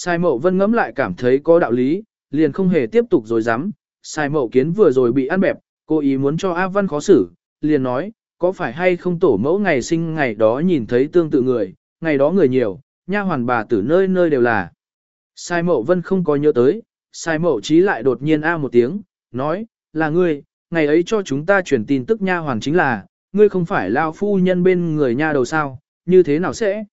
Sai mậu vân ngẫm lại cảm thấy có đạo lý, liền không hề tiếp tục rồi dám. Sai mậu kiến vừa rồi bị ăn bẹp, cô ý muốn cho A Văn khó xử, liền nói, có phải hay không tổ mẫu ngày sinh ngày đó nhìn thấy tương tự người, ngày đó người nhiều, nha hoàn bà tử nơi nơi đều là. Sai mậu vân không có nhớ tới, sai mậu trí lại đột nhiên A một tiếng, nói, là ngươi, ngày ấy cho chúng ta truyền tin tức nha hoàn chính là, ngươi không phải lao phu nhân bên người nha đầu sao, như thế nào sẽ?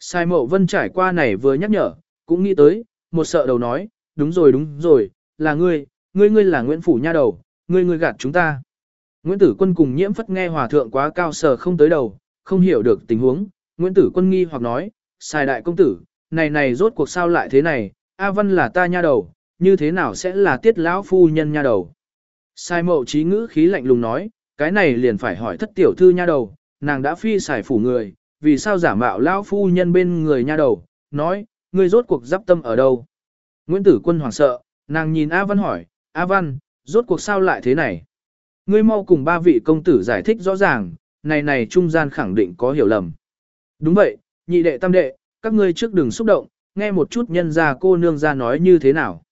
Sai mậu vân trải qua này vừa nhắc nhở, cũng nghĩ tới, một sợ đầu nói, đúng rồi đúng rồi, là ngươi, ngươi ngươi là Nguyễn Phủ nha đầu, ngươi ngươi gạt chúng ta. Nguyễn Tử Quân cùng nhiễm phất nghe hòa thượng quá cao sờ không tới đầu, không hiểu được tình huống, Nguyễn Tử Quân nghi hoặc nói, sai đại công tử, này này rốt cuộc sao lại thế này, A Văn là ta nha đầu, như thế nào sẽ là tiết lão phu nhân nha đầu. Sai mậu trí ngữ khí lạnh lùng nói, cái này liền phải hỏi thất tiểu thư nha đầu, nàng đã phi xài phủ người, vì sao giả mạo lão phu nhân bên người nha đầu, nói, ngươi rốt cuộc giáp tâm ở đâu. Nguyễn Tử Quân hoảng sợ, nàng nhìn A Văn hỏi, A Văn, rốt cuộc sao lại thế này? Ngươi mau cùng ba vị công tử giải thích rõ ràng, này này trung gian khẳng định có hiểu lầm. Đúng vậy, nhị đệ tam đệ, các ngươi trước đừng xúc động, nghe một chút nhân gia cô nương ra nói như thế nào.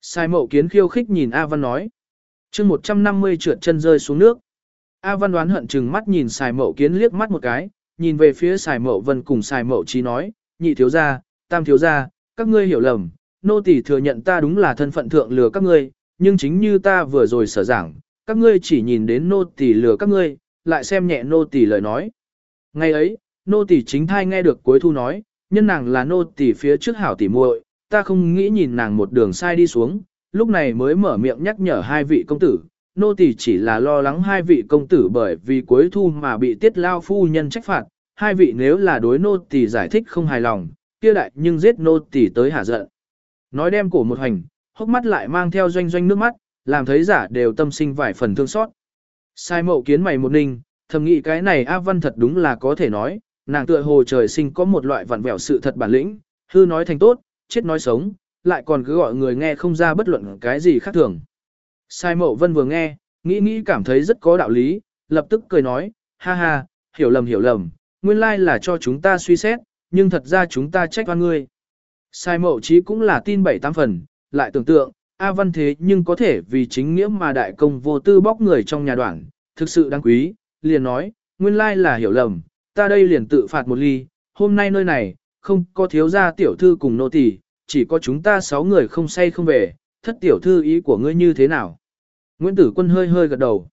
Sai mậu kiến khiêu khích nhìn A Văn nói. chương 150 trượt chân rơi xuống nước. A Văn đoán hận chừng mắt nhìn xài mậu kiến liếc mắt một cái, nhìn về phía xài mậu vân cùng xài mậu trí nói, nhị thiếu gia, tam thiếu gia, các ngươi hiểu lầm, nô tỳ thừa nhận ta đúng là thân phận thượng lừa các ngươi, nhưng chính như ta vừa rồi sở giảng, các ngươi chỉ nhìn đến nô tỳ lừa các ngươi, lại xem nhẹ nô tỳ lời nói. Ngày ấy, nô tỳ chính thai nghe được cuối thu nói, nhân nàng là nô tỳ phía trước hảo tỉ muội, ta không nghĩ nhìn nàng một đường sai đi xuống, lúc này mới mở miệng nhắc nhở hai vị công tử. Nô tỳ chỉ là lo lắng hai vị công tử bởi vì cuối thu mà bị tiết lao phu nhân trách phạt, hai vị nếu là đối nô tỳ giải thích không hài lòng, kia đại nhưng giết nô tỳ tới hả giận. Nói đem cổ một hành, hốc mắt lại mang theo doanh doanh nước mắt, làm thấy giả đều tâm sinh vài phần thương xót. Sai mậu kiến mày một ninh, thầm nghĩ cái này A Văn thật đúng là có thể nói, nàng tựa hồ trời sinh có một loại vặn vẹo sự thật bản lĩnh, hư nói thành tốt, chết nói sống, lại còn cứ gọi người nghe không ra bất luận cái gì khác thường. Sai mậu vân vừa nghe, nghĩ nghĩ cảm thấy rất có đạo lý, lập tức cười nói, ha ha, hiểu lầm hiểu lầm, nguyên lai là cho chúng ta suy xét, nhưng thật ra chúng ta trách oan ngươi. Sai mậu trí cũng là tin bảy tám phần, lại tưởng tượng, A Văn thế nhưng có thể vì chính nghĩa mà đại công vô tư bóc người trong nhà đoạn, thực sự đáng quý, liền nói, nguyên lai là hiểu lầm, ta đây liền tự phạt một ly, hôm nay nơi này, không có thiếu gia tiểu thư cùng nô tỳ, chỉ có chúng ta sáu người không say không về, thất tiểu thư ý của ngươi như thế nào? Nguyễn Tử Quân hơi hơi gật đầu.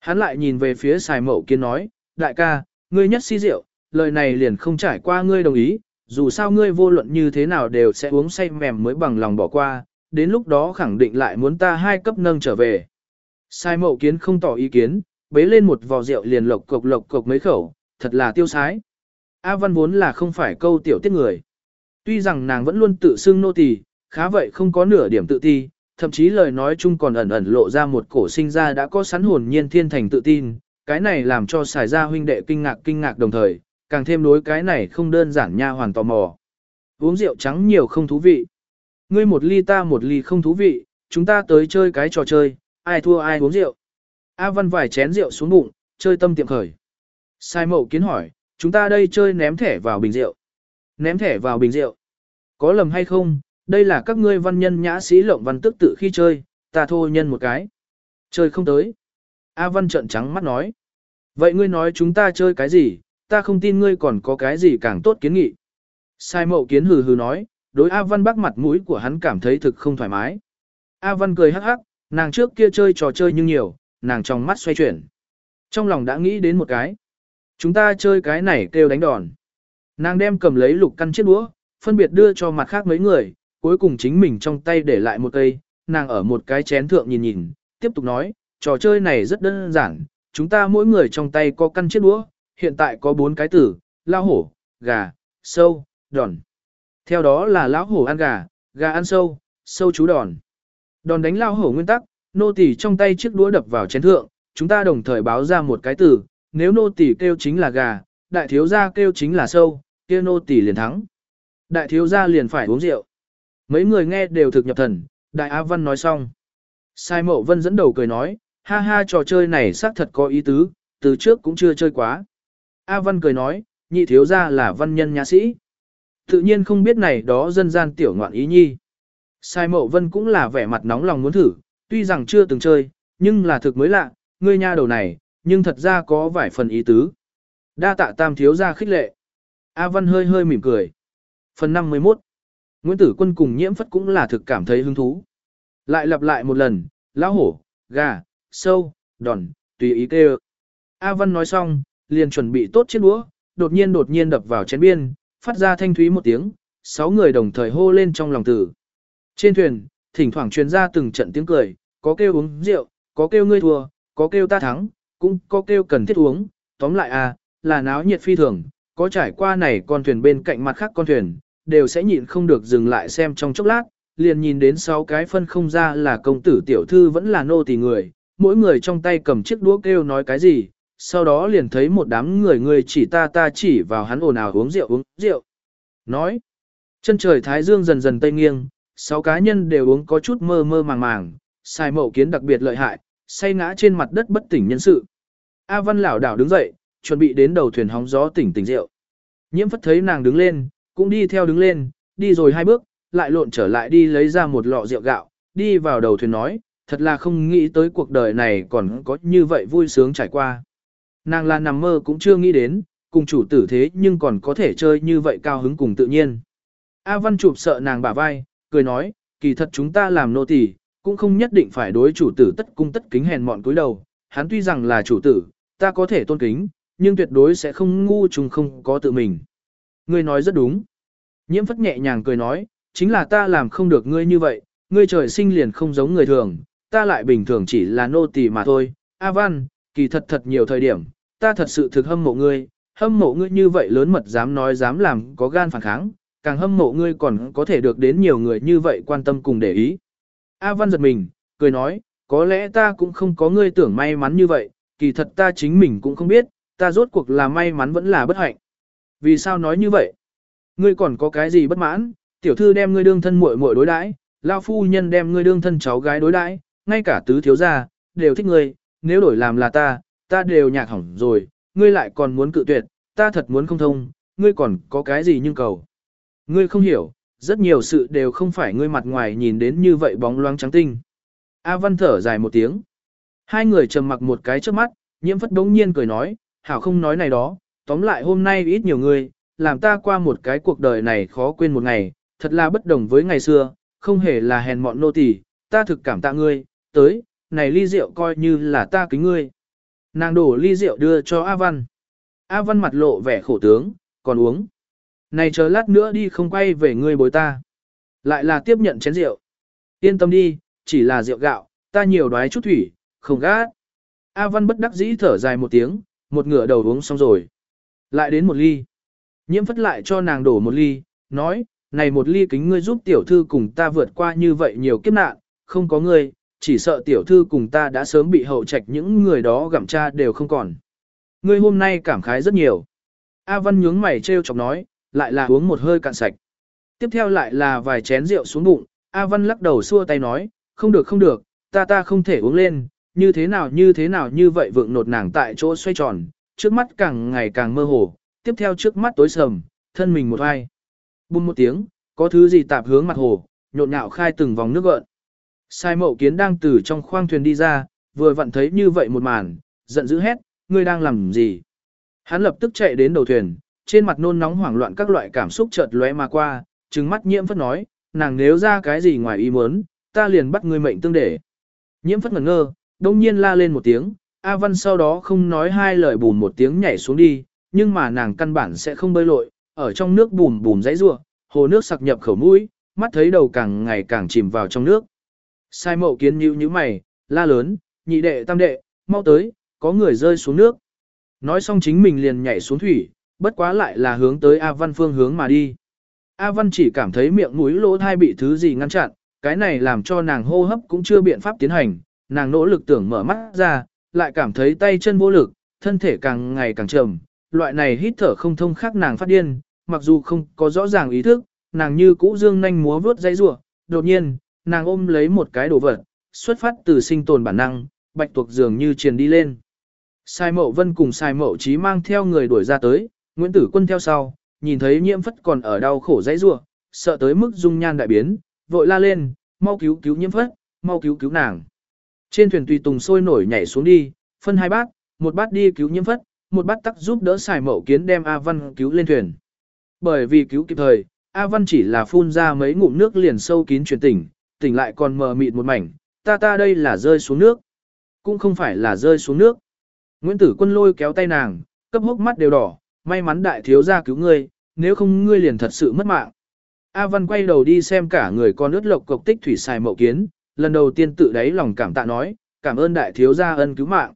Hắn lại nhìn về phía xài mậu kiến nói, đại ca, ngươi nhất si rượu, lời này liền không trải qua ngươi đồng ý, dù sao ngươi vô luận như thế nào đều sẽ uống say mềm mới bằng lòng bỏ qua, đến lúc đó khẳng định lại muốn ta hai cấp nâng trở về. Sai mậu kiến không tỏ ý kiến, bế lên một vò rượu liền lộc cộc lộc cộc mấy khẩu, thật là tiêu sái. A Văn vốn là không phải câu tiểu tiết người. Tuy rằng nàng vẫn luôn tự xưng nô tỳ, khá vậy không có nửa điểm tự ti, thậm chí lời nói chung còn ẩn ẩn lộ ra một cổ sinh ra đã có sẵn hồn nhiên thiên thành tự tin, cái này làm cho xài ra huynh đệ kinh ngạc kinh ngạc đồng thời, càng thêm đối cái này không đơn giản nha hoàn tò mò. Uống rượu trắng nhiều không thú vị. Ngươi một ly ta một ly không thú vị, chúng ta tới chơi cái trò chơi, ai thua ai uống rượu. A Văn vài chén rượu xuống bụng, chơi tâm tiệm khởi. Sai mậu kiến hỏi, chúng ta đây chơi ném thẻ vào bình rượu. Ném thẻ vào bình rượu. Có lầm hay không, đây là các ngươi văn nhân nhã sĩ lộng văn tức tự khi chơi, ta thô nhân một cái. Chơi không tới. A Văn trợn trắng mắt nói. Vậy ngươi nói chúng ta chơi cái gì, ta không tin ngươi còn có cái gì càng tốt kiến nghị. Sai mậu kiến hừ hừ nói, đối A Văn bác mặt mũi của hắn cảm thấy thực không thoải mái. A Văn cười hắc hắc, nàng trước kia chơi trò chơi nhưng nhiều, nàng trong mắt xoay chuyển. Trong lòng đã nghĩ đến một cái. Chúng ta chơi cái này kêu đánh đòn. Nàng đem cầm lấy lục căn chiếc đũa, phân biệt đưa cho mặt khác mấy người, cuối cùng chính mình trong tay để lại một cây, nàng ở một cái chén thượng nhìn nhìn, tiếp tục nói, trò chơi này rất đơn giản, chúng ta mỗi người trong tay có căn chiếc đũa, hiện tại có bốn cái tử, lao hổ, gà, sâu, đòn. Theo đó là lão hổ ăn gà, gà ăn sâu, sâu chú đòn. Đòn đánh lao hổ nguyên tắc, nô tỳ trong tay chiếc đũa đập vào chén thượng, chúng ta đồng thời báo ra một cái từ, nếu nô tỳ kêu chính là gà, đại thiếu gia kêu chính là sâu, kia nô tỳ liền thắng. Đại thiếu gia liền phải uống rượu. Mấy người nghe đều thực nhập thần, đại á văn nói xong. Sai mậu vân dẫn đầu cười nói, ha ha trò chơi này xác thật có ý tứ, từ trước cũng chưa chơi quá. A văn cười nói, nhị thiếu gia là văn nhân nhà sĩ. Tự nhiên không biết này đó dân gian tiểu ngoạn ý nhi. Sai mậu vân cũng là vẻ mặt nóng lòng muốn thử, tuy rằng chưa từng chơi, nhưng là thực mới lạ, ngươi nha đầu này, nhưng thật ra có vài phần ý tứ. Đa tạ tam thiếu ra khích lệ. A Văn hơi hơi mỉm cười. Phần 51 Nguyễn Tử Quân cùng nhiễm phất cũng là thực cảm thấy hứng thú. Lại lặp lại một lần, lão hổ, gà, sâu, đòn, tùy ý kêu. A Văn nói xong, liền chuẩn bị tốt chiếc đũa, đột nhiên đột nhiên đập vào chén biên, phát ra thanh thúy một tiếng, sáu người đồng thời hô lên trong lòng tử. Trên thuyền, thỉnh thoảng truyền ra từng trận tiếng cười, có kêu uống rượu, có kêu ngươi thua, có kêu ta thắng, cũng có kêu cần thiết uống, tóm lại à, là náo nhiệt phi thường, có trải qua này con thuyền bên cạnh mặt khác con thuyền, đều sẽ nhịn không được dừng lại xem trong chốc lát, liền nhìn đến sáu cái phân không ra là công tử tiểu thư vẫn là nô tỳ người, mỗi người trong tay cầm chiếc đũa kêu nói cái gì, sau đó liền thấy một đám người người chỉ ta ta chỉ vào hắn ồn ào uống rượu uống rượu. Nói, chân trời thái dương dần dần tây nghiêng, sáu cá nhân đều uống có chút mơ mơ màng màng, sai mậu kiến đặc biệt lợi hại, say ngã trên mặt đất bất tỉnh nhân sự. A Văn lảo đảo đứng dậy, chuẩn bị đến đầu thuyền hóng gió tỉnh tỉnh rượu. Nhiễm phất thấy nàng đứng lên, cũng đi theo đứng lên, đi rồi hai bước, lại lộn trở lại đi lấy ra một lọ rượu gạo, đi vào đầu thuyền nói, thật là không nghĩ tới cuộc đời này còn có như vậy vui sướng trải qua. Nàng là nằm mơ cũng chưa nghĩ đến, cùng chủ tử thế nhưng còn có thể chơi như vậy cao hứng cùng tự nhiên. A Văn chụp sợ nàng bả vai, cười nói, kỳ thật chúng ta làm nô tỳ cũng không nhất định phải đối chủ tử tất cung tất kính hèn mọn cúi đầu, hắn tuy rằng là chủ tử, ta có thể tôn kính, nhưng tuyệt đối sẽ không ngu trùng không có tự mình. Ngươi nói rất đúng. Nhiễm phất nhẹ nhàng cười nói, chính là ta làm không được ngươi như vậy, ngươi trời sinh liền không giống người thường, ta lại bình thường chỉ là nô tỳ mà thôi. A Văn, kỳ thật thật nhiều thời điểm, ta thật sự thực hâm mộ ngươi, hâm mộ ngươi như vậy lớn mật dám nói dám làm có gan phản kháng, càng hâm mộ ngươi còn có thể được đến nhiều người như vậy quan tâm cùng để ý. A Văn giật mình, cười nói, có lẽ ta cũng không có ngươi tưởng may mắn như vậy, kỳ thật ta chính mình cũng không biết, ta rốt cuộc là may mắn vẫn là bất hạnh. Vì sao nói như vậy? Ngươi còn có cái gì bất mãn, tiểu thư đem ngươi đương thân muội muội đối đãi, lao phu nhân đem ngươi đương thân cháu gái đối đãi, ngay cả tứ thiếu gia đều thích ngươi, nếu đổi làm là ta, ta đều nhạc hỏng rồi, ngươi lại còn muốn cự tuyệt, ta thật muốn không thông, ngươi còn có cái gì nhưng cầu. Ngươi không hiểu, rất nhiều sự đều không phải ngươi mặt ngoài nhìn đến như vậy bóng loáng trắng tinh. A Văn thở dài một tiếng. Hai người trầm mặc một cái trước mắt, nhiễm phất đống nhiên cười nói, hảo không nói này đó, tóm lại hôm nay ít nhiều người, làm ta qua một cái cuộc đời này khó quên một ngày, thật là bất đồng với ngày xưa, không hề là hèn mọn nô tỳ, ta thực cảm tạ ngươi, tới, này ly rượu coi như là ta kính ngươi. Nàng đổ ly rượu đưa cho A Văn. A Văn mặt lộ vẻ khổ tướng, còn uống. Này chờ lát nữa đi không quay về ngươi bồi ta. Lại là tiếp nhận chén rượu. Yên tâm đi, chỉ là rượu gạo, ta nhiều đoái chút thủy, không gát. A Văn bất đắc dĩ thở dài một tiếng, một ngửa đầu uống xong rồi. Lại đến một ly. Nhiễm phất lại cho nàng đổ một ly, nói, này một ly kính ngươi giúp tiểu thư cùng ta vượt qua như vậy nhiều kiếp nạn, không có ngươi, chỉ sợ tiểu thư cùng ta đã sớm bị hậu trạch những người đó gặm cha đều không còn. Ngươi hôm nay cảm khái rất nhiều. A Văn nhướng mày trêu chọc nói, lại là uống một hơi cạn sạch. Tiếp theo lại là vài chén rượu xuống bụng, A Văn lắc đầu xua tay nói, không được không được, ta ta không thể uống lên, như thế nào như thế nào như vậy vượng nột nàng tại chỗ xoay tròn, trước mắt càng ngày càng mơ hồ, tiếp theo trước mắt tối sầm, thân mình một ai. Bùm một tiếng, có thứ gì tạp hướng mặt hồ, nhộn nhạo khai từng vòng nước gợn. Sai mậu kiến đang từ trong khoang thuyền đi ra, vừa vặn thấy như vậy một màn, giận dữ hét, ngươi đang làm gì? Hắn lập tức chạy đến đầu thuyền, trên mặt nôn nóng hoảng loạn các loại cảm xúc chợt lóe mà qua, trừng mắt nhiễm phất nói, nàng nếu ra cái gì ngoài ý muốn, ta liền bắt ngươi mệnh tương để. Nhiễm phất ngẩn ngơ, đông nhiên la lên một tiếng, A Văn sau đó không nói hai lời bùn một tiếng nhảy xuống đi, nhưng mà nàng căn bản sẽ không bơi lội, ở trong nước bùn bùn dãy rua, hồ nước sặc nhập khẩu mũi, mắt thấy đầu càng ngày càng chìm vào trong nước. Sai mậu kiến nhíu nhíu mày, la lớn, nhị đệ tam đệ, mau tới, có người rơi xuống nước. Nói xong chính mình liền nhảy xuống thủy, bất quá lại là hướng tới A Văn phương hướng mà đi. A Văn chỉ cảm thấy miệng mũi lỗ thai bị thứ gì ngăn chặn, cái này làm cho nàng hô hấp cũng chưa biện pháp tiến hành, nàng nỗ lực tưởng mở mắt ra, lại cảm thấy tay chân vô lực, thân thể càng ngày càng trầm, loại này hít thở không thông khác nàng phát điên, mặc dù không có rõ ràng ý thức, nàng như cũ dương nhanh múa vướt dây rủa, đột nhiên, nàng ôm lấy một cái đồ vật, xuất phát từ sinh tồn bản năng, bạch tuộc dường như truyền đi lên. Sai mậu vân cùng sai mậu trí mang theo người đuổi ra tới, Nguyễn Tử Quân theo sau, nhìn thấy nhiễm phất còn ở đau khổ dãy rủa, sợ tới mức dung nhan đại biến, vội la lên, mau cứu cứu nhiễm phất, mau cứu cứu nàng. Trên thuyền tùy tùng sôi nổi nhảy xuống đi, phân hai bát, một bát đi cứu nhiễm phất, một bát tắc giúp đỡ xài mậu kiến đem A Văn cứu lên thuyền. Bởi vì cứu kịp thời, A Văn chỉ là phun ra mấy ngụm nước liền sâu kín truyền tỉnh, tỉnh lại còn mờ mịt một mảnh, ta ta đây là rơi xuống nước. Cũng không phải là rơi xuống nước. Nguyễn Tử Quân lôi kéo tay nàng, cấp hốc mắt đều đỏ, may mắn đại thiếu gia cứu ngươi, nếu không ngươi liền thật sự mất mạng. A Văn quay đầu đi xem cả người con ướt lộc cục tích thủy xài mậu kiến, lần đầu tiên tự đáy lòng cảm tạ nói, cảm ơn đại thiếu gia ân cứu mạng.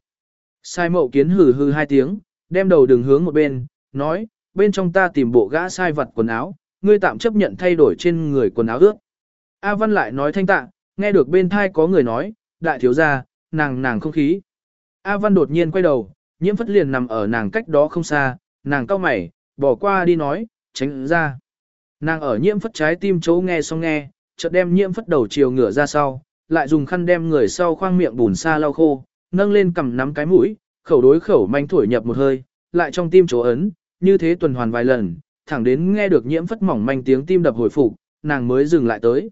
Sai mậu kiến hừ hừ hai tiếng, đem đầu đường hướng một bên, nói, bên trong ta tìm bộ gã sai vật quần áo, ngươi tạm chấp nhận thay đổi trên người quần áo ướt. A Văn lại nói thanh tạ, nghe được bên thai có người nói, đại thiếu gia, nàng nàng không khí. A Văn đột nhiên quay đầu, nhiễm phất liền nằm ở nàng cách đó không xa, nàng cau mày, bỏ qua đi nói, tránh ra. Nàng ở nhiễm phất trái tim chỗ nghe xong nghe, chợt đem nhiễm phất đầu chiều ngửa ra sau, lại dùng khăn đem người sau khoang miệng bùn xa lau khô, nâng lên cầm nắm cái mũi, khẩu đối khẩu manh thổi nhập một hơi, lại trong tim chỗ ấn, như thế tuần hoàn vài lần, thẳng đến nghe được nhiễm phất mỏng manh tiếng tim đập hồi phục, nàng mới dừng lại tới.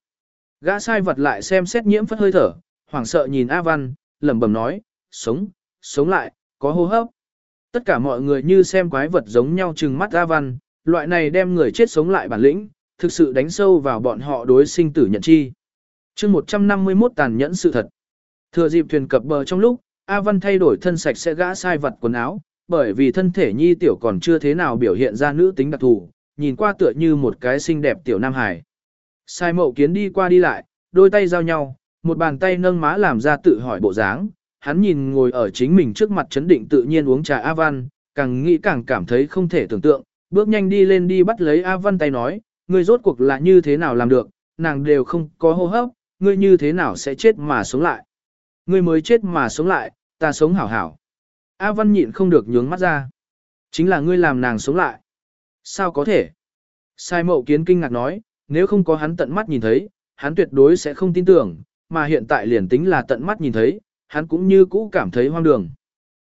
Gã sai vật lại xem xét nhiễm phất hơi thở, hoảng sợ nhìn A Văn, lẩm bẩm nói, sống, sống lại, có hô hấp. Tất cả mọi người như xem quái vật giống nhau trừng mắt A Văn, loại này đem người chết sống lại bản lĩnh, thực sự đánh sâu vào bọn họ đối sinh tử nhận chi. chương 151 tàn nhẫn sự thật. Thừa dịp thuyền cập bờ trong lúc, A Văn thay đổi thân sạch sẽ gã sai vật quần áo, bởi vì thân thể nhi tiểu còn chưa thế nào biểu hiện ra nữ tính đặc thù, nhìn qua tựa như một cái xinh đẹp tiểu nam hải. Sai mậu kiến đi qua đi lại, đôi tay giao nhau, một bàn tay nâng má làm ra tự hỏi bộ dáng, hắn nhìn ngồi ở chính mình trước mặt chấn định tự nhiên uống trà A Văn, càng nghĩ càng cảm thấy không thể tưởng tượng, bước nhanh đi lên đi bắt lấy A Văn tay nói, ngươi rốt cuộc là như thế nào làm được, nàng đều không có hô hấp, ngươi như thế nào sẽ chết mà sống lại. Ngươi mới chết mà sống lại, ta sống hảo hảo. A Văn nhịn không được nhướng mắt ra. Chính là ngươi làm nàng sống lại. Sao có thể? Sai mậu kiến kinh ngạc nói, nếu không có hắn tận mắt nhìn thấy, hắn tuyệt đối sẽ không tin tưởng, mà hiện tại liền tính là tận mắt nhìn thấy, hắn cũng như cũ cảm thấy hoang đường.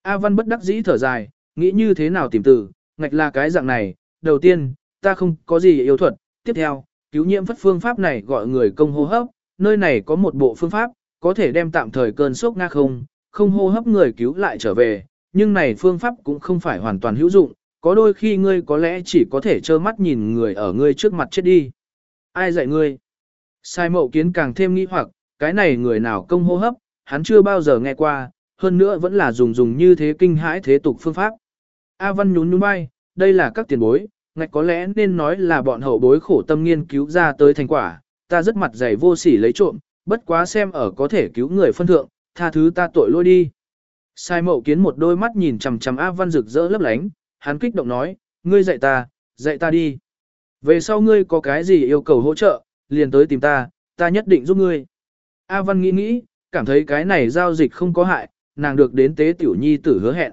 A Văn bất đắc dĩ thở dài, nghĩ như thế nào tìm từ, ngạch là cái dạng này, đầu tiên, ta không có gì yêu thuật, tiếp theo, cứu nhiễm phất phương pháp này gọi người công hô hấp, nơi này có một bộ phương pháp, có thể đem tạm thời cơn sốc nga không, không hô hấp người cứu lại trở về, nhưng này phương pháp cũng không phải hoàn toàn hữu dụng, có đôi khi ngươi có lẽ chỉ có thể trơ mắt nhìn người ở ngươi trước mặt chết đi. Ai dạy ngươi? Sai mậu kiến càng thêm nghi hoặc, cái này người nào công hô hấp, hắn chưa bao giờ nghe qua, hơn nữa vẫn là dùng dùng như thế kinh hãi thế tục phương pháp. A Văn nhún nhún vai, đây là các tiền bối, ngạch có lẽ nên nói là bọn hậu bối khổ tâm nghiên cứu ra tới thành quả, ta rất mặt dày vô sỉ lấy trộm, bất quá xem ở có thể cứu người phân thượng, tha thứ ta tội lỗi đi. Sai mậu kiến một đôi mắt nhìn chằm chằm A Văn rực rỡ lấp lánh, hắn kích động nói, ngươi dạy ta, dạy ta đi. Về sau ngươi có cái gì yêu cầu hỗ trợ, liền tới tìm ta, ta nhất định giúp ngươi. A Văn nghĩ nghĩ, cảm thấy cái này giao dịch không có hại, nàng được đến tế tiểu nhi tử hứa hẹn.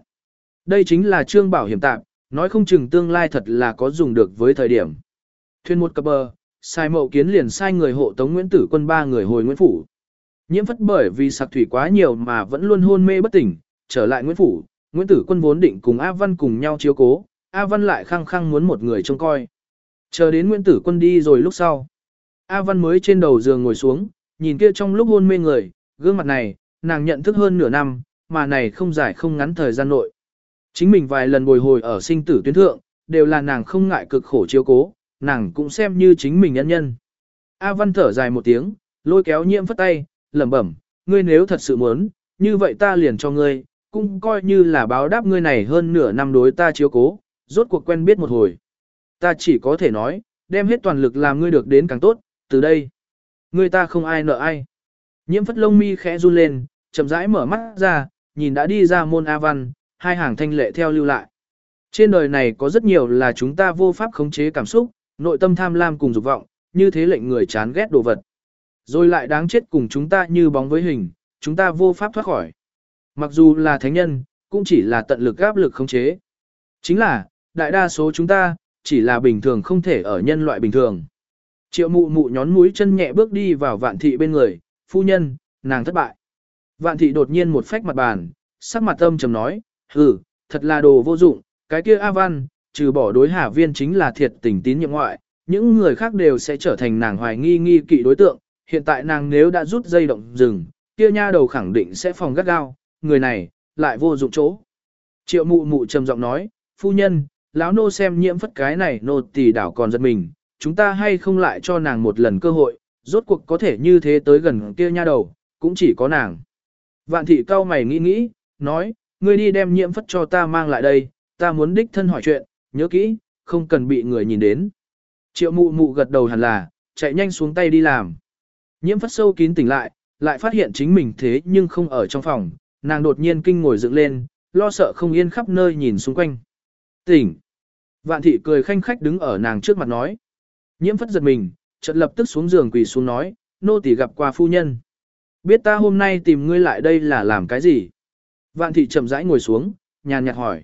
Đây chính là trương bảo hiểm tạm, nói không chừng tương lai thật là có dùng được với thời điểm. Thuyên một cập bờ, sai mậu kiến liền sai người hộ tống Nguyễn Tử quân ba người hồi Nguyễn Phủ. Nhiễm phất bởi vì sạc thủy quá nhiều mà vẫn luôn hôn mê bất tỉnh, trở lại Nguyễn Phủ, Nguyễn Tử quân vốn định cùng A Văn cùng nhau chiếu cố, A Văn lại khăng khăng muốn một người trông coi. Chờ đến Nguyễn Tử quân đi rồi lúc sau. A Văn mới trên đầu giường ngồi xuống, nhìn kia trong lúc hôn mê người, gương mặt này, nàng nhận thức hơn nửa năm, mà này không dài không ngắn thời gian nội. Chính mình vài lần bồi hồi ở sinh tử tuyến thượng, đều là nàng không ngại cực khổ chiếu cố, nàng cũng xem như chính mình nhân nhân. A Văn thở dài một tiếng, lôi kéo nhiễm phất tay, lẩm bẩm, ngươi nếu thật sự muốn, như vậy ta liền cho ngươi, cũng coi như là báo đáp ngươi này hơn nửa năm đối ta chiếu cố, rốt cuộc quen biết một hồi. Ta chỉ có thể nói, đem hết toàn lực làm ngươi được đến càng tốt, từ đây. Ngươi ta không ai nợ ai. Nhiễm phất lông mi khẽ run lên, chậm rãi mở mắt ra, nhìn đã đi ra môn A Văn, hai hàng thanh lệ theo lưu lại. Trên đời này có rất nhiều là chúng ta vô pháp khống chế cảm xúc, nội tâm tham lam cùng dục vọng, như thế lệnh người chán ghét đồ vật. Rồi lại đáng chết cùng chúng ta như bóng với hình, chúng ta vô pháp thoát khỏi. Mặc dù là thánh nhân, cũng chỉ là tận lực áp lực khống chế. Chính là, đại đa số chúng ta, chỉ là bình thường không thể ở nhân loại bình thường. Triệu mụ mụ nhón mũi chân nhẹ bước đi vào vạn thị bên người, phu nhân, nàng thất bại. Vạn thị đột nhiên một phách mặt bàn, sắc mặt âm trầm nói, hừ, thật là đồ vô dụng, cái kia A Văn, trừ bỏ đối Hạ Viên chính là thiệt tình tín nhiệm ngoại, những người khác đều sẽ trở thành nàng hoài nghi nghi kỵ đối tượng, hiện tại nàng nếu đã rút dây động rừng, kia nha đầu khẳng định sẽ phòng gắt gao, người này, lại vô dụng chỗ. Triệu mụ mụ trầm giọng nói, phu nhân, lão nô xem nhiễm phất cái này nô tỳ đảo còn giật mình, chúng ta hay không lại cho nàng một lần cơ hội, rốt cuộc có thể như thế tới gần kia nha đầu, cũng chỉ có nàng. Vạn thị cao mày nghĩ nghĩ, nói, ngươi đi đem nhiễm phất cho ta mang lại đây, ta muốn đích thân hỏi chuyện, nhớ kỹ, không cần bị người nhìn đến. Triệu mụ mụ gật đầu hẳn là, chạy nhanh xuống tay đi làm. Nhiễm phất sâu kín tỉnh lại, lại phát hiện chính mình thế nhưng không ở trong phòng, nàng đột nhiên kinh ngồi dựng lên, lo sợ không yên khắp nơi nhìn xung quanh. Tỉnh! Vạn thị cười khanh khách đứng ở nàng trước mặt nói. Nhiễm phất giật mình, chợt lập tức xuống giường quỳ xuống nói, nô tỳ gặp qua phu nhân. Biết ta hôm nay tìm ngươi lại đây là làm cái gì? Vạn thị chậm rãi ngồi xuống, nhàn nhạt hỏi.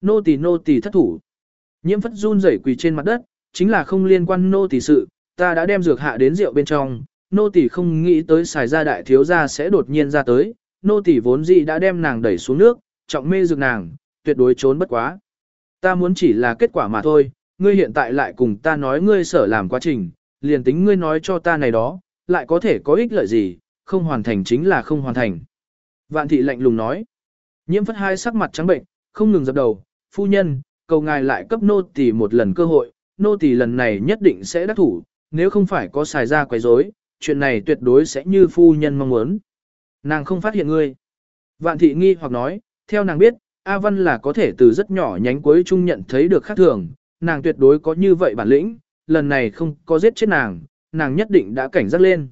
Nô tỳ nô tỳ thất thủ. Nhiễm phất run rẩy quỳ trên mặt đất, chính là không liên quan nô tỳ sự, ta đã đem dược hạ đến rượu bên trong, nô tỳ không nghĩ tới xài ra đại thiếu gia sẽ đột nhiên ra tới, nô tỳ vốn dĩ đã đem nàng đẩy xuống nước, trọng mê dược nàng, tuyệt đối trốn bất quá. Ta muốn chỉ là kết quả mà thôi, ngươi hiện tại lại cùng ta nói ngươi sở làm quá trình, liền tính ngươi nói cho ta này đó, lại có thể có ích lợi gì, không hoàn thành chính là không hoàn thành. Vạn thị lạnh lùng nói, nhiễm phất hai sắc mặt trắng bệnh, không ngừng dập đầu, phu nhân, cầu ngài lại cấp nô tỳ một lần cơ hội, nô tỳ lần này nhất định sẽ đắc thủ, nếu không phải có xài ra quấy rối, chuyện này tuyệt đối sẽ như phu nhân mong muốn. Nàng không phát hiện ngươi. Vạn thị nghi hoặc nói, theo nàng biết, A Văn là có thể từ rất nhỏ nhánh cuối trung nhận thấy được khác thường, nàng tuyệt đối có như vậy bản lĩnh, lần này không có giết chết nàng, nàng nhất định đã cảnh giác lên.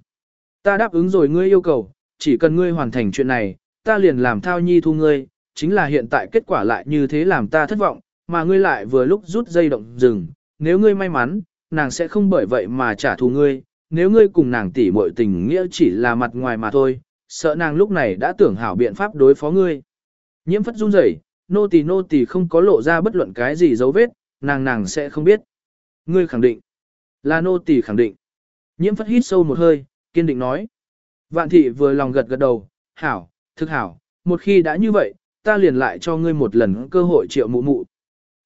Ta đáp ứng rồi ngươi yêu cầu, chỉ cần ngươi hoàn thành chuyện này, ta liền làm thao nhi thu ngươi, chính là hiện tại kết quả lại như thế làm ta thất vọng, mà ngươi lại vừa lúc rút dây động rừng, nếu ngươi may mắn, nàng sẽ không bởi vậy mà trả thù ngươi, nếu ngươi cùng nàng tỉ muội tình nghĩa chỉ là mặt ngoài mà thôi, sợ nàng lúc này đã tưởng hảo biện pháp đối phó ngươi. Nhiễm phất run rẩy, nô tỳ nô tỳ không có lộ ra bất luận cái gì dấu vết, nàng nàng sẽ không biết. Ngươi khẳng định. Là nô tỳ khẳng định. Nhiễm phất hít sâu một hơi, kiên định nói. Vạn thị vừa lòng gật gật đầu, hảo, thực hảo, một khi đã như vậy, ta liền lại cho ngươi một lần cơ hội triệu mụ mụ.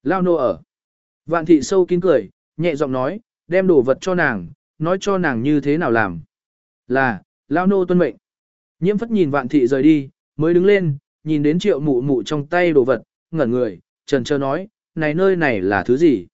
Lao nô ở. Vạn thị sâu kín cười, nhẹ giọng nói, đem đồ vật cho nàng, nói cho nàng như thế nào làm. Là, Lao nô tuân mệnh. Nhiễm phất nhìn vạn thị rời đi, mới đứng lên, nhìn đến triệu mụ mụ trong tay đồ vật, ngẩn người, trần trơ nói, này nơi này là thứ gì?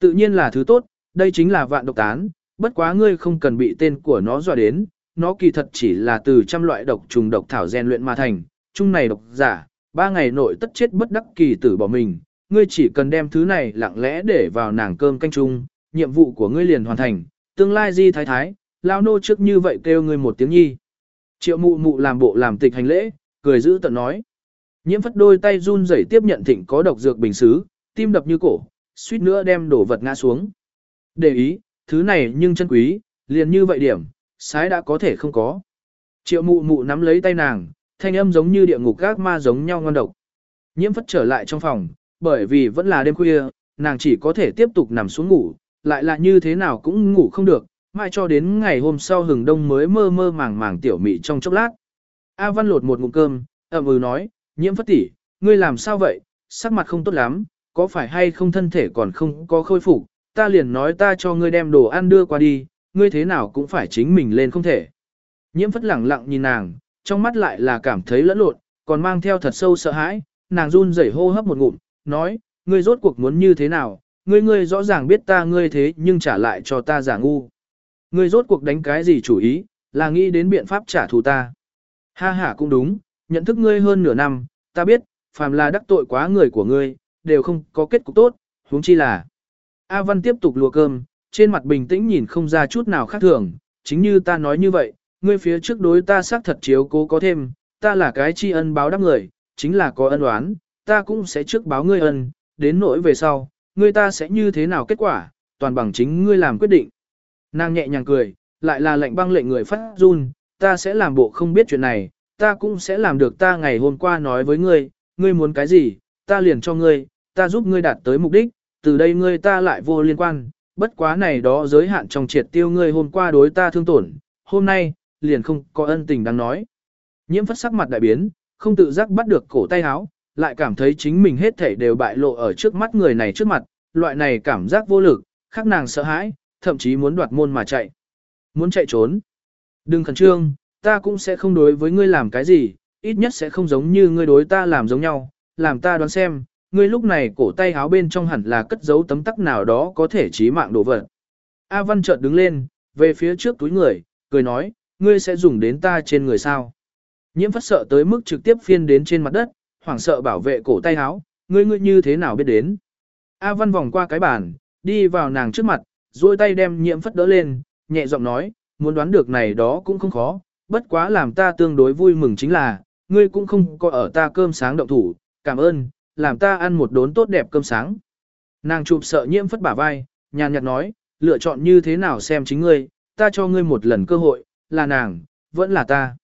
Tự nhiên là thứ tốt, đây chính là vạn độc tán, bất quá ngươi không cần bị tên của nó dọa đến, nó kỳ thật chỉ là từ trăm loại độc trùng độc thảo gen luyện mà thành, chung này độc giả, ba ngày nội tất chết bất đắc kỳ tử bỏ mình, ngươi chỉ cần đem thứ này lặng lẽ để vào nàng cơm canh chung, nhiệm vụ của ngươi liền hoàn thành, tương lai di thái thái, lao nô trước như vậy kêu ngươi một tiếng nhi. Triệu mụ mụ làm bộ làm tịch hành lễ, cười giữ tận nói. Nhiễm phất đôi tay run rẩy tiếp nhận thịnh có độc dược bình xứ, tim đập như cổ, suýt nữa đem đổ vật ngã xuống. Để ý, thứ này nhưng chân quý, liền như vậy điểm, sái đã có thể không có. Triệu mụ mụ nắm lấy tay nàng, thanh âm giống như địa ngục gác ma giống nhau ngon độc. Nhiễm phất trở lại trong phòng, bởi vì vẫn là đêm khuya, nàng chỉ có thể tiếp tục nằm xuống ngủ, lại là như thế nào cũng ngủ không được, mãi cho đến ngày hôm sau hừng đông mới mơ mơ màng màng tiểu mị trong chốc lát. A Văn lột một ngụm cơm, ậm ừ nói, nhiễm phất tỷ, ngươi làm sao vậy, sắc mặt không tốt lắm, có phải hay không thân thể còn không có khôi phục, ta liền nói ta cho ngươi đem đồ ăn đưa qua đi, ngươi thế nào cũng phải chính mình lên không thể. Nhiễm phất lẳng lặng nhìn nàng, trong mắt lại là cảm thấy lẫn lộn, còn mang theo thật sâu sợ hãi, nàng run rẩy hô hấp một ngụm, nói, ngươi rốt cuộc muốn như thế nào, ngươi ngươi rõ ràng biết ta ngươi thế nhưng trả lại cho ta giả ngu. Ngươi rốt cuộc đánh cái gì chủ ý, là nghĩ đến biện pháp trả thù ta. Ha ha cũng đúng, nhận thức ngươi hơn nửa năm, ta biết, phàm là đắc tội quá người của ngươi, đều không có kết cục tốt, huống chi là. A Văn tiếp tục lùa cơm, trên mặt bình tĩnh nhìn không ra chút nào khác thường, chính như ta nói như vậy, ngươi phía trước đối ta xác thật chiếu cố có thêm, ta là cái tri ân báo đáp người, chính là có ân oán, ta cũng sẽ trước báo ngươi ân, đến nỗi về sau, ngươi ta sẽ như thế nào kết quả, toàn bằng chính ngươi làm quyết định. Nàng nhẹ nhàng cười, lại là lệnh băng lệnh người phát run, ta sẽ làm bộ không biết chuyện này, ta cũng sẽ làm được ta ngày hôm qua nói với ngươi, ngươi muốn cái gì, ta liền cho ngươi, ta giúp ngươi đạt tới mục đích, từ đây ngươi ta lại vô liên quan, bất quá này đó giới hạn trong triệt tiêu ngươi hôm qua đối ta thương tổn, hôm nay, liền không có ân tình đáng nói. Nhiễm phất sắc mặt đại biến, không tự giác bắt được cổ tay áo, lại cảm thấy chính mình hết thảy đều bại lộ ở trước mắt người này trước mặt, loại này cảm giác vô lực, khác nàng sợ hãi, thậm chí muốn đoạt môn mà chạy. Muốn chạy trốn. Đừng khẩn trương, ta cũng sẽ không đối với ngươi làm cái gì, ít nhất sẽ không giống như ngươi đối ta làm giống nhau, làm ta đoán xem, ngươi lúc này cổ tay háo bên trong hẳn là cất giấu tấm tắc nào đó có thể chí mạng đồ vật. A Văn chợt đứng lên, về phía trước túi người, cười nói, ngươi sẽ dùng đến ta trên người sao. Nhiễm phất sợ tới mức trực tiếp phiên đến trên mặt đất, hoảng sợ bảo vệ cổ tay háo, ngươi ngươi như thế nào biết đến. A Văn vòng qua cái bàn, đi vào nàng trước mặt, duỗi tay đem nhiễm phất đỡ lên, nhẹ giọng nói, muốn đoán được này đó cũng không khó, bất quá làm ta tương đối vui mừng chính là, ngươi cũng không có ở ta cơm sáng động thủ, cảm ơn, làm ta ăn một đốn tốt đẹp cơm sáng. Nàng chụp sợ nhiễm phất bả vai, nhàn nhạt nói, lựa chọn như thế nào xem chính ngươi, ta cho ngươi một lần cơ hội, là nàng, vẫn là ta.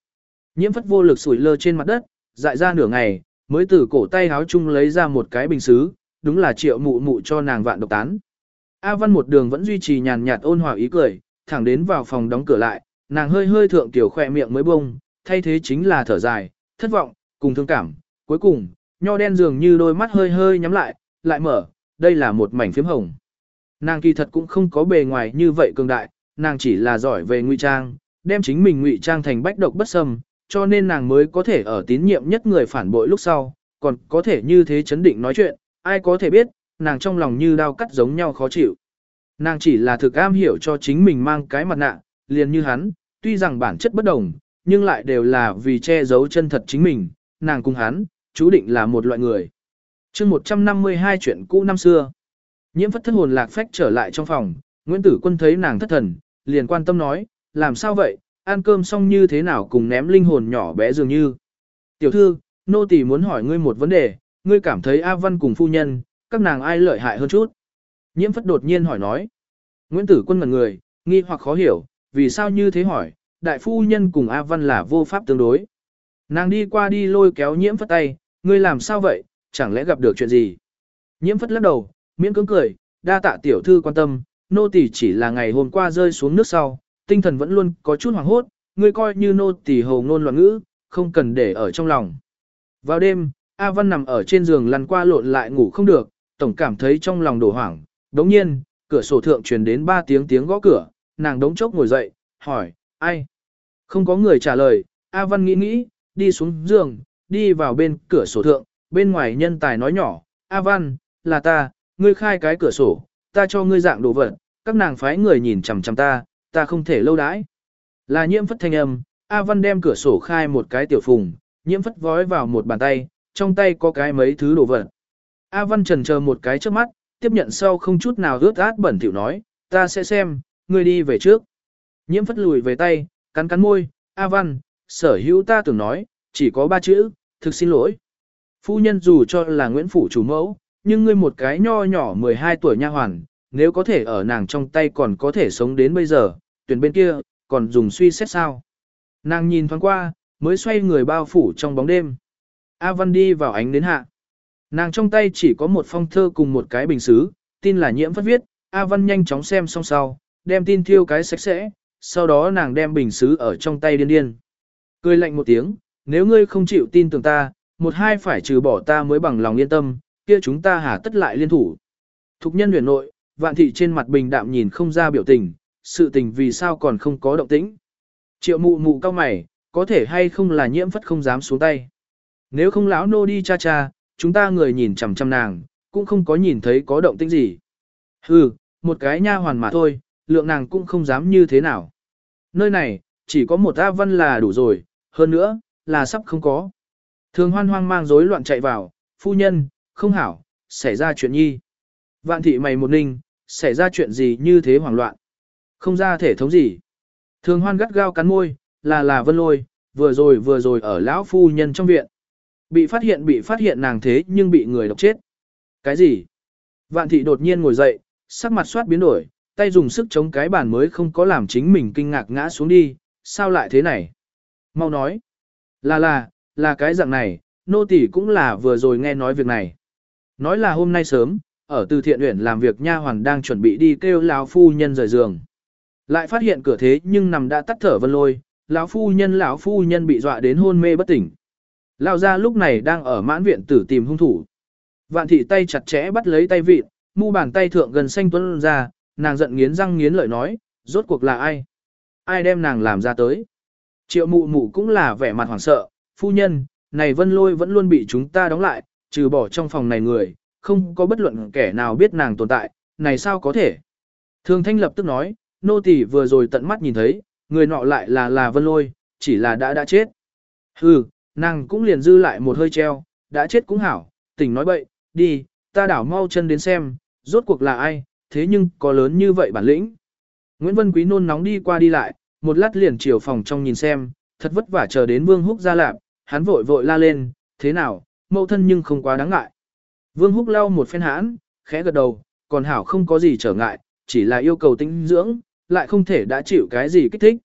Nhiễm phất vô lực sủi lơ trên mặt đất, dại ra nửa ngày, mới từ cổ tay háo chung lấy ra một cái bình xứ, đúng là triệu mụ mụ cho nàng vạn độc tán. A Văn một đường vẫn duy trì nhàn nhạt ôn hòa ý cười, thẳng đến vào phòng đóng cửa lại, nàng hơi hơi thượng tiểu khỏe miệng mới bông, thay thế chính là thở dài, thất vọng, cùng thương cảm, cuối cùng, nho đen dường như đôi mắt hơi hơi nhắm lại, lại mở, đây là một mảnh phím hồng. Nàng kỳ thật cũng không có bề ngoài như vậy cường đại, nàng chỉ là giỏi về ngụy trang, đem chính mình ngụy trang thành bách độc bất xâm, cho nên nàng mới có thể ở tín nhiệm nhất người phản bội lúc sau, còn có thể như thế chấn định nói chuyện, ai có thể biết, nàng trong lòng như đau cắt giống nhau khó chịu. Nàng chỉ là thực am hiểu cho chính mình mang cái mặt nạ, liền như hắn, tuy rằng bản chất bất đồng, nhưng lại đều là vì che giấu chân thật chính mình, nàng cùng hắn, chú định là một loại người. chương 152 chuyện cũ năm xưa, nhiễm phất thất hồn lạc phách trở lại trong phòng, Nguyễn Tử Quân thấy nàng thất thần, liền quan tâm nói, làm sao vậy, ăn cơm xong như thế nào cùng ném linh hồn nhỏ bé dường như. Tiểu thư, nô tỳ muốn hỏi ngươi một vấn đề, ngươi cảm thấy A Văn cùng phu nhân, các nàng ai lợi hại hơn chút. Nhiễm phất đột nhiên hỏi nói. Nguyễn Tử Quân ngẩn người, nghi hoặc khó hiểu, vì sao như thế hỏi, đại phu nhân cùng A Văn là vô pháp tương đối. Nàng đi qua đi lôi kéo nhiễm phất tay, ngươi làm sao vậy, chẳng lẽ gặp được chuyện gì. Nhiễm phất lắc đầu, miễn cưỡng cười, đa tạ tiểu thư quan tâm, nô tỳ chỉ là ngày hôm qua rơi xuống nước sau, tinh thần vẫn luôn có chút hoảng hốt, ngươi coi như nô tỳ hồ ngôn loạn ngữ, không cần để ở trong lòng. Vào đêm, A Văn nằm ở trên giường lăn qua lộn lại ngủ không được, tổng cảm thấy trong lòng đổ hoảng. Đống nhiên, cửa sổ thượng truyền đến ba tiếng tiếng gõ cửa, nàng đống chốc ngồi dậy, hỏi, ai? Không có người trả lời, A Văn nghĩ nghĩ, đi xuống giường, đi vào bên cửa sổ thượng, bên ngoài nhân tài nói nhỏ, A Văn, là ta, ngươi khai cái cửa sổ, ta cho ngươi dạng đồ vật, các nàng phái người nhìn chằm chằm ta, ta không thể lâu đãi. Là nhiễm phất thanh âm, A Văn đem cửa sổ khai một cái tiểu phùng, nhiễm phất vói vào một bàn tay, trong tay có cái mấy thứ đồ vật. A Văn trần chờ một cái trước mắt, tiếp nhận sau không chút nào ướt át bẩn thỉu nói, ta sẽ xem, ngươi đi về trước. Nhiễm phất lùi về tay, cắn cắn môi, A Văn, sở hữu ta tưởng nói, chỉ có ba chữ, thực xin lỗi. Phu nhân dù cho là Nguyễn Phủ chủ mẫu, nhưng ngươi một cái nho nhỏ 12 tuổi nha hoàn, nếu có thể ở nàng trong tay còn có thể sống đến bây giờ, tuyển bên kia, còn dùng suy xét sao. Nàng nhìn thoáng qua, mới xoay người bao phủ trong bóng đêm. A Văn đi vào ánh đến hạ. Nàng trong tay chỉ có một phong thơ cùng một cái bình xứ, tin là nhiễm phất viết, A Văn nhanh chóng xem xong sau, đem tin thiêu cái sạch sẽ, sau đó nàng đem bình xứ ở trong tay điên điên. Cười lạnh một tiếng, nếu ngươi không chịu tin tưởng ta, một hai phải trừ bỏ ta mới bằng lòng yên tâm, kia chúng ta hà tất lại liên thủ. Thục nhân huyền nội, vạn thị trên mặt bình đạm nhìn không ra biểu tình, sự tình vì sao còn không có động tĩnh. Triệu mụ mụ cao mày, có thể hay không là nhiễm phất không dám xuống tay. Nếu không lão nô đi cha cha, chúng ta người nhìn chằm chằm nàng, cũng không có nhìn thấy có động tĩnh gì. Hừ, một cái nha hoàn mà thôi, lượng nàng cũng không dám như thế nào. Nơi này, chỉ có một A Văn là đủ rồi, hơn nữa, là sắp không có. Thường hoan hoang mang rối loạn chạy vào, phu nhân, không hảo, xảy ra chuyện nhi. Vạn thị mày một ninh, xảy ra chuyện gì như thế hoảng loạn. Không ra thể thống gì. Thường hoan gắt gao cắn môi, là là vân lôi, vừa rồi vừa rồi ở lão phu nhân trong viện. Bị phát hiện bị phát hiện nàng thế nhưng bị người độc chết. Cái gì? Vạn thị đột nhiên ngồi dậy, sắc mặt soát biến đổi, tay dùng sức chống cái bàn mới không có làm chính mình kinh ngạc ngã xuống đi, sao lại thế này? Mau nói. Là là, là cái dạng này, nô tỳ cũng là vừa rồi nghe nói việc này. Nói là hôm nay sớm, ở từ thiện uyển làm việc nha hoàn đang chuẩn bị đi kêu lão phu nhân rời giường. Lại phát hiện cửa thế nhưng nằm đã tắt thở vân lôi, lão phu nhân lão phu nhân bị dọa đến hôn mê bất tỉnh. Lão gia lúc này đang ở mãn viện tử tìm hung thủ. Vạn thị tay chặt chẽ bắt lấy tay vịt, mu bàn tay thượng gần xanh tuấn ra, nàng giận nghiến răng nghiến lợi nói, rốt cuộc là ai? Ai đem nàng làm ra tới? Triệu mụ mụ cũng là vẻ mặt hoảng sợ, phu nhân, này vân lôi vẫn luôn bị chúng ta đóng lại, trừ bỏ trong phòng này người, không có bất luận kẻ nào biết nàng tồn tại, này sao có thể? Thường thanh lập tức nói, nô tỳ vừa rồi tận mắt nhìn thấy, người nọ lại là là vân lôi, chỉ là đã đã chết. Hừ, nàng cũng liền dư lại một hơi treo, đã chết cũng hảo, tỉnh nói bậy, đi, ta đảo mau chân đến xem, rốt cuộc là ai, thế nhưng có lớn như vậy bản lĩnh. Nguyễn Vân Quý nôn nóng đi qua đi lại, một lát liền chiều phòng trong nhìn xem, thật vất vả chờ đến Vương Húc ra lạp, hắn vội vội la lên, thế nào, mẫu thân nhưng không quá đáng ngại. Vương Húc lau một phen hãn, khẽ gật đầu, còn hảo không có gì trở ngại, chỉ là yêu cầu tinh dưỡng, lại không thể đã chịu cái gì kích thích.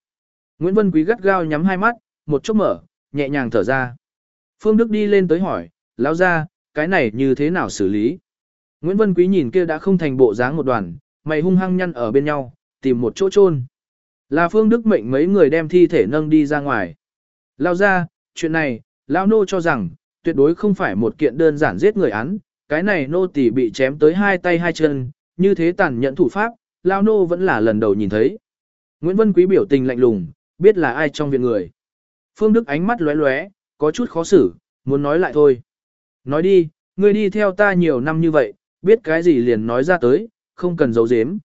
Nguyễn Vân Quý gắt gao nhắm hai mắt, một chút mở, nhẹ nhàng thở ra. Phương Đức đi lên tới hỏi, lão ra, cái này như thế nào xử lý? Nguyễn Vân Quý nhìn kia đã không thành bộ dáng một đoàn, mày hung hăng nhăn ở bên nhau, tìm một chỗ chôn. Là Phương Đức mệnh mấy người đem thi thể nâng đi ra ngoài. Lao ra, chuyện này, Lao nô cho rằng, tuyệt đối không phải một kiện đơn giản giết người án, cái này nô tỷ bị chém tới hai tay hai chân, như thế tàn nhẫn thủ pháp, Lao nô vẫn là lần đầu nhìn thấy. Nguyễn Vân Quý biểu tình lạnh lùng, biết là ai trong viện người. Phương Đức ánh mắt lóe lóe, có chút khó xử, muốn nói lại thôi. Nói đi, ngươi đi theo ta nhiều năm như vậy, biết cái gì liền nói ra tới, không cần giấu giếm.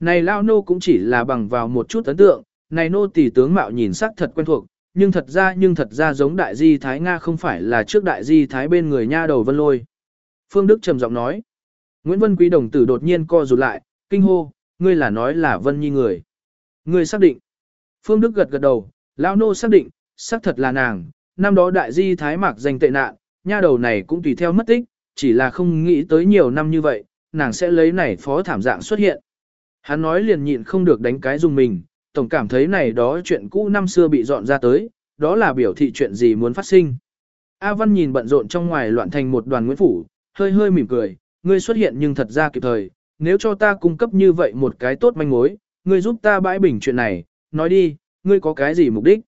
Này Lao Nô cũng chỉ là bằng vào một chút ấn tượng, này Nô tỷ tướng mạo nhìn sắc thật quen thuộc, nhưng thật ra nhưng thật ra giống đại di Thái Nga không phải là trước đại di Thái bên người nha đầu vân lôi. Phương Đức trầm giọng nói. Nguyễn Vân Quý đồng tử đột nhiên co rụt lại, kinh hô, ngươi là nói là Vân Nhi người. Ngươi xác định. Phương Đức gật gật đầu, Lão Nô xác định, xác thật là nàng, năm đó đại di Thái mạc danh tệ nạn, nha đầu này cũng tùy theo mất tích, chỉ là không nghĩ tới nhiều năm như vậy, nàng sẽ lấy này phó thảm dạng xuất hiện. Hắn nói liền nhịn không được đánh cái dùng mình, tổng cảm thấy này đó chuyện cũ năm xưa bị dọn ra tới, đó là biểu thị chuyện gì muốn phát sinh. A Văn nhìn bận rộn trong ngoài loạn thành một đoàn Nguyễn Phủ, hơi hơi mỉm cười, ngươi xuất hiện nhưng thật ra kịp thời, nếu cho ta cung cấp như vậy một cái tốt manh mối, ngươi giúp ta bãi bình chuyện này, nói đi, ngươi có cái gì mục đích?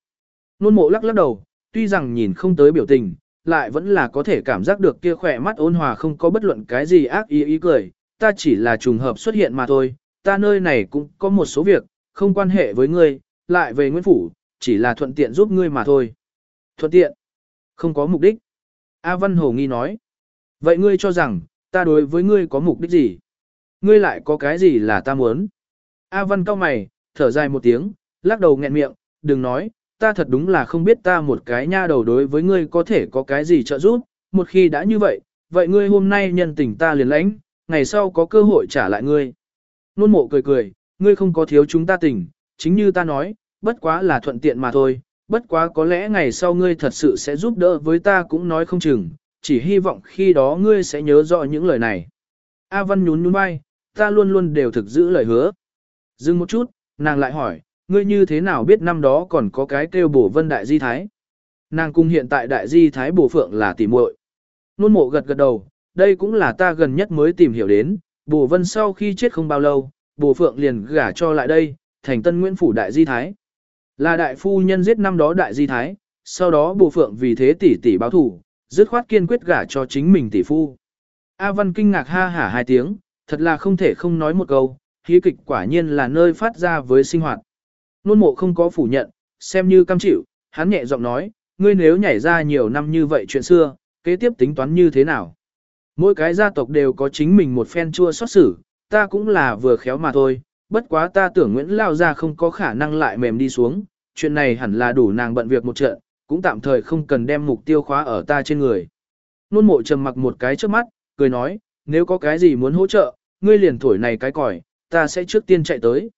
Nôn mộ lắc lắc đầu, tuy rằng nhìn không tới biểu tình, lại vẫn là có thể cảm giác được kia khỏe mắt ôn hòa không có bất luận cái gì ác ý ý cười, ta chỉ là trùng hợp xuất hiện mà thôi, ta nơi này cũng có một số việc, không quan hệ với ngươi, lại về Nguyễn Phủ, chỉ là thuận tiện giúp ngươi mà thôi. Thuận tiện? Không có mục đích. A Văn Hồ nghi nói. Vậy ngươi cho rằng, ta đối với ngươi có mục đích gì? Ngươi lại có cái gì là ta muốn? A Văn cao mày, thở dài một tiếng, lắc đầu nghẹn miệng, đừng nói, ta thật đúng là không biết ta một cái nha đầu đối với ngươi có thể có cái gì trợ giúp, một khi đã như vậy, vậy ngươi hôm nay nhân tình ta liền lãnh, ngày sau có cơ hội trả lại ngươi. Nôn mộ cười cười, ngươi không có thiếu chúng ta tình, chính như ta nói, bất quá là thuận tiện mà thôi, bất quá có lẽ ngày sau ngươi thật sự sẽ giúp đỡ với ta cũng nói không chừng, chỉ hy vọng khi đó ngươi sẽ nhớ rõ những lời này. A Văn nhún nhún vai, ta luôn luôn đều thực giữ lời hứa. Dừng một chút, nàng lại hỏi, ngươi như thế nào biết năm đó còn có cái kêu bổ vân đại di thái? Nàng cung hiện tại đại di thái bổ phượng là tỉ muội. Nôn mộ gật gật đầu, đây cũng là ta gần nhất mới tìm hiểu đến, bổ vân sau khi chết không bao lâu, bổ phượng liền gả cho lại đây, thành tân nguyễn phủ đại di thái. Là đại phu nhân giết năm đó đại di thái, sau đó bổ phượng vì thế tỷ tỷ báo thủ, dứt khoát kiên quyết gả cho chính mình tỷ phu. A Văn kinh ngạc ha hả hai tiếng, thật là không thể không nói một câu, hí kịch quả nhiên là nơi phát ra với sinh hoạt. Nôn mộ không có phủ nhận, xem như cam chịu, hắn nhẹ giọng nói, ngươi nếu nhảy ra nhiều năm như vậy chuyện xưa, kế tiếp tính toán như thế nào? Mỗi cái gia tộc đều có chính mình một phen chua xót xử, ta cũng là vừa khéo mà thôi, bất quá ta tưởng Nguyễn Lao ra không có khả năng lại mềm đi xuống, chuyện này hẳn là đủ nàng bận việc một trận, cũng tạm thời không cần đem mục tiêu khóa ở ta trên người. Nôn mộ trầm mặc một cái trước mắt, cười nói, nếu có cái gì muốn hỗ trợ, ngươi liền thổi này cái còi, ta sẽ trước tiên chạy tới.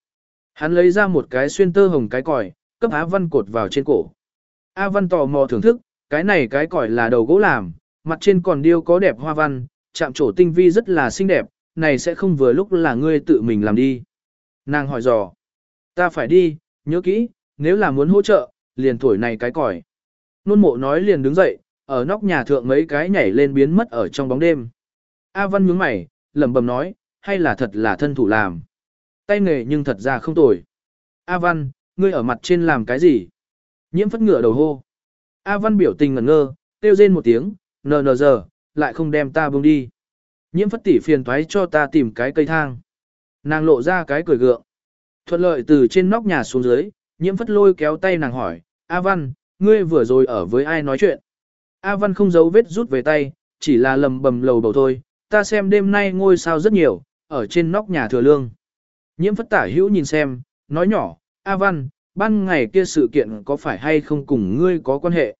Hắn lấy ra một cái xuyên tơ hồng cái còi, cấp Á Văn cột vào trên cổ. A Văn tò mò thưởng thức, cái này cái còi là đầu gỗ làm, mặt trên còn điêu có đẹp hoa văn, chạm trổ tinh vi rất là xinh đẹp, này sẽ không vừa lúc là ngươi tự mình làm đi. Nàng hỏi dò, ta phải đi, nhớ kỹ, nếu là muốn hỗ trợ, liền thổi này cái còi. Nôn mộ nói liền đứng dậy, ở nóc nhà thượng mấy cái nhảy lên biến mất ở trong bóng đêm. A Văn nhướng mày, lẩm bẩm nói, hay là thật là thân thủ làm. Tay nghề nhưng thật ra không tồi. A Văn, ngươi ở mặt trên làm cái gì? Nhiễm phất ngựa đầu hô. A Văn biểu tình ngẩn ngơ, kêu rên một tiếng, nờ nờ giờ, lại không đem ta buông đi. Nhiễm phất tỉ phiền toái cho ta tìm cái cây thang. Nàng lộ ra cái cười gượng. Thuận lợi từ trên nóc nhà xuống dưới, nhiễm phất lôi kéo tay nàng hỏi, A Văn, ngươi vừa rồi ở với ai nói chuyện? A Văn không giấu vết rút về tay, chỉ là lầm bầm lầu bầu thôi, ta xem đêm nay ngôi sao rất nhiều, ở trên nóc nhà thừa lương. Nhiễm phất tả hữu nhìn xem, nói nhỏ, A Văn, ban ngày kia sự kiện có phải hay không cùng ngươi có quan hệ?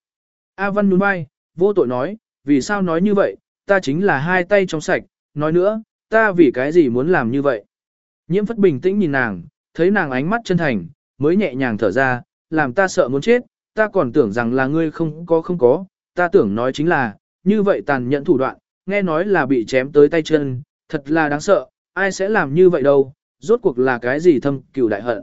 A Văn nhún vai, vô tội nói, vì sao nói như vậy, ta chính là hai tay trong sạch, nói nữa, ta vì cái gì muốn làm như vậy? Nhiễm phất bình tĩnh nhìn nàng, thấy nàng ánh mắt chân thành, mới nhẹ nhàng thở ra, làm ta sợ muốn chết, ta còn tưởng rằng là ngươi không có không có, ta tưởng nói chính là, như vậy tàn nhẫn thủ đoạn, nghe nói là bị chém tới tay chân, thật là đáng sợ, ai sẽ làm như vậy đâu, rốt cuộc là cái gì thâm cừu đại hận.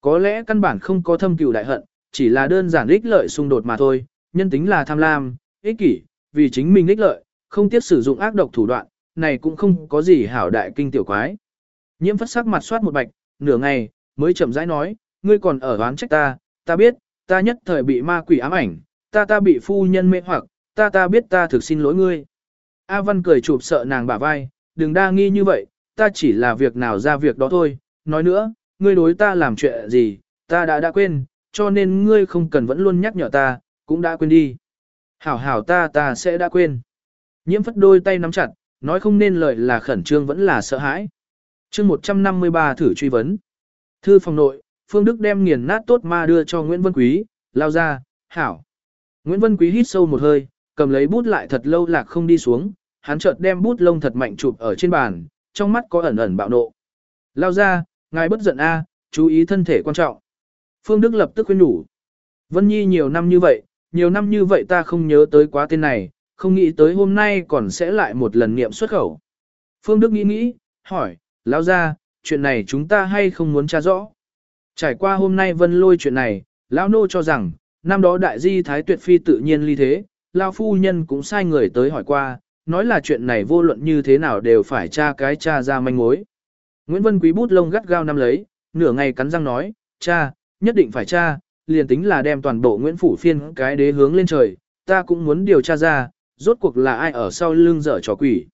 Có lẽ căn bản không có thâm cừu đại hận, chỉ là đơn giản ích lợi xung đột mà thôi, nhân tính là tham lam, ích kỷ, vì chính mình ích lợi, không tiếc sử dụng ác độc thủ đoạn, này cũng không có gì hảo đại kinh tiểu quái. Nhiễm phất sắc mặt soát một bạch, nửa ngày, mới chậm rãi nói, ngươi còn ở oán trách ta, ta biết, ta nhất thời bị ma quỷ ám ảnh, ta ta bị phu nhân mê hoặc, ta ta biết ta thực xin lỗi ngươi. A Văn cười chụp sợ nàng bả vai, đừng đa nghi như vậy, ta chỉ là việc nào ra việc đó thôi, nói nữa, ngươi đối ta làm chuyện gì, ta đã đã quên, cho nên ngươi không cần vẫn luôn nhắc nhở ta, cũng đã quên đi. Hảo hảo ta ta sẽ đã quên. Nhiễm phất đôi tay nắm chặt, nói không nên lời là khẩn trương vẫn là sợ hãi. chương 153 thử truy vấn. Thư phòng nội, Phương Đức đem nghiền nát tốt ma đưa cho Nguyễn Vân Quý, lao ra, hảo. Nguyễn Vân Quý hít sâu một hơi, cầm lấy bút lại thật lâu lạc không đi xuống, hắn chợt đem bút lông thật mạnh chụp ở trên bàn, trong mắt có ẩn ẩn bạo nộ. Lao ra, ngài bất giận a, chú ý thân thể quan trọng. Phương Đức lập tức khuyên nhủ. Vân Nhi nhiều năm như vậy, nhiều năm như vậy ta không nhớ tới quá tên này, không nghĩ tới hôm nay còn sẽ lại một lần niệm xuất khẩu. Phương Đức nghĩ nghĩ, hỏi, lão ra, chuyện này chúng ta hay không muốn tra rõ. Trải qua hôm nay vân lôi chuyện này, lão nô cho rằng, năm đó đại di thái tuyệt phi tự nhiên ly thế, lão phu nhân cũng sai người tới hỏi qua, nói là chuyện này vô luận như thế nào đều phải tra cái tra ra manh mối. Nguyễn Vân Quý bút lông gắt gao nắm lấy, nửa ngày cắn răng nói, cha, nhất định phải cha, liền tính là đem toàn bộ Nguyễn Phủ phiên cái đế hướng lên trời, ta cũng muốn điều tra ra, rốt cuộc là ai ở sau lưng dở trò quỷ.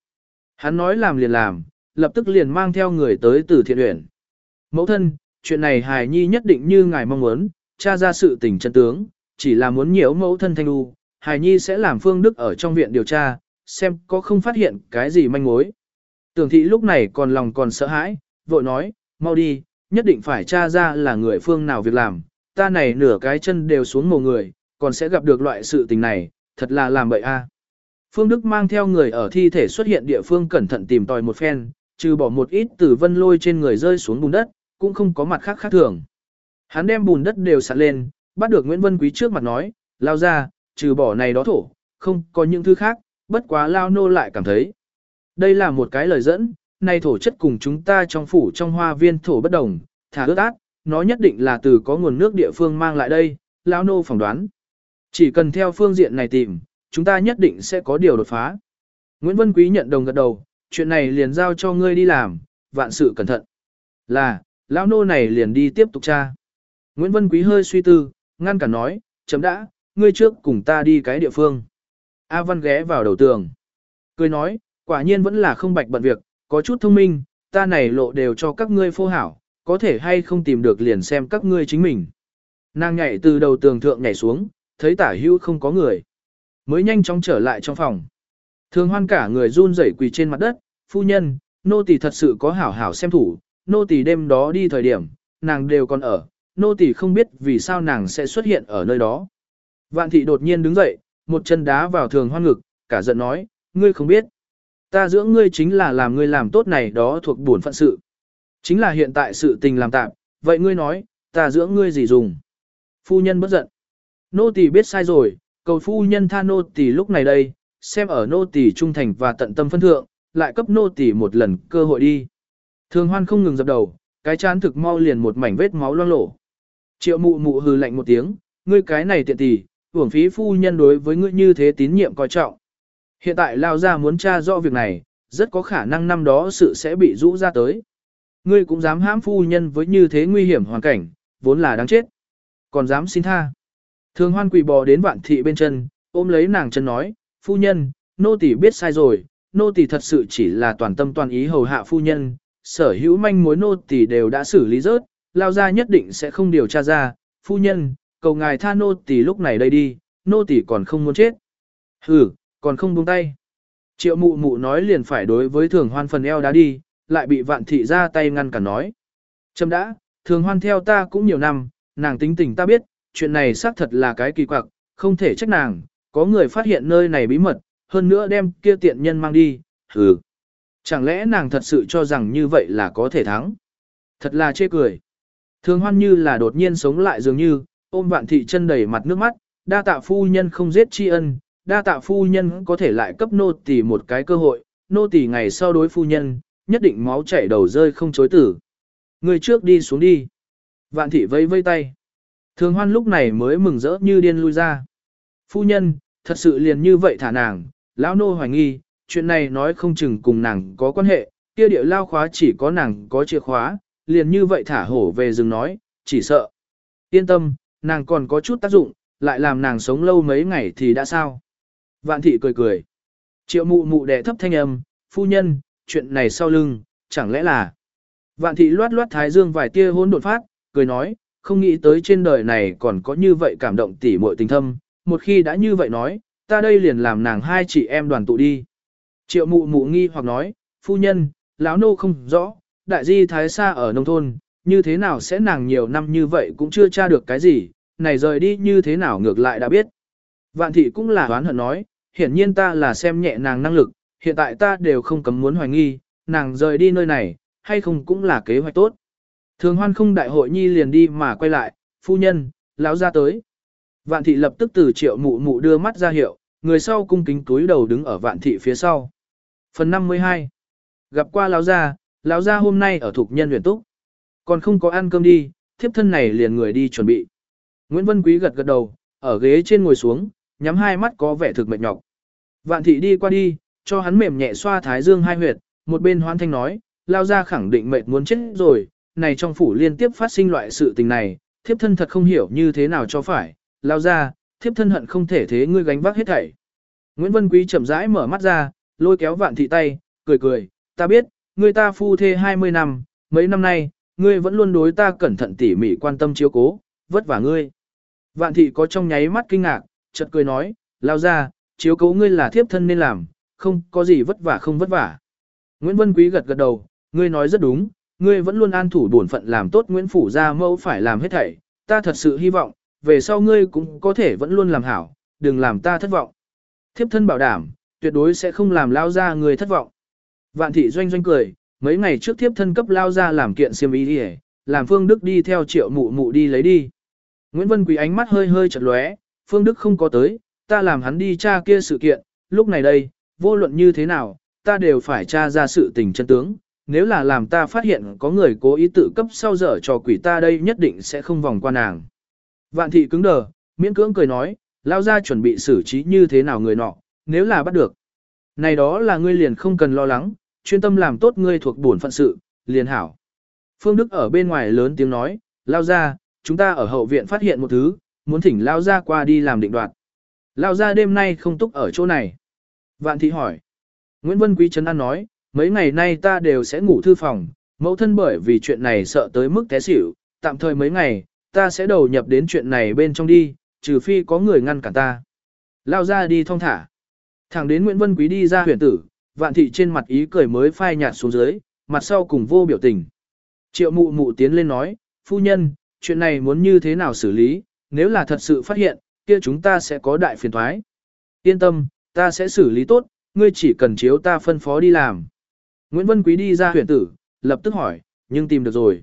Hắn nói làm liền làm, lập tức liền mang theo người tới từ thiện uyển. Mẫu thân, chuyện này hài nhi nhất định như ngài mong muốn, tra ra sự tình chân tướng, chỉ là muốn nhiễu mẫu thân thanh u, hài nhi sẽ làm phương đức ở trong viện điều tra, xem có không phát hiện cái gì manh mối. Tưởng thị lúc này còn lòng còn sợ hãi, vội nói, mau đi, nhất định phải tra ra là người phương nào việc làm, ta này nửa cái chân đều xuống mồ người, còn sẽ gặp được loại sự tình này, thật là làm bậy a. Phương Đức mang theo người ở thi thể xuất hiện địa phương cẩn thận tìm tòi một phen, trừ bỏ một ít từ vân lôi trên người rơi xuống bùn đất, cũng không có mặt khác khác thường. Hắn đem bùn đất đều sạt lên, bắt được Nguyễn Vân Quý trước mặt nói, lao ra, trừ bỏ này đó thổ, không có những thứ khác, bất quá lao nô lại cảm thấy. Đây là một cái lời dẫn, nay thổ chất cùng chúng ta trong phủ trong hoa viên thổ bất đồng, thả ướt át, nó nhất định là từ có nguồn nước địa phương mang lại đây, lao nô phỏng đoán. Chỉ cần theo phương diện này tìm, chúng ta nhất định sẽ có điều đột phá. Nguyễn Vân Quý nhận đồng gật đầu, chuyện này liền giao cho ngươi đi làm, vạn sự cẩn thận. Là, lão nô này liền đi tiếp tục tra. Nguyễn Vân Quý hơi suy tư, ngăn cản nói, chấm đã, ngươi trước cùng ta đi cái địa phương. A Văn ghé vào đầu tường. Cười nói, quả nhiên vẫn là không bạch bận việc, có chút thông minh, ta này lộ đều cho các ngươi phô hảo, có thể hay không tìm được liền xem các ngươi chính mình. Nàng nhảy từ đầu tường thượng nhảy xuống, thấy tả hữu không có người. Mới nhanh chóng trở lại trong phòng. Thường hoan cả người run rẩy quỳ trên mặt đất, phu nhân, nô tỳ thật sự có hảo hảo xem thủ, nô tỳ đêm đó đi thời điểm, nàng đều còn ở, nô tỳ không biết vì sao nàng sẽ xuất hiện ở nơi đó. Vạn thị đột nhiên đứng dậy, một chân đá vào thường hoan ngực, cả giận nói, ngươi không biết. Ta dưỡng ngươi chính là làm ngươi làm tốt này đó thuộc buồn phận sự. Chính là hiện tại sự tình làm tạm, vậy ngươi nói, ta dưỡng ngươi gì dùng. Phu nhân bất giận. Nô tỳ biết sai rồi, cầu phu nhân tha nô tỳ lúc này đây, xem ở nô tỳ trung thành và tận tâm phân thượng, lại cấp nô tỳ một lần cơ hội đi. Thường hoan không ngừng dập đầu, cái chán thực mau liền một mảnh vết máu loang lổ. Triệu mụ mụ hừ lạnh một tiếng, ngươi cái này tiện tỷ, uổng phí phu nhân đối với ngươi như thế tín nhiệm coi trọng. Hiện tại lao ra muốn tra rõ việc này, rất có khả năng năm đó sự sẽ bị rũ ra tới. Ngươi cũng dám hãm phu nhân với như thế nguy hiểm hoàn cảnh, vốn là đáng chết. Còn dám xin tha. Thường hoan quỳ bò đến vạn thị bên chân, ôm lấy nàng chân nói, phu nhân, nô tỳ biết sai rồi, nô tỳ thật sự chỉ là toàn tâm toàn ý hầu hạ phu nhân, sở hữu manh mối nô tỳ đều đã xử lý rớt, lao ra nhất định sẽ không điều tra ra, phu nhân, cầu ngài tha nô tỳ lúc này đây đi, nô tỳ còn không muốn chết. Hừ, còn không buông tay. Triệu mụ mụ nói liền phải đối với thường hoan phần eo đá đi, lại bị vạn thị ra tay ngăn cản nói. Châm đã, thường hoan theo ta cũng nhiều năm, nàng tính tình ta biết, chuyện này xác thật là cái kỳ quặc, không thể trách nàng, có người phát hiện nơi này bí mật, hơn nữa đem kia tiện nhân mang đi, hừ. Chẳng lẽ nàng thật sự cho rằng như vậy là có thể thắng? Thật là chê cười. Thường hoan như là đột nhiên sống lại dường như, ôm vạn thị chân đầy mặt nước mắt, đa tạ phu nhân không giết tri ân, đa tạ phu nhân có thể lại cấp nô tỳ một cái cơ hội, nô tỳ ngày sau đối phu nhân, nhất định máu chảy đầu rơi không chối tử. Người trước đi xuống đi. Vạn thị vây vây tay. Thường hoan lúc này mới mừng rỡ như điên lui ra. Phu nhân, thật sự liền như vậy thả nàng, lão nô hoài nghi, chuyện này nói không chừng cùng nàng có quan hệ, kia địa lao khóa chỉ có nàng có chìa khóa, liền như vậy thả hổ về rừng nói, chỉ sợ. Yên tâm, nàng còn có chút tác dụng, lại làm nàng sống lâu mấy ngày thì đã sao. Vạn thị cười cười. Triệu mụ mụ đẻ thấp thanh âm, phu nhân, chuyện này sau lưng, chẳng lẽ là. Vạn thị loát loát thái dương vài tia hôn đột phát, cười nói, không nghĩ tới trên đời này còn có như vậy cảm động tỉ muội tình thâm, một khi đã như vậy nói, ta đây liền làm nàng hai chị em đoàn tụ đi. Triệu mụ mụ nghi hoặc nói, phu nhân, lão nô không rõ, đại di thái xa ở nông thôn, như thế nào sẽ nàng nhiều năm như vậy cũng chưa tra được cái gì, này rời đi như thế nào ngược lại đã biết. Vạn thị cũng là đoán hận nói, hiển nhiên ta là xem nhẹ nàng năng lực, hiện tại ta đều không cấm muốn hoài nghi, nàng rời đi nơi này, hay không cũng là kế hoạch tốt. Thường hoan không đại hội nhi liền đi mà quay lại, phu nhân, lão ra tới. Vạn thị lập tức từ triệu mụ mụ đưa mắt ra hiệu, người sau cung kính túi đầu đứng ở vạn thị phía sau. Phần 52 Gặp qua lão gia, lão gia hôm nay ở thuộc nhân huyền túc. Còn không có ăn cơm đi, thiếp thân này liền người đi chuẩn bị. Nguyễn Vân Quý gật gật đầu, ở ghế trên ngồi xuống, nhắm hai mắt có vẻ thực mệt nhọc. Vạn thị đi qua đi, cho hắn mềm nhẹ xoa thái dương hai huyệt, một bên hoan thanh nói, lao ra khẳng định mệt muốn chết rồi, này trong phủ liên tiếp phát sinh loại sự tình này, thiếp thân thật không hiểu như thế nào cho phải, lao ra, thiếp thân hận không thể thế ngươi gánh vác hết thảy. Nguyễn Vân Quý chậm rãi mở mắt ra, lôi kéo vạn thị tay, cười cười, ta biết, ngươi ta phu thê 20 năm, mấy năm nay, ngươi vẫn luôn đối ta cẩn thận tỉ mỉ quan tâm chiếu cố, vất vả ngươi. Vạn thị có trong nháy mắt kinh ngạc, chợt cười nói, lao ra, chiếu cố ngươi là thiếp thân nên làm, không có gì vất vả không vất vả. Nguyễn Vân Quý gật gật đầu, ngươi nói rất đúng, ngươi vẫn luôn an thủ bổn phận làm tốt Nguyễn Phủ gia mẫu phải làm hết thảy, ta thật sự hy vọng, về sau ngươi cũng có thể vẫn luôn làm hảo, đừng làm ta thất vọng. Thiếp thân bảo đảm, tuyệt đối sẽ không làm lao ra người thất vọng. Vạn thị doanh doanh cười, mấy ngày trước thiếp thân cấp lao ra làm kiện xiêm ý đi làm Phương Đức đi theo triệu mụ mụ đi lấy đi. Nguyễn Vân Quý ánh mắt hơi hơi chật lóe, Phương Đức không có tới, ta làm hắn đi tra kia sự kiện, lúc này đây, vô luận như thế nào, ta đều phải tra ra sự tình chân tướng, nếu là làm ta phát hiện có người cố ý tự cấp sau dở cho quỷ ta đây nhất định sẽ không vòng qua nàng. Vạn thị cứng đờ, miễn cưỡng cười nói, lao ra chuẩn bị xử trí như thế nào người nọ, nếu là bắt được. Này đó là ngươi liền không cần lo lắng, chuyên tâm làm tốt ngươi thuộc bổn phận sự, liền hảo. Phương Đức ở bên ngoài lớn tiếng nói, lao ra, chúng ta ở hậu viện phát hiện một thứ, muốn thỉnh lao ra qua đi làm định đoạt. Lao ra đêm nay không túc ở chỗ này. Vạn thị hỏi. Nguyễn Vân Quý Trấn An nói, mấy ngày nay ta đều sẽ ngủ thư phòng, mẫu thân bởi vì chuyện này sợ tới mức té xỉu, tạm thời mấy ngày, ta sẽ đầu nhập đến chuyện này bên trong đi, trừ phi có người ngăn cản ta. Lao ra đi thong thả. Thẳng đến Nguyễn Vân Quý đi ra huyền tử, vạn thị trên mặt ý cười mới phai nhạt xuống dưới, mặt sau cùng vô biểu tình. Triệu mụ mụ tiến lên nói, phu nhân, chuyện này muốn như thế nào xử lý, nếu là thật sự phát hiện, kia chúng ta sẽ có đại phiền thoái. Yên tâm, ta sẽ xử lý tốt, ngươi chỉ cần chiếu ta phân phó đi làm. Nguyễn Vân Quý đi ra huyện tử, lập tức hỏi, nhưng tìm được rồi.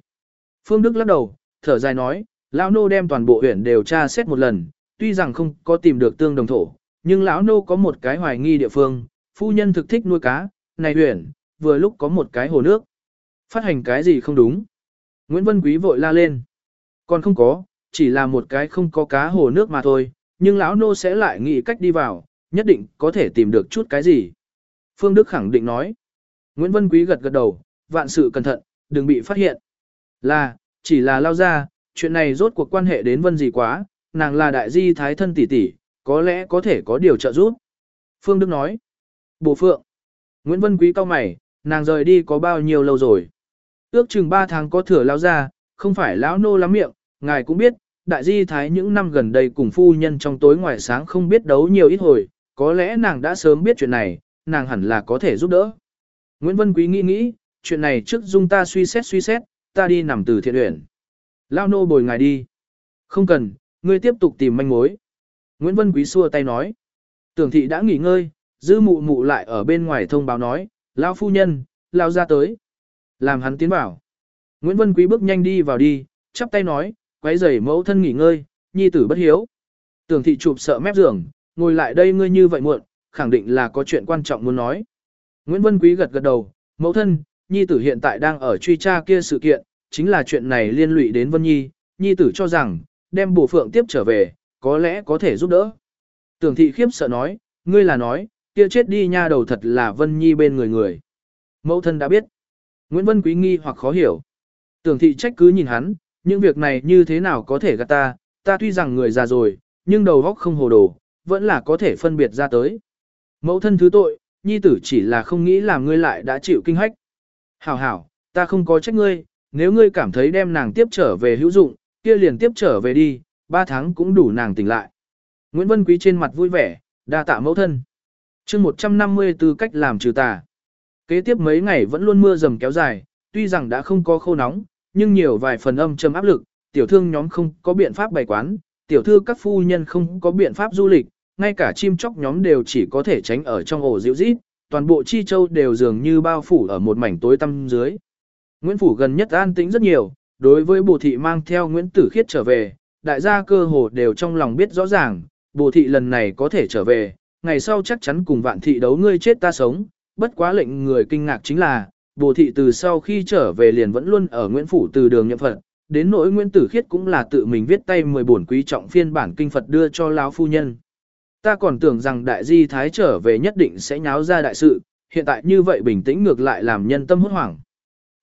Phương Đức lắc đầu, thở dài nói, lão nô đem toàn bộ huyện đều tra xét một lần, tuy rằng không có tìm được tương đồng thổ, nhưng lão nô có một cái hoài nghi địa phương, phu nhân thực thích nuôi cá, này huyện, vừa lúc có một cái hồ nước. Phát hành cái gì không đúng? Nguyễn Vân Quý vội la lên. Còn không có, chỉ là một cái không có cá hồ nước mà thôi, nhưng lão nô sẽ lại nghĩ cách đi vào, nhất định có thể tìm được chút cái gì. Phương Đức khẳng định nói. Nguyễn Vân Quý gật gật đầu, vạn sự cẩn thận, đừng bị phát hiện. Là, chỉ là lao ra, chuyện này rốt cuộc quan hệ đến Vân gì quá, nàng là đại di thái thân tỷ tỷ, có lẽ có thể có điều trợ giúp. Phương Đức nói. Bộ Phượng. Nguyễn Vân Quý cao mày, nàng rời đi có bao nhiêu lâu rồi. Ước chừng 3 tháng có thừa lao ra, không phải lão nô lắm miệng, ngài cũng biết, đại di thái những năm gần đây cùng phu nhân trong tối ngoài sáng không biết đấu nhiều ít hồi, có lẽ nàng đã sớm biết chuyện này, nàng hẳn là có thể giúp đỡ. Nguyễn Vân Quý nghĩ nghĩ, chuyện này trước dung ta suy xét suy xét, ta đi nằm từ thiện huyện. Lao nô bồi ngài đi. Không cần, ngươi tiếp tục tìm manh mối. Nguyễn Vân Quý xua tay nói. Tưởng thị đã nghỉ ngơi, dư mụ mụ lại ở bên ngoài thông báo nói, lão phu nhân, Lao ra tới. Làm hắn tiến vào. Nguyễn Vân Quý bước nhanh đi vào đi, chắp tay nói, quấy rầy mẫu thân nghỉ ngơi, nhi tử bất hiếu. Tưởng thị chụp sợ mép giường, ngồi lại đây ngươi như vậy muộn, khẳng định là có chuyện quan trọng muốn nói. Nguyễn Vân Quý gật gật đầu, mẫu thân, nhi tử hiện tại đang ở truy tra kia sự kiện, chính là chuyện này liên lụy đến Vân Nhi, nhi tử cho rằng, đem bổ phượng tiếp trở về, có lẽ có thể giúp đỡ. Tưởng thị khiếp sợ nói, ngươi là nói, kia chết đi nha đầu thật là Vân Nhi bên người người. Mẫu thân đã biết. Nguyễn Vân Quý nghi hoặc khó hiểu. Tưởng thị trách cứ nhìn hắn, những việc này như thế nào có thể gạt ta, ta tuy rằng người già rồi, nhưng đầu óc không hồ đồ, vẫn là có thể phân biệt ra tới. Mẫu thân thứ tội, nhi tử chỉ là không nghĩ làm ngươi lại đã chịu kinh hách. Hảo hảo, ta không có trách ngươi, nếu ngươi cảm thấy đem nàng tiếp trở về hữu dụng, kia liền tiếp trở về đi, ba tháng cũng đủ nàng tỉnh lại. Nguyễn Vân Quý trên mặt vui vẻ, đa tạ mẫu thân chương 154 cách làm trừ tà. Kế tiếp mấy ngày vẫn luôn mưa dầm kéo dài, tuy rằng đã không có khô nóng, nhưng nhiều vài phần âm trầm áp lực, tiểu thương nhóm không có biện pháp bày quán, tiểu thư các phu nhân không có biện pháp du lịch, ngay cả chim chóc nhóm đều chỉ có thể tránh ở trong ổ dịu rít, toàn bộ chi châu đều dường như bao phủ ở một mảnh tối tăm dưới. Nguyễn Phủ gần nhất an tĩnh rất nhiều, đối với bồ thị mang theo Nguyễn Tử Khiết trở về, đại gia cơ hồ đều trong lòng biết rõ ràng, bồ thị lần này có thể trở về, ngày sau chắc chắn cùng vạn thị đấu ngươi chết ta sống, bất quá lệnh người kinh ngạc chính là, bồ thị từ sau khi trở về liền vẫn luôn ở Nguyễn Phủ từ đường nhậm phật, đến nỗi Nguyễn Tử Khiết cũng là tự mình viết tay 10 bổn quý trọng phiên bản kinh Phật đưa cho lão phu nhân. Ta còn tưởng rằng đại di thái trở về nhất định sẽ nháo ra đại sự, hiện tại như vậy bình tĩnh ngược lại làm nhân tâm hốt hoảng.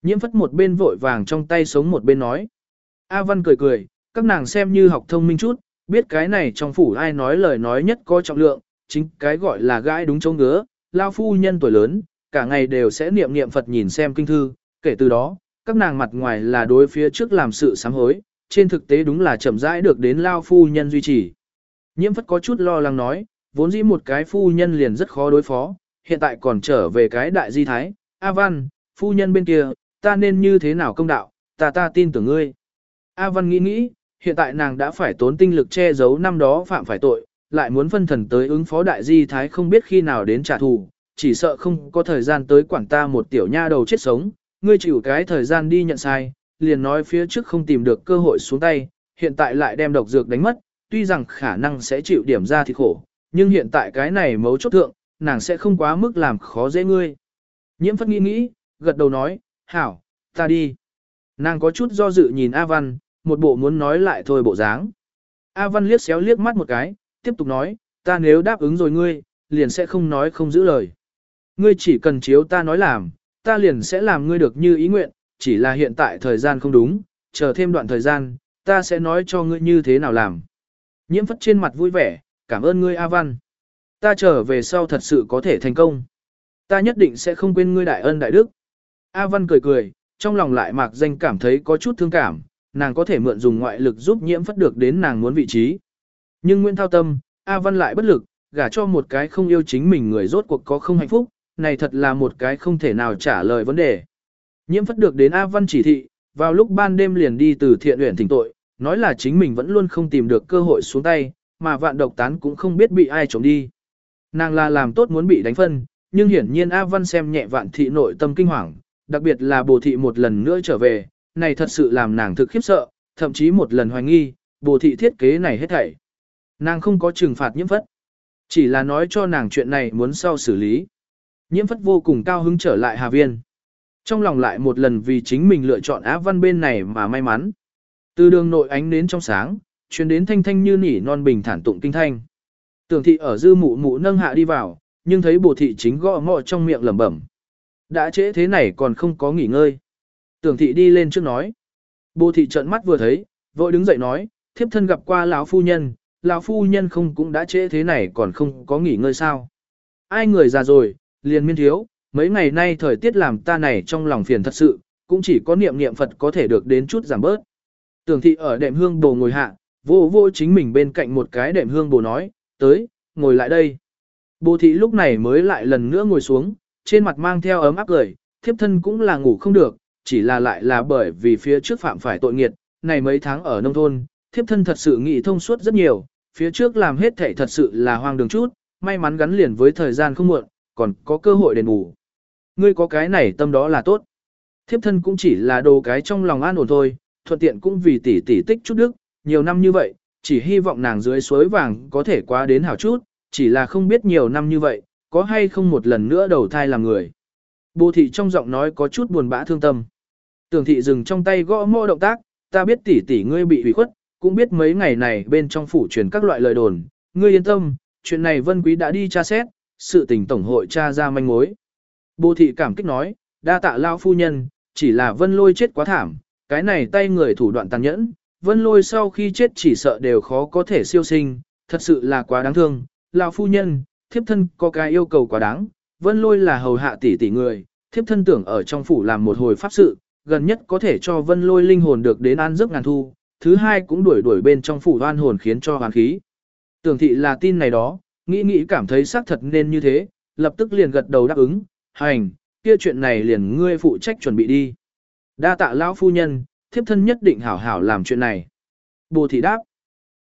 Nhiễm phất một bên vội vàng trong tay sống một bên nói. A Văn cười cười, các nàng xem như học thông minh chút, biết cái này trong phủ ai nói lời nói nhất có trọng lượng, chính cái gọi là gãi đúng chỗ ngứa, lao phu nhân tuổi lớn, cả ngày đều sẽ niệm niệm Phật nhìn xem kinh thư, kể từ đó, các nàng mặt ngoài là đối phía trước làm sự sám hối, trên thực tế đúng là chậm rãi được đến lao phu nhân duy trì. Nhiễm phất có chút lo lắng nói, vốn dĩ một cái phu nhân liền rất khó đối phó, hiện tại còn trở về cái đại di thái, A Văn, phu nhân bên kia, ta nên như thế nào công đạo, ta ta tin tưởng ngươi. A Văn nghĩ nghĩ, hiện tại nàng đã phải tốn tinh lực che giấu năm đó phạm phải tội, lại muốn phân thần tới ứng phó đại di thái không biết khi nào đến trả thù, chỉ sợ không có thời gian tới quản ta một tiểu nha đầu chết sống, ngươi chịu cái thời gian đi nhận sai, liền nói phía trước không tìm được cơ hội xuống tay, hiện tại lại đem độc dược đánh mất, tuy rằng khả năng sẽ chịu điểm ra thì khổ, nhưng hiện tại cái này mấu chốt thượng, nàng sẽ không quá mức làm khó dễ ngươi. Nhiễm phất nghĩ nghĩ, gật đầu nói, hảo, ta đi. Nàng có chút do dự nhìn A Văn, một bộ muốn nói lại thôi bộ dáng. A Văn liếc xéo liếc mắt một cái, tiếp tục nói, ta nếu đáp ứng rồi ngươi, liền sẽ không nói không giữ lời. Ngươi chỉ cần chiếu ta nói làm, ta liền sẽ làm ngươi được như ý nguyện, chỉ là hiện tại thời gian không đúng, chờ thêm đoạn thời gian, ta sẽ nói cho ngươi như thế nào làm. Nhiễm phất trên mặt vui vẻ, cảm ơn ngươi A Văn. Ta trở về sau thật sự có thể thành công. Ta nhất định sẽ không quên ngươi đại ân đại đức. A Văn cười cười, trong lòng lại mạc danh cảm thấy có chút thương cảm, nàng có thể mượn dùng ngoại lực giúp nhiễm phất được đến nàng muốn vị trí. Nhưng Nguyễn Thao Tâm, A Văn lại bất lực, gả cho một cái không yêu chính mình người rốt cuộc có không hạnh phúc, này thật là một cái không thể nào trả lời vấn đề. Nhiễm phất được đến A Văn chỉ thị, vào lúc ban đêm liền đi từ thiện huyện thỉnh tội, nói là chính mình vẫn luôn không tìm được cơ hội xuống tay, mà vạn độc tán cũng không biết bị ai chống đi. Nàng là làm tốt muốn bị đánh phân, nhưng hiển nhiên A Văn xem nhẹ vạn thị nội tâm kinh hoàng, đặc biệt là bồ thị một lần nữa trở về, này thật sự làm nàng thực khiếp sợ, thậm chí một lần hoài nghi, bồ thị thiết kế này hết thảy. Nàng không có trừng phạt nhiễm phất, chỉ là nói cho nàng chuyện này muốn sau xử lý. Nhiễm phất vô cùng cao hứng trở lại Hà Viên. Trong lòng lại một lần vì chính mình lựa chọn Á Văn bên này mà may mắn. Từ đường nội ánh đến trong sáng, chuyến đến thanh thanh như nỉ non bình thản tụng kinh thanh. Tưởng thị ở dư mụ mụ nâng hạ đi vào, nhưng thấy bồ thị chính gõ ngọ trong miệng lẩm bẩm. Đã trễ thế này còn không có nghỉ ngơi. Tưởng thị đi lên trước nói. Bồ thị trợn mắt vừa thấy, vội đứng dậy nói, thiếp thân gặp qua lão phu nhân, lão phu nhân không cũng đã trễ thế này còn không có nghỉ ngơi sao. Ai người già rồi, liền miên thiếu, mấy ngày nay thời tiết làm ta này trong lòng phiền thật sự, cũng chỉ có niệm niệm Phật có thể được đến chút giảm bớt. Tưởng thị ở đệm hương bồ ngồi hạ, vô vô chính mình bên cạnh một cái đệm hương bồ nói, tới, ngồi lại đây. Bồ thị lúc này mới lại lần nữa ngồi xuống, trên mặt mang theo ấm áp cười, thiếp thân cũng là ngủ không được, chỉ là lại là bởi vì phía trước phạm phải tội nghiệt, này mấy tháng ở nông thôn, thiếp thân thật sự nghĩ thông suốt rất nhiều, phía trước làm hết thảy thật sự là hoang đường chút, may mắn gắn liền với thời gian không muộn, còn có cơ hội đền bù. Ngươi có cái này tâm đó là tốt. Thiếp thân cũng chỉ là đồ cái trong lòng an ổn thôi, thuận tiện cũng vì tỷ tỷ tích chút đức, nhiều năm như vậy, chỉ hy vọng nàng dưới suối vàng có thể qua đến hảo chút, chỉ là không biết nhiều năm như vậy, có hay không một lần nữa đầu thai làm người. Bồ thị trong giọng nói có chút buồn bã thương tâm. Tưởng thị dừng trong tay gõ mô động tác, ta biết tỷ tỷ ngươi bị hủy khuất, cũng biết mấy ngày này bên trong phủ truyền các loại lời đồn, ngươi yên tâm, chuyện này Vân Quý đã đi tra xét, sự tình tổng hội tra ra manh mối. Bồ thị cảm kích nói, đa tạ lao phu nhân, chỉ là Vân Lôi chết quá thảm, cái này tay người thủ đoạn tàn nhẫn, Vân Lôi sau khi chết chỉ sợ đều khó có thể siêu sinh, thật sự là quá đáng thương. Lão phu nhân, thiếp thân có cái yêu cầu quá đáng, Vân Lôi là hầu hạ tỷ tỷ người, thiếp thân tưởng ở trong phủ làm một hồi pháp sự, gần nhất có thể cho Vân Lôi linh hồn được đến an giấc ngàn thu, thứ hai cũng đuổi đuổi bên trong phủ oan hồn khiến cho hoàn khí. Tưởng thị là tin này đó, nghĩ nghĩ cảm thấy xác thật nên như thế, lập tức liền gật đầu đáp ứng, hành, kia chuyện này liền ngươi phụ trách chuẩn bị đi. Đa tạ lão phu nhân, thiếp thân nhất định hảo hảo làm chuyện này. Bồ thị đáp.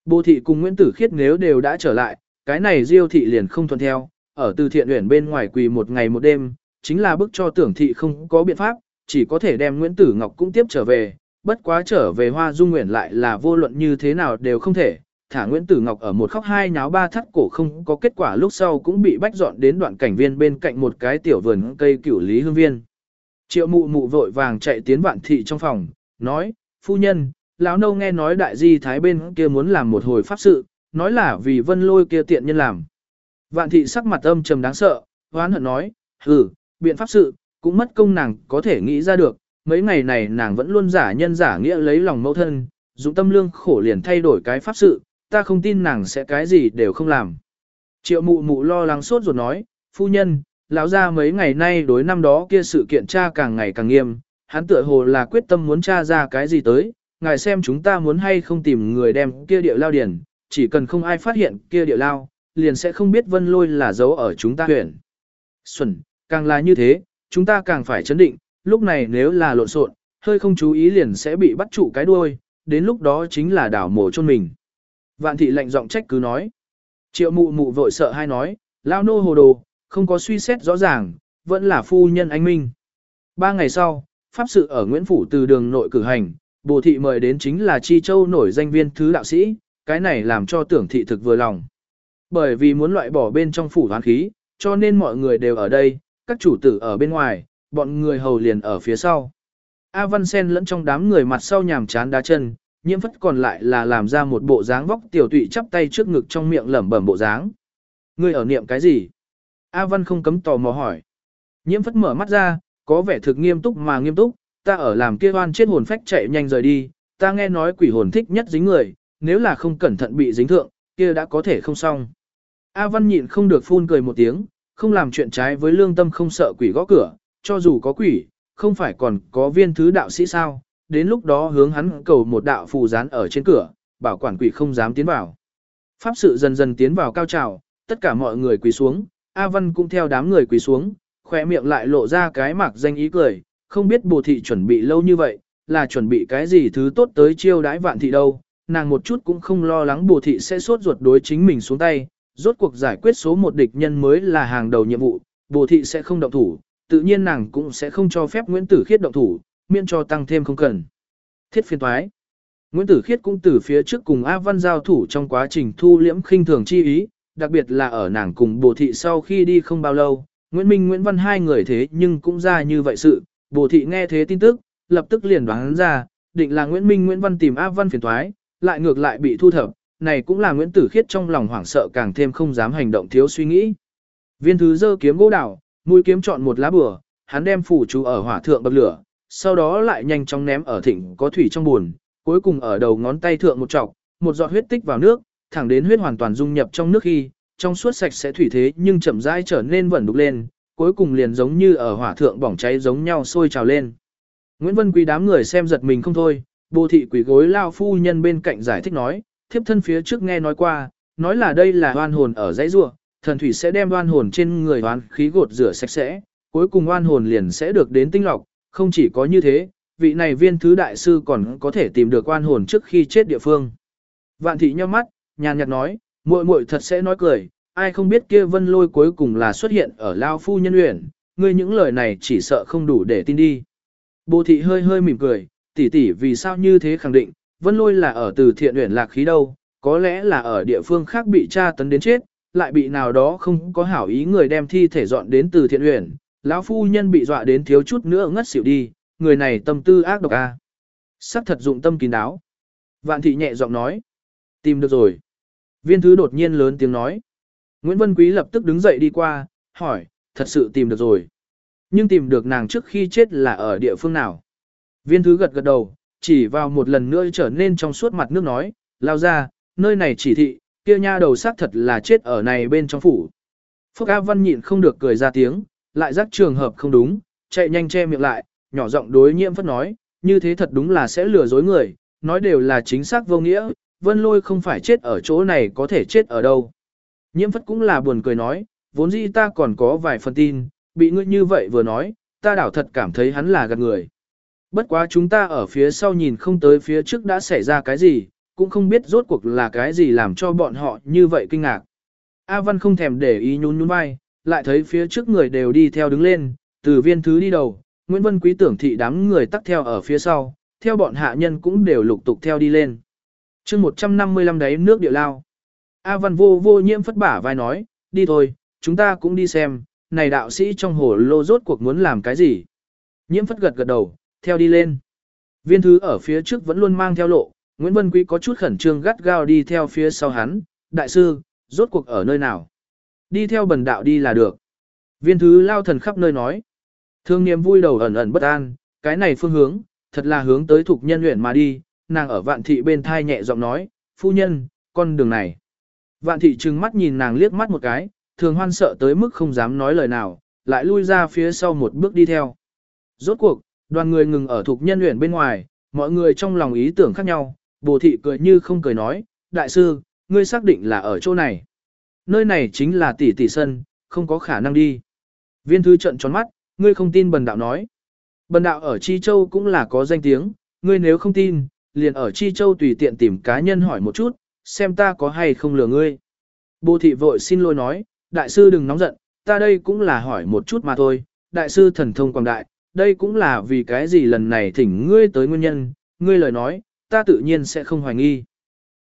Bồ thị cùng Nguyễn Tử Khiết nếu đều đã trở lại, cái này Diêu thị liền không thuận theo, ở từ thiện uyển bên ngoài quỳ một ngày một đêm, chính là bức cho tưởng thị không có biện pháp, chỉ có thể đem Nguyễn Tử Ngọc cũng tiếp trở về, bất quá trở về Hoa Dung Nguyện lại là vô luận như thế nào đều không thể. Thả Nguyễn Tử Ngọc ở một khóc hai nháo ba thắt cổ không có kết quả lúc sau cũng bị bách dọn đến đoạn cảnh viên bên cạnh một cái tiểu vườn cây cửu lý hương viên. Triệu mụ mụ vội vàng chạy tiến vạn thị trong phòng, nói, phu nhân, lão nâu nghe nói đại di thái bên kia muốn làm một hồi pháp sự, nói là vì vân lôi kia tiện nhân làm. Vạn thị sắc mặt âm trầm đáng sợ, hoán hận nói, ừ biện pháp sự, cũng mất công nàng có thể nghĩ ra được, mấy ngày này nàng vẫn luôn giả nhân giả nghĩa lấy lòng mẫu thân, dụng tâm lương khổ liền thay đổi cái pháp sự, ta không tin nàng sẽ cái gì đều không làm. Triệu mụ mụ lo lắng sốt ruột nói, phu nhân, lão ra mấy ngày nay đối năm đó kia sự kiện tra càng ngày càng nghiêm, hắn tựa hồ là quyết tâm muốn tra ra cái gì tới, ngài xem chúng ta muốn hay không tìm người đem kia địa lao điển, chỉ cần không ai phát hiện kia địa lao, liền sẽ không biết vân lôi là dấu ở chúng ta huyện. Xuân, càng là như thế, chúng ta càng phải chấn định, lúc này nếu là lộn xộn, hơi không chú ý liền sẽ bị bắt trụ cái đuôi, đến lúc đó chính là đảo mổ chôn mình. Vạn thị lệnh giọng trách cứ nói. Triệu mụ mụ vội sợ hay nói, lao nô hồ đồ, không có suy xét rõ ràng, vẫn là phu nhân anh minh. Ba ngày sau, pháp sự ở Nguyễn Phủ từ đường nội cử hành, bồ thị mời đến chính là Chi Châu nổi danh viên thứ đạo sĩ, cái này làm cho tưởng thị thực vừa lòng. Bởi vì muốn loại bỏ bên trong phủ hoán khí, cho nên mọi người đều ở đây, các chủ tử ở bên ngoài, bọn người hầu liền ở phía sau. A Văn Sen lẫn trong đám người mặt sau nhàm chán đá chân, nhiễm phất còn lại là làm ra một bộ dáng vóc tiểu tụy chắp tay trước ngực trong miệng lẩm bẩm bộ dáng. Ngươi ở niệm cái gì? A Văn không cấm tò mò hỏi. Nhiễm phất mở mắt ra, có vẻ thực nghiêm túc mà nghiêm túc, ta ở làm kia oan chết hồn phách chạy nhanh rời đi, ta nghe nói quỷ hồn thích nhất dính người, nếu là không cẩn thận bị dính thượng, kia đã có thể không xong. A Văn nhịn không được phun cười một tiếng, không làm chuyện trái với lương tâm không sợ quỷ gõ cửa, cho dù có quỷ, không phải còn có viên thứ đạo sĩ sao, đến lúc đó hướng hắn cầu một đạo phù dán ở trên cửa, bảo quản quỷ không dám tiến vào. Pháp sự dần dần tiến vào cao trào, tất cả mọi người quỳ xuống, A Văn cũng theo đám người quỳ xuống, khỏe miệng lại lộ ra cái mạc danh ý cười, không biết bồ thị chuẩn bị lâu như vậy, là chuẩn bị cái gì thứ tốt tới chiêu đãi vạn thị đâu, nàng một chút cũng không lo lắng bồ thị sẽ sốt ruột đối chính mình xuống tay, rốt cuộc giải quyết số một địch nhân mới là hàng đầu nhiệm vụ, bồ thị sẽ không động thủ, tự nhiên nàng cũng sẽ không cho phép Nguyễn Tử Khiết động thủ, miễn cho tăng thêm không cần. Thiết phiên thoái Nguyễn Tử Khiết cũng từ phía trước cùng A Văn giao thủ trong quá trình thu liễm khinh thường chi ý, đặc biệt là ở nàng cùng bồ thị sau khi đi không bao lâu, Nguyễn Minh Nguyễn Văn hai người thế nhưng cũng ra như vậy sự, bồ thị nghe thế tin tức, lập tức liền đoán ra, định là Nguyễn Minh Nguyễn Văn tìm A Văn phiền thoái, lại ngược lại bị thu thập, này cũng là Nguyễn Tử Khiết trong lòng hoảng sợ càng thêm không dám hành động thiếu suy nghĩ. Viên thứ dơ kiếm gỗ đảo, mũi kiếm chọn một lá bừa, hắn đem phủ chú ở hỏa thượng bậc lửa, sau đó lại nhanh chóng ném ở thịnh có thủy trong buồn, cuối cùng ở đầu ngón tay thượng một trọc, một giọt huyết tích vào nước, thẳng đến huyết hoàn toàn dung nhập trong nước khi, trong suốt sạch sẽ thủy thế nhưng chậm rãi trở nên vẩn đục lên, cuối cùng liền giống như ở hỏa thượng bỏng cháy giống nhau sôi trào lên. Nguyễn Vân Quý đám người xem giật mình không thôi, bồ thị quỷ gối lao phu nhân bên cạnh giải thích nói, thiếp thân phía trước nghe nói qua, nói là đây là oan hồn ở dãy rua, thần thủy sẽ đem oan hồn trên người oan khí gột rửa sạch sẽ, cuối cùng oan hồn liền sẽ được đến tinh lọc, không chỉ có như thế, vị này viên thứ đại sư còn có thể tìm được oan hồn trước khi chết địa phương. Vạn thị nhíu mắt, nhàn nhạt nói, muội muội thật sẽ nói cười, ai không biết kia vân lôi cuối cùng là xuất hiện ở lao phu nhân uyển, ngươi những lời này chỉ sợ không đủ để tin đi. Bồ thị hơi hơi mỉm cười, tỷ tỷ vì sao như thế khẳng định, vân lôi là ở từ thiện uyển lạc khí đâu, có lẽ là ở địa phương khác bị tra tấn đến chết, lại bị nào đó không có hảo ý người đem thi thể dọn đến từ thiện uyển, lão phu nhân bị dọa đến thiếu chút nữa ngất xỉu đi, người này tâm tư ác độc a. Sắc thật dụng tâm kín đáo. Vạn thị nhẹ giọng nói, tìm được rồi. Viên thứ đột nhiên lớn tiếng nói. Nguyễn Vân Quý lập tức đứng dậy đi qua, hỏi, thật sự tìm được rồi. Nhưng tìm được nàng trước khi chết là ở địa phương nào? Viên thứ gật gật đầu, chỉ vào một lần nữa trở nên trong suốt mặt nước nói, lao ra, nơi này chỉ thị, kia nha đầu xác thật là chết ở này bên trong phủ. Phúc A Văn nhịn không được cười ra tiếng, lại giác trường hợp không đúng, chạy nhanh che miệng lại, nhỏ giọng đối nhiễm phất nói, như thế thật đúng là sẽ lừa dối người, nói đều là chính xác vô nghĩa, vân lôi không phải chết ở chỗ này có thể chết ở đâu. Nhiễm phất cũng là buồn cười nói, vốn dĩ ta còn có vài phần tin, bị ngươi như vậy vừa nói, ta đảo thật cảm thấy hắn là gạt người. Bất quá chúng ta ở phía sau nhìn không tới phía trước đã xảy ra cái gì, cũng không biết rốt cuộc là cái gì làm cho bọn họ như vậy kinh ngạc. A Văn không thèm để ý nhún nhún vai, lại thấy phía trước người đều đi theo đứng lên, từ viên thứ đi đầu, Nguyễn Vân Quý tưởng thị đám người tắt theo ở phía sau, theo bọn hạ nhân cũng đều lục tục theo đi lên. chương 155 đáy nước địa lao. A Văn vô vô nhiễm phất bả vai nói, đi thôi, chúng ta cũng đi xem, này đạo sĩ trong hồ lô rốt cuộc muốn làm cái gì. Nhiễm phất gật gật đầu, theo đi lên. Viên thứ ở phía trước vẫn luôn mang theo lộ, Nguyễn Vân Quý có chút khẩn trương gắt gao đi theo phía sau hắn, đại sư, rốt cuộc ở nơi nào. Đi theo bần đạo đi là được. Viên thứ lao thần khắp nơi nói. Thương niệm vui đầu ẩn ẩn bất an, cái này phương hướng, thật là hướng tới thuộc nhân luyện mà đi, nàng ở vạn thị bên thai nhẹ giọng nói, phu nhân, con đường này. Vạn thị trừng mắt nhìn nàng liếc mắt một cái, thường hoan sợ tới mức không dám nói lời nào, lại lui ra phía sau một bước đi theo. Rốt cuộc, đoàn người ngừng ở thuộc nhân luyện bên ngoài, mọi người trong lòng ý tưởng khác nhau, bồ thị cười như không cười nói, đại sư, ngươi xác định là ở chỗ này. Nơi này chính là tỷ tỷ sân, không có khả năng đi. Viên thư trận tròn mắt, ngươi không tin bần đạo nói. Bần đạo ở Chi Châu cũng là có danh tiếng, ngươi nếu không tin, liền ở Chi Châu tùy tiện tìm cá nhân hỏi một chút, xem ta có hay không lừa ngươi. Bồ thị vội xin lỗi nói, đại sư đừng nóng giận, ta đây cũng là hỏi một chút mà thôi, đại sư thần thông quảng đại, đây cũng là vì cái gì lần này thỉnh ngươi tới nguyên nhân, ngươi lời nói, ta tự nhiên sẽ không hoài nghi.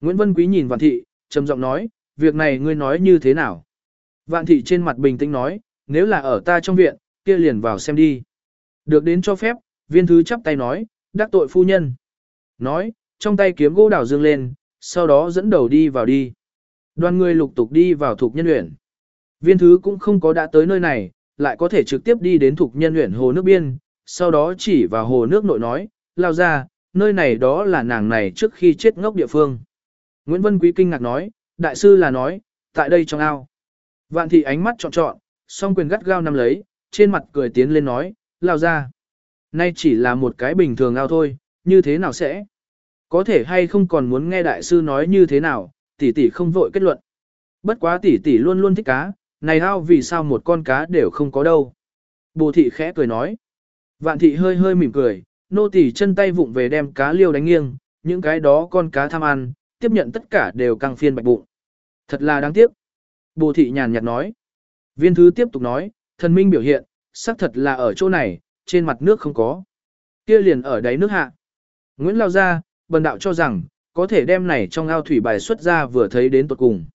Nguyễn Vân Quý nhìn Vạn Thị, trầm giọng nói, việc này ngươi nói như thế nào? Vạn Thị trên mặt bình tĩnh nói, nếu là ở ta trong viện, kia liền vào xem đi. Được đến cho phép, viên thứ chắp tay nói, đắc tội phu nhân. Nói, trong tay kiếm gỗ đào dương lên, sau đó dẫn đầu đi vào đi. Đoàn người lục tục đi vào thuộc nhân luyện. Viên thứ cũng không có đã tới nơi này, lại có thể trực tiếp đi đến thuộc nhân luyện hồ nước biên, sau đó chỉ vào hồ nước nội nói, lao ra, nơi này đó là nàng này trước khi chết ngốc địa phương. Nguyễn Vân Quý kinh ngạc nói, đại sư là nói, tại đây trong ao. Vạn thị ánh mắt trọn trọn, song quyền gắt gao nắm lấy, trên mặt cười tiến lên nói, lao ra. Nay chỉ là một cái bình thường ao thôi, như thế nào sẽ? Có thể hay không còn muốn nghe đại sư nói như thế nào, tỷ tỷ không vội kết luận. Bất quá tỷ tỷ luôn luôn thích cá, này ao vì sao một con cá đều không có đâu. Bồ thị khẽ cười nói. Vạn thị hơi hơi mỉm cười, nô tỳ chân tay vụng về đem cá liêu đánh nghiêng, những cái đó con cá tham ăn, tiếp nhận tất cả đều căng phiên bạch bụng. Thật là đáng tiếc. Bồ thị nhàn nhạt nói. Viên thứ tiếp tục nói, thần minh biểu hiện, xác thật là ở chỗ này, trên mặt nước không có. Kia liền ở đáy nước hạ. Nguyễn lao ra, bần đạo cho rằng, có thể đem này trong ao thủy bài xuất ra vừa thấy đến tuột cùng.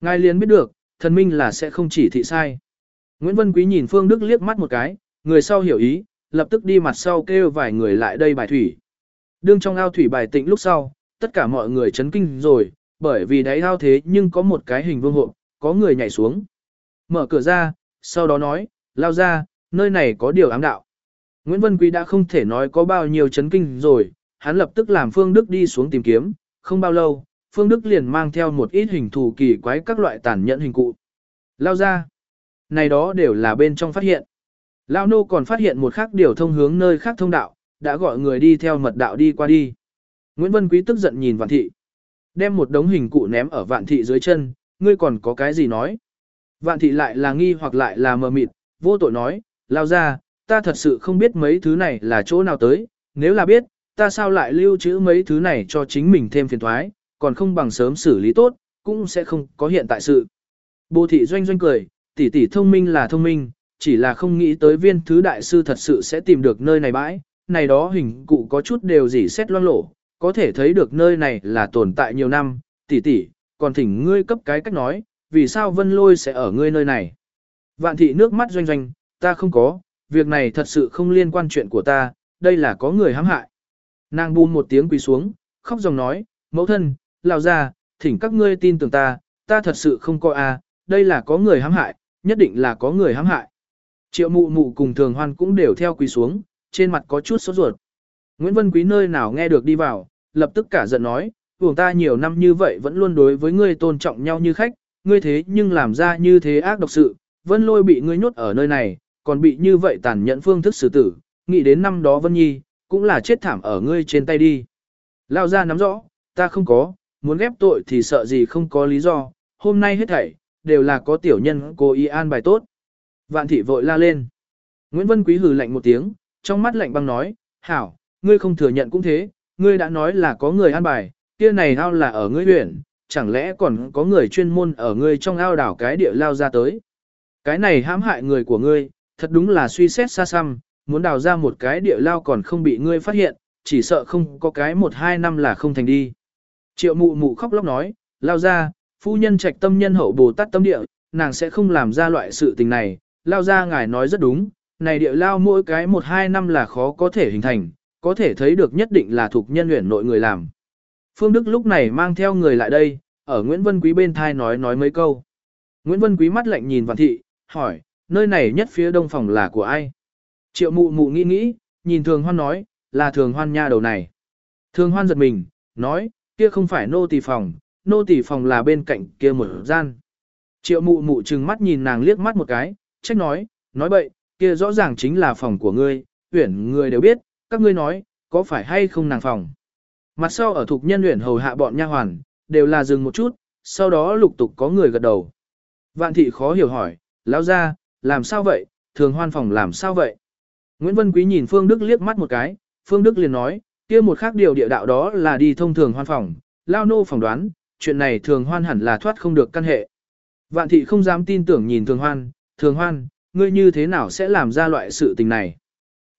Ngài liền biết được, thần minh là sẽ không chỉ thị sai. Nguyễn Vân Quý nhìn Phương Đức liếc mắt một cái, người sau hiểu ý, lập tức đi mặt sau kêu vài người lại đây bài thủy. Đương trong ao thủy bài tịnh lúc sau, tất cả mọi người chấn kinh rồi, bởi vì đáy ao thế nhưng có một cái hình vương hộ, có người nhảy xuống. Mở cửa ra, sau đó nói, lao ra, nơi này có điều ám đạo. Nguyễn Vân Quý đã không thể nói có bao nhiêu chấn kinh rồi, hắn lập tức làm Phương Đức đi xuống tìm kiếm, không bao lâu, Phương Đức liền mang theo một ít hình thù kỳ quái các loại tàn nhẫn hình cụ. Lao ra. Này đó đều là bên trong phát hiện. Lao nô còn phát hiện một khác điều thông hướng nơi khác thông đạo, đã gọi người đi theo mật đạo đi qua đi. Nguyễn Vân Quý tức giận nhìn Vạn Thị. Đem một đống hình cụ ném ở Vạn Thị dưới chân, ngươi còn có cái gì nói? Vạn Thị lại là nghi hoặc lại là mờ mịt, vô tội nói, lao ra, ta thật sự không biết mấy thứ này là chỗ nào tới, nếu là biết, ta sao lại lưu trữ mấy thứ này cho chính mình thêm phiền thoái, còn không bằng sớm xử lý tốt, cũng sẽ không có hiện tại sự. Bồ thị doanh doanh cười, tỷ tỷ thông minh là thông minh, chỉ là không nghĩ tới viên thứ đại sư thật sự sẽ tìm được nơi này bãi, này đó hình cụ có chút đều dỉ xét loang lổ, có thể thấy được nơi này là tồn tại nhiều năm, tỷ tỷ, còn thỉnh ngươi cấp cái cách nói, vì sao vân lôi sẽ ở ngươi nơi này. Vạn thị nước mắt doanh doanh, ta không có, việc này thật sự không liên quan chuyện của ta, đây là có người hãm hại. Nàng buông một tiếng quỳ xuống, khóc dòng nói, mẫu thân, lão ra, thỉnh các ngươi tin tưởng ta, ta thật sự không có a, đây là có người hãm hại, nhất định là có người hãm hại. Triệu mụ mụ cùng thường hoan cũng đều theo quỳ xuống, trên mặt có chút sốt ruột. Nguyễn Vân Quý nơi nào nghe được đi vào, lập tức cả giận nói, vùng ta nhiều năm như vậy vẫn luôn đối với ngươi tôn trọng nhau như khách, ngươi thế nhưng làm ra như thế ác độc sự, Vân Lôi bị ngươi nhốt ở nơi này, còn bị như vậy tàn nhẫn phương thức xử tử, nghĩ đến năm đó Vân Nhi, cũng là chết thảm ở ngươi trên tay đi. Lao ra nắm rõ, ta không có, muốn ghép tội thì sợ gì không có lý do, hôm nay hết thảy, đều là có tiểu nhân cố ý an bài tốt. Vạn thị vội la lên. Nguyễn Vân Quý hừ lạnh một tiếng, trong mắt lạnh băng nói, hảo, ngươi không thừa nhận cũng thế, ngươi đã nói là có người an bài, kia này ao là ở ngươi huyện, chẳng lẽ còn có người chuyên môn ở ngươi trong ao đảo cái địa lao ra tới. Cái này hãm hại người của ngươi, thật đúng là suy xét xa xăm, muốn đào ra một cái địa lao còn không bị ngươi phát hiện, chỉ sợ không có cái một hai năm là không thành đi. Triệu mụ mụ khóc lóc nói, lao ra, phu nhân trạch tâm nhân hậu Bồ Tát tâm địa, nàng sẽ không làm ra loại sự tình này, lao ra ngài nói rất đúng, này địa lao mỗi cái một hai năm là khó có thể hình thành, có thể thấy được nhất định là thuộc nhân luyện nội người làm. Phương Đức lúc này mang theo người lại đây, ở Nguyễn Vân Quý bên thai nói nói mấy câu. Nguyễn Vân Quý mắt lạnh nhìn Văn Thị, hỏi, nơi này nhất phía đông phòng là của ai? Triệu mụ mụ nghĩ nghĩ, nhìn thường hoan nói, là thường hoan nha đầu này. Thường hoan giật mình, nói, kia không phải nô tỳ phòng, nô tỳ phòng là bên cạnh kia một gian. Triệu mụ mụ trừng mắt nhìn nàng liếc mắt một cái, trách nói, nói bậy, kia rõ ràng chính là phòng của ngươi, huyển người đều biết, các ngươi nói, có phải hay không nàng phòng. Mặt sau ở thuộc nhân huyển hầu hạ bọn nha hoàn, đều là dừng một chút, sau đó lục tục có người gật đầu. Vạn thị khó hiểu hỏi, lão ra, làm sao vậy, thường hoan phòng làm sao vậy? Nguyễn Vân Quý nhìn Phương Đức liếc mắt một cái, Phương Đức liền nói, kia một khác điều địa đạo đó là đi thông thường hoan phòng, lao nô phỏng đoán, chuyện này thường hoan hẳn là thoát không được căn hệ. Vạn thị không dám tin tưởng nhìn thường hoan, thường hoan, ngươi như thế nào sẽ làm ra loại sự tình này?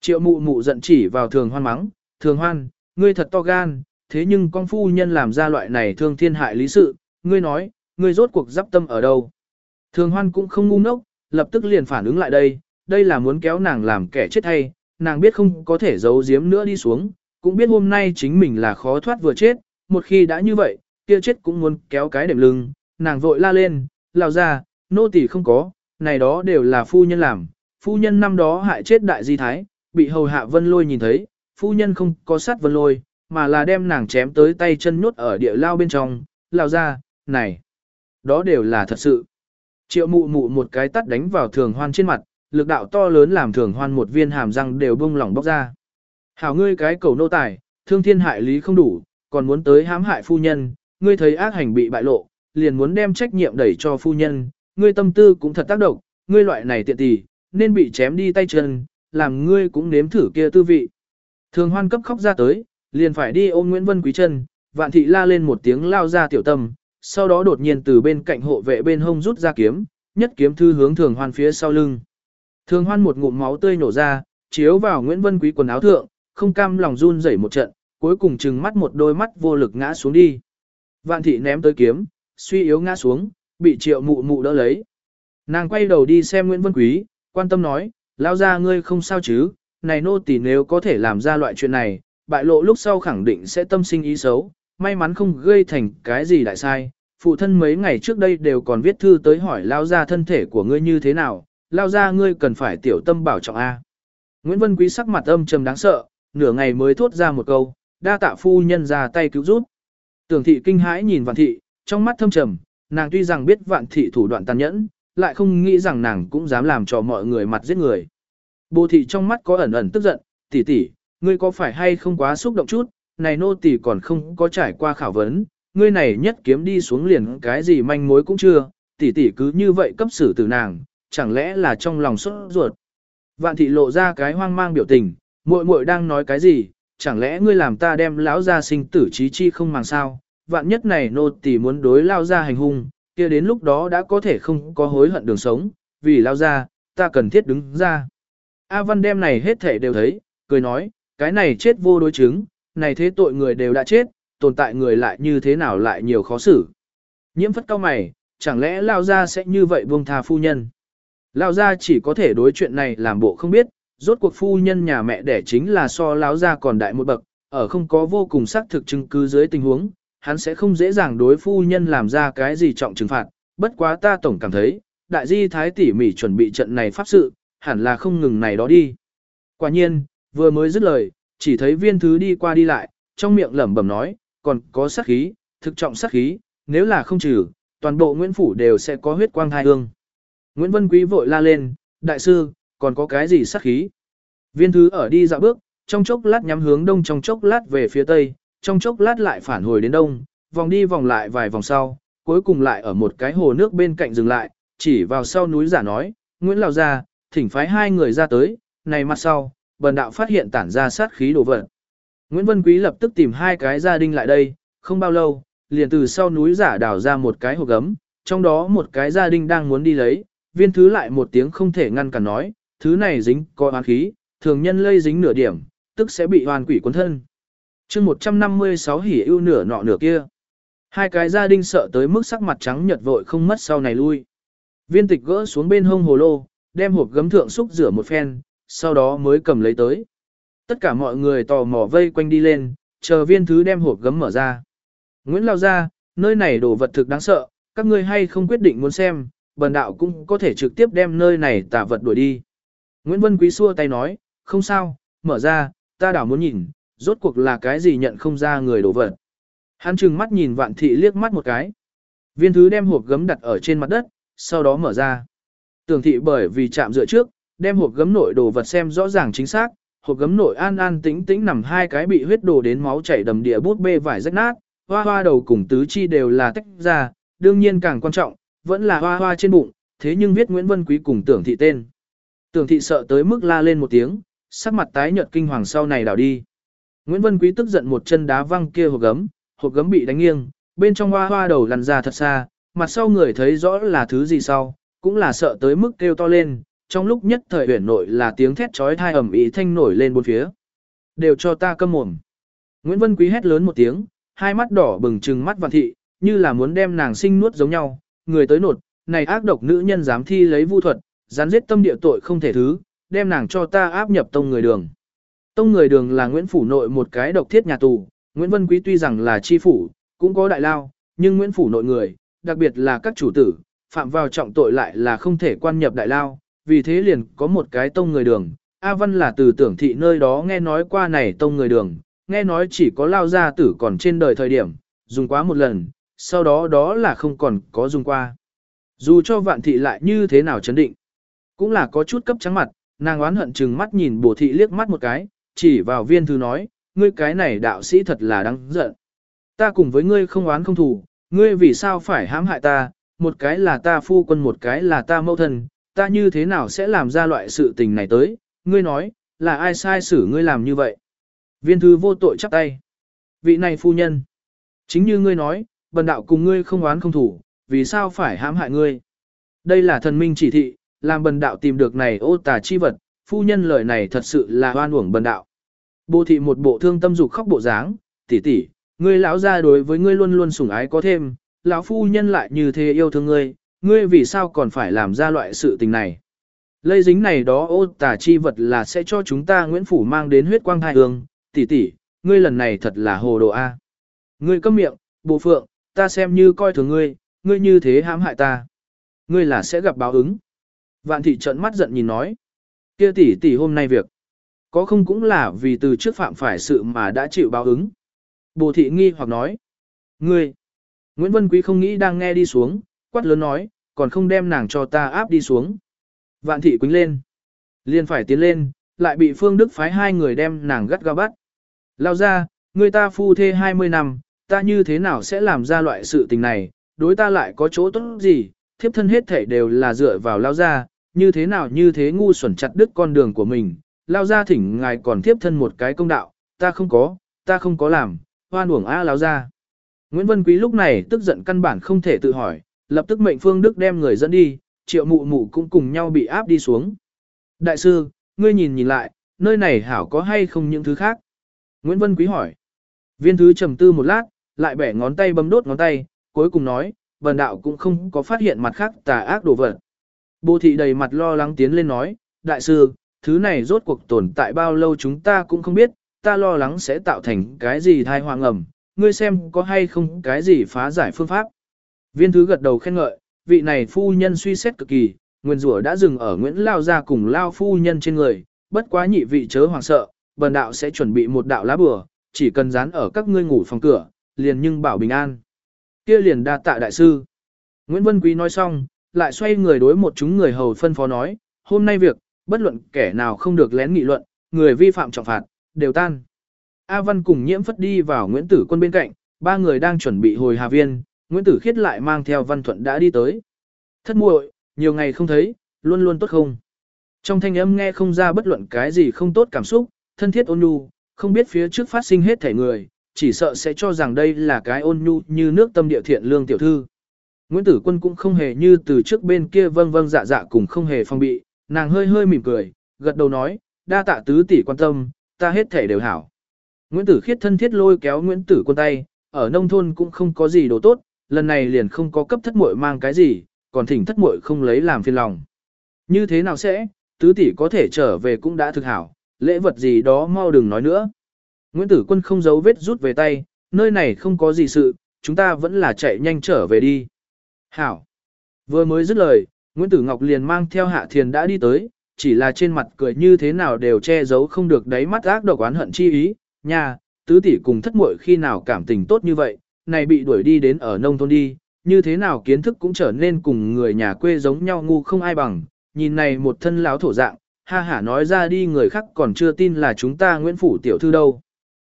Triệu mụ mụ giận chỉ vào thường hoan mắng, thường hoan, ngươi thật to gan, thế nhưng con phu nhân làm ra loại này thương thiên hại lý sự, ngươi nói, ngươi rốt cuộc giáp tâm ở đâu? Thường hoan cũng không ngu ngốc, lập tức liền phản ứng lại đây, đây là muốn kéo nàng làm kẻ chết hay, nàng biết không có thể giấu giếm nữa đi xuống, cũng biết hôm nay chính mình là khó thoát vừa chết, một khi đã như vậy, kia chết cũng muốn kéo cái đệm lưng, nàng vội la lên, lao ra, nô tỳ không có, này đó đều là phu nhân làm, phu nhân năm đó hại chết đại di thái, bị hầu hạ vân lôi nhìn thấy, phu nhân không có sát vân lôi, mà là đem nàng chém tới tay chân nhốt ở địa lao bên trong, lao ra, này, đó đều là thật sự. Triệu mụ mụ một cái tắt đánh vào thường hoan trên mặt, lực đạo to lớn làm thường hoan một viên hàm răng đều bung lỏng bóc ra. Hảo ngươi cái cầu nô tài, thương thiên hại lý không đủ, còn muốn tới hãm hại phu nhân, ngươi thấy ác hành bị bại lộ, liền muốn đem trách nhiệm đẩy cho phu nhân, ngươi tâm tư cũng thật tác động, ngươi loại này tiện tỷ, nên bị chém đi tay chân, làm ngươi cũng nếm thử kia tư vị. Thường hoan cấp khóc ra tới, liền phải đi ôm Nguyễn Vân Quý chân, vạn thị la lên một tiếng lao ra tiểu tâm, sau đó đột nhiên từ bên cạnh hộ vệ bên hông rút ra kiếm, nhất kiếm thư hướng thường hoan phía sau lưng. Thường hoan một ngụm máu tươi nổ ra, chiếu vào Nguyễn Vân Quý quần áo thượng, không cam lòng run rẩy một trận, cuối cùng trừng mắt một đôi mắt vô lực ngã xuống đi. Vạn thị ném tới kiếm, suy yếu ngã xuống, bị triệu mụ mụ đỡ lấy. Nàng quay đầu đi xem Nguyễn Vân Quý, quan tâm nói, lao ra ngươi không sao chứ, này nô tỳ nếu có thể làm ra loại chuyện này, bại lộ lúc sau khẳng định sẽ tâm sinh ý xấu, may mắn không gây thành cái gì đại sai. Phụ thân mấy ngày trước đây đều còn viết thư tới hỏi lao ra thân thể của ngươi như thế nào, lao ra ngươi cần phải tiểu tâm bảo trọng A. Nguyễn Vân Quý sắc mặt âm trầm đáng sợ, nửa ngày mới thốt ra một câu, đa tạ phu nhân ra tay cứu giúp. Tưởng thị kinh hãi nhìn vạn thị, trong mắt thâm trầm, nàng tuy rằng biết vạn thị thủ đoạn tàn nhẫn, lại không nghĩ rằng nàng cũng dám làm cho mọi người mặt giết người. Bồ thị trong mắt có ẩn ẩn tức giận, tỷ tỷ, ngươi có phải hay không quá xúc động chút, này nô tỷ còn không có trải qua khảo vấn, ngươi này nhất kiếm đi xuống liền cái gì manh mối cũng chưa, tỷ tỷ cứ như vậy cấp xử từ nàng, chẳng lẽ là trong lòng sốt ruột. Vạn thị lộ ra cái hoang mang biểu tình, muội muội đang nói cái gì, chẳng lẽ ngươi làm ta đem lão gia sinh tử trí chi không màng sao, vạn nhất này nô tỷ muốn đối lao ra hành hung, kia đến lúc đó đã có thể không có hối hận đường sống, vì lao ra, ta cần thiết đứng ra. A Văn đem này hết thể đều thấy, cười nói, cái này chết vô đối chứng, này thế tội người đều đã chết, tồn tại người lại như thế nào lại nhiều khó xử. Nhiễm phất cao mày, chẳng lẽ lao ra sẽ như vậy buông tha phu nhân. Lao ra chỉ có thể đối chuyện này làm bộ không biết, rốt cuộc phu nhân nhà mẹ đẻ chính là so lao ra còn đại một bậc, ở không có vô cùng xác thực chứng cứ dưới tình huống, hắn sẽ không dễ dàng đối phu nhân làm ra cái gì trọng trừng phạt, bất quá ta tổng cảm thấy, đại di thái tỉ mỉ chuẩn bị trận này pháp sự, hẳn là không ngừng này đó đi. Quả nhiên, vừa mới dứt lời, chỉ thấy viên thứ đi qua đi lại, trong miệng lẩm bẩm nói, còn có sát khí, thực trọng sát khí, nếu là không trừ, toàn bộ Nguyễn Phủ đều sẽ có huyết quang thai hương. Nguyễn Vân Quý vội la lên, đại sư, còn có cái gì sát khí? Viên thứ ở đi dạo bước, trong chốc lát nhắm hướng đông trong chốc lát về phía tây, trong chốc lát lại phản hồi đến đông, vòng đi vòng lại vài vòng sau, cuối cùng lại ở một cái hồ nước bên cạnh dừng lại, chỉ vào sau núi giả nói, Nguyễn Lào ra, thỉnh phái hai người ra tới, này mặt sau, bần đạo phát hiện tản ra sát khí đồ vật. Nguyễn Vân Quý lập tức tìm hai cái gia đình lại đây, không bao lâu, liền từ sau núi giả đào ra một cái hộp gấm, trong đó một cái gia đình đang muốn đi lấy, viên thứ lại một tiếng không thể ngăn cản nói, thứ này dính có oán khí, thường nhân lây dính nửa điểm, tức sẽ bị hoàn quỷ cuốn thân chương 156 hỉ ưu nửa nọ nửa kia. Hai cái gia đình sợ tới mức sắc mặt trắng nhật vội không mất sau này lui. Viên tịch gỡ xuống bên hông hồ lô, đem hộp gấm thượng xúc rửa một phen, sau đó mới cầm lấy tới. Tất cả mọi người tò mò vây quanh đi lên, chờ viên thứ đem hộp gấm mở ra. Nguyễn lao ra, nơi này đồ vật thực đáng sợ, các ngươi hay không quyết định muốn xem, bần đạo cũng có thể trực tiếp đem nơi này tả vật đuổi đi. Nguyễn Vân Quý xua tay nói, không sao, mở ra, ta đảo muốn nhìn, rốt cuộc là cái gì nhận không ra người đổ vật. Hắn trừng mắt nhìn vạn thị liếc mắt một cái. Viên thứ đem hộp gấm đặt ở trên mặt đất, sau đó mở ra. Tưởng thị bởi vì chạm dựa trước, đem hộp gấm nội đồ vật xem rõ ràng chính xác, hộp gấm nội an an tĩnh tĩnh nằm hai cái bị huyết đồ đến máu chảy đầm địa bút bê vải rách nát, hoa hoa đầu cùng tứ chi đều là tách ra, đương nhiên càng quan trọng, vẫn là hoa hoa trên bụng, thế nhưng viết Nguyễn Vân Quý cùng tưởng thị tên. Tưởng thị sợ tới mức la lên một tiếng, sắc mặt tái nhợt kinh hoàng sau này đảo đi. Nguyễn Vân Quý tức giận một chân đá văng kia hộp gấm, hộp gấm bị đánh nghiêng, bên trong hoa hoa đầu lăn ra thật xa, mặt sau người thấy rõ là thứ gì sau, cũng là sợ tới mức kêu to lên, trong lúc nhất thời huyền nội là tiếng thét trói thai ầm ĩ thanh nổi lên bốn phía. Đều cho ta câm mồm. Nguyễn Vân Quý hét lớn một tiếng, hai mắt đỏ bừng trừng mắt vạn thị, như là muốn đem nàng sinh nuốt giống nhau, người tới nột, này ác độc nữ nhân dám thi lấy vu thuật, gián giết tâm địa tội không thể thứ, đem nàng cho ta áp nhập tông người đường. Tông người đường là Nguyễn Phủ nội một cái độc thiết nhà tù, Nguyễn Vân Quý tuy rằng là chi phủ, cũng có đại lao, nhưng Nguyễn Phủ nội người, đặc biệt là các chủ tử, phạm vào trọng tội lại là không thể quan nhập đại lao, vì thế liền có một cái tông người đường. A Văn là từ tưởng thị nơi đó nghe nói qua này tông người đường, nghe nói chỉ có lao gia tử còn trên đời thời điểm, dùng quá một lần, sau đó đó là không còn có dùng qua. Dù cho vạn thị lại như thế nào chấn định, cũng là có chút cấp trắng mặt, nàng oán hận chừng mắt nhìn bổ thị liếc mắt một cái, chỉ vào viên thư nói, ngươi cái này đạo sĩ thật là đáng giận. Ta cùng với ngươi không oán không thù, ngươi vì sao phải hãm hại ta, một cái là ta phu quân một cái là ta mẫu thân, ta như thế nào sẽ làm ra loại sự tình này tới, ngươi nói, là ai sai xử ngươi làm như vậy. Viên thư vô tội chắp tay. Vị này phu nhân. Chính như ngươi nói, bần đạo cùng ngươi không oán không thủ, vì sao phải hãm hại ngươi. Đây là thần minh chỉ thị, làm bần đạo tìm được này ô tà chi vật, phu nhân lời này thật sự là hoan uổng bần đạo. Bồ thị một bộ thương tâm dục khóc bộ dáng, tỷ tỷ, ngươi lão gia đối với ngươi luôn luôn sủng ái có thêm, lão phu nhân lại như thế yêu thương ngươi, ngươi vì sao còn phải làm ra loại sự tình này? Lây dính này đó ô tà chi vật là sẽ cho chúng ta Nguyễn Phủ mang đến huyết quang thai hương, tỷ tỷ, ngươi lần này thật là hồ đồ a. Ngươi câm miệng, bộ phượng, ta xem như coi thường ngươi, ngươi như thế hãm hại ta. Ngươi là sẽ gặp báo ứng. Vạn thị trợn mắt giận nhìn nói. Kia tỷ tỷ hôm nay việc, có không cũng là vì từ trước phạm phải sự mà đã chịu báo ứng. Bồ thị nghi hoặc nói, ngươi, Nguyễn Vân Quý không nghĩ đang nghe đi xuống, quát lớn nói, còn không đem nàng cho ta áp đi xuống. Vạn thị quính lên. liền phải tiến lên, lại bị Phương Đức phái hai người đem nàng gắt gao bắt. Lao ra, người ta phu thê 20 năm, ta như thế nào sẽ làm ra loại sự tình này, đối ta lại có chỗ tốt gì, thiếp thân hết thể đều là dựa vào lao ra, như thế nào như thế ngu xuẩn chặt đứt con đường của mình, lao ra thỉnh ngài còn tiếp thân một cái công đạo, ta không có, ta không có làm, hoan uổng a lao ra. Nguyễn Vân Quý lúc này tức giận căn bản không thể tự hỏi, lập tức mệnh Phương Đức đem người dẫn đi, triệu mụ mụ cũng cùng nhau bị áp đi xuống. Đại sư, ngươi nhìn nhìn lại, nơi này hảo có hay không những thứ khác? Nguyễn Vân Quý hỏi. Viên thứ trầm tư một lát, lại bẻ ngón tay bấm đốt ngón tay, cuối cùng nói, vần đạo cũng không có phát hiện mặt khác tà ác đồ vật. Bồ thị đầy mặt lo lắng tiến lên nói, đại sư, thứ này rốt cuộc tồn tại bao lâu chúng ta cũng không biết, ta lo lắng sẽ tạo thành cái gì thai hoàng ẩm, ngươi xem có hay không cái gì phá giải phương pháp. Viên thứ gật đầu khen ngợi, vị này phu nhân suy xét cực kỳ, nguyên rủa đã dừng ở Nguyễn Lao ra cùng Lao phu nhân trên người, bất quá nhị vị chớ hoàng sợ, bần đạo sẽ chuẩn bị một đạo lá bừa, chỉ cần dán ở các ngươi ngủ phòng cửa, liền nhưng bảo bình an. Kia liền đa tạ đại sư. Nguyễn Vân Quý nói xong, lại xoay người đối một chúng người hầu phân phó nói, hôm nay việc, bất luận kẻ nào không được lén nghị luận, người vi phạm trọng phạt, đều tan. A Văn cùng nhiễm phất đi vào Nguyễn Tử Quân bên cạnh, ba người đang chuẩn bị hồi Hà Viên, Nguyễn Tử Khiết lại mang theo Văn Thuận đã đi tới. Thất muội, nhiều ngày không thấy, luôn luôn tốt không. Trong thanh âm nghe không ra bất luận cái gì không tốt cảm xúc, thân thiết ôn nhu, không biết phía trước phát sinh hết thể người, chỉ sợ sẽ cho rằng đây là cái ôn nhu như nước tâm địa thiện lương tiểu thư. Nguyễn Tử Quân cũng không hề như từ trước bên kia vâng vâng dạ dạ cùng không hề phong bị, nàng hơi hơi mỉm cười, gật đầu nói, đa tạ tứ tỷ quan tâm, ta hết thể đều hảo. Nguyễn Tử Khiết thân thiết lôi kéo Nguyễn Tử Quân tay, ở nông thôn cũng không có gì đồ tốt, lần này liền không có cấp thất muội mang cái gì, còn thỉnh thất muội không lấy làm phiền lòng. Như thế nào sẽ, tứ tỷ có thể trở về cũng đã thực hảo, lễ vật gì đó mau đừng nói nữa. Nguyễn Tử Quân không giấu vết rút về tay, nơi này không có gì sự, chúng ta vẫn là chạy nhanh trở về đi. Hảo. Vừa mới dứt lời, Nguyễn Tử Ngọc liền mang theo Hạ Thiền đã đi tới, chỉ là trên mặt cười như thế nào đều che giấu không được đáy mắt ác độc oán hận chi ý. Nha, tứ tỷ cùng thất muội khi nào cảm tình tốt như vậy, này bị đuổi đi đến ở nông thôn đi, như thế nào kiến thức cũng trở nên cùng người nhà quê giống nhau ngu không ai bằng, nhìn này một thân láo thổ dạng, ha hả nói ra đi người khác còn chưa tin là chúng ta Nguyễn Phủ tiểu thư đâu.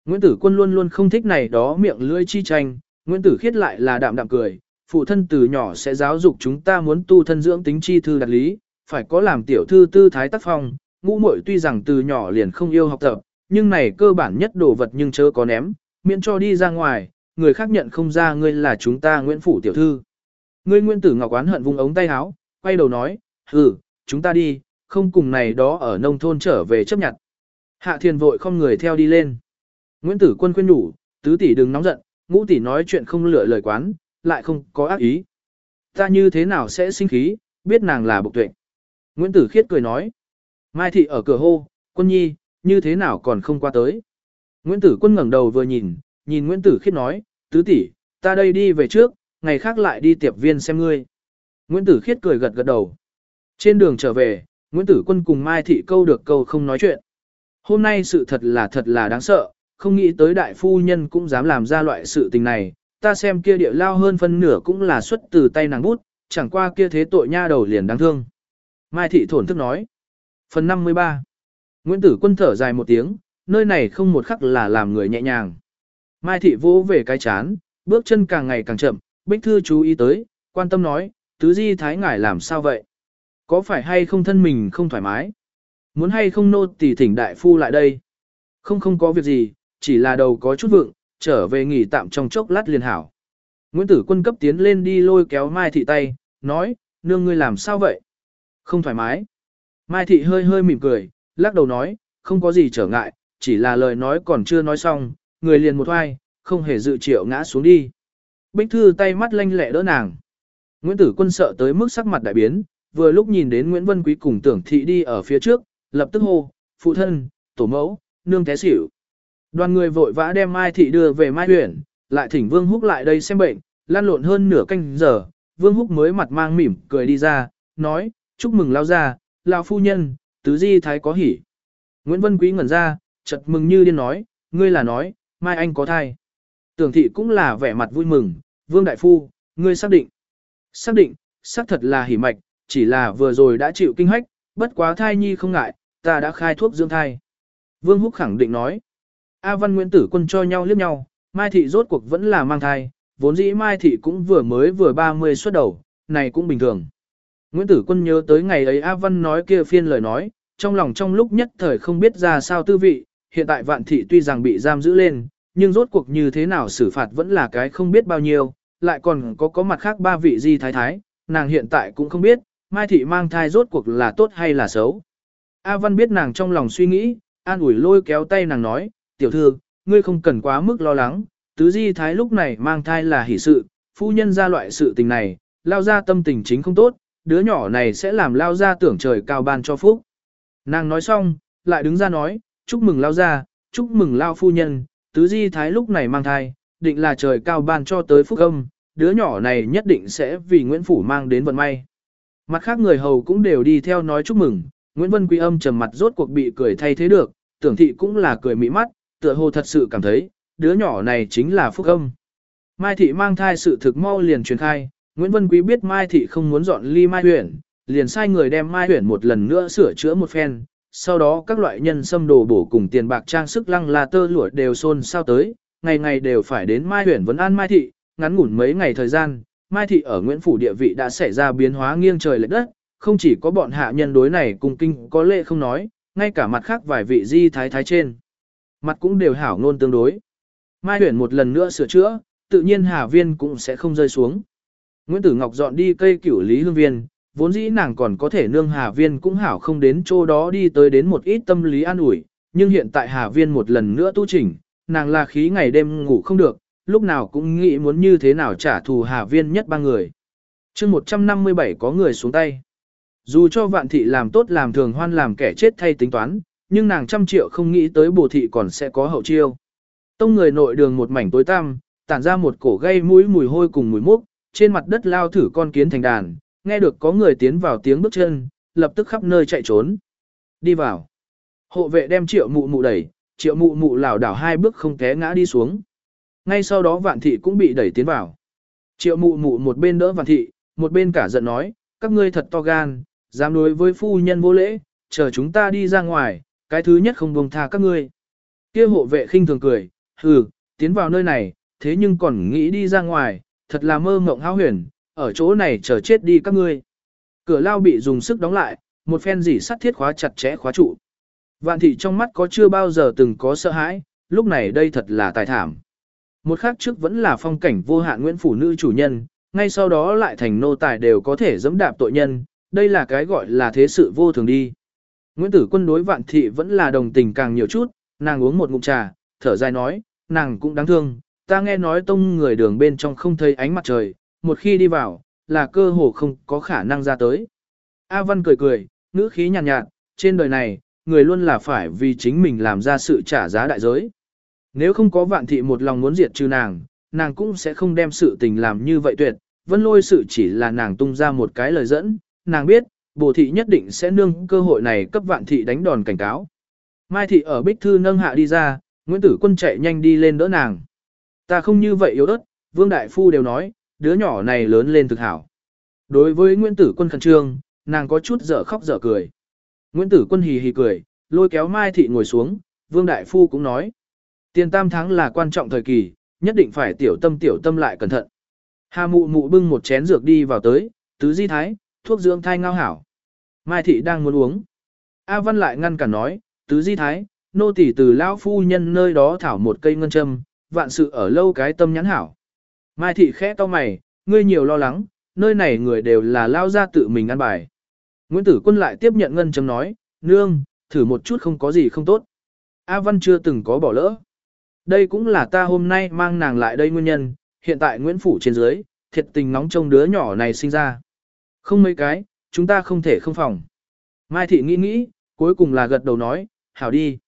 Nguyễn Tử Quân luôn luôn không thích này đó miệng lưỡi chi tranh, Nguyễn Tử Khiết lại là đạm đạm cười, phụ thân từ nhỏ sẽ giáo dục chúng ta muốn tu thân dưỡng tính chi thư đặt lý, phải có làm tiểu thư tư thái tác phong, ngũ muội tuy rằng từ nhỏ liền không yêu học tập, nhưng này cơ bản nhất đồ vật nhưng chớ có ném, miễn cho đi ra ngoài, người khác nhận không ra ngươi là chúng ta Nguyễn Phủ tiểu thư. Ngươi Nguyễn Tử Ngọc oán hận vung ống tay áo, quay đầu nói, ừ, chúng ta đi, không cùng này đó ở nông thôn trở về chấp nhận. Hạ thiên vội không người theo đi lên. Nguyễn Tử Quân khuyên nhủ, tứ tỷ đừng nóng giận, ngũ tỷ nói chuyện không lựa lời quán, lại không có ác ý. Ta như thế nào sẽ sinh khí, biết nàng là bộc tuệ. Nguyễn Tử Khiết cười nói. Mai thị ở cửa hô, quân nhi, như thế nào còn không qua tới. Nguyễn Tử Quân ngẩng đầu vừa nhìn, nhìn Nguyễn Tử Khiết nói, tứ tỷ, ta đây đi về trước, ngày khác lại đi tiệp viên xem ngươi. Nguyễn Tử Khiết cười gật gật đầu. Trên đường trở về, Nguyễn Tử Quân cùng Mai Thị câu được câu không nói chuyện. Hôm nay sự thật là thật là đáng sợ, không nghĩ tới đại phu nhân cũng dám làm ra loại sự tình này, ta xem kia địa lao hơn phân nửa cũng là xuất từ tay nàng bút, chẳng qua kia thế tội nha đầu liền đáng thương. Mai Thị thổn thức nói. Phần 53 Nguyễn Tử Quân thở dài một tiếng, nơi này không một khắc là làm người nhẹ nhàng. Mai Thị vỗ về cái chán, bước chân càng ngày càng chậm, Bích Thư chú ý tới, quan tâm nói, tứ di thái ngải làm sao vậy? Có phải hay không thân mình không thoải mái? Muốn hay không nô tỳ thỉnh đại phu lại đây? Không không có việc gì, chỉ là đầu có chút vượng, trở về nghỉ tạm trong chốc lát liền hảo. Nguyễn Tử Quân cấp tiến lên đi lôi kéo Mai Thị tay, nói, nương ngươi làm sao vậy? Không thoải mái. Mai Thị hơi hơi mỉm cười, lắc đầu nói, không có gì trở ngại, chỉ là lời nói còn chưa nói xong, người liền một hoai, không hề dự triệu ngã xuống đi. Bích Thư tay mắt lanh lẹ đỡ nàng. Nguyễn Tử Quân sợ tới mức sắc mặt đại biến, vừa lúc nhìn đến Nguyễn Vân Quý cùng tưởng thị đi ở phía trước, lập tức hô, phụ thân, tổ mẫu, nương té xỉu. Đoàn người vội vã đem Mai Thị đưa về Mai huyện, lại thỉnh Vương Húc lại đây xem bệnh, lan lộn hơn nửa canh giờ, Vương Húc mới mặt mang mỉm cười đi ra, nói, chúc mừng lao ra, lao phu nhân, tứ di thái có hỉ. Nguyễn Vân Quý ngẩn ra, chật mừng như điên nói, ngươi là nói, Mai Anh có thai. Tưởng thị cũng là vẻ mặt vui mừng, Vương Đại Phu, ngươi xác định. Xác định, xác thật là hỉ mạch, chỉ là vừa rồi đã chịu kinh hách, bất quá thai nhi không ngại, ta đã khai thuốc dưỡng thai. Vương Húc khẳng định nói. A Văn Nguyễn Tử Quân cho nhau liếc nhau, Mai Thị rốt cuộc vẫn là mang thai, vốn dĩ Mai Thị cũng vừa mới vừa 30 xuất đầu, này cũng bình thường. Nguyễn Tử Quân nhớ tới ngày ấy A Văn nói kia phiên lời nói, trong lòng trong lúc nhất thời không biết ra sao tư vị, hiện tại Vạn Thị tuy rằng bị giam giữ lên, nhưng rốt cuộc như thế nào xử phạt vẫn là cái không biết bao nhiêu, lại còn có có mặt khác ba vị di thái thái, nàng hiện tại cũng không biết, Mai Thị mang thai rốt cuộc là tốt hay là xấu. A Văn biết nàng trong lòng suy nghĩ, an ủi lôi kéo tay nàng nói, tiểu thư, ngươi không cần quá mức lo lắng, tứ di thái lúc này mang thai là hỷ sự, phu nhân ra loại sự tình này, lao ra tâm tình chính không tốt, đứa nhỏ này sẽ làm lao ra tưởng trời cao ban cho phúc. Nàng nói xong, lại đứng ra nói, chúc mừng lao ra, chúc mừng lao phu nhân, tứ di thái lúc này mang thai, định là trời cao ban cho tới phúc âm, đứa nhỏ này nhất định sẽ vì Nguyễn Phủ mang đến vận may. Mặt khác người hầu cũng đều đi theo nói chúc mừng, Nguyễn Vân Quý âm trầm mặt rốt cuộc bị cười thay thế được, tưởng thị cũng là cười mỹ mắt, tựa hồ thật sự cảm thấy, đứa nhỏ này chính là phúc âm. Mai thị mang thai sự thực mau liền truyền khai, Nguyễn Vân Quý biết Mai thị không muốn dọn ly Mai Huyền, liền sai người đem Mai Huyền một lần nữa sửa chữa một phen, sau đó các loại nhân xâm đồ bổ cùng tiền bạc trang sức lăng là tơ lụa đều xôn sao tới, ngày ngày đều phải đến Mai Huyền vấn an Mai thị, ngắn ngủn mấy ngày thời gian, Mai thị ở Nguyễn phủ địa vị đã xảy ra biến hóa nghiêng trời lệch đất, không chỉ có bọn hạ nhân đối này cùng kinh có lệ không nói, ngay cả mặt khác vài vị di thái thái trên. Mặt cũng đều hảo ngôn tương đối. Mai Huyền một lần nữa sửa chữa, tự nhiên Hà Viên cũng sẽ không rơi xuống. Nguyễn Tử Ngọc dọn đi cây cửu lý hương viên, vốn dĩ nàng còn có thể nương Hà Viên cũng hảo không đến chỗ đó đi tới đến một ít tâm lý an ủi, nhưng hiện tại Hà Viên một lần nữa tu chỉnh, nàng là khí ngày đêm ngủ không được, lúc nào cũng nghĩ muốn như thế nào trả thù Hà Viên nhất ba người. chương 157 có người xuống tay. Dù cho vạn thị làm tốt làm thường hoan làm kẻ chết thay tính toán, nhưng nàng trăm triệu không nghĩ tới bồ thị còn sẽ có hậu chiêu. Tông người nội đường một mảnh tối tăm, tản ra một cổ gây mũi mùi hôi cùng mùi mốc, trên mặt đất lao thử con kiến thành đàn, nghe được có người tiến vào tiếng bước chân, lập tức khắp nơi chạy trốn. Đi vào. Hộ vệ đem triệu mụ mụ đẩy, triệu mụ mụ lảo đảo hai bước không té ngã đi xuống. Ngay sau đó vạn thị cũng bị đẩy tiến vào. Triệu mụ mụ một bên đỡ vạn thị, một bên cả giận nói, các ngươi thật to gan, dám đối với phu nhân vô lễ, chờ chúng ta đi ra ngoài, cái thứ nhất không buông tha các ngươi. Kia hộ vệ khinh thường cười, hừ, tiến vào nơi này, thế nhưng còn nghĩ đi ra ngoài, thật là mơ mộng hao huyền, ở chỗ này chờ chết đi các ngươi. Cửa lao bị dùng sức đóng lại, một phen dỉ sắt thiết khóa chặt chẽ khóa trụ. Vạn thị trong mắt có chưa bao giờ từng có sợ hãi, lúc này đây thật là tài thảm. Một khác trước vẫn là phong cảnh vô hạn Nguyễn Phủ Nữ chủ nhân, ngay sau đó lại thành nô tài đều có thể dẫm đạp tội nhân, đây là cái gọi là thế sự vô thường đi. Nguyễn Tử Quân đối vạn thị vẫn là đồng tình càng nhiều chút, nàng uống một ngụm trà, thở dài nói, nàng cũng đáng thương, ta nghe nói tông người đường bên trong không thấy ánh mặt trời, một khi đi vào, là cơ hồ không có khả năng ra tới. A Văn cười cười, ngữ khí nhàn nhạt, nhạt, trên đời này, người luôn là phải vì chính mình làm ra sự trả giá đại giới. Nếu không có vạn thị một lòng muốn diệt trừ nàng, nàng cũng sẽ không đem sự tình làm như vậy tuyệt, vân lôi sự chỉ là nàng tung ra một cái lời dẫn, nàng biết, bồ thị nhất định sẽ nương cơ hội này cấp vạn thị đánh đòn cảnh cáo. Mai thị ở bích thư nâng hạ đi ra, Nguyễn Tử Quân chạy nhanh đi lên đỡ nàng. Ta không như vậy yếu ớt, Vương Đại Phu đều nói, đứa nhỏ này lớn lên thực hảo. Đối với Nguyễn Tử Quân khẩn trương, nàng có chút dở khóc dở cười. Nguyễn Tử Quân hì hì cười, lôi kéo Mai Thị ngồi xuống, Vương Đại Phu cũng nói. Tiền tam tháng là quan trọng thời kỳ, nhất định phải tiểu tâm tiểu tâm lại cẩn thận. Hà mụ mụ bưng một chén dược đi vào tới, tứ di thái, thuốc dưỡng thai ngao hảo. Mai Thị đang muốn uống. A Văn lại ngăn cản nói, tứ di thái, nô tỳ từ lão phu nhân nơi đó thảo một cây ngân châm, vạn sự ở lâu cái tâm nhắn hảo. Mai thị khẽ to mày, ngươi nhiều lo lắng, nơi này người đều là lao ra tự mình ăn bài. Nguyễn Tử Quân lại tiếp nhận ngân châm nói, nương, thử một chút không có gì không tốt. A Văn chưa từng có bỏ lỡ. Đây cũng là ta hôm nay mang nàng lại đây nguyên nhân, hiện tại Nguyễn Phủ trên dưới, thiệt tình nóng trong đứa nhỏ này sinh ra. Không mấy cái, chúng ta không thể không phòng. Mai thị nghĩ nghĩ, cuối cùng là gật đầu nói, hảo đi.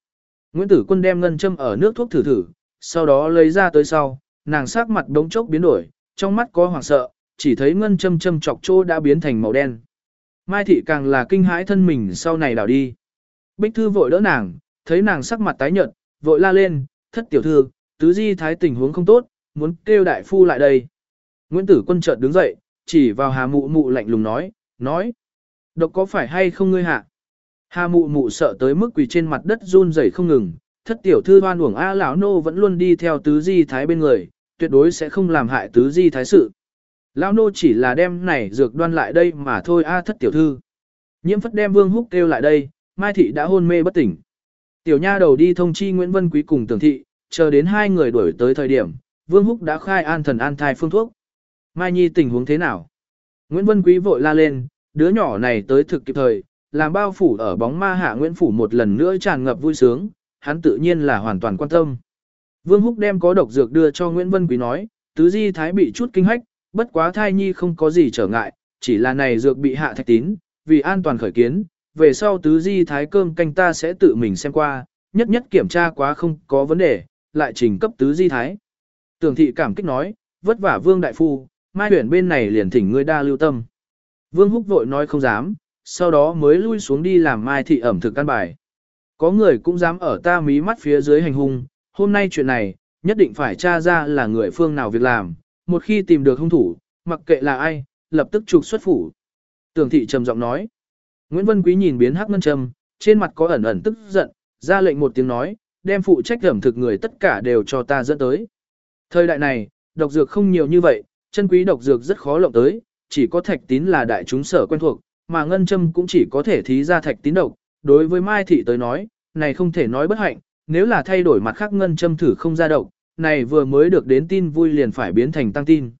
Nguyễn Tử Quân đem ngân châm ở nước thuốc thử thử, sau đó lấy ra tới sau, nàng sắc mặt đống chốc biến đổi, trong mắt có hoảng sợ, chỉ thấy ngân châm châm chọc chỗ đã biến thành màu đen. Mai thị càng là kinh hãi thân mình sau này đảo đi. Bích thư vội đỡ nàng, thấy nàng sắc mặt tái nhợt, vội la lên, thất tiểu thư, tứ di thái tình huống không tốt, muốn kêu đại phu lại đây. Nguyễn tử quân chợt đứng dậy, chỉ vào hà mụ mụ lạnh lùng nói, nói. Độc có phải hay không ngươi hạ? Hà mụ mụ sợ tới mức quỳ trên mặt đất run rẩy không ngừng, thất tiểu thư hoan uổng A lão nô vẫn luôn đi theo tứ di thái bên người, tuyệt đối sẽ không làm hại tứ di thái sự. Lão nô chỉ là đem này dược đoan lại đây mà thôi A thất tiểu thư. Nhiễm phất đem vương húc kêu lại đây, Mai Thị đã hôn mê bất tỉnh. Tiểu nha đầu đi thông chi Nguyễn Vân Quý cùng tưởng thị, chờ đến hai người đuổi tới thời điểm, Vương Húc đã khai an thần an thai phương thuốc. Mai Nhi tình huống thế nào? Nguyễn Vân Quý vội la lên, đứa nhỏ này tới thực kịp thời, làm bao phủ ở bóng ma hạ Nguyễn Phủ một lần nữa tràn ngập vui sướng, hắn tự nhiên là hoàn toàn quan tâm. Vương Húc đem có độc dược đưa cho Nguyễn Vân Quý nói, tứ di thái bị chút kinh hách, bất quá thai nhi không có gì trở ngại, chỉ là này dược bị hạ thạch tín, vì an toàn khởi kiến, về sau tứ di thái cơm canh ta sẽ tự mình xem qua, nhất nhất kiểm tra quá không có vấn đề, lại trình cấp tứ di thái. Tưởng thị cảm kích nói, vất vả vương đại phu, mai huyển bên này liền thỉnh ngươi đa lưu tâm. Vương húc vội nói không dám, sau đó mới lui xuống đi làm mai thị ẩm thực căn bài. Có người cũng dám ở ta mí mắt phía dưới hành hung, hôm nay chuyện này, nhất định phải tra ra là người phương nào việc làm, một khi tìm được hung thủ, mặc kệ là ai, lập tức trục xuất phủ. Tưởng thị trầm giọng nói. Nguyễn Vân Quý nhìn biến hắc ngân trầm, trên mặt có ẩn ẩn tức giận, ra lệnh một tiếng nói, đem phụ trách ẩm thực người tất cả đều cho ta dẫn tới. Thời đại này, độc dược không nhiều như vậy, chân quý độc dược rất khó lộng tới, chỉ có thạch tín là đại chúng sở quen thuộc, mà ngân châm cũng chỉ có thể thí ra thạch tín độc. Đối với Mai Thị tới nói, này không thể nói bất hạnh, nếu là thay đổi mặt khác ngân châm thử không ra độc, này vừa mới được đến tin vui liền phải biến thành tăng tin.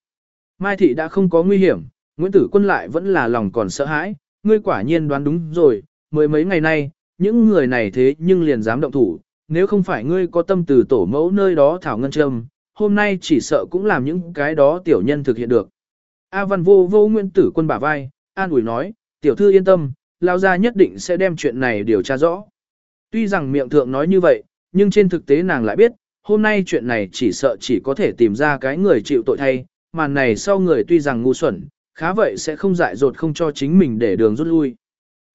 Mai Thị đã không có nguy hiểm, Nguyễn Tử Quân lại vẫn là lòng còn sợ hãi, ngươi quả nhiên đoán đúng rồi, mới mấy ngày nay, những người này thế nhưng liền dám động thủ, nếu không phải ngươi có tâm từ tổ mẫu nơi đó thảo ngân châm, hôm nay chỉ sợ cũng làm những cái đó tiểu nhân thực hiện được. A Văn vô vô nguyên Tử Quân bả vai, an ủi nói, tiểu thư yên tâm, lao gia nhất định sẽ đem chuyện này điều tra rõ. Tuy rằng miệng thượng nói như vậy, nhưng trên thực tế nàng lại biết, hôm nay chuyện này chỉ sợ chỉ có thể tìm ra cái người chịu tội thay, mà này sau người tuy rằng ngu xuẩn, khá vậy sẽ không dại dột không cho chính mình để đường rút lui.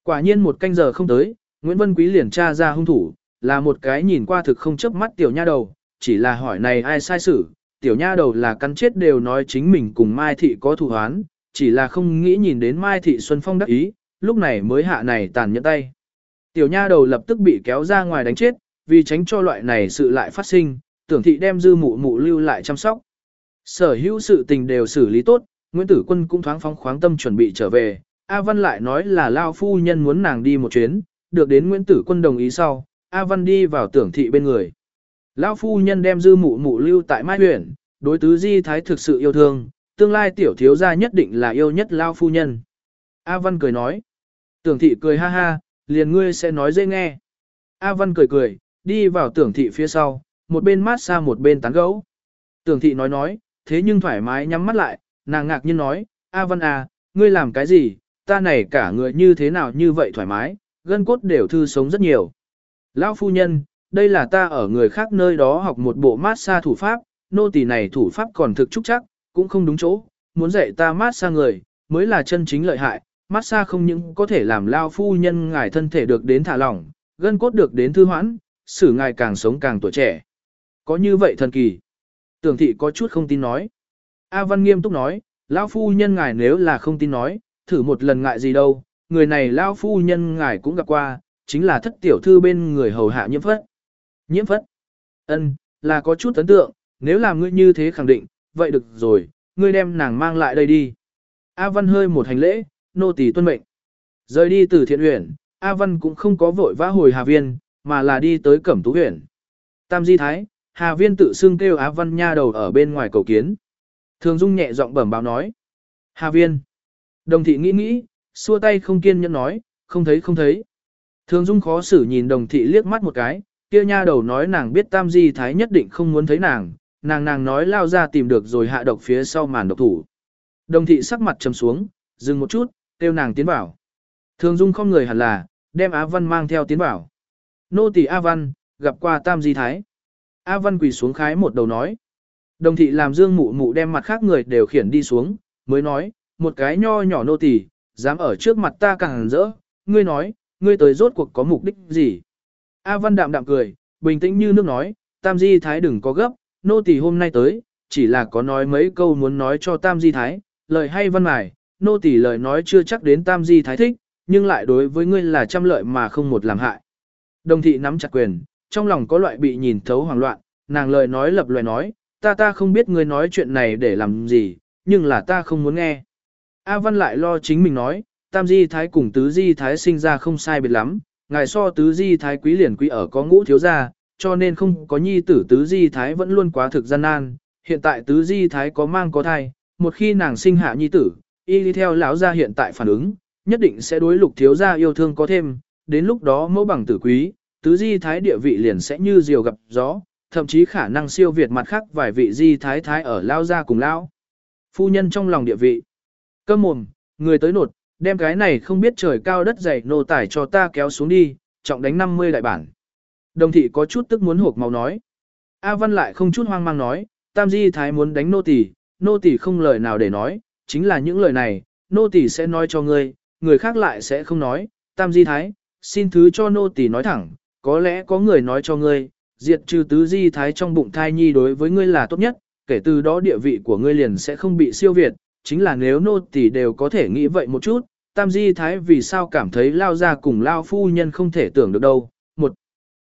Quả nhiên một canh giờ không tới, Nguyễn Vân Quý liền tra ra hung thủ, là một cái nhìn qua thực không chớp mắt tiểu nha đầu, chỉ là hỏi này ai sai xử, tiểu nha đầu là cắn chết đều nói chính mình cùng Mai Thị có thù hoán, chỉ là không nghĩ nhìn đến Mai Thị Xuân Phong đắc ý, lúc này mới hạ này tàn nhẫn tay. Tiểu nha đầu lập tức bị kéo ra ngoài đánh chết, vì tránh cho loại này sự lại phát sinh, tưởng thị đem dư mụ mụ lưu lại chăm sóc. Sở hữu sự tình đều xử lý tốt, Nguyễn Tử Quân cũng thoáng phóng khoáng tâm chuẩn bị trở về, A Văn lại nói là Lao Phu Nhân muốn nàng đi một chuyến, được đến Nguyễn Tử Quân đồng ý sau, A Văn đi vào tưởng thị bên người. Lão Phu Nhân đem dư mụ mụ lưu tại Mai huyện, đối tứ di thái thực sự yêu thương, tương lai tiểu thiếu gia nhất định là yêu nhất Lao Phu Nhân. A Văn cười nói. Tưởng thị cười ha ha, liền ngươi sẽ nói dễ nghe. A Văn cười cười, đi vào tưởng thị phía sau, một bên mát xa một bên tán gấu. Tưởng thị nói nói, thế nhưng thoải mái nhắm mắt lại, nàng ngạc nhiên nói, A Văn à, ngươi làm cái gì, ta này cả người như thế nào như vậy thoải mái, gân cốt đều thư sống rất nhiều. Lão phu nhân, đây là ta ở người khác nơi đó học một bộ mát xa thủ pháp, nô tỳ này thủ pháp còn thực trúc chắc, cũng không đúng chỗ, muốn dạy ta mát xa người, mới là chân chính lợi hại, mát xa không những có thể làm lao phu nhân ngài thân thể được đến thả lỏng, gân cốt được đến thư hoãn, xử ngài càng sống càng tuổi trẻ. Có như vậy thần kỳ. Tưởng thị có chút không tin nói. A Văn nghiêm túc nói, lão phu nhân ngài nếu là không tin nói, thử một lần ngại gì đâu, người này lão phu nhân ngài cũng gặp qua, chính là thất tiểu thư bên người hầu hạ nhiễm phất. Nhiễm phất? Ân, là có chút ấn tượng, nếu làm ngươi như thế khẳng định, vậy được rồi, ngươi đem nàng mang lại đây đi. A Văn hơi một hành lễ, nô tỳ tuân mệnh. Rời đi từ thiện huyện, A Văn cũng không có vội vã hồi Hà Viên, mà là đi tới Cẩm Tú huyện. Tam Di Thái, Hà Viên tự xưng kêu A Văn nha đầu ở bên ngoài cầu kiến. Thường Dung nhẹ giọng bẩm báo nói. Hà Viên. Đồng thị nghĩ nghĩ, xua tay không kiên nhẫn nói, không thấy không thấy. Thường Dung khó xử nhìn đồng thị liếc mắt một cái, kia nha đầu nói nàng biết Tam Di Thái nhất định không muốn thấy nàng, nàng nàng nói lao ra tìm được rồi hạ độc phía sau màn độc thủ. Đồng thị sắc mặt trầm xuống, dừng một chút, kêu nàng tiến vào. Thường Dung không người hẳn là, đem Á Văn mang theo tiến vào. Nô tỳ A Văn, gặp qua Tam Di Thái. A Văn quỳ xuống khái một đầu nói. Đồng thị làm dương mụ mụ đem mặt khác người đều khiển đi xuống, mới nói, một cái nho nhỏ nô tỳ, dám ở trước mặt ta càng rỡ, ngươi nói, ngươi tới rốt cuộc có mục đích gì. A Văn đạm đạm cười, bình tĩnh như nước nói, Tam Di Thái đừng có gấp, nô tỳ hôm nay tới, chỉ là có nói mấy câu muốn nói cho Tam Di Thái, lời hay văn mài, nô tỳ lời nói chưa chắc đến tam di thái thích, nhưng lại đối với ngươi là trăm lợi mà không một làm hại. Đồng thị nắm chặt quyền, trong lòng có loại bị nhìn thấu hoảng loạn, nàng lời nói lập loài nói, ta ta không biết ngươi nói chuyện này để làm gì, nhưng là ta không muốn nghe. A Văn lại lo chính mình nói, tam di thái cùng tứ di thái sinh ra không sai biệt lắm, ngài so tứ di thái quý liền quý ở có ngũ thiếu gia, cho nên không có nhi tử tứ di thái vẫn luôn quá thực gian nan, hiện tại tứ di thái có mang có thai, một khi nàng sinh hạ nhi tử, y đi theo lão gia hiện tại phản ứng, nhất định sẽ đối lục thiếu gia yêu thương có thêm, đến lúc đó mẫu bằng tử quý, tứ di thái địa vị liền sẽ như diều gặp gió, thậm chí khả năng siêu việt mặt khác vài vị di thái thái ở lao gia cùng lão. Phu nhân trong lòng địa vị. Cơm mồm, người tới nột, đem cái này không biết trời cao đất dày nô tải cho ta kéo xuống đi, trọng đánh 50 đại bản. Đồng thị có chút tức muốn hộp máu nói. A Văn lại không chút hoang mang nói, Tam Di Thái muốn đánh nô tỷ nô tỷ không lời nào để nói, chính là những lời này, nô tỷ sẽ nói cho ngươi, người khác lại sẽ không nói. Tam Di Thái, xin thứ cho nô tỷ nói thẳng, có lẽ có người nói cho ngươi, diệt trừ tứ Di Thái trong bụng thai nhi đối với ngươi là tốt nhất, kể từ đó địa vị của ngươi liền sẽ không bị siêu việt, chính là nếu nô tỳ đều có thể nghĩ vậy một chút, Tam Di Thái vì sao cảm thấy lao ra cùng lao phu nhân không thể tưởng được đâu. Một,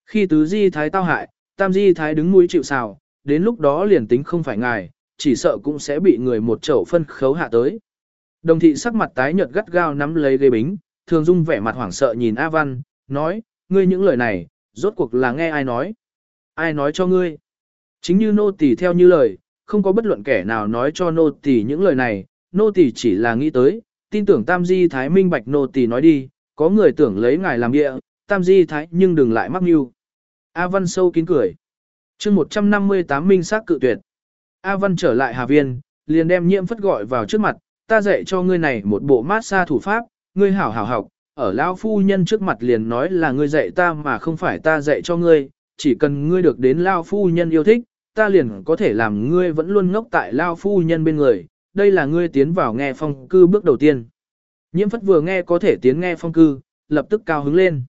khi tứ Di Thái tao hại, Tam Di Thái đứng mũi chịu sào, đến lúc đó liền tính không phải ngài, chỉ sợ cũng sẽ bị người một chậu phân khấu hạ tới. Đồng thị sắc mặt tái nhợt gắt gao nắm lấy ghế bính, thường dung vẻ mặt hoảng sợ nhìn A Văn, nói, ngươi những lời này, rốt cuộc là nghe ai nói? Ai nói cho ngươi? Chính như nô tỳ theo như lời, không có bất luận kẻ nào nói cho nô tỳ những lời này, nô tỳ chỉ là nghĩ tới, tin tưởng Tam Di Thái minh bạch nô tỳ nói đi, có người tưởng lấy ngài làm địa, Tam Di Thái nhưng đừng lại mắc mưu. A Văn sâu kín cười. chương 158 minh xác cự tuyệt. A Văn trở lại Hà Viên, liền đem nhiễm phất gọi vào trước mặt, ta dạy cho ngươi này một bộ mát xa thủ pháp, ngươi hảo hảo học, ở lão phu nhân trước mặt liền nói là ngươi dạy ta mà không phải ta dạy cho ngươi, chỉ cần ngươi được đến lão phu nhân yêu thích, ta liền có thể làm ngươi vẫn luôn ngốc tại lao phu nhân bên người, đây là ngươi tiến vào nghe phong cư bước đầu tiên. Nhiễm phất vừa nghe có thể tiến nghe phong cư, lập tức cao hứng lên.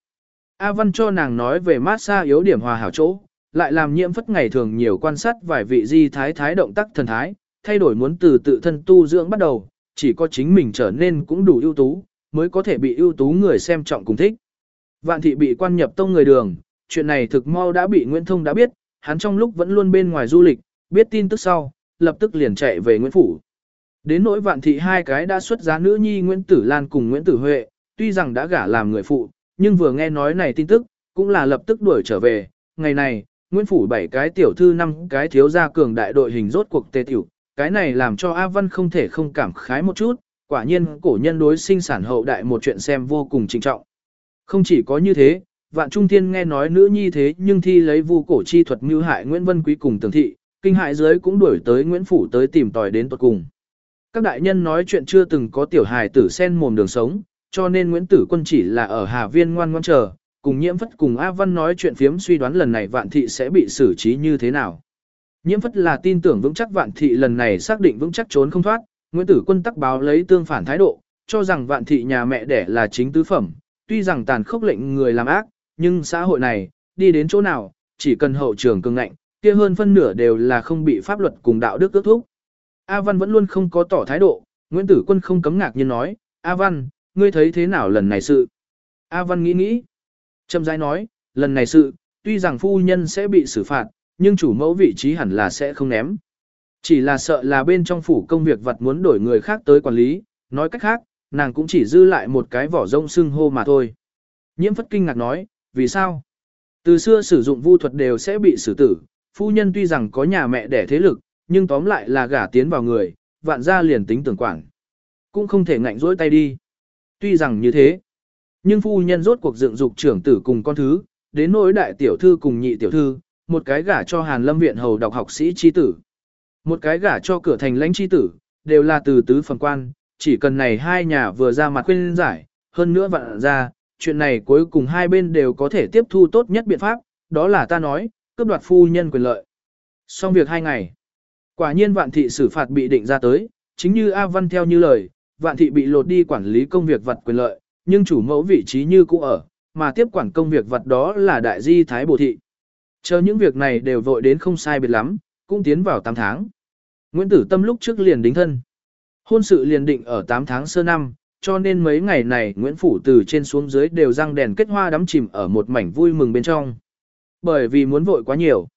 A Văn cho nàng nói về mát xa yếu điểm hòa hảo chỗ, lại làm nhiễm phất ngày thường nhiều quan sát vài vị di thái thái động tác thần thái, thay đổi muốn từ tự thân tu dưỡng bắt đầu, chỉ có chính mình trở nên cũng đủ ưu tú, mới có thể bị ưu tú người xem trọng cùng thích. Vạn thị bị quan nhập tông người đường, chuyện này thực mau đã bị Nguyễn Thông đã biết, hắn trong lúc vẫn luôn bên ngoài du lịch, biết tin tức sau, lập tức liền chạy về Nguyễn Phủ. Đến nỗi vạn thị hai cái đã xuất giá nữ nhi Nguyễn Tử Lan cùng Nguyễn Tử Huệ, tuy rằng đã gả làm người phụ, nhưng vừa nghe nói này tin tức, cũng là lập tức đuổi trở về. Ngày này, Nguyễn Phủ bảy cái tiểu thư năm cái thiếu gia cường đại đội hình rốt cuộc tê tiểu, cái này làm cho A Văn không thể không cảm khái một chút, quả nhiên cổ nhân đối sinh sản hậu đại một chuyện xem vô cùng trinh trọng. Không chỉ có như thế, vạn trung thiên nghe nói nữ nhi thế nhưng thi lấy vu cổ chi thuật mưu hại Nguyễn Vân Quý cùng tường thị, kinh hại giới cũng đuổi tới Nguyễn Phủ tới tìm tòi đến tuật cùng. Các đại nhân nói chuyện chưa từng có tiểu hài tử sen mồm đường sống, cho nên Nguyễn Tử Quân chỉ là ở Hà Viên ngoan ngoan chờ, cùng Nhiễm Phất cùng A Văn nói chuyện phiếm suy đoán lần này Vạn Thị sẽ bị xử trí như thế nào. Nhiễm Phất là tin tưởng vững chắc Vạn Thị lần này xác định vững chắc trốn không thoát, Nguyễn Tử Quân tắc báo lấy tương phản thái độ, cho rằng Vạn Thị nhà mẹ đẻ là chính tứ phẩm, tuy rằng tàn khốc lệnh người làm ác, nhưng xã hội này, đi đến chỗ nào, chỉ cần hậu trường cường ngạnh, kia hơn phân nửa đều là không bị pháp luật cùng đạo đức ước thúc. A Văn vẫn luôn không có tỏ thái độ, Nguyễn Tử Quân không cấm ngạc nhiên nói, A Văn, ngươi thấy thế nào lần này sự? A Văn nghĩ nghĩ. Trâm Giai nói, lần này sự, tuy rằng phu nhân sẽ bị xử phạt, nhưng chủ mẫu vị trí hẳn là sẽ không ném. Chỉ là sợ là bên trong phủ công việc vật muốn đổi người khác tới quản lý, nói cách khác, nàng cũng chỉ dư lại một cái vỏ rông xưng hô mà thôi. Nhiễm phất kinh ngạc nói, vì sao? Từ xưa sử dụng vu thuật đều sẽ bị xử tử, phu nhân tuy rằng có nhà mẹ đẻ thế lực, nhưng tóm lại là gả tiến vào người, vạn gia liền tính tưởng quản. Cũng không thể ngạnh rỗi tay đi. Tuy rằng như thế, nhưng phu nhân rốt cuộc dựng dục trưởng tử cùng con thứ, đến nỗi đại tiểu thư cùng nhị tiểu thư, một cái gả cho Hàn Lâm viện hầu đọc học sĩ chi tử, một cái gả cho cửa thành lãnh chi tử, đều là từ tứ phần quan, chỉ cần này hai nhà vừa ra mặt khuyên giải, hơn nữa vạn ra, chuyện này cuối cùng hai bên đều có thể tiếp thu tốt nhất biện pháp, đó là ta nói, cướp đoạt phu nhân quyền lợi. Xong việc hai ngày, Quả nhiên vạn thị xử phạt bị định ra tới, chính như A Văn theo như lời, vạn thị bị lột đi quản lý công việc vật quyền lợi, nhưng chủ mẫu vị trí như cũ ở, mà tiếp quản công việc vật đó là đại di thái bổ thị. Chờ những việc này đều vội đến không sai biệt lắm, cũng tiến vào 8 tháng. Nguyễn Tử Tâm lúc trước liền đính thân. Hôn sự liền định ở 8 tháng sơ năm, cho nên mấy ngày này Nguyễn Phủ từ trên xuống dưới đều răng đèn kết hoa đắm chìm ở một mảnh vui mừng bên trong. Bởi vì muốn vội quá nhiều.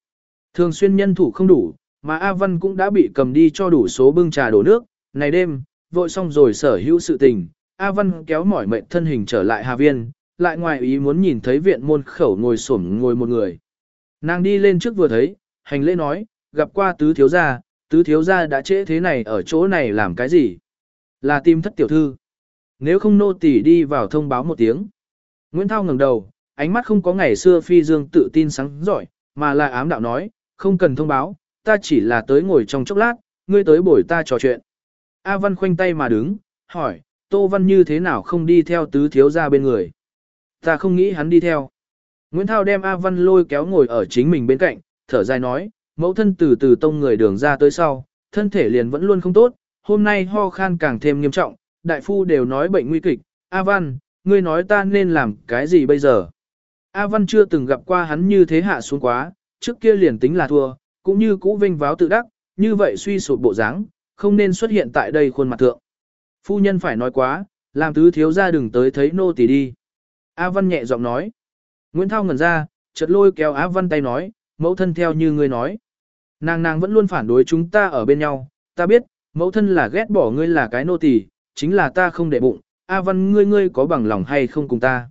Thường xuyên nhân thủ không đủ, mà A Văn cũng đã bị cầm đi cho đủ số bưng trà đổ nước. Này đêm, vội xong rồi sở hữu sự tình, A Văn kéo mỏi mệnh thân hình trở lại Hà Viên, lại ngoài ý muốn nhìn thấy viện môn khẩu ngồi xổm ngồi một người. Nàng đi lên trước vừa thấy, hành lễ nói, gặp qua tứ thiếu gia, tứ thiếu gia đã trễ thế này ở chỗ này làm cái gì? Là tìm thất tiểu thư. Nếu không nô tỳ đi vào thông báo một tiếng. Nguyễn Thao ngẩng đầu, ánh mắt không có ngày xưa phi dương tự tin sáng giỏi, mà là ám đạo nói, không cần thông báo, ta chỉ là tới ngồi trong chốc lát, ngươi tới bồi ta trò chuyện. A Văn khoanh tay mà đứng, hỏi, Tô Văn như thế nào không đi theo tứ thiếu gia bên người? Ta không nghĩ hắn đi theo. Nguyễn Thao đem A Văn lôi kéo ngồi ở chính mình bên cạnh, thở dài nói, mẫu thân từ từ tông người đường ra tới sau, thân thể liền vẫn luôn không tốt, hôm nay ho khan càng thêm nghiêm trọng, đại phu đều nói bệnh nguy kịch, A Văn, ngươi nói ta nên làm cái gì bây giờ? A Văn chưa từng gặp qua hắn như thế hạ xuống quá, trước kia liền tính là thua, cũng như cũ vinh váo tự đắc, như vậy suy sụp bộ dáng, không nên xuất hiện tại đây khuôn mặt thượng. Phu nhân phải nói quá, làm tứ thiếu ra đừng tới thấy nô tỳ đi. A Văn nhẹ giọng nói. Nguyễn Thao ngẩn ra, chợt lôi kéo A Văn tay nói, mẫu thân theo như ngươi nói. Nàng nàng vẫn luôn phản đối chúng ta ở bên nhau, ta biết, mẫu thân là ghét bỏ ngươi là cái nô tỳ, chính là ta không để bụng, A Văn ngươi ngươi có bằng lòng hay không cùng ta.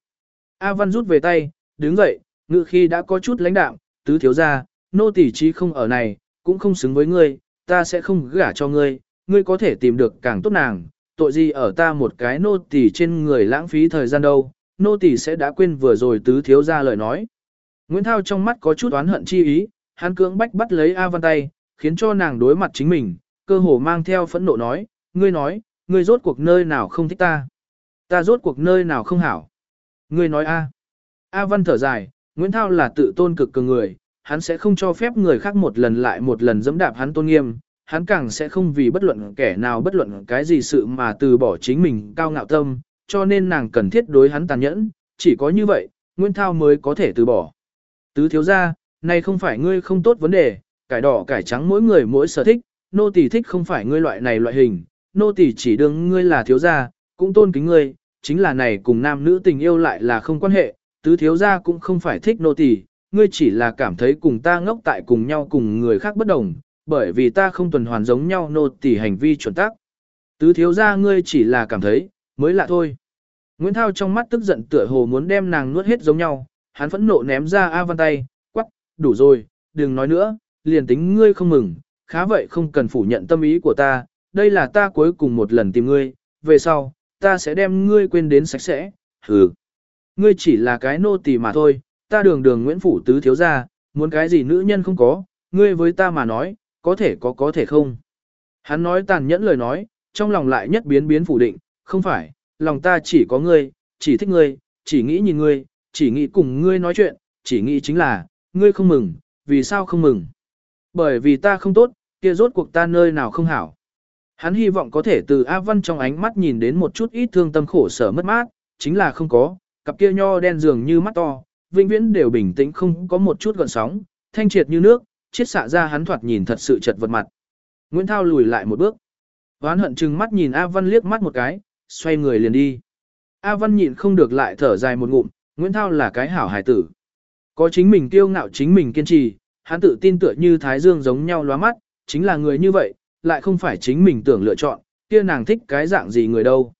A Văn rút về tay, đứng dậy, ngự khi đã có chút lãnh đạm, tứ thiếu ra, nô tỳ trí không ở này, cũng không xứng với ngươi, ta sẽ không gả cho ngươi, ngươi có thể tìm được càng tốt nàng, tội gì ở ta một cái nô tỳ trên người lãng phí thời gian đâu, nô tỳ sẽ đã quên vừa rồi tứ thiếu ra lời nói. Nguyễn Thao trong mắt có chút oán hận chi ý, hắn cưỡng bách bắt lấy A Văn tay, khiến cho nàng đối mặt chính mình, cơ hồ mang theo phẫn nộ nói, ngươi nói, ngươi rốt cuộc nơi nào không thích ta. Ta rốt cuộc nơi nào không hảo. Ngươi nói A. A Văn thở dài, Nguyễn Thao là tự tôn cực cường người, hắn sẽ không cho phép người khác một lần lại một lần dẫm đạp hắn tôn nghiêm, hắn càng sẽ không vì bất luận kẻ nào bất luận cái gì sự mà từ bỏ chính mình cao ngạo tâm, cho nên nàng cần thiết đối hắn tàn nhẫn, chỉ có như vậy, Nguyễn Thao mới có thể từ bỏ. Tứ thiếu ra, này không phải ngươi không tốt vấn đề, cải đỏ cải trắng mỗi người mỗi sở thích, nô tỳ thích không phải ngươi loại này loại hình, nô tỳ chỉ đương ngươi là thiếu gia, cũng tôn kính ngươi, chính là này cùng nam nữ tình yêu lại là không quan hệ, tứ thiếu gia cũng không phải thích nô tỳ, ngươi chỉ là cảm thấy cùng ta ngốc tại cùng nhau cùng người khác bất đồng, bởi vì ta không tuần hoàn giống nhau nô tỳ hành vi chuẩn tắc. Tứ thiếu gia ngươi chỉ là cảm thấy, mới lạ thôi. Nguyễn Thao trong mắt tức giận tựa hồ muốn đem nàng nuốt hết giống nhau, hắn phẫn nộ ném ra A Văn tay, quắc, đủ rồi, đừng nói nữa, liền tính ngươi không mừng, khá vậy không cần phủ nhận tâm ý của ta, đây là ta cuối cùng một lần tìm ngươi, về sau, ta sẽ đem ngươi quên đến sạch sẽ, hừ. Ngươi chỉ là cái nô tỳ mà thôi, ta đường đường Nguyễn Phủ Tứ thiếu ra, muốn cái gì nữ nhân không có, ngươi với ta mà nói, có thể có có thể không. Hắn nói tàn nhẫn lời nói, trong lòng lại nhất biến biến phủ định, không phải, lòng ta chỉ có ngươi, chỉ thích ngươi, chỉ nghĩ nhìn ngươi, chỉ nghĩ cùng ngươi nói chuyện, chỉ nghĩ chính là, ngươi không mừng, vì sao không mừng? Bởi vì ta không tốt, kia rốt cuộc ta nơi nào không hảo. Hắn hy vọng có thể từ A Văn trong ánh mắt nhìn đến một chút ít thương tâm khổ sở mất mát, chính là không có, cặp kia nho đen dường như mắt to, vĩnh viễn đều bình tĩnh không có một chút gợn sóng, thanh triệt như nước, chiết xạ ra hắn thoạt nhìn thật sự chật vật mặt. Nguyễn Thao lùi lại một bước. Hoán hận chừng mắt nhìn A Văn liếc mắt một cái, xoay người liền đi. A Văn nhịn không được lại thở dài một ngụm, Nguyễn Thao là cái hảo hải tử. Có chính mình kiêu ngạo chính mình kiên trì, hắn tự tin tựa như thái dương giống nhau lóa mắt, chính là người như vậy, lại không phải chính mình tưởng lựa chọn, kia nàng thích cái dạng gì người đâu.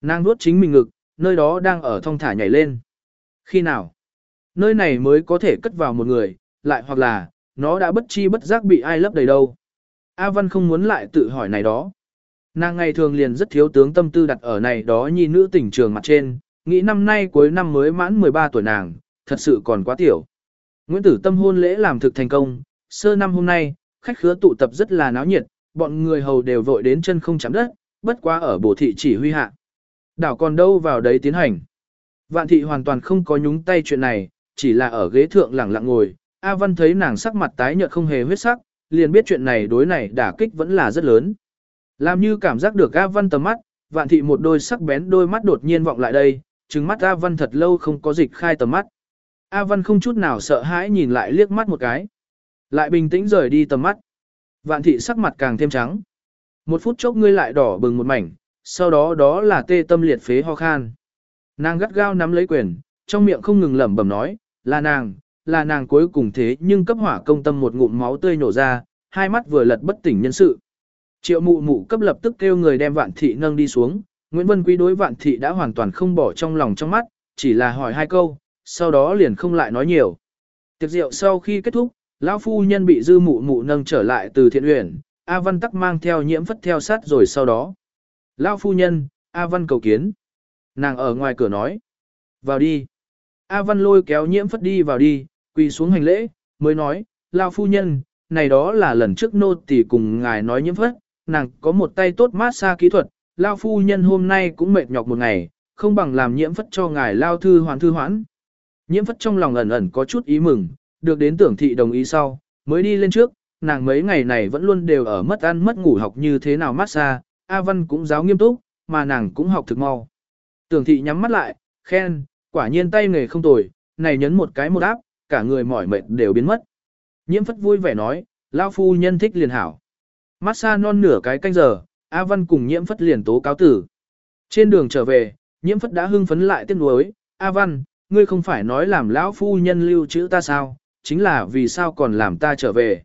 Nàng nuốt chính mình ngực, nơi đó đang ở thong thả nhảy lên. Khi nào? Nơi này mới có thể cất vào một người, lại hoặc là, nó đã bất chi bất giác bị ai lấp đầy đâu. A Văn không muốn lại tự hỏi này đó. Nàng ngày thường liền rất thiếu tướng tâm tư đặt ở này đó nhi nữ tỉnh trường mặt trên, nghĩ năm nay cuối năm mới mãn 13 tuổi nàng, thật sự còn quá tiểu. Nguyễn Tử Tâm hôn lễ làm thực thành công, sơ năm hôm nay, khách khứa tụ tập rất là náo nhiệt, bọn người hầu đều vội đến chân không chạm đất, bất quá ở bổ thị chỉ huy hạ. Đảo còn đâu vào đấy tiến hành. Vạn thị hoàn toàn không có nhúng tay chuyện này, chỉ là ở ghế thượng lẳng lặng ngồi. A Văn thấy nàng sắc mặt tái nhợt không hề huyết sắc, liền biết chuyện này đối này đả kích vẫn là rất lớn. Làm như cảm giác được A Văn tầm mắt, vạn thị một đôi sắc bén đôi mắt đột nhiên vọng lại đây, trừng mắt A Văn thật lâu không có dịch khai tầm mắt. A Văn không chút nào sợ hãi nhìn lại liếc mắt một cái. Lại bình tĩnh rời đi tầm mắt. Vạn thị sắc mặt càng thêm trắng. Một phút chốc ngươi lại đỏ bừng một mảnh, sau đó đó là tê tâm liệt phế ho khan. Nàng gắt gao nắm lấy quyền, trong miệng không ngừng lẩm bẩm nói, là nàng, là nàng cuối cùng thế nhưng cấp hỏa công tâm một ngụm máu tươi nổ ra, hai mắt vừa lật bất tỉnh nhân sự. Triệu mụ mụ cấp lập tức kêu người đem vạn thị nâng đi xuống, Nguyễn Vân Quý đối vạn thị đã hoàn toàn không bỏ trong lòng trong mắt, chỉ là hỏi hai câu, sau đó liền không lại nói nhiều. Tiệc rượu sau khi kết thúc, lão phu nhân bị dư mụ mụ nâng trở lại từ thiện uyển, A Văn tắc mang theo nhiễm phất theo sát rồi sau đó. Lão phu nhân, A Văn cầu kiến. Nàng ở ngoài cửa nói. Vào đi. A Văn lôi kéo nhiễm phất đi vào đi, quỳ xuống hành lễ, mới nói, Lão phu nhân, này đó là lần trước nô tỳ cùng ngài nói nhiễm phất, nàng có một tay tốt mát xa kỹ thuật, Lão phu nhân hôm nay cũng mệt nhọc một ngày, không bằng làm nhiễm phất cho ngài lao thư hoán thư hoãn. Nhiễm phất trong lòng ẩn ẩn có chút ý mừng, được đến tưởng thị đồng ý sau, mới đi lên trước, nàng mấy ngày này vẫn luôn đều ở mất ăn mất ngủ học như thế nào massage, A Văn cũng giáo nghiêm túc, mà nàng cũng học thực mau. Tưởng thị nhắm mắt lại, khen, quả nhiên tay nghề không tồi, này nhấn một cái một áp, cả người mỏi mệt đều biến mất. Nhiễm phất vui vẻ nói, lao phu nhân thích liền hảo. Massage non nửa cái canh giờ, A Văn cùng nhiễm phất liền tố cáo tử. Trên đường trở về, nhiễm phất đã hưng phấn lại tiếc nuối, A Văn, ngươi không phải nói làm lão phu nhân lưu trữ ta sao, chính là vì sao còn làm ta trở về.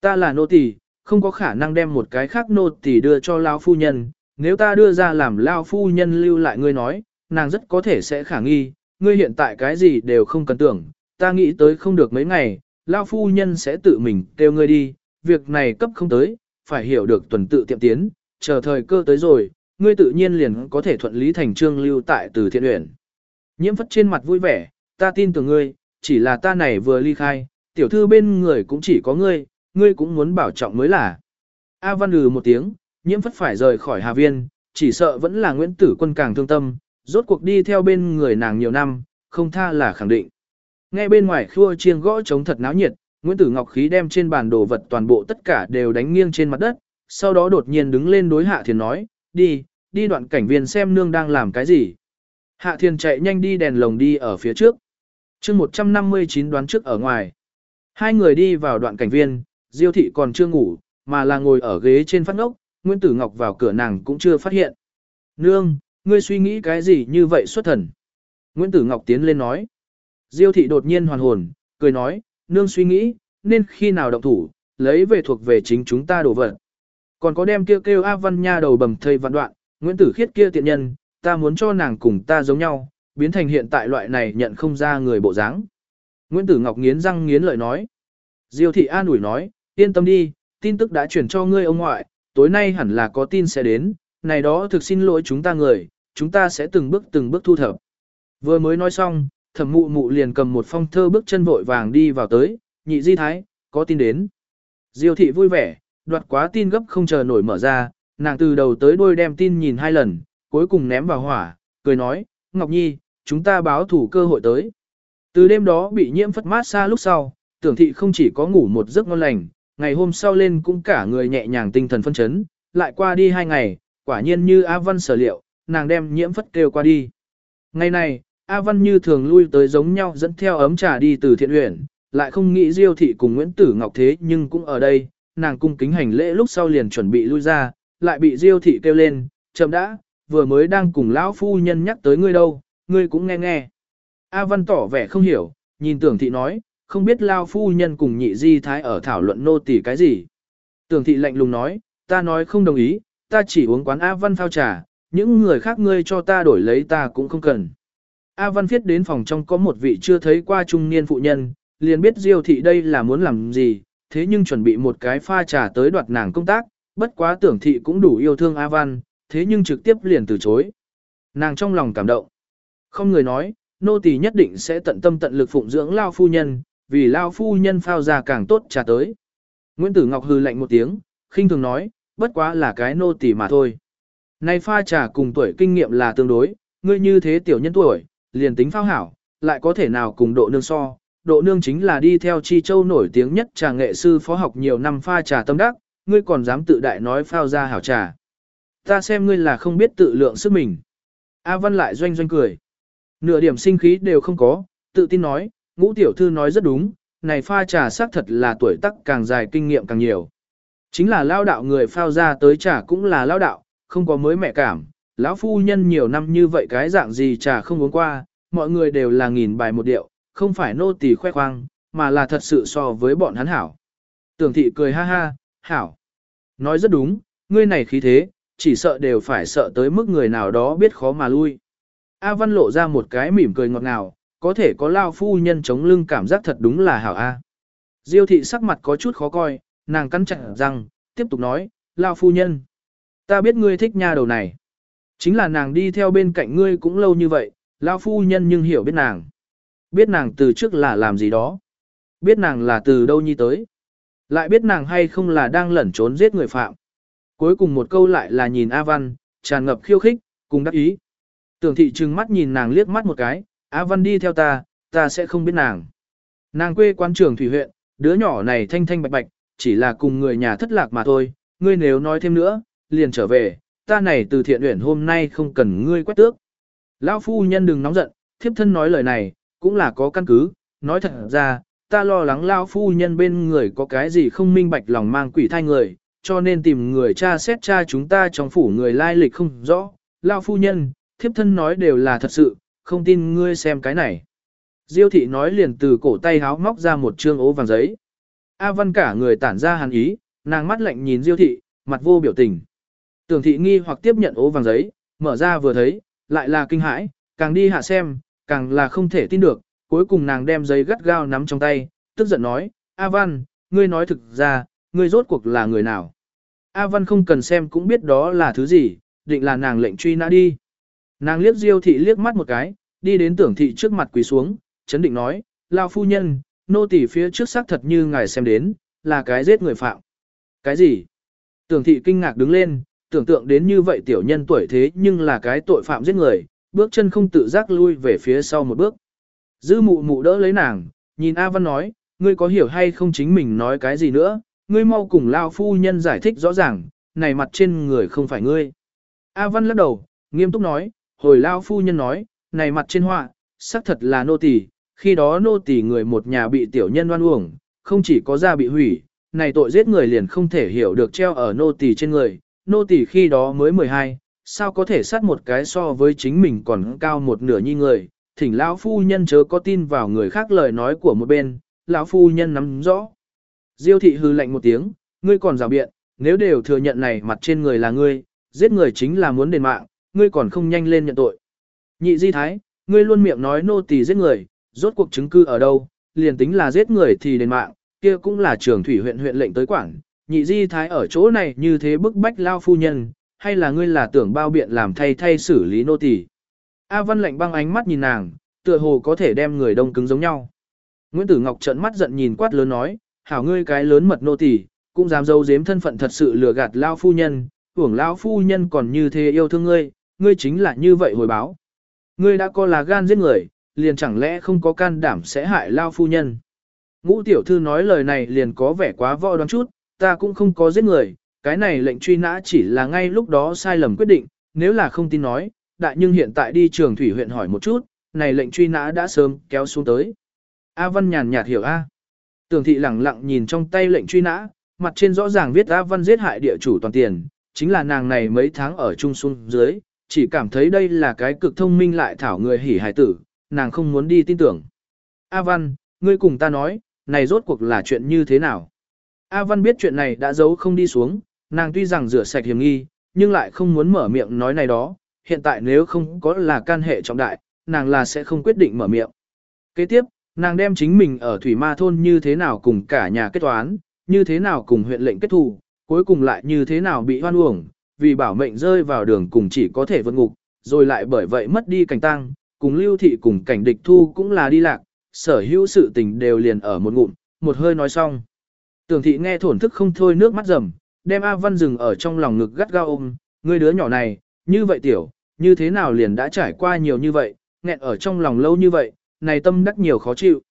Ta là nô tỳ, không có khả năng đem một cái khác nô tỳ đưa cho lão phu nhân, nếu ta đưa ra làm lão phu nhân lưu lại ngươi nói, nàng rất có thể sẽ khả nghi, ngươi hiện tại cái gì đều không cần tưởng, ta nghĩ tới không được mấy ngày, lão phu nhân sẽ tự mình kêu ngươi đi, việc này cấp không tới, phải hiểu được tuần tự tiệm tiến, chờ thời cơ tới rồi, ngươi tự nhiên liền có thể thuận lý thành trương lưu tại từ thiện uyển. Nhiễm phất trên mặt vui vẻ, ta tin tưởng ngươi, chỉ là ta này vừa ly khai, tiểu thư bên người cũng chỉ có ngươi, ngươi cũng muốn bảo trọng mới là. A văn lừ một tiếng, nhiễm phất phải rời khỏi Hà Viên, chỉ sợ vẫn là Nguyễn Tử Quân càng thương tâm, rốt cuộc đi theo bên người nàng nhiều năm, không tha là khẳng định. Nghe bên ngoài khua chiêng gõ trống thật náo nhiệt, Nguyễn Tử Ngọc Khí đem trên bàn đồ vật toàn bộ tất cả đều đánh nghiêng trên mặt đất, sau đó đột nhiên đứng lên đối Hạ Thiền nói, đi, đi đoạn cảnh viên xem nương đang làm cái gì. Hạ Thiền chạy nhanh đi đèn lồng đi ở phía trước chương 159 đoán trước ở ngoài. Hai người đi vào đoạn cảnh viên, Diêu thị còn chưa ngủ, mà là ngồi ở ghế trên phát ngốc, Nguyễn Tử Ngọc vào cửa nàng cũng chưa phát hiện. Nương, ngươi suy nghĩ cái gì như vậy xuất thần? Nguyễn Tử Ngọc tiến lên nói. Diêu thị đột nhiên hoàn hồn, cười nói, nương suy nghĩ, nên khi nào động thủ, lấy về thuộc về chính chúng ta đổ vật. Còn có đem kêu kêu A Văn Nha đầu bầm thây vạn đoạn, Nguyễn Tử Khiết kia tiện nhân, ta muốn cho nàng cùng ta giống nhau, biến thành hiện tại loại này nhận không ra người bộ dáng. Nguyễn Tử Ngọc nghiến răng nghiến lợi nói. Diêu thị an ủi nói, yên tâm đi, tin tức đã chuyển cho ngươi ông ngoại, tối nay hẳn là có tin sẽ đến, này đó thực xin lỗi chúng ta người, chúng ta sẽ từng bước từng bước thu thập. Vừa mới nói xong, thẩm mụ mụ liền cầm một phong thơ bước chân vội vàng đi vào tới, nhị di thái, có tin đến. Diêu thị vui vẻ, đoạt quá tin gấp không chờ nổi mở ra, nàng từ đầu tới đuôi đem tin nhìn hai lần, cuối cùng ném vào hỏa, cười nói, Ngọc Nhi, chúng ta báo thủ cơ hội tới. Từ đêm đó bị nhiễm phất mát xa lúc sau, tưởng thị không chỉ có ngủ một giấc ngon lành, ngày hôm sau lên cũng cả người nhẹ nhàng tinh thần phân chấn, lại qua đi hai ngày, quả nhiên như A Văn sở liệu, nàng đem nhiễm phất kêu qua đi. Ngày này, A Văn như thường lui tới giống nhau dẫn theo ấm trà đi từ thiện huyện, lại không nghĩ Diêu thị cùng Nguyễn Tử Ngọc thế nhưng cũng ở đây, nàng cung kính hành lễ lúc sau liền chuẩn bị lui ra, lại bị Diêu thị kêu lên, chậm đã, vừa mới đang cùng lão phu nhân nhắc tới ngươi đâu, ngươi cũng nghe nghe. A Văn tỏ vẻ không hiểu, nhìn tưởng thị nói, không biết lao phu nhân cùng nhị di thái ở thảo luận nô tỳ cái gì. Tưởng thị lạnh lùng nói, ta nói không đồng ý, ta chỉ uống quán A Văn phao trà, những người khác ngươi cho ta đổi lấy ta cũng không cần. A Văn viết đến phòng trong có một vị chưa thấy qua trung niên phụ nhân, liền biết Diêu thị đây là muốn làm gì, thế nhưng chuẩn bị một cái pha trà tới đoạt nàng công tác, bất quá tưởng thị cũng đủ yêu thương A Văn, thế nhưng trực tiếp liền từ chối. Nàng trong lòng cảm động. Không người nói, nô tỳ nhất định sẽ tận tâm tận lực phụng dưỡng lao phu nhân, vì lao phu nhân phao ra càng tốt trà tới. Nguyễn Tử Ngọc hư lạnh một tiếng, khinh thường nói, bất quá là cái nô tỳ mà thôi. Này pha trà cùng tuổi kinh nghiệm là tương đối, ngươi như thế tiểu nhân tuổi, liền tính phao hảo, lại có thể nào cùng độ nương so. Độ nương chính là đi theo chi châu nổi tiếng nhất trà nghệ sư phó học nhiều năm pha trà tâm đắc, ngươi còn dám tự đại nói phao ra hảo trà. Ta xem ngươi là không biết tự lượng sức mình. A Văn lại doanh doanh cười. Nửa điểm sinh khí đều không có, tự tin nói, ngũ tiểu thư nói rất đúng, này pha trà xác thật là tuổi tác càng dài kinh nghiệm càng nhiều. Chính là lao đạo người phao ra tới trà cũng là lao đạo, không có mới mẹ cảm. Lão phu nhân nhiều năm như vậy cái dạng gì trà không uống qua, mọi người đều là nghìn bài một điệu, không phải nô tỳ khoe khoang, mà là thật sự so với bọn hắn hảo. Tưởng thị cười ha ha, hảo. Nói rất đúng, ngươi này khí thế, chỉ sợ đều phải sợ tới mức người nào đó biết khó mà lui. A Văn lộ ra một cái mỉm cười ngọt ngào, có thể có lao phu nhân chống lưng cảm giác thật đúng là hảo A. Diêu thị sắc mặt có chút khó coi, nàng cắn chặt răng, tiếp tục nói, lao phu nhân. Ta biết ngươi thích nha đầu này. Chính là nàng đi theo bên cạnh ngươi cũng lâu như vậy, lao phu nhân nhưng hiểu biết nàng. Biết nàng từ trước là làm gì đó. Biết nàng là từ đâu nhi tới. Lại biết nàng hay không là đang lẩn trốn giết người phạm. Cuối cùng một câu lại là nhìn A Văn, tràn ngập khiêu khích, cùng đắc ý. Tưởng thị trừng mắt nhìn nàng liếc mắt một cái, A Văn đi theo ta, ta sẽ không biết nàng. Nàng quê quan trường thủy huyện, đứa nhỏ này thanh thanh bạch bạch, chỉ là cùng người nhà thất lạc mà thôi, ngươi nếu nói thêm nữa, liền trở về, ta này từ thiện huyện hôm nay không cần ngươi quét tước. Lão phu nhân đừng nóng giận, thiếp thân nói lời này, cũng là có căn cứ, nói thật ra, ta lo lắng Lão phu nhân bên người có cái gì không minh bạch lòng mang quỷ thai người, cho nên tìm người cha xét cha chúng ta trong phủ người lai lịch không rõ. Lão phu nhân, thiếp thân nói đều là thật sự, không tin ngươi xem cái này. Diêu thị nói liền từ cổ tay háo móc ra một trương ố vàng giấy. A văn cả người tản ra hàn ý, nàng mắt lạnh nhìn Diêu thị, mặt vô biểu tình. Tưởng thị nghi hoặc tiếp nhận ố vàng giấy, mở ra vừa thấy, lại là kinh hãi, càng đi hạ xem, càng là không thể tin được, cuối cùng nàng đem giấy gắt gao nắm trong tay, tức giận nói, A Văn, ngươi nói thực ra, ngươi rốt cuộc là người nào. A Văn không cần xem cũng biết đó là thứ gì, định là nàng lệnh truy nã đi. Nàng liếc Diêu thị liếc mắt một cái, đi đến tưởng thị trước mặt quỳ xuống, chấn định nói, lao phu nhân, nô tỳ phía trước xác thật như ngài xem đến, là cái giết người phạm. Cái gì? Tưởng thị kinh ngạc đứng lên, tưởng tượng đến như vậy tiểu nhân tuổi thế nhưng là cái tội phạm giết người, bước chân không tự giác lui về phía sau một bước. Dư mụ mụ đỡ lấy nàng, nhìn A Văn nói, ngươi có hiểu hay không chính mình nói cái gì nữa, ngươi mau cùng lao phu nhân giải thích rõ ràng, này mặt trên người không phải ngươi. A Văn lắc đầu, nghiêm túc nói, hồi lao phu nhân nói, này mặt trên họa, xác thật là nô tỳ, khi đó nô tỳ người một nhà bị tiểu nhân oan uổng, không chỉ có da bị hủy, này tội giết người liền không thể hiểu được treo ở nô tỳ trên người, nô tỳ khi đó mới 12, sao có thể sát một cái so với chính mình còn cao một nửa nhi người, thỉnh lão phu nhân chớ có tin vào người khác lời nói của một bên, lão phu nhân nắm rõ. Diêu thị hư lạnh một tiếng, ngươi còn rào biện, nếu đều thừa nhận này mặt trên người là ngươi, giết người chính là muốn đền mạng, ngươi còn không nhanh lên nhận tội. Nhị di thái, ngươi luôn miệng nói nô tỳ giết người, rốt cuộc chứng cư ở đâu, liền tính là giết người thì đền mạng, kia cũng là trường thủy huyện huyện lệnh tới quảng. Nhị di thái ở chỗ này như thế bức bách lao phu nhân, hay là ngươi là tưởng bao biện làm thay thay xử lý nô tỳ? A Văn lạnh băng ánh mắt nhìn nàng, tựa hồ có thể đem người đông cứng giống nhau. Nguyễn Tử Ngọc trợn mắt giận nhìn quát lớn nói, hảo ngươi cái lớn mật nô tỳ, cũng dám dâu giếm thân phận thật sự lừa gạt lao phu nhân, hưởng lao phu nhân còn như thế yêu thương ngươi, ngươi chính là như vậy hồi báo. Ngươi đã có là gan giết người, liền chẳng lẽ không có can đảm sẽ hại lao phu nhân. Ngũ tiểu thư nói lời này liền có vẻ quá võ đoán chút, ta cũng không có giết người, cái này lệnh truy nã chỉ là ngay lúc đó sai lầm quyết định, nếu là không tin nói, đại nhưng hiện tại đi trường thủy huyện hỏi một chút, này lệnh truy nã đã sớm kéo xuống tới. A Văn nhàn nhạt hiểu A. Tưởng thị lẳng lặng nhìn trong tay lệnh truy nã, mặt trên rõ ràng viết A Văn giết hại địa chủ toàn tiền, chính là nàng này mấy tháng ở trung xuân dưới, chỉ cảm thấy đây là cái cực thông minh lại thảo người hỉ hài tử, nàng không muốn đi tin tưởng. A Văn, ngươi cùng ta nói, này rốt cuộc là chuyện như thế nào? A Văn biết chuyện này đã giấu không đi xuống, nàng tuy rằng rửa sạch hiểm nghi, nhưng lại không muốn mở miệng nói này đó, hiện tại nếu không có là can hệ trọng đại, nàng là sẽ không quyết định mở miệng. Kế tiếp, nàng đem chính mình ở Thủy Ma Thôn như thế nào cùng cả nhà kết toán, như thế nào cùng huyện lệnh kết thù, cuối cùng lại như thế nào bị hoan uổng, vì bảo mệnh rơi vào đường cùng chỉ có thể vượt ngục, rồi lại bởi vậy mất đi cảnh tăng, cùng lưu thị cùng cảnh địch thu cũng là đi lạc, sở hữu sự tình đều liền ở một ngụm, một hơi nói xong. Tưởng thị nghe thổn thức không thôi nước mắt rầm, đem A Văn dừng ở trong lòng ngực gắt gao ôm, người đứa nhỏ này, như vậy tiểu, như thế nào liền đã trải qua nhiều như vậy, nghẹn ở trong lòng lâu như vậy, này tâm đắc nhiều khó chịu.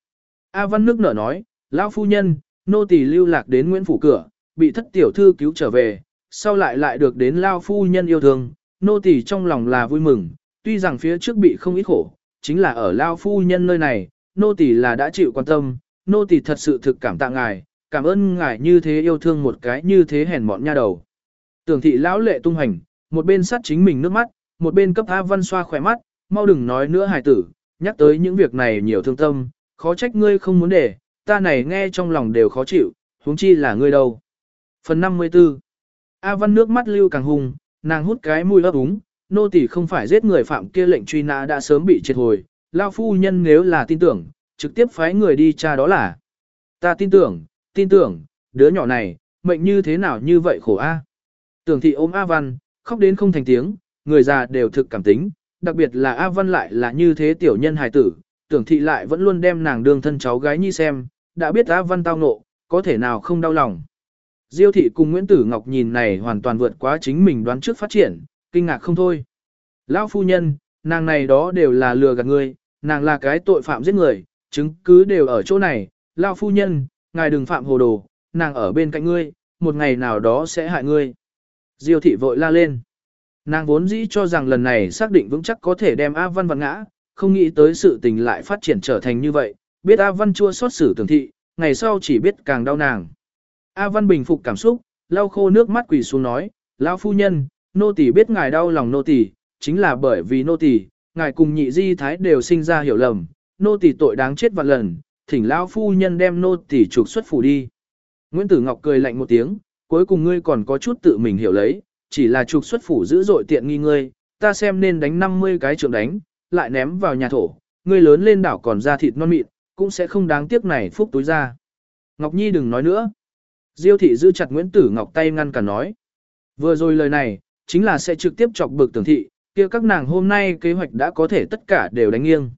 A Văn nước nở nói, lão phu nhân, nô tỳ lưu lạc đến Nguyễn Phủ cửa, bị thất tiểu thư cứu trở về, sau lại lại được đến Lão phu nhân yêu thương, nô tỳ trong lòng là vui mừng, tuy rằng phía trước bị không ít khổ, chính là ở Lão phu nhân nơi này, nô tỳ là đã chịu quan tâm, nô tỳ thật sự thực cảm tạ ngài, cảm ơn ngài như thế yêu thương một cái như thế hèn mọn nha đầu. Tưởng thị lão lệ tung hành, một bên sát chính mình nước mắt, một bên cấp A Văn xoa khỏe mắt, mau đừng nói nữa hài tử, nhắc tới những việc này nhiều thương tâm, khó trách ngươi không muốn để, ta này nghe trong lòng đều khó chịu, huống chi là ngươi đâu. Phần 54 A Văn nước mắt lưu càng hùng, nàng hút cái mùi ấp úng, nô tỳ không phải giết người phạm kia lệnh truy nã đã sớm bị triệt hồi, lao phu nhân nếu là tin tưởng, trực tiếp phái người đi tra đó là. Ta tin tưởng, tin tưởng, đứa nhỏ này, mệnh như thế nào như vậy khổ a. Tưởng thị ôm A Văn, khóc đến không thành tiếng, người già đều thực cảm tính, đặc biệt là A Văn lại là như thế tiểu nhân hài tử, tưởng thị lại vẫn luôn đem nàng đương thân cháu gái nhi xem, đã biết A Văn tao nộ, có thể nào không đau lòng. Diêu thị cùng Nguyễn Tử Ngọc nhìn này hoàn toàn vượt quá chính mình đoán trước phát triển, kinh ngạc không thôi. Lão phu nhân, nàng này đó đều là lừa gạt người, nàng là cái tội phạm giết người, chứng cứ đều ở chỗ này, Lão phu nhân, ngài đừng phạm hồ đồ, nàng ở bên cạnh ngươi, một ngày nào đó sẽ hại ngươi. Diêu thị vội la lên. Nàng vốn dĩ cho rằng lần này xác định vững chắc có thể đem A Văn vặn ngã, không nghĩ tới sự tình lại phát triển trở thành như vậy, biết A Văn chua xót xử tưởng thị, ngày sau chỉ biết càng đau nàng. A Văn bình phục cảm xúc, lau khô nước mắt quỳ xuống nói, lão phu nhân, nô tỳ biết ngài đau lòng nô tỳ, chính là bởi vì nô tỳ, ngài cùng nhị di thái đều sinh ra hiểu lầm, nô tỳ tội đáng chết vạn lần, thỉnh lão phu nhân đem nô tỳ trục xuất phủ đi. Nguyễn Tử Ngọc cười lạnh một tiếng, cuối cùng ngươi còn có chút tự mình hiểu lấy, chỉ là trục xuất phủ giữ dội tiện nghi ngươi, ta xem nên đánh 50 cái trượng đánh, lại ném vào nhà thổ, ngươi lớn lên đảo còn ra thịt non mịn, cũng sẽ không đáng tiếc này phúc túi ra. Ngọc Nhi đừng nói nữa. Diêu thị giữ chặt Nguyễn Tử Ngọc tay ngăn cả nói. Vừa rồi lời này, chính là sẽ trực tiếp chọc bực tưởng thị, kia các nàng hôm nay kế hoạch đã có thể tất cả đều đánh nghiêng.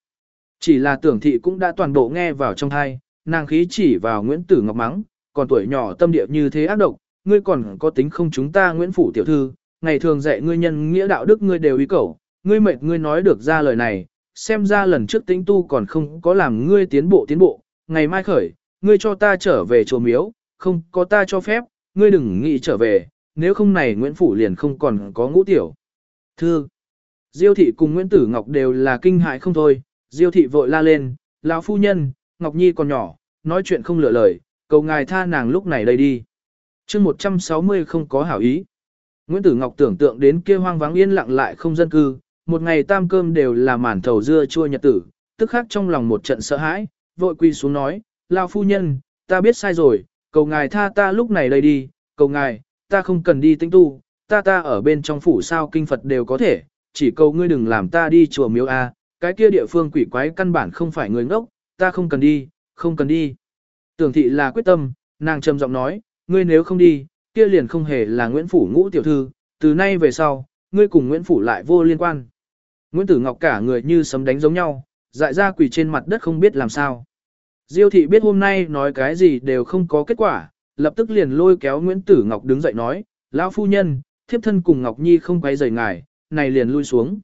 Chỉ là tưởng thị cũng đã toàn bộ nghe vào trong thai, nàng khí chỉ vào Nguyễn Tử Ngọc mắng, còn tuổi nhỏ tâm địa như thế ác độc, ngươi còn có tính không chúng ta Nguyễn Phủ tiểu thư, ngày thường dạy ngươi nhân nghĩa đạo đức ngươi đều ý cầu, ngươi mệt ngươi nói được ra lời này, xem ra lần trước tĩnh tu còn không có làm ngươi tiến bộ tiến bộ, ngày mai khởi, ngươi cho ta trở về chùa miếu, không có ta cho phép, ngươi đừng nghĩ trở về, nếu không này Nguyễn Phủ liền không còn có ngũ tiểu. Thư, Diêu thị cùng Nguyễn Tử Ngọc đều là kinh hại không thôi, Diêu thị vội la lên, lão phu nhân, Ngọc Nhi còn nhỏ, nói chuyện không lựa lời, cầu ngài tha nàng lúc này đây đi chương 160 không có hảo ý. Nguyễn Tử Ngọc tưởng tượng đến kia hoang vắng yên lặng lại không dân cư, một ngày tam cơm đều là màn thầu dưa chua nhật tử, tức khắc trong lòng một trận sợ hãi, vội quy xuống nói, lao phu nhân, ta biết sai rồi, cầu ngài tha ta lúc này đây đi, cầu ngài, ta không cần đi tinh tu, ta ta ở bên trong phủ sao kinh Phật đều có thể, chỉ cầu ngươi đừng làm ta đi chùa miếu A, cái kia địa phương quỷ quái căn bản không phải người ngốc, ta không cần đi, không cần đi. Tưởng thị là quyết tâm, nàng trầm giọng nói, ngươi nếu không đi, kia liền không hề là Nguyễn Phủ ngũ tiểu thư, từ nay về sau, ngươi cùng Nguyễn Phủ lại vô liên quan. Nguyễn Tử Ngọc cả người như sấm đánh giống nhau, dại ra quỳ trên mặt đất không biết làm sao. Diêu thị biết hôm nay nói cái gì đều không có kết quả, lập tức liền lôi kéo Nguyễn Tử Ngọc đứng dậy nói, lão phu nhân, thiếp thân cùng Ngọc Nhi không quay rời ngài, này liền lui xuống.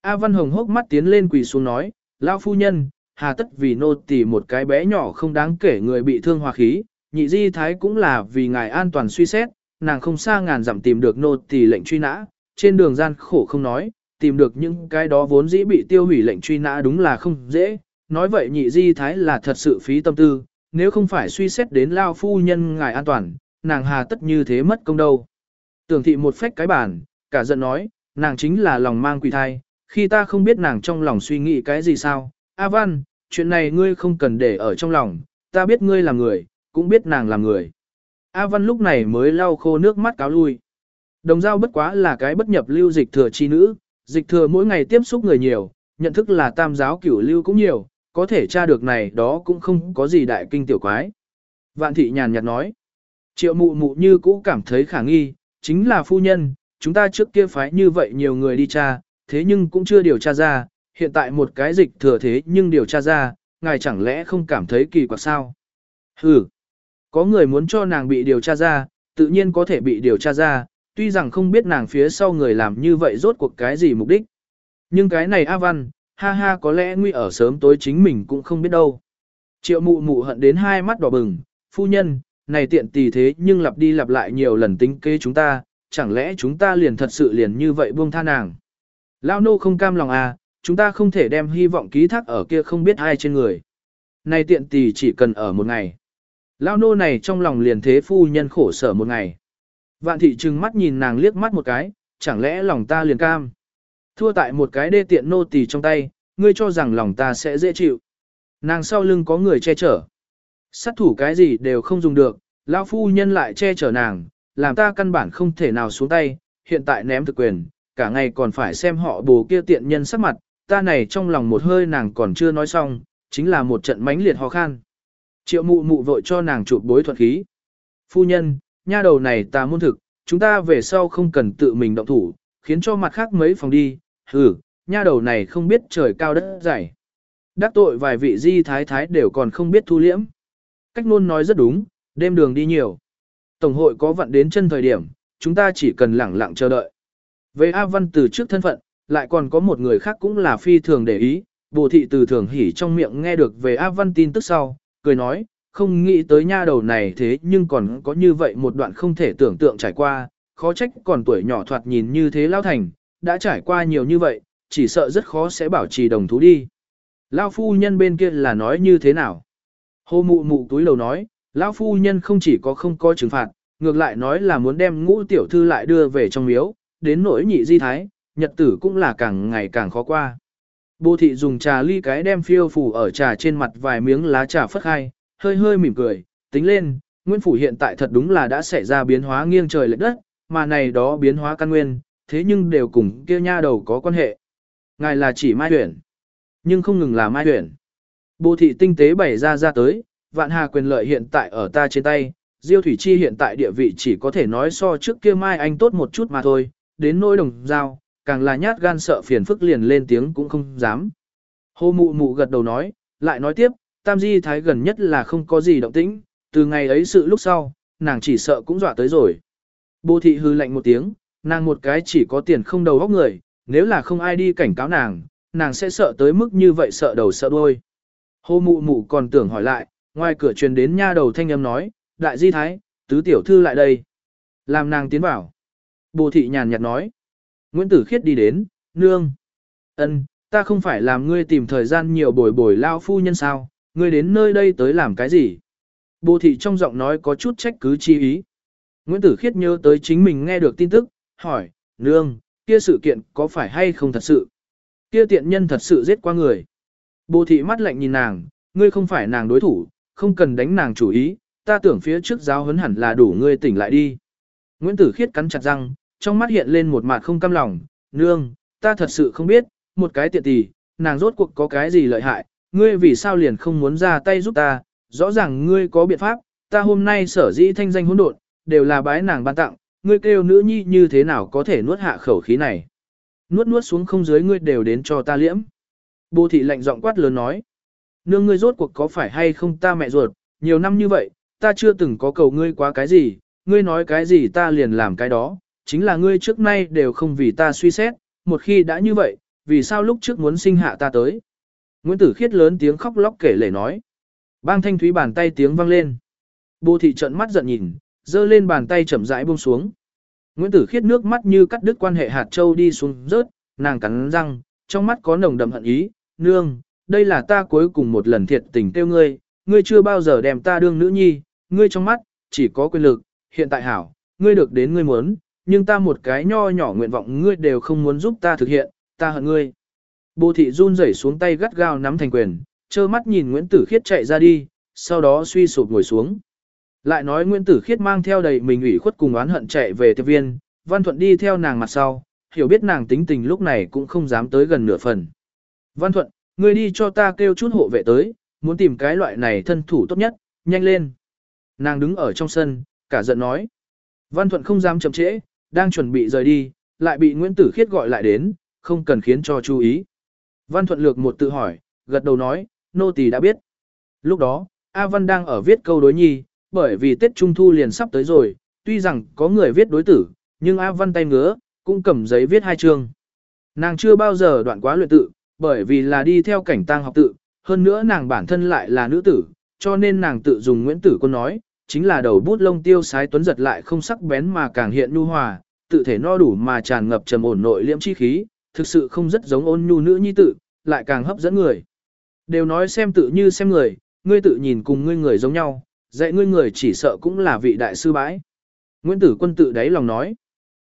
A Văn Hồng hốc mắt tiến lên quỳ xuống nói, lão phu nhân, hà tất vì nô tỳ một cái bé nhỏ không đáng kể người bị thương hòa khí, nhị di thái cũng là vì ngài an toàn suy xét, nàng không xa ngàn dặm tìm được nô tỳ lệnh truy nã, trên đường gian khổ không nói, tìm được những cái đó vốn dĩ bị tiêu hủy lệnh truy nã đúng là không dễ, nói vậy nhị di thái là thật sự phí tâm tư, nếu không phải suy xét đến lao phu nhân ngài an toàn, nàng hà tất như thế mất công đâu. Tưởng thị một phách cái bản, cả giận nói, nàng chính là lòng mang quỷ thai, khi ta không biết nàng trong lòng suy nghĩ cái gì sao, A Văn, chuyện này ngươi không cần để ở trong lòng, ta biết ngươi là người, cũng biết nàng là người. A Văn lúc này mới lau khô nước mắt cáo lui. Đồng giao bất quá là cái bất nhập lưu dịch thừa chi nữ, dịch thừa mỗi ngày tiếp xúc người nhiều, nhận thức là tam giáo cửu lưu cũng nhiều, có thể tra được này đó cũng không có gì đại kinh tiểu quái. Vạn thị nhàn nhạt nói, triệu mụ mụ như cũ cảm thấy khả nghi, chính là phu nhân, chúng ta trước kia phái như vậy nhiều người đi tra, thế nhưng cũng chưa điều tra ra, hiện tại một cái dịch thừa thế nhưng điều tra ra, ngài chẳng lẽ không cảm thấy kỳ quặc sao? hừ có người muốn cho nàng bị điều tra ra, tự nhiên có thể bị điều tra ra, tuy rằng không biết nàng phía sau người làm như vậy rốt cuộc cái gì mục đích. Nhưng cái này A Văn, ha ha có lẽ nguy ở sớm tối chính mình cũng không biết đâu. Triệu mụ mụ hận đến hai mắt đỏ bừng, phu nhân, này tiện tì thế nhưng lặp đi lặp lại nhiều lần tính kế chúng ta, chẳng lẽ chúng ta liền thật sự liền như vậy buông tha nàng. Lao nô không cam lòng à, chúng ta không thể đem hy vọng ký thác ở kia không biết ai trên người. Này tiện tì chỉ cần ở một ngày. Lao nô này trong lòng liền thế phu nhân khổ sở một ngày. Vạn thị trừng mắt nhìn nàng liếc mắt một cái, chẳng lẽ lòng ta liền cam. Thua tại một cái đê tiện nô tỳ trong tay, ngươi cho rằng lòng ta sẽ dễ chịu. Nàng sau lưng có người che chở. Sát thủ cái gì đều không dùng được, lão phu nhân lại che chở nàng, làm ta căn bản không thể nào xuống tay, hiện tại ném thực quyền, cả ngày còn phải xem họ bồ kia tiện nhân sắc mặt, ta này trong lòng một hơi nàng còn chưa nói xong, chính là một trận mãnh liệt ho khan. Triệu mụ mụ vội cho nàng chụp bối thuật khí. Phu nhân, nha đầu này ta muốn thực, chúng ta về sau không cần tự mình động thủ, khiến cho mặt khác mấy phòng đi, hừ, nha đầu này không biết trời cao đất dày. Đắc tội vài vị di thái thái đều còn không biết thu liễm. Cách luôn nói rất đúng, đêm đường đi nhiều. Tổng hội có vận đến chân thời điểm, chúng ta chỉ cần lẳng lặng chờ đợi. Về A Văn từ trước thân phận, lại còn có một người khác cũng là phi thường để ý, bồ thị từ thường hỉ trong miệng nghe được về A Văn tin tức sau, cười nói, không nghĩ tới nha đầu này thế nhưng còn có như vậy một đoạn không thể tưởng tượng trải qua, khó trách còn tuổi nhỏ thoạt nhìn như thế lao thành, đã trải qua nhiều như vậy, chỉ sợ rất khó sẽ bảo trì đồng thú đi. Lao phu nhân bên kia là nói như thế nào? Hồ mụ mụ túi lầu nói, lão phu nhân không chỉ có không có trừng phạt, ngược lại nói là muốn đem ngũ tiểu thư lại đưa về trong miếu, đến nỗi nhị di thái, nhật tử cũng là càng ngày càng khó qua. Bồ thị dùng trà ly cái đem phiêu phủ ở trà trên mặt vài miếng lá trà phất khai, hơi hơi mỉm cười, tính lên, Nguyễn Phủ hiện tại thật đúng là đã xảy ra biến hóa nghiêng trời lệch đất, mà này đó biến hóa căn nguyên, thế nhưng đều cùng kia nha đầu có quan hệ. Ngài là chỉ mai tuyển, nhưng không ngừng là mai tuyển. Bồ thị tinh tế bày ra ra tới, vạn hà quyền lợi hiện tại ở ta trên tay, Diêu Thủy Chi hiện tại địa vị chỉ có thể nói so trước kia mai anh tốt một chút mà thôi, đến nỗi đồng giao, càng là nhát gan sợ phiền phức liền lên tiếng cũng không dám. Hồ mụ mụ gật đầu nói, lại nói tiếp, Tam Di Thái gần nhất là không có gì động tĩnh, từ ngày ấy sự lúc sau, nàng chỉ sợ cũng dọa tới rồi. Bồ thị hư lạnh một tiếng, nàng một cái chỉ có tiền không đầu óc người, nếu là không ai đi cảnh cáo nàng, nàng sẽ sợ tới mức như vậy sợ đầu sợ đuôi. Hồ mụ mụ còn tưởng hỏi lại, ngoài cửa truyền đến nha đầu thanh âm nói, đại di thái, tứ tiểu thư lại đây. Làm nàng tiến vào. Bồ thị nhàn nhạt nói. Nguyễn Tử Khiết đi đến, nương. ân, ta không phải làm ngươi tìm thời gian nhiều bồi bồi lao phu nhân sao, ngươi đến nơi đây tới làm cái gì? Bồ thị trong giọng nói có chút trách cứ chi ý. Nguyễn Tử Khiết nhớ tới chính mình nghe được tin tức, hỏi, nương, kia sự kiện có phải hay không thật sự? Kia tiện nhân thật sự giết qua người. Bồ thị mắt lạnh nhìn nàng, ngươi không phải nàng đối thủ, không cần đánh nàng chủ ý, ta tưởng phía trước giáo huấn hẳn là đủ ngươi tỉnh lại đi. Nguyễn Tử Khiết cắn chặt răng, trong mắt hiện lên một mặt không cam lòng, nương, ta thật sự không biết, một cái tiện tỷ, nàng rốt cuộc có cái gì lợi hại, ngươi vì sao liền không muốn ra tay giúp ta, rõ ràng ngươi có biện pháp, ta hôm nay sở dĩ thanh danh hỗn độn, đều là bái nàng ban tặng, ngươi kêu nữ nhi như thế nào có thể nuốt hạ khẩu khí này. Nuốt nuốt xuống không dưới ngươi đều đến cho ta liễm. Bồ thị lạnh giọng quát lớn nói. Nương ngươi rốt cuộc có phải hay không ta mẹ ruột, nhiều năm như vậy, ta chưa từng có cầu ngươi quá cái gì, ngươi nói cái gì ta liền làm cái đó, chính là ngươi trước nay đều không vì ta suy xét, một khi đã như vậy, vì sao lúc trước muốn sinh hạ ta tới. Nguyễn Tử Khiết lớn tiếng khóc lóc kể lể nói. Bang thanh thúy bàn tay tiếng vang lên. Bồ thị trận mắt giận nhìn, giơ lên bàn tay chậm rãi buông xuống. Nguyễn Tử Khiết nước mắt như cắt đứt quan hệ hạt châu đi xuống rớt, nàng cắn răng, trong mắt có nồng đậm hận ý, nương, đây là ta cuối cùng một lần thiệt tình tiêu ngươi, ngươi chưa bao giờ đem ta đương nữ nhi, ngươi trong mắt, chỉ có quyền lực, hiện tại hảo, ngươi được đến ngươi muốn, nhưng ta một cái nho nhỏ nguyện vọng ngươi đều không muốn giúp ta thực hiện, ta hận ngươi. Bồ thị run rẩy xuống tay gắt gao nắm thành quyền, trơ mắt nhìn Nguyễn Tử Khiết chạy ra đi, sau đó suy sụp ngồi xuống. Lại nói Nguyễn Tử Khiết mang theo đầy mình ủy khuất cùng oán hận chạy về tiếp viên, Văn Thuận đi theo nàng mặt sau, hiểu biết nàng tính tình lúc này cũng không dám tới gần nửa phần. Văn Thuận, ngươi đi cho ta kêu chút hộ vệ tới, muốn tìm cái loại này thân thủ tốt nhất, nhanh lên. Nàng đứng ở trong sân, cả giận nói. Văn Thuận không dám chậm trễ, đang chuẩn bị rời đi, lại bị Nguyễn Tử Khiết gọi lại đến, không cần khiến cho chú ý. Văn Thuận lược một tự hỏi, gật đầu nói, nô tỳ đã biết. Lúc đó, A Văn đang ở viết câu đối nhi, bởi vì Tết Trung Thu liền sắp tới rồi, tuy rằng có người viết đối tử, nhưng A Văn tay ngứa, cũng cầm giấy viết hai chương. Nàng chưa bao giờ đoạn quá luyện tự, bởi vì là đi theo cảnh tang học tự, hơn nữa nàng bản thân lại là nữ tử, cho nên nàng tự dùng Nguyễn Tử Quân nói, chính là đầu bút lông tiêu sái tuấn giật lại không sắc bén mà càng hiện nhu hòa, tự thể no đủ mà tràn ngập trầm ổn nội liễm chi khí, thực sự không rất giống ôn nhu nữ nhi tự, lại càng hấp dẫn người. Đều nói xem tự như xem người, ngươi tự nhìn cùng ngươi người giống nhau, dạy ngươi người chỉ sợ cũng là vị đại sư bãi. Nguyễn Tử Quân tự đáy lòng nói.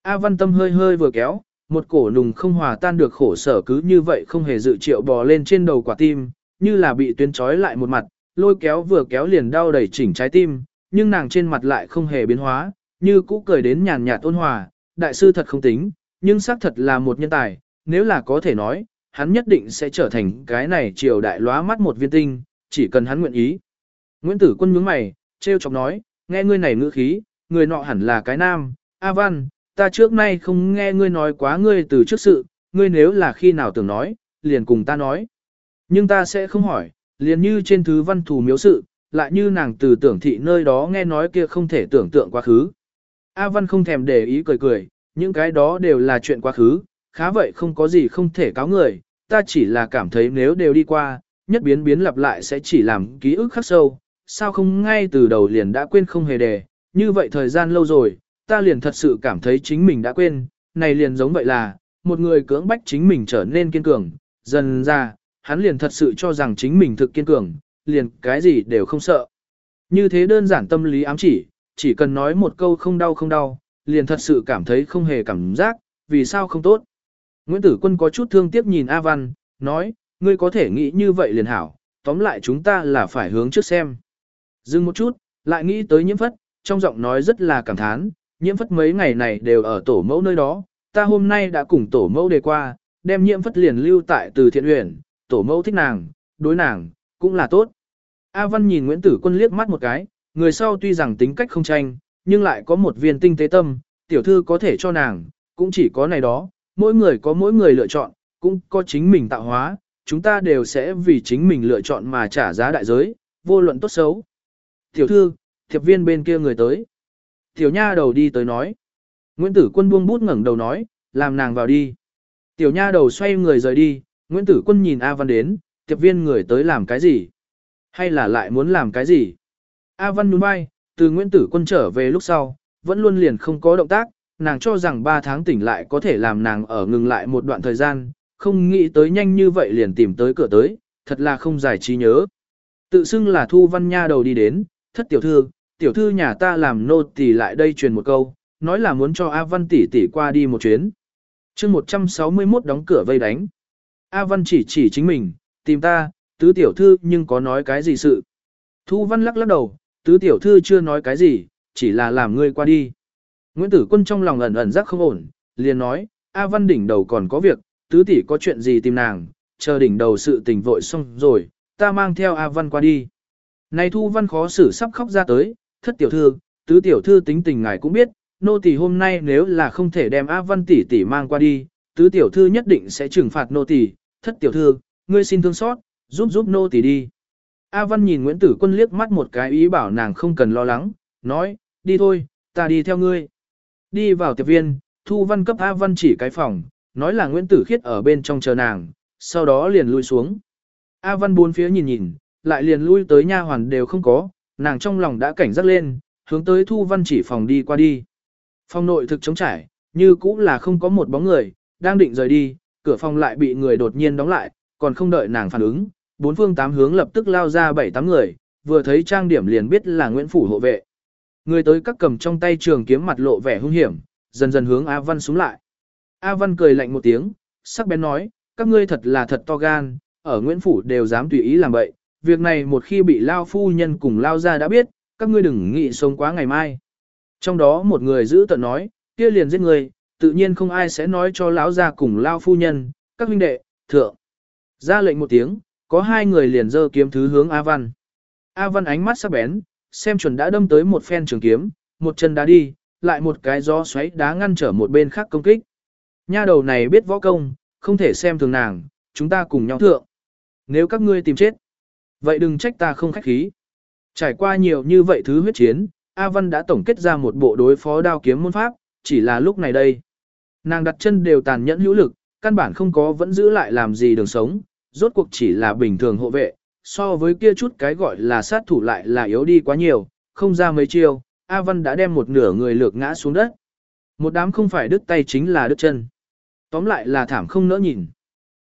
A Văn Tâm hơi hơi vừa kéo, một cổ nùng không hòa tan được khổ sở cứ như vậy không hề dự triệu bò lên trên đầu quả tim, như là bị tuyến trói lại một mặt, lôi kéo vừa kéo liền đau đẩy chỉnh trái tim, nhưng nàng trên mặt lại không hề biến hóa, như cũ cười đến nhàn nhạt ôn hòa, đại sư thật không tính, nhưng xác thật là một nhân tài, nếu là có thể nói, hắn nhất định sẽ trở thành cái này triều đại lóa mắt một viên tinh, chỉ cần hắn nguyện ý. Nguyễn Tử Quân nhướng mày, trêu chọc nói, nghe ngươi này ngữ khí, người nọ hẳn là cái nam, A Văn, ta trước nay không nghe ngươi nói quá ngươi từ trước sự, ngươi nếu là khi nào tưởng nói, liền cùng ta nói. Nhưng ta sẽ không hỏi, liền như trên thứ văn thù miếu sự, lại như nàng từ tưởng thị nơi đó nghe nói kia không thể tưởng tượng quá khứ. A Văn không thèm để ý cười cười, những cái đó đều là chuyện quá khứ, khá vậy không có gì không thể cáo người, ta chỉ là cảm thấy nếu đều đi qua, nhất biến biến lặp lại sẽ chỉ làm ký ức khắc sâu, sao không ngay từ đầu liền đã quên không hề đề, như vậy thời gian lâu rồi, ta liền thật sự cảm thấy chính mình đã quên, này liền giống vậy là, một người cưỡng bách chính mình trở nên kiên cường, dần ra, hắn liền thật sự cho rằng chính mình thực kiên cường, liền cái gì đều không sợ. Như thế đơn giản tâm lý ám chỉ, chỉ cần nói một câu không đau không đau, liền thật sự cảm thấy không hề cảm giác, vì sao không tốt. Nguyễn Tử Quân có chút thương tiếc nhìn A Văn, nói, ngươi có thể nghĩ như vậy liền hảo, tóm lại chúng ta là phải hướng trước xem. Dừng một chút, lại nghĩ tới nhiễm phất, trong giọng nói rất là cảm thán, nhiễm phất mấy ngày này đều ở tổ mẫu nơi đó, ta hôm nay đã cùng tổ mẫu đề qua, đem nhiễm phất liền lưu tại từ thiện huyền, tổ mẫu thích nàng, đối nàng, cũng là tốt. A Văn nhìn Nguyễn Tử Quân liếc mắt một cái, người sau tuy rằng tính cách không tranh, nhưng lại có một viên tinh tế tâm, tiểu thư có thể cho nàng, cũng chỉ có này đó, mỗi người có mỗi người lựa chọn, cũng có chính mình tạo hóa, chúng ta đều sẽ vì chính mình lựa chọn mà trả giá đại giới, vô luận tốt xấu. Tiểu thư, thiệp viên bên kia người tới. Tiểu nha đầu đi tới nói. Nguyễn Tử Quân buông bút ngẩng đầu nói, làm nàng vào đi. Tiểu nha đầu xoay người rời đi, Nguyễn Tử Quân nhìn A Văn đến, thiệp viên người tới làm cái gì? Hay là lại muốn làm cái gì? A Văn nhún vai, từ Nguyễn Tử Quân trở về lúc sau, vẫn luôn liền không có động tác, nàng cho rằng 3 tháng tỉnh lại có thể làm nàng ở ngừng lại một đoạn thời gian, không nghĩ tới nhanh như vậy liền tìm tới cửa tới, thật là không giải trí nhớ. Tự xưng là Thu Văn Nha đầu đi đến, thất tiểu thư, tiểu thư nhà ta làm nô tỳ lại đây truyền một câu, nói là muốn cho A Văn tỷ tỷ qua đi một chuyến. chương 161 đóng cửa vây đánh. A Văn chỉ chỉ chính mình, tìm ta, tứ tiểu thư nhưng có nói cái gì sự. Thu Văn lắc lắc đầu, tứ tiểu thư chưa nói cái gì, chỉ là làm ngươi qua đi. Nguyễn Tử Quân trong lòng ẩn ẩn giác không ổn, liền nói, A Văn đỉnh đầu còn có việc, tứ tỷ có chuyện gì tìm nàng, chờ đỉnh đầu sự tình vội xong rồi, ta mang theo A Văn qua đi. Này Thu Văn khó xử sắp khóc ra tới, thất tiểu thư, tứ tiểu thư tính tình ngài cũng biết, nô tỷ hôm nay nếu là không thể đem A Văn tỷ tỷ mang qua đi, tứ tiểu thư nhất định sẽ trừng phạt nô tỷ thất tiểu thư, ngươi xin thương xót, giúp giúp nô tỳ đi. A Văn nhìn Nguyễn Tử Quân liếc mắt một cái ý bảo nàng không cần lo lắng, nói, đi thôi, ta đi theo ngươi. Đi vào tiệp viên, Thu Văn cấp A Văn chỉ cái phòng, nói là Nguyễn Tử Khiết ở bên trong chờ nàng, sau đó liền lui xuống. A Văn bốn phía nhìn nhìn, lại liền lui tới nha hoàn đều không có, nàng trong lòng đã cảnh giác lên, hướng tới Thu Văn chỉ phòng đi qua đi. Phòng nội thực trống trải, như cũng là không có một bóng người, đang định rời đi, cửa phòng lại bị người đột nhiên đóng lại, còn không đợi nàng phản ứng, bốn phương tám hướng lập tức lao ra bảy tám người, vừa thấy trang điểm liền biết là Nguyễn Phủ hộ vệ. Người tới các cầm trong tay trường kiếm mặt lộ vẻ hung hiểm, dần dần hướng A Văn xuống lại. A Văn cười lạnh một tiếng, sắc bén nói, các ngươi thật là thật to gan, ở Nguyễn Phủ đều dám tùy ý làm vậy. Việc này một khi bị Lao phu nhân cùng Lao ra đã biết, các ngươi đừng nghĩ sống quá ngày mai. Trong đó một người giữ tận nói, kia liền giết người, tự nhiên không ai sẽ nói cho lão gia cùng Lao phu nhân, các huynh đệ, thượng. Ra lệnh một tiếng, có hai người liền dơ kiếm thứ hướng A Văn. A Văn ánh mắt sắc bén, xem chuẩn đã đâm tới một phen trường kiếm, một chân đá đi, lại một cái gió xoáy đá ngăn trở một bên khác công kích. Nha đầu này biết võ công, không thể xem thường nàng, chúng ta cùng nhau thượng. Nếu các ngươi tìm chết, vậy đừng trách ta không khách khí. Trải qua nhiều như vậy thứ huyết chiến, A Văn đã tổng kết ra một bộ đối phó đao kiếm môn pháp, chỉ là lúc này đây. Nàng đặt chân đều tàn nhẫn hữu lực, căn bản không có vẫn giữ lại làm gì đường sống, rốt cuộc chỉ là bình thường hộ vệ, so với kia chút cái gọi là sát thủ lại là yếu đi quá nhiều, không ra mấy chiêu, A Văn đã đem một nửa người lược ngã xuống đất. Một đám không phải đứt tay chính là đứt chân. Tóm lại là thảm không nỡ nhìn.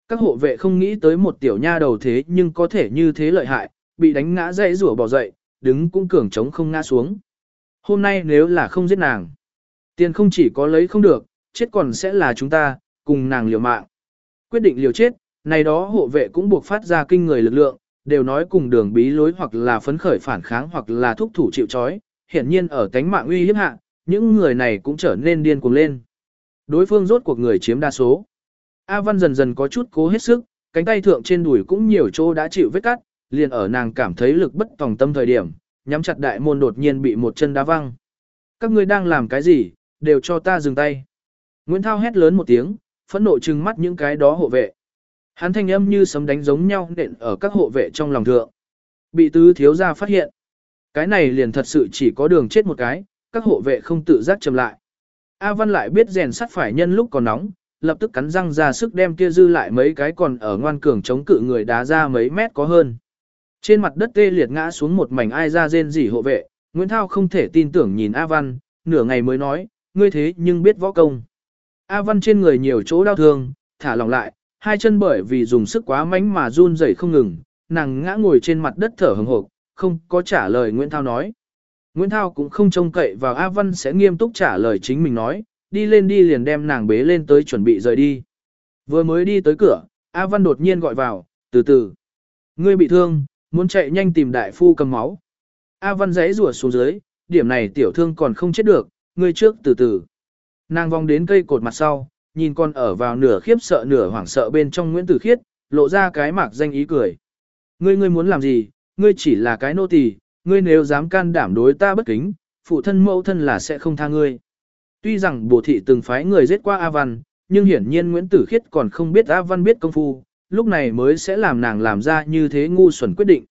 Các hộ vệ không nghĩ tới một tiểu nha đầu thế nhưng có thể như thế lợi hại, bị đánh ngã dãy rủa bỏ dậy, đứng cũng cường trống không ngã xuống. Hôm nay nếu là không giết nàng, tiền không chỉ có lấy không được, chết còn sẽ là chúng ta, cùng nàng liều mạng. Quyết định liều chết, này đó hộ vệ cũng buộc phát ra kinh người lực lượng, đều nói cùng đường bí lối hoặc là phấn khởi phản kháng hoặc là thúc thủ chịu chói, hiển nhiên ở tánh mạng uy hiếp hạ, những người này cũng trở nên điên cuồng lên. Đối phương rốt cuộc người chiếm đa số. A Văn dần dần có chút cố hết sức, cánh tay thượng trên đùi cũng nhiều chỗ đã chịu vết cắt, liền ở nàng cảm thấy lực bất tòng tâm thời điểm, nhắm chặt đại môn đột nhiên bị một chân đá văng. Các ngươi đang làm cái gì, đều cho ta dừng tay. Nguyễn Thao hét lớn một tiếng, phẫn nộ trừng mắt những cái đó hộ vệ. Hắn thanh âm như sấm đánh giống nhau nện ở các hộ vệ trong lòng thượng. Bị tứ thiếu gia phát hiện. Cái này liền thật sự chỉ có đường chết một cái, các hộ vệ không tự giác chầm lại. A Văn lại biết rèn sắt phải nhân lúc còn nóng, lập tức cắn răng ra sức đem kia dư lại mấy cái còn ở ngoan cường chống cự người đá ra mấy mét có hơn. Trên mặt đất tê liệt ngã xuống một mảnh ai ra rên rỉ hộ vệ, Nguyễn Thao không thể tin tưởng nhìn A Văn, nửa ngày mới nói, ngươi thế nhưng biết võ công. A Văn trên người nhiều chỗ đau thương, thả lòng lại, hai chân bởi vì dùng sức quá mạnh mà run rẩy không ngừng, nàng ngã ngồi trên mặt đất thở hừng hộp, không có trả lời Nguyễn Thao nói. Nguyễn Thao cũng không trông cậy vào A Văn sẽ nghiêm túc trả lời chính mình nói, đi lên đi liền đem nàng bế lên tới chuẩn bị rời đi. Vừa mới đi tới cửa, A Văn đột nhiên gọi vào, từ từ. Ngươi bị thương, muốn chạy nhanh tìm đại phu cầm máu. A Văn giấy rùa xuống dưới, điểm này tiểu thương còn không chết được, ngươi trước từ từ. Nàng vòng đến cây cột mặt sau, nhìn con ở vào nửa khiếp sợ nửa hoảng sợ bên trong Nguyễn Tử Khiết, lộ ra cái mạc danh ý cười. Ngươi ngươi muốn làm gì, ngươi chỉ là cái nô tỳ, ngươi nếu dám can đảm đối ta bất kính, phụ thân mẫu thân là sẽ không tha ngươi. Tuy rằng bổ thị từng phái người giết qua A Văn, nhưng hiển nhiên Nguyễn Tử Khiết còn không biết A Văn biết công phu, lúc này mới sẽ làm nàng làm ra như thế ngu xuẩn quyết định.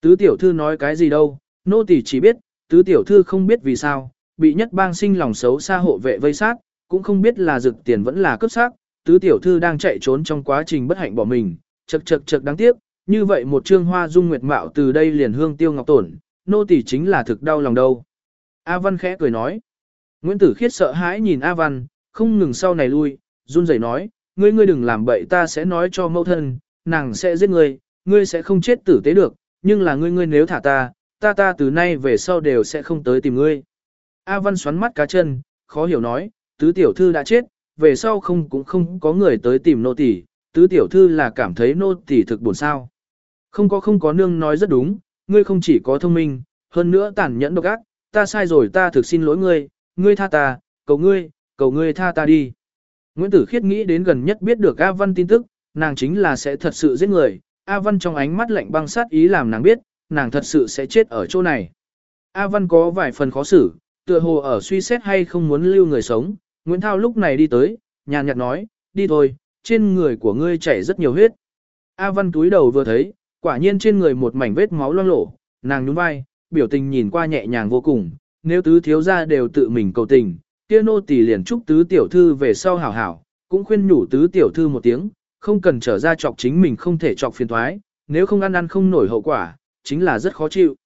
Tứ tiểu thư nói cái gì đâu, nô tỳ chỉ biết, tứ tiểu thư không biết vì sao, bị nhất bang sinh lòng xấu xa hộ vệ vây sát, cũng không biết là rực tiền vẫn là cướp xác, tứ tiểu thư đang chạy trốn trong quá trình bất hạnh bỏ mình, chật chật chật đáng tiếc, như vậy một trương hoa dung nguyệt mạo từ đây liền hương tiêu ngọc tổn, nô tỳ chính là thực đau lòng đâu. A Văn khẽ cười nói. Nguyễn Tử Khiết sợ hãi nhìn A Văn, không ngừng sau này lui, run rẩy nói, ngươi ngươi đừng làm bậy ta sẽ nói cho mẫu thân, nàng sẽ giết ngươi, ngươi sẽ không chết tử tế được, nhưng là ngươi ngươi nếu thả ta, ta ta từ nay về sau đều sẽ không tới tìm ngươi. A Văn xoắn mắt cá chân, khó hiểu nói, tứ tiểu thư đã chết, về sau không cũng không có người tới tìm nô tỳ, tứ tiểu thư là cảm thấy nô tỳ thực buồn sao. Không có không có nương nói rất đúng, ngươi không chỉ có thông minh, hơn nữa tàn nhẫn độc ác, ta sai rồi ta thực xin lỗi ngươi, ngươi tha ta, cầu ngươi, cầu ngươi tha ta đi. Nguyễn Tử Khiết nghĩ đến gần nhất biết được A Văn tin tức, nàng chính là sẽ thật sự giết người, A Văn trong ánh mắt lạnh băng sát ý làm nàng biết, nàng thật sự sẽ chết ở chỗ này. A Văn có vài phần khó xử, tựa hồ ở suy xét hay không muốn lưu người sống, Nguyễn Thao lúc này đi tới, nhàn nhạt nói, đi thôi, trên người của ngươi chảy rất nhiều huyết. A Văn túi đầu vừa thấy, quả nhiên trên người một mảnh vết máu loang lổ, nàng nhún vai, biểu tình nhìn qua nhẹ nhàng vô cùng, nếu tứ thiếu gia đều tự mình cầu tình, kia nô tỳ liền chúc tứ tiểu thư về sau hảo hảo, cũng khuyên nhủ tứ tiểu thư một tiếng, không cần trở ra chọc chính mình không thể chọc phiền thoái, nếu không ăn ăn không nổi hậu quả, chính là rất khó chịu.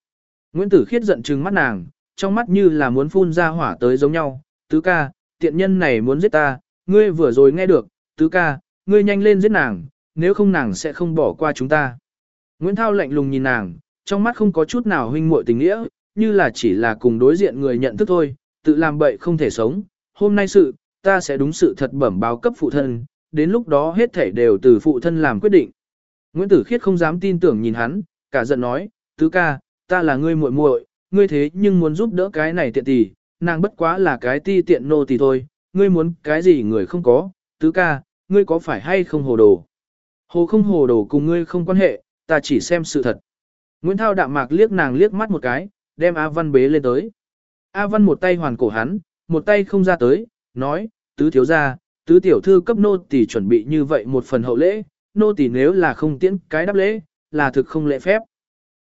Nguyễn Tử Khiết giận trừng mắt nàng, trong mắt như là muốn phun ra hỏa tới giống nhau, tứ ca, tiện nhân này muốn giết ta, ngươi vừa rồi nghe được, tứ ca, ngươi nhanh lên giết nàng, nếu không nàng sẽ không bỏ qua chúng ta. Nguyễn Thao lạnh lùng nhìn nàng, trong mắt không có chút nào huynh muội tình nghĩa, như là chỉ là cùng đối diện người nhận thức thôi, tự làm bậy không thể sống. Hôm nay sự, ta sẽ đúng sự thật bẩm báo cấp phụ thân, đến lúc đó hết thảy đều từ phụ thân làm quyết định. Nguyễn Tử Khiết không dám tin tưởng nhìn hắn, cả giận nói, tứ ca, ta là ngươi muội muội, ngươi thế nhưng muốn giúp đỡ cái này tiện tỷ, nàng bất quá là cái ti tiện nô tỳ thôi, ngươi muốn cái gì người không có, tứ ca, ngươi có phải hay không hồ đồ. Hồ không hồ đồ cùng ngươi không quan hệ, ta chỉ xem sự thật. Nguyễn Thao đạm mạc liếc nàng liếc mắt một cái, đem A Văn bế lên tới. A Văn một tay hoàn cổ hắn, một tay không ra tới, nói, tứ thiếu gia, tứ tiểu thư cấp nô tỳ chuẩn bị như vậy một phần hậu lễ, nô tỳ nếu là không tiễn cái đáp lễ, là thực không lễ phép.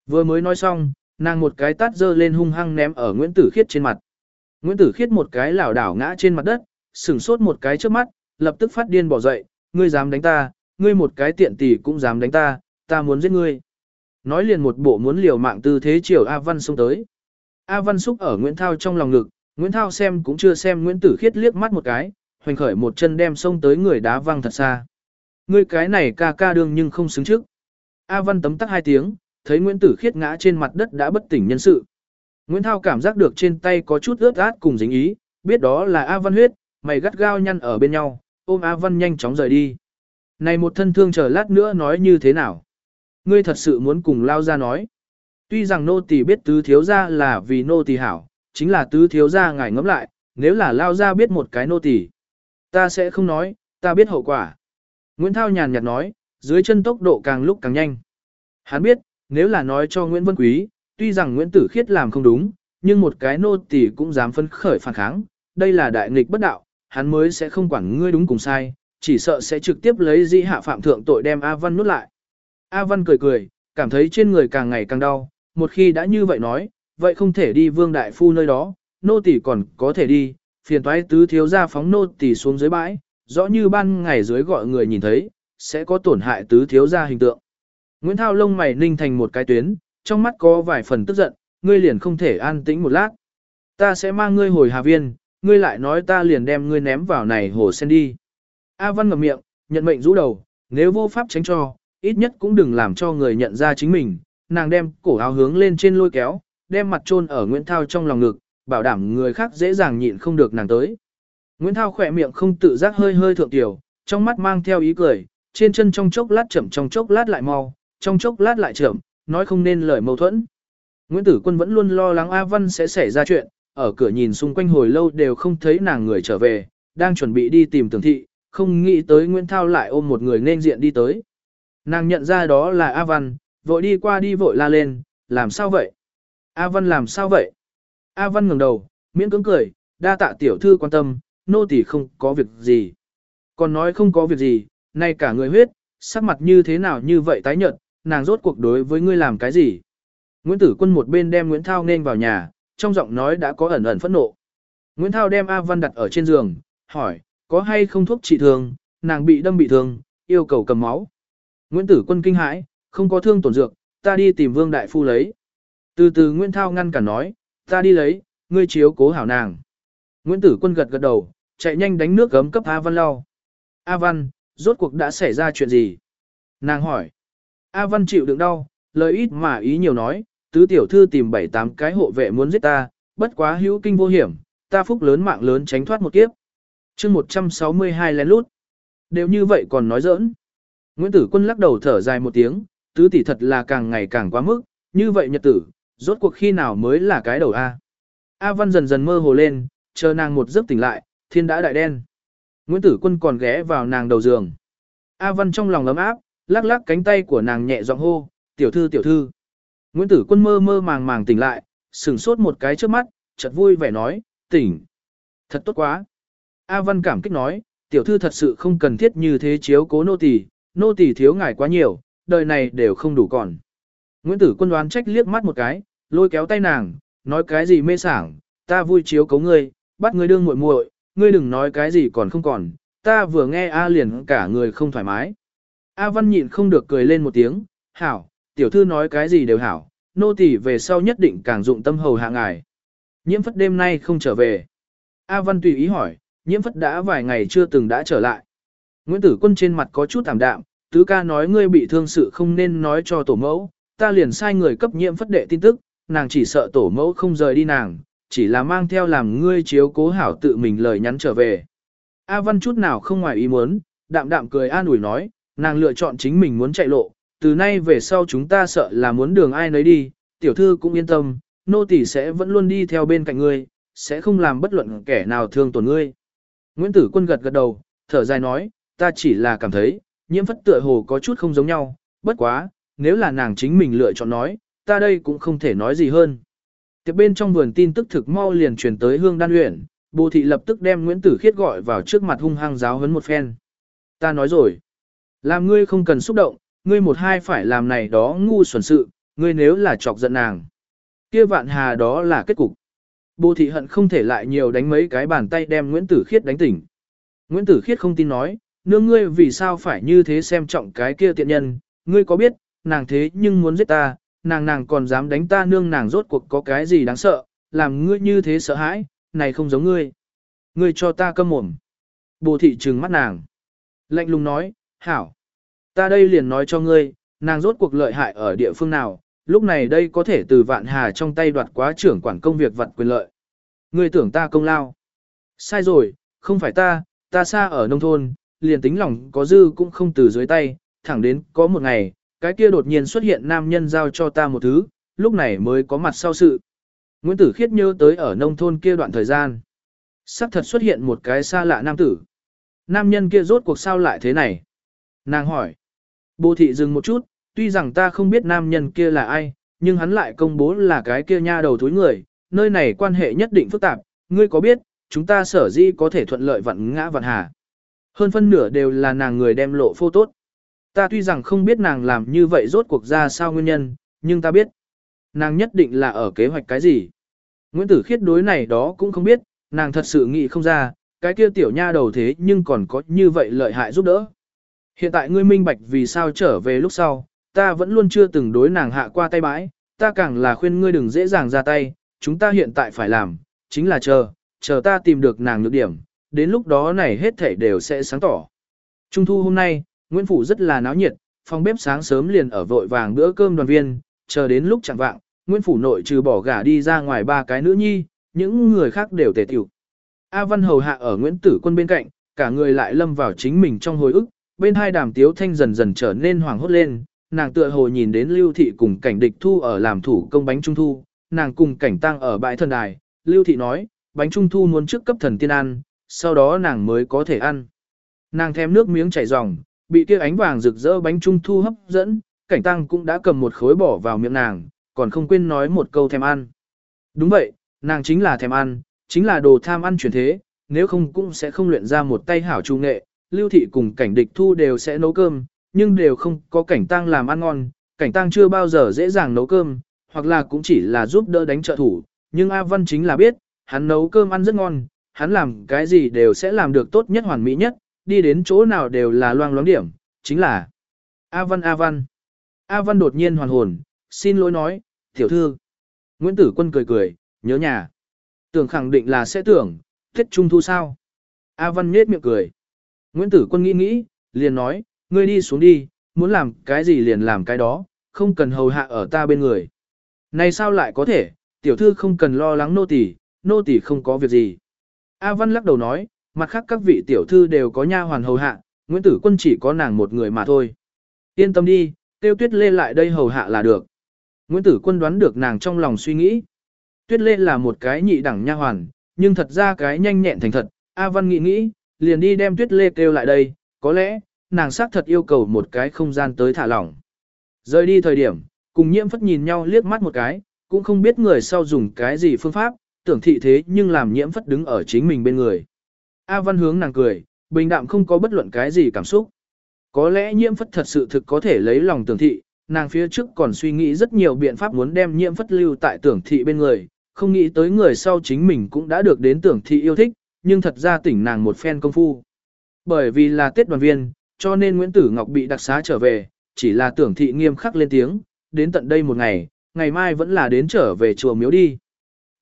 Vừa mới nói xong, nàng một cái tát dơ lên hung hăng ném ở Nguyễn Tử Khiết trên mặt. Nguyễn Tử Khiết một cái lảo đảo ngã trên mặt đất, sửng sốt một cái trước mắt, lập tức phát điên bỏ dậy, ngươi dám đánh ta, ngươi một cái tiện tỷ cũng dám đánh ta, ta muốn giết ngươi. Nói liền một bộ muốn liều mạng tư thế chiều A Văn xông tới. A Văn xúc ở Nguyễn Thao trong lòng ngực, Nguyễn Thao xem cũng chưa xem Nguyễn Tử Khiết liếc mắt một cái, hoành khởi một chân đem xông tới người đá văng thật xa. Ngươi cái này ca ca đương nhưng không xứng trước. A Văn tấm tắc hai tiếng, thấy Nguyễn Tử Khiết ngã trên mặt đất đã bất tỉnh nhân sự. Nguyễn Thao cảm giác được trên tay có chút ướt át cùng dính ý, biết đó là A Văn huyết, mày gắt gao nhăn ở bên nhau, ôm A Văn nhanh chóng rời đi. Này một thân thương chờ lát nữa nói như thế nào? Ngươi thật sự muốn cùng lao ra nói. Tuy rằng nô tỳ biết tứ thiếu gia là vì nô tỳ hảo, chính là tứ thiếu gia ngài ngẫm lại, nếu là lao ra biết một cái nô tỳ, ta sẽ không nói, ta biết hậu quả. Nguyễn Thao nhàn nhạt nói, dưới chân tốc độ càng lúc càng nhanh. Hắn biết, nếu là nói cho Nguyễn Vân Quý, tuy rằng Nguyễn Tử Khiết làm không đúng, nhưng một cái nô tỳ cũng dám phấn khởi phản kháng, đây là đại nghịch bất đạo, hắn mới sẽ không quản ngươi đúng cùng sai, chỉ sợ sẽ trực tiếp lấy dĩ hạ phạm thượng tội đem A Văn nuốt lại. A Văn cười cười, cảm thấy trên người càng ngày càng đau, một khi đã như vậy nói, vậy không thể đi vương đại phu nơi đó, nô tỳ còn có thể đi, phiền toái tứ thiếu ra phóng nô tỳ xuống dưới bãi, rõ như ban ngày dưới gọi người nhìn thấy, sẽ có tổn hại tứ thiếu ra hình tượng. Nguyễn Thao lông mày ninh thành một cái tuyến, trong mắt có vài phần tức giận, ngươi liền không thể an tĩnh một lát. Ta sẽ mang ngươi hồi Hà Viên, ngươi lại nói ta liền đem ngươi ném vào này hồ sen đi. A Văn ngậm miệng, nhận mệnh rũ đầu, nếu vô pháp tránh cho, ít nhất cũng đừng làm cho người nhận ra chính mình. Nàng đem cổ áo hướng lên trên lôi kéo, đem mặt chôn ở Nguyễn Thao trong lòng ngực, bảo đảm người khác dễ dàng nhịn không được nàng tới. Nguyễn Thao khỏe miệng không tự giác hơi hơi thượng tiểu, trong mắt mang theo ý cười, trên chân trong chốc lát chậm trong chốc lát lại mau, trong chốc lát lại chậm, nói không nên lời mâu thuẫn. Nguyễn Tử Quân vẫn luôn lo lắng A Văn sẽ xảy ra chuyện, ở cửa nhìn xung quanh hồi lâu đều không thấy nàng người trở về, đang chuẩn bị đi tìm tưởng thị, không nghĩ tới Nguyễn Thao lại ôm một người nên diện đi tới. Nàng nhận ra đó là A Văn, vội đi qua đi vội la lên, làm sao vậy? A Văn làm sao vậy? A Văn ngẩng đầu, miễn cưỡng cười, đa tạ tiểu thư quan tâm, nô tỳ không có việc gì. Còn nói không có việc gì, nay cả người huyết, sắc mặt như thế nào như vậy tái nhợt, nàng rốt cuộc đối với ngươi làm cái gì? Nguyễn Tử Quân một bên đem Nguyễn Thao nên vào nhà, trong giọng nói đã có ẩn ẩn phẫn nộ. Nguyễn Thao đem A Văn đặt ở trên giường, hỏi, có hay không thuốc trị thương, nàng bị đâm bị thương, yêu cầu cầm máu. Nguyễn Tử Quân kinh hãi, không có thương tổn dược, ta đi tìm Vương Đại Phu lấy. Từ từ Nguyễn Thao ngăn cả nói, ta đi lấy, ngươi chiếu cố hảo nàng. Nguyễn Tử Quân gật gật đầu, chạy nhanh đánh nước gấm cấp A Văn lau. A Văn, rốt cuộc đã xảy ra chuyện gì? Nàng hỏi. A Văn chịu đựng đau, lời ít mà ý nhiều nói, tứ tiểu thư tìm bảy tám cái hộ vệ muốn giết ta, bất quá hữu kinh vô hiểm, ta phúc lớn mạng lớn tránh thoát một kiếp. chương 162 lén lút. Đều như vậy còn nói giỡn. Nguyễn Tử Quân lắc đầu thở dài một tiếng, tứ tỷ thật là càng ngày càng quá mức, như vậy nhật tử, rốt cuộc khi nào mới là cái đầu A. A Văn dần dần mơ hồ lên, chờ nàng một giấc tỉnh lại, thiên đã đại đen. Nguyễn Tử Quân còn ghé vào nàng đầu giường. A Văn trong lòng ấm áp, lắc lắc cánh tay của nàng nhẹ giọng hô, tiểu thư tiểu thư. Nguyễn Tử Quân mơ mơ màng màng tỉnh lại, sừng sốt một cái trước mắt, chợt vui vẻ nói, tỉnh. Thật tốt quá. A Văn cảm kích nói, tiểu thư thật sự không cần thiết như thế chiếu cố nô tỳ, nô tỳ thiếu ngài quá nhiều, đời này đều không đủ còn. Nguyễn Tử Quân đoán trách liếc mắt một cái, lôi kéo tay nàng, nói cái gì mê sảng, ta vui chiếu cố ngươi, bắt ngươi đương muội muội, ngươi đừng nói cái gì còn không còn, ta vừa nghe A liền cả người không thoải mái. A Văn nhịn không được cười lên một tiếng, hảo, tiểu thư nói cái gì đều hảo, nô tỳ về sau nhất định càng dụng tâm hầu hạ ngài. Nhiễm phất đêm nay không trở về. A Văn tùy ý hỏi, nhiễm phất đã vài ngày chưa từng đã trở lại. Nguyễn Tử Quân trên mặt có chút thảm đạm, tứ ca nói ngươi bị thương sự không nên nói cho tổ mẫu, ta liền sai người cấp nhiễm phất đệ tin tức, nàng chỉ sợ tổ mẫu không rời đi nàng, chỉ là mang theo làm ngươi chiếu cố hảo tự mình lời nhắn trở về. A Văn chút nào không ngoài ý muốn, đạm đạm cười an ủi nói, nàng lựa chọn chính mình muốn chạy lộ, từ nay về sau chúng ta sợ là muốn đường ai nấy đi, tiểu thư cũng yên tâm, nô tỳ sẽ vẫn luôn đi theo bên cạnh ngươi, sẽ không làm bất luận kẻ nào thương tổn ngươi. Nguyễn Tử Quân gật gật đầu, thở dài nói, ta chỉ là cảm thấy, nhiễm phất tựa hồ có chút không giống nhau, bất quá, nếu là nàng chính mình lựa chọn nói, ta đây cũng không thể nói gì hơn. Tiếp bên trong vườn tin tức thực mau liền truyền tới hương đan huyện, bồ thị lập tức đem Nguyễn Tử Khiết gọi vào trước mặt hung hăng giáo huấn một phen. Ta nói rồi, làm ngươi không cần xúc động, ngươi một hai phải làm này đó ngu xuẩn sự, ngươi nếu là chọc giận nàng. kia vạn hà đó là kết cục. Bồ thị hận không thể lại nhiều đánh mấy cái bàn tay đem Nguyễn Tử Khiết đánh tỉnh. Nguyễn Tử Khiết không tin nói, nương ngươi vì sao phải như thế xem trọng cái kia tiện nhân, ngươi có biết, nàng thế nhưng muốn giết ta, nàng nàng còn dám đánh ta nương nàng rốt cuộc có cái gì đáng sợ, làm ngươi như thế sợ hãi, này không giống ngươi. Ngươi cho ta câm mồm. Bồ thị trừng mắt nàng. Lạnh lùng nói, hảo. Ta đây liền nói cho ngươi, nàng rốt cuộc lợi hại ở địa phương nào, lúc này đây có thể từ vạn hà trong tay đoạt quá trưởng quản công việc vật quyền lợi. Ngươi tưởng ta công lao. Sai rồi, không phải ta, ta xa ở nông thôn, liền tính lòng có dư cũng không từ dưới tay, thẳng đến có một ngày, cái kia đột nhiên xuất hiện nam nhân giao cho ta một thứ, lúc này mới có mặt sau sự. Nguyễn Tử Khiết nhớ tới ở nông thôn kia đoạn thời gian. Sắc thật xuất hiện một cái xa lạ nam tử. Nam nhân kia rốt cuộc sao lại thế này? Nàng hỏi. Bồ thị dừng một chút, tuy rằng ta không biết nam nhân kia là ai, nhưng hắn lại công bố là cái kia nha đầu thối người, nơi này quan hệ nhất định phức tạp, ngươi có biết, chúng ta sở dĩ có thể thuận lợi vặn ngã vặn hà. Hơn phân nửa đều là nàng người đem lộ phô tốt. Ta tuy rằng không biết nàng làm như vậy rốt cuộc ra sao nguyên nhân, nhưng ta biết. Nàng nhất định là ở kế hoạch cái gì. Nguyễn Tử Khiết đối này đó cũng không biết, nàng thật sự nghĩ không ra, cái kia tiểu nha đầu thế nhưng còn có như vậy lợi hại giúp đỡ. Hiện tại ngươi minh bạch vì sao trở về lúc sau, ta vẫn luôn chưa từng đối nàng hạ qua tay bãi, ta càng là khuyên ngươi đừng dễ dàng ra tay, chúng ta hiện tại phải làm, chính là chờ, chờ ta tìm được nàng nhược điểm, đến lúc đó này hết thảy đều sẽ sáng tỏ. Trung thu hôm nay, Nguyễn Phủ rất là náo nhiệt, phòng bếp sáng sớm liền ở vội vàng bữa cơm đoàn viên, chờ đến lúc chẳng vạng, Nguyễn Phủ nội trừ bỏ gả đi ra ngoài ba cái nữ nhi, những người khác đều tề tiểu. A Văn hầu hạ ở Nguyễn Tử Quân bên cạnh, cả người lại lâm vào chính mình trong hồi ức, bên hai đàm tiếu thanh dần dần trở nên hoảng hốt lên, nàng tựa hồ nhìn đến Lưu Thị cùng cảnh địch thu ở làm thủ công bánh trung thu, nàng cùng cảnh tăng ở bãi thần đài, Lưu Thị nói, bánh trung thu muốn trước cấp thần tiên ăn, sau đó nàng mới có thể ăn. Nàng thèm nước miếng chảy ròng, bị kia ánh vàng rực rỡ bánh trung thu hấp dẫn, cảnh tăng cũng đã cầm một khối bỏ vào miệng nàng, còn không quên nói một câu thèm ăn. Đúng vậy, nàng chính là thèm ăn, chính là đồ tham ăn chuyển thế, nếu không cũng sẽ không luyện ra một tay hảo trung nghệ, lưu thị cùng cảnh địch thu đều sẽ nấu cơm, nhưng đều không có cảnh tăng làm ăn ngon, cảnh tăng chưa bao giờ dễ dàng nấu cơm, hoặc là cũng chỉ là giúp đỡ đánh trợ thủ, nhưng A Văn chính là biết, hắn nấu cơm ăn rất ngon, hắn làm cái gì đều sẽ làm được tốt nhất hoàn mỹ nhất, đi đến chỗ nào đều là loang loáng điểm, chính là A Văn A Văn. A Văn đột nhiên hoàn hồn, xin lỗi nói, tiểu thư. Nguyễn Tử Quân cười cười, nhớ nhà. Tưởng khẳng định là sẽ tưởng, thiết Trung Thu sao? A Văn nhết miệng cười. Nguyễn Tử Quân nghĩ nghĩ, liền nói, ngươi đi xuống đi, muốn làm cái gì liền làm cái đó, không cần hầu hạ ở ta bên người. Này sao lại có thể, tiểu thư không cần lo lắng nô tỳ, nô tỳ không có việc gì. A Văn lắc đầu nói, mặt khác các vị tiểu thư đều có nha hoàn hầu hạ, Nguyễn Tử Quân chỉ có nàng một người mà thôi. Yên tâm đi, tiêu tuyết lê lại đây hầu hạ là được. Nguyễn Tử Quân đoán được nàng trong lòng suy nghĩ. Tuyết lê là một cái nhị đẳng nha hoàn, nhưng thật ra cái nhanh nhẹn thành thật, A Văn nghĩ nghĩ, liền đi đem tuyết lê kêu lại đây, có lẽ, nàng xác thật yêu cầu một cái không gian tới thả lỏng. Rời đi thời điểm, cùng nhiễm phất nhìn nhau liếc mắt một cái, cũng không biết người sau dùng cái gì phương pháp, tưởng thị thế nhưng làm nhiễm phất đứng ở chính mình bên người. A Văn hướng nàng cười, bình đạm không có bất luận cái gì cảm xúc. Có lẽ nhiễm phất thật sự thực có thể lấy lòng tưởng thị, nàng phía trước còn suy nghĩ rất nhiều biện pháp muốn đem nhiễm phất lưu tại tưởng thị bên người, không nghĩ tới người sau chính mình cũng đã được đến tưởng thị yêu thích, nhưng thật ra tỉnh nàng một phen công phu. Bởi vì là Tết đoàn viên, cho nên Nguyễn Tử Ngọc bị đặc xá trở về, chỉ là tưởng thị nghiêm khắc lên tiếng, đến tận đây một ngày, ngày mai vẫn là đến trở về chùa miếu đi.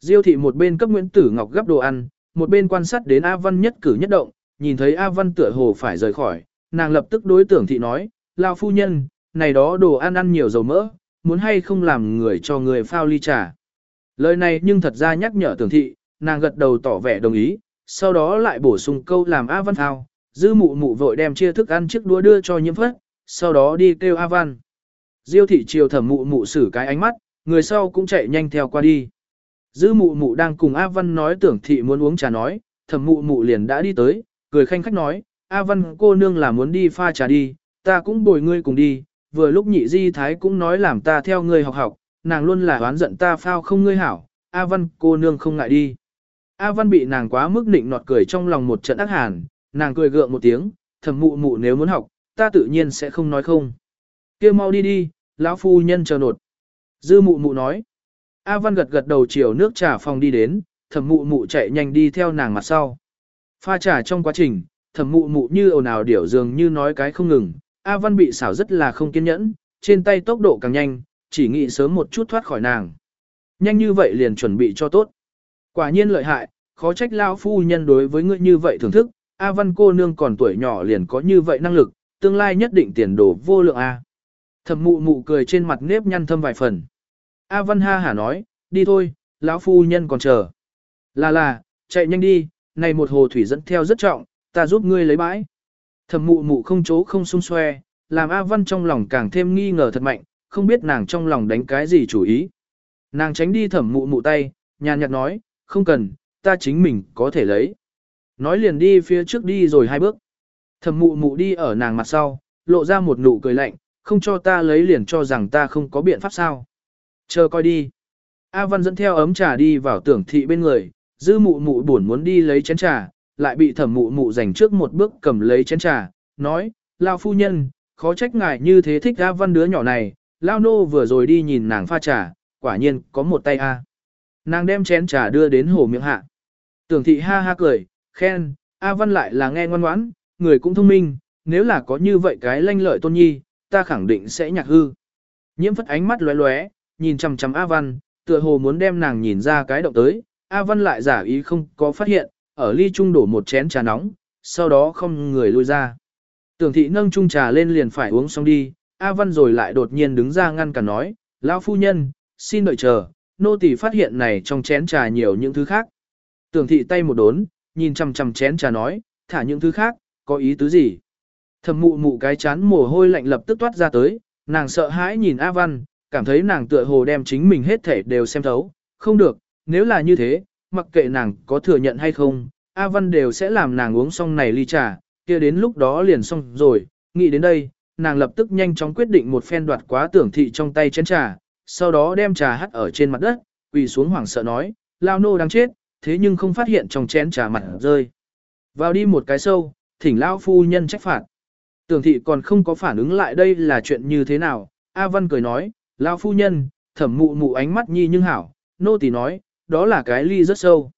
Diêu thị một bên cấp Nguyễn Tử Ngọc gấp đồ ăn, một bên quan sát đến A Văn nhất cử nhất động, nhìn thấy A Văn tựa hồ phải rời khỏi, nàng lập tức đối tưởng thị nói, lao phu nhân, này đó đồ ăn ăn nhiều dầu mỡ, muốn hay không làm người cho người phao ly trà. Lời này nhưng thật ra nhắc nhở tưởng thị, nàng gật đầu tỏ vẻ đồng ý, sau đó lại bổ sung câu làm A Văn thao, dư mụ mụ vội đem chia thức ăn chiếc đũa đưa cho nhiễm phất, sau đó đi kêu A Văn. Diêu thị chiều thẩm mụ mụ xử cái ánh mắt, người sau cũng chạy nhanh theo qua đi. Dư mụ mụ đang cùng A Văn nói tưởng thị muốn uống trà nói, thẩm mụ mụ liền đã đi tới, cười khanh khách nói, A Văn cô nương là muốn đi pha trà đi, ta cũng bồi ngươi cùng đi, vừa lúc nhị di thái cũng nói làm ta theo ngươi học học, nàng luôn là oán giận ta phao không ngươi hảo, A Văn cô nương không ngại đi. A Văn bị nàng quá mức nịnh nọt cười trong lòng một trận ác hàn, nàng cười gượng một tiếng, thẩm mụ mụ nếu muốn học, ta tự nhiên sẽ không nói không. kia mau đi đi, lão phu nhân chờ nột. Dư mụ mụ nói. A Văn gật gật đầu chiều nước trà phòng đi đến, thẩm mụ mụ chạy nhanh đi theo nàng mặt sau. Pha trà trong quá trình, thẩm mụ mụ như ồn ào điểu dường như nói cái không ngừng, A Văn bị xảo rất là không kiên nhẫn, trên tay tốc độ càng nhanh, chỉ nghĩ sớm một chút thoát khỏi nàng. Nhanh như vậy liền chuẩn bị cho tốt. Quả nhiên lợi hại, khó trách lao phu nhân đối với ngươi như vậy thưởng thức, A Văn cô nương còn tuổi nhỏ liền có như vậy năng lực, tương lai nhất định tiền đồ vô lượng A. Thẩm mụ mụ cười trên mặt nếp nhăn thâm vài phần. A Văn ha hả nói, đi thôi, lão phu nhân còn chờ. Là là, chạy nhanh đi, này một hồ thủy dẫn theo rất trọng, ta giúp ngươi lấy bãi. Thẩm mụ mụ không chố không xung xoe, làm A Văn trong lòng càng thêm nghi ngờ thật mạnh, không biết nàng trong lòng đánh cái gì chủ ý. Nàng tránh đi thẩm mụ mụ tay, nhàn nhạt nói, không cần, ta chính mình có thể lấy. Nói liền đi phía trước đi rồi hai bước. Thẩm mụ mụ đi ở nàng mặt sau, lộ ra một nụ cười lạnh, không cho ta lấy liền cho rằng ta không có biện pháp sao. Chờ coi đi. A Văn dẫn theo ấm trà đi vào tưởng thị bên người, dư mụ mụ buồn muốn đi lấy chén trà, lại bị thẩm mụ mụ dành trước một bước cầm lấy chén trà, nói, lao phu nhân, khó trách ngài như thế thích A Văn đứa nhỏ này, lao nô vừa rồi đi nhìn nàng pha trà, quả nhiên có một tay A. Nàng đem chén trà đưa đến hồ miệng hạ. Tưởng thị ha ha cười, khen, A Văn lại là nghe ngoan ngoãn, người cũng thông minh, nếu là có như vậy cái lanh lợi tôn nhi, ta khẳng định sẽ nhạc hư. Nhiễm phất ánh mắt lóe lóe, nhìn chằm chằm A Văn, tựa hồ muốn đem nàng nhìn ra cái động tới, A Văn lại giả ý không có phát hiện, ở ly trung đổ một chén trà nóng, sau đó không người lui ra. Tưởng thị nâng chung trà lên liền phải uống xong đi, A Văn rồi lại đột nhiên đứng ra ngăn cả nói, lão phu nhân, xin đợi chờ, nô tỳ phát hiện này trong chén trà nhiều những thứ khác. Tưởng thị tay một đốn, nhìn chằm chằm chén trà nói, thả những thứ khác, có ý tứ gì? Thẩm mụ mụ cái chán mồ hôi lạnh lập tức toát ra tới, nàng sợ hãi nhìn A Văn, cảm thấy nàng tựa hồ đem chính mình hết thể đều xem thấu, không được, nếu là như thế, mặc kệ nàng có thừa nhận hay không, A Văn đều sẽ làm nàng uống xong này ly trà, kia đến lúc đó liền xong rồi, nghĩ đến đây, nàng lập tức nhanh chóng quyết định một phen đoạt quá tưởng thị trong tay chén trà, sau đó đem trà hắt ở trên mặt đất, quỳ xuống hoảng sợ nói, lao nô đang chết, thế nhưng không phát hiện trong chén trà mặt rơi. Vào đi một cái sâu, thỉnh lao phu nhân trách phạt. Tưởng thị còn không có phản ứng lại đây là chuyện như thế nào, A Văn cười nói, lao phu nhân, thẩm mụ mụ ánh mắt nhi nhưng hảo, nô tỳ nói, đó là cái ly rất sâu.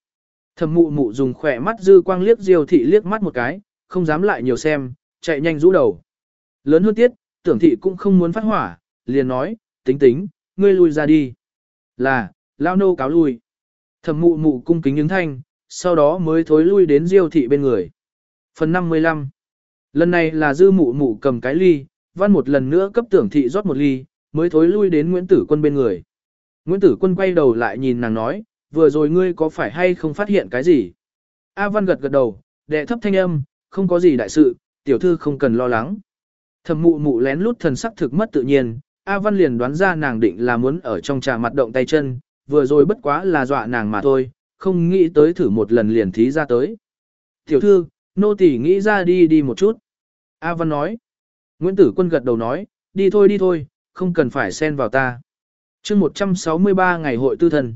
Thẩm mụ mụ dùng khỏe mắt dư quang liếc diêu thị liếc mắt một cái, không dám lại nhiều xem, chạy nhanh rũ đầu. Lớn hơn tiết, tưởng thị cũng không muốn phát hỏa, liền nói, tính tính, ngươi lui ra đi. Là, lao nô cáo lui. Thẩm mụ mụ cung kính ứng thanh, sau đó mới thối lui đến diêu thị bên người. Phần 55 Lần này là dư mụ mụ cầm cái ly, văn một lần nữa cấp tưởng thị rót một ly, mới thối lui đến Nguyễn Tử Quân bên người. Nguyễn Tử Quân quay đầu lại nhìn nàng nói, vừa rồi ngươi có phải hay không phát hiện cái gì? A Văn gật gật đầu, đệ thấp thanh âm, không có gì đại sự, tiểu thư không cần lo lắng. Thẩm mụ mụ lén lút thần sắc thực mất tự nhiên, A Văn liền đoán ra nàng định là muốn ở trong trà mặt động tay chân, vừa rồi bất quá là dọa nàng mà thôi, không nghĩ tới thử một lần liền thí ra tới. Tiểu thư, nô tỳ nghĩ ra đi đi một chút. A Văn nói. Nguyễn Tử Quân gật đầu nói, đi thôi đi thôi, không cần phải xen vào ta. chương 163 ngày hội tư thần.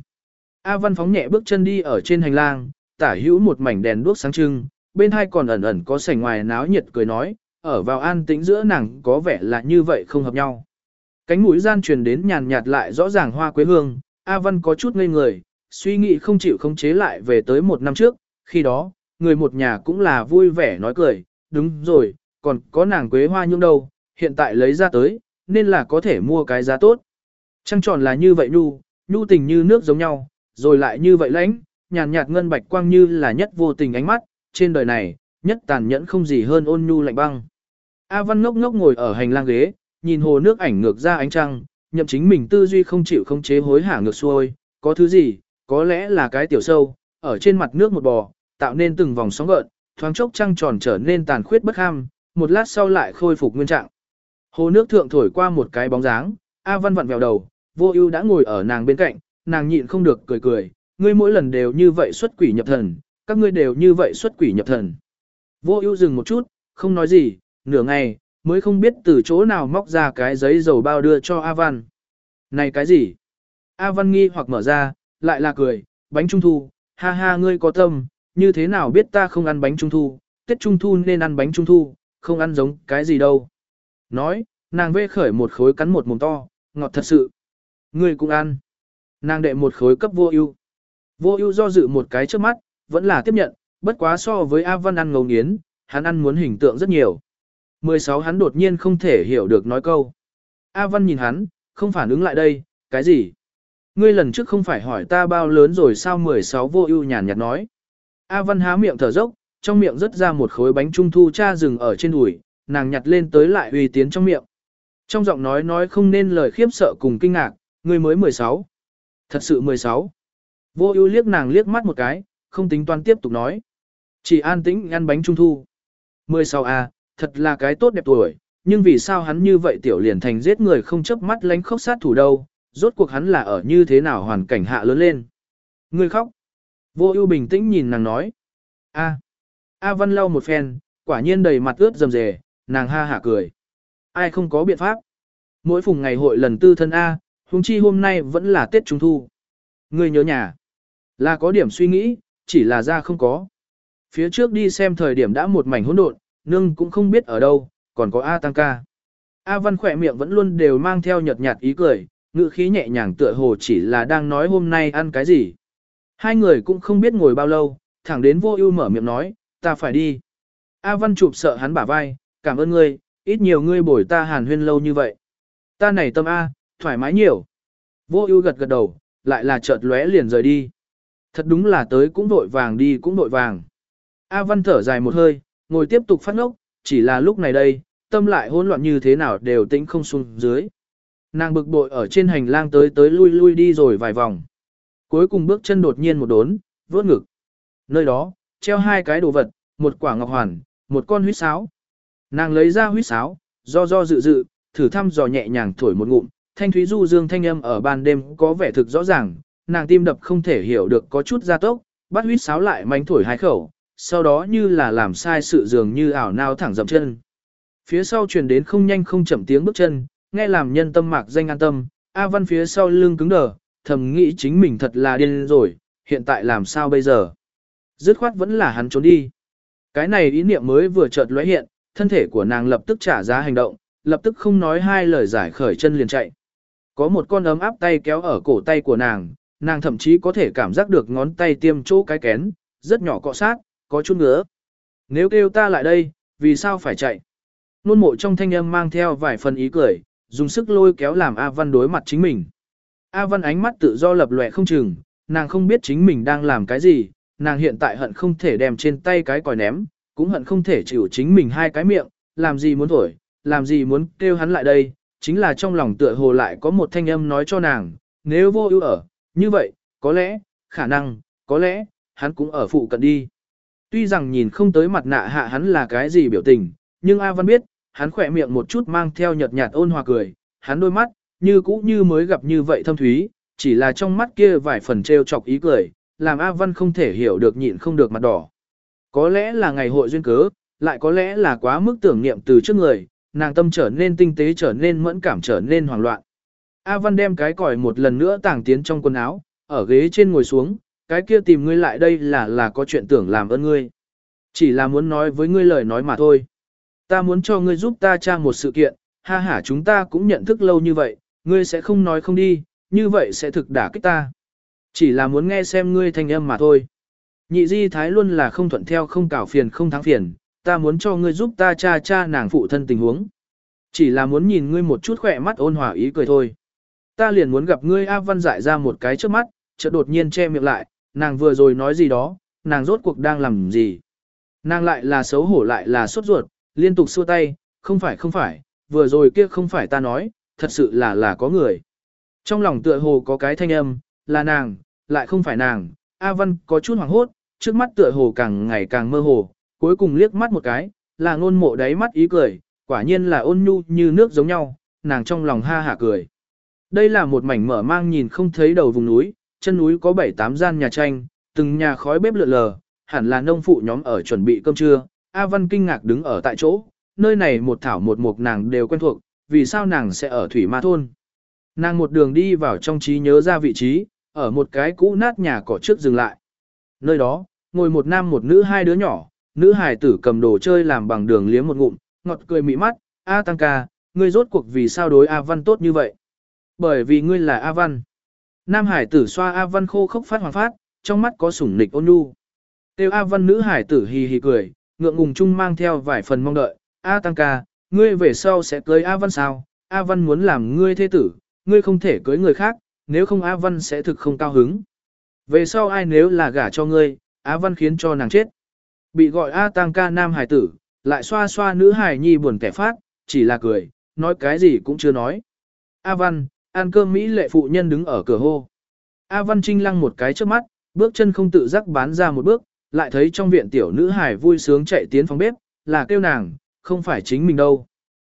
A Văn phóng nhẹ bước chân đi ở trên hành lang, tả hữu một mảnh đèn đuốc sáng trưng, bên hai còn ẩn ẩn có sảnh ngoài náo nhiệt cười nói, ở vào an tĩnh giữa nàng có vẻ là như vậy không hợp nhau. Cánh mũi gian truyền đến nhàn nhạt lại rõ ràng hoa quế hương, A Văn có chút ngây người, suy nghĩ không chịu không chế lại về tới một năm trước, khi đó, người một nhà cũng là vui vẻ nói cười, đúng rồi, còn có nàng quế hoa nhung đâu, hiện tại lấy ra tới, nên là có thể mua cái giá tốt. Trăng tròn là như vậy nhu, nhu tình như nước giống nhau, rồi lại như vậy lãnh, nhàn nhạt ngân bạch quang như là nhất vô tình ánh mắt, trên đời này, nhất tàn nhẫn không gì hơn ôn nhu lạnh băng. A Văn ngốc ngốc ngồi ở hành lang ghế, nhìn hồ nước ảnh ngược ra ánh trăng, nhậm chính mình tư duy không chịu không chế hối hả ngược xuôi, có thứ gì, có lẽ là cái tiểu sâu, ở trên mặt nước một bò, tạo nên từng vòng sóng gợn, thoáng chốc trăng tròn trở nên tàn khuyết bất ham, một lát sau lại khôi phục nguyên trạng. Hồ nước thượng thổi qua một cái bóng dáng, A Văn vặn vẹo đầu, vô ưu đã ngồi ở nàng bên cạnh, nàng nhịn không được cười cười, ngươi mỗi lần đều như vậy xuất quỷ nhập thần, các ngươi đều như vậy xuất quỷ nhập thần. Vô ưu dừng một chút, không nói gì, nửa ngày, mới không biết từ chỗ nào móc ra cái giấy dầu bao đưa cho A Văn. Này cái gì? A Văn nghi hoặc mở ra, lại là cười, bánh trung thu, ha ha ngươi có tâm, như thế nào biết ta không ăn bánh trung thu, Tết trung thu nên ăn bánh trung thu, không ăn giống cái gì đâu. Nói, nàng vê khởi một khối cắn một mồm to, ngọt thật sự. Ngươi cũng ăn. Nàng đệ một khối cấp vô ưu. Vô ưu do dự một cái trước mắt, vẫn là tiếp nhận, bất quá so với A Văn ăn ngấu nghiến, hắn ăn muốn hình tượng rất nhiều. 16 hắn đột nhiên không thể hiểu được nói câu. A Văn nhìn hắn, không phản ứng lại đây, cái gì? Ngươi lần trước không phải hỏi ta bao lớn rồi sao 16 vô ưu nhàn nhạt nói. A Văn há miệng thở dốc, trong miệng rớt ra một khối bánh trung thu cha rừng ở trên đùi, nàng nhặt lên tới lại uy tiến trong miệng. Trong giọng nói nói không nên lời khiếp sợ cùng kinh ngạc, ngươi mới 16. Thật sự 16. Vô ưu liếc nàng liếc mắt một cái, không tính toán tiếp tục nói. Chỉ an tĩnh ăn bánh trung thu. 16 à, thật là cái tốt đẹp tuổi, nhưng vì sao hắn như vậy tiểu liền thành giết người không chớp mắt lánh khóc sát thủ đâu, rốt cuộc hắn là ở như thế nào hoàn cảnh hạ lớn lên. Người khóc. Vô ưu bình tĩnh nhìn nàng nói. A. A Văn lau một phen, quả nhiên đầy mặt ướt rầm rề, nàng ha hả cười. Ai không có biện pháp. Mỗi phùng ngày hội lần tư thân A, huống chi hôm nay vẫn là Tết Trung Thu. người nhớ nhà. Là có điểm suy nghĩ, chỉ là ra không có. Phía trước đi xem thời điểm đã một mảnh hỗn độn, nương cũng không biết ở đâu, còn có A Tăng ca. A Văn khỏe miệng vẫn luôn đều mang theo nhợt nhạt ý cười, ngữ khí nhẹ nhàng tựa hồ chỉ là đang nói hôm nay ăn cái gì. Hai người cũng không biết ngồi bao lâu, thẳng đến vô ưu mở miệng nói, ta phải đi. A Văn chụp sợ hắn bả vai, cảm ơn ngươi, ít nhiều ngươi bồi ta hàn huyên lâu như vậy. Ta này tâm A, thoải mái nhiều. Vô ưu gật gật đầu, lại là chợt lóe liền rời đi. Thật đúng là tới cũng vội vàng đi cũng vội vàng. A Văn thở dài một hơi, ngồi tiếp tục phát ngốc, chỉ là lúc này đây, tâm lại hỗn loạn như thế nào đều tĩnh không xuống dưới. Nàng bực bội ở trên hành lang tới tới lui lui đi rồi vài vòng. Cuối cùng bước chân đột nhiên một đốn, vớt ngực. Nơi đó, treo hai cái đồ vật, một quả ngọc hoàn, một con huyết sáo. Nàng lấy ra huyết sáo, do do dự dự, thử thăm dò nhẹ nhàng thổi một ngụm, thanh thúy du dương thanh âm ở ban đêm có vẻ thực rõ ràng, nàng tim đập không thể hiểu được có chút gia tốc, bắt huyết sáo lại mánh thổi hai khẩu, sau đó như là làm sai sự dường như ảo nao thẳng dậm chân. Phía sau truyền đến không nhanh không chậm tiếng bước chân, nghe làm nhân tâm mạc danh an tâm, A Văn phía sau lưng cứng đờ, thầm nghĩ chính mình thật là điên rồi, hiện tại làm sao bây giờ? Dứt khoát vẫn là hắn trốn đi. Cái này ý niệm mới vừa chợt lóe hiện, thân thể của nàng lập tức trả giá hành động, lập tức không nói hai lời giải khởi chân liền chạy. Có một con ấm áp tay kéo ở cổ tay của nàng, nàng thậm chí có thể cảm giác được ngón tay tiêm chỗ cái kén, rất nhỏ cọ sát, có chút ngứa. Nếu kêu ta lại đây, vì sao phải chạy? Nôn mộ trong thanh âm mang theo vài phần ý cười, dùng sức lôi kéo làm A Văn đối mặt chính mình. A Văn ánh mắt tự do lập lòe không chừng, nàng không biết chính mình đang làm cái gì, nàng hiện tại hận không thể đem trên tay cái còi ném, cũng hận không thể chịu chính mình hai cái miệng, làm gì muốn thổi, làm gì muốn kêu hắn lại đây, chính là trong lòng tựa hồ lại có một thanh âm nói cho nàng, nếu vô ưu ở, như vậy, có lẽ, khả năng, có lẽ, hắn cũng ở phụ cận đi. Tuy rằng nhìn không tới mặt nạ hạ hắn là cái gì biểu tình, nhưng A Văn biết, hắn khỏe miệng một chút mang theo nhợt nhạt ôn hòa cười, hắn đôi mắt, như cũ như mới gặp như vậy thâm thúy, chỉ là trong mắt kia vài phần trêu chọc ý cười, làm A Văn không thể hiểu được nhịn không được mặt đỏ. Có lẽ là ngày hội duyên cớ, lại có lẽ là quá mức tưởng niệm từ trước người, nàng tâm trở nên tinh tế trở nên mẫn cảm trở nên hoảng loạn. A Văn đem cái còi một lần nữa tàng tiến trong quần áo, ở ghế trên ngồi xuống, cái kia tìm ngươi lại đây là là có chuyện tưởng làm ơn ngươi. Chỉ là muốn nói với ngươi lời nói mà thôi. Ta muốn cho ngươi giúp ta tra một sự kiện, ha ha chúng ta cũng nhận thức lâu như vậy, ngươi sẽ không nói không đi, như vậy sẽ thực đả kích ta. Chỉ là muốn nghe xem ngươi thanh âm mà thôi. Nhị di thái luôn là không thuận theo không cảo phiền không thắng phiền, ta muốn cho ngươi giúp ta cha cha nàng phụ thân tình huống. Chỉ là muốn nhìn ngươi một chút khỏe mắt ôn hòa ý cười thôi. Ta liền muốn gặp ngươi A Văn dại ra một cái trước mắt, chợt đột nhiên che miệng lại, nàng vừa rồi nói gì đó, nàng rốt cuộc đang làm gì. Nàng lại là xấu hổ lại là sốt ruột, liên tục xua tay, không phải không phải, vừa rồi kia không phải ta nói, thật sự là là có người. Trong lòng tựa hồ có cái thanh âm, là nàng, lại không phải nàng, A Văn có chút hoảng hốt, trước mắt tựa hồ càng ngày càng mơ hồ, cuối cùng liếc mắt một cái, là ngôn mộ đáy mắt ý cười, quả nhiên là ôn nhu như nước giống nhau, nàng trong lòng ha hả cười. Đây là một mảnh mở mang nhìn không thấy đầu vùng núi, chân núi có bảy tám gian nhà tranh, từng nhà khói bếp lượn lờ, hẳn là nông phụ nhóm ở chuẩn bị cơm trưa. A Văn kinh ngạc đứng ở tại chỗ, nơi này một thảo một mục nàng đều quen thuộc, vì sao nàng sẽ ở Thủy Ma Thôn. Nàng một đường đi vào trong trí nhớ ra vị trí, ở một cái cũ nát nhà cỏ trước dừng lại. Nơi đó, ngồi một nam một nữ hai đứa nhỏ, nữ hài tử cầm đồ chơi làm bằng đường liếm một ngụm, ngọt cười mị mắt, A Tăng ca, ngươi rốt cuộc vì sao đối A Văn tốt như vậy? Bởi vì ngươi là A Văn. Nam hải tử xoa A Văn khô khốc phát hoàng phát, trong mắt có sủng nịch ôn nhu. Tiêu A Văn nữ hải tử hì hì cười, ngượng ngùng chung mang theo vài phần mong đợi. A Tăng ca, ngươi về sau sẽ cưới A Văn sao? A Văn muốn làm ngươi thế tử, ngươi không thể cưới người khác, nếu không A Văn sẽ thực không cao hứng. Về sau ai nếu là gả cho ngươi, A Văn khiến cho nàng chết. Bị gọi A Tăng ca nam hải tử, lại xoa xoa nữ hải nhi buồn kẻ phát, chỉ là cười, nói cái gì cũng chưa nói. A Văn, ăn cơm Mỹ lệ phụ nhân đứng ở cửa hô. A Văn Trinh lăng một cái trước mắt, bước chân không tự giác bán ra một bước, lại thấy trong viện tiểu nữ hải vui sướng chạy tiến phòng bếp, là kêu nàng, không phải chính mình đâu.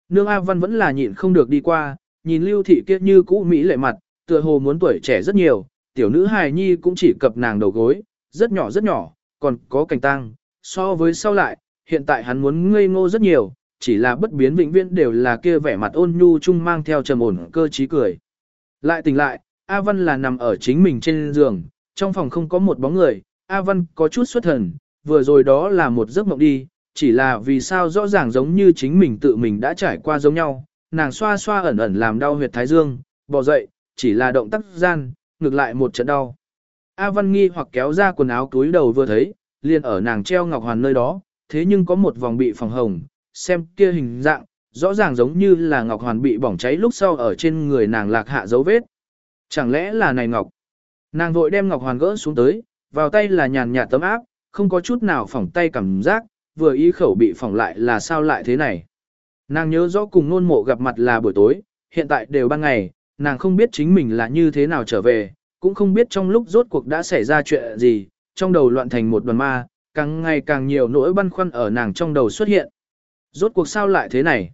Nương A Văn vẫn là nhịn không được đi qua, nhìn lưu thị kia như cũ Mỹ lệ mặt, tựa hồ muốn tuổi trẻ rất nhiều, tiểu nữ hài nhi cũng chỉ cập nàng đầu gối, rất nhỏ rất nhỏ, còn có cảnh tăng, so với sau lại, hiện tại hắn muốn ngây ngô rất nhiều, chỉ là bất biến vĩnh viễn đều là kia vẻ mặt ôn nhu chung mang theo trầm ổn cơ trí cười. Lại tỉnh lại, A Văn là nằm ở chính mình trên giường, trong phòng không có một bóng người, A Văn có chút xuất thần, vừa rồi đó là một giấc mộng đi, chỉ là vì sao rõ ràng giống như chính mình tự mình đã trải qua giống nhau, nàng xoa xoa ẩn ẩn làm đau huyệt thái dương, bò dậy, chỉ là động tác gian, ngược lại một trận đau. A Văn nghi hoặc kéo ra quần áo túi đầu vừa thấy, liền ở nàng treo ngọc hoàn nơi đó, thế nhưng có một vòng bị phòng hồng, xem kia hình dạng, rõ ràng giống như là ngọc hoàn bị bỏng cháy lúc sau ở trên người nàng lạc hạ dấu vết. Chẳng lẽ là này ngọc? Nàng vội đem ngọc hoàn gỡ xuống tới, vào tay là nhàn nhạt tấm áp, không có chút nào phỏng tay cảm giác, vừa ý khẩu bị phỏng lại là sao lại thế này. Nàng nhớ rõ cùng nôn mộ gặp mặt là buổi tối, hiện tại đều ban ngày, nàng không biết chính mình là như thế nào trở về, cũng không biết trong lúc rốt cuộc đã xảy ra chuyện gì, trong đầu loạn thành một đoàn ma, càng ngày càng nhiều nỗi băn khoăn ở nàng trong đầu xuất hiện. Rốt cuộc sao lại thế này?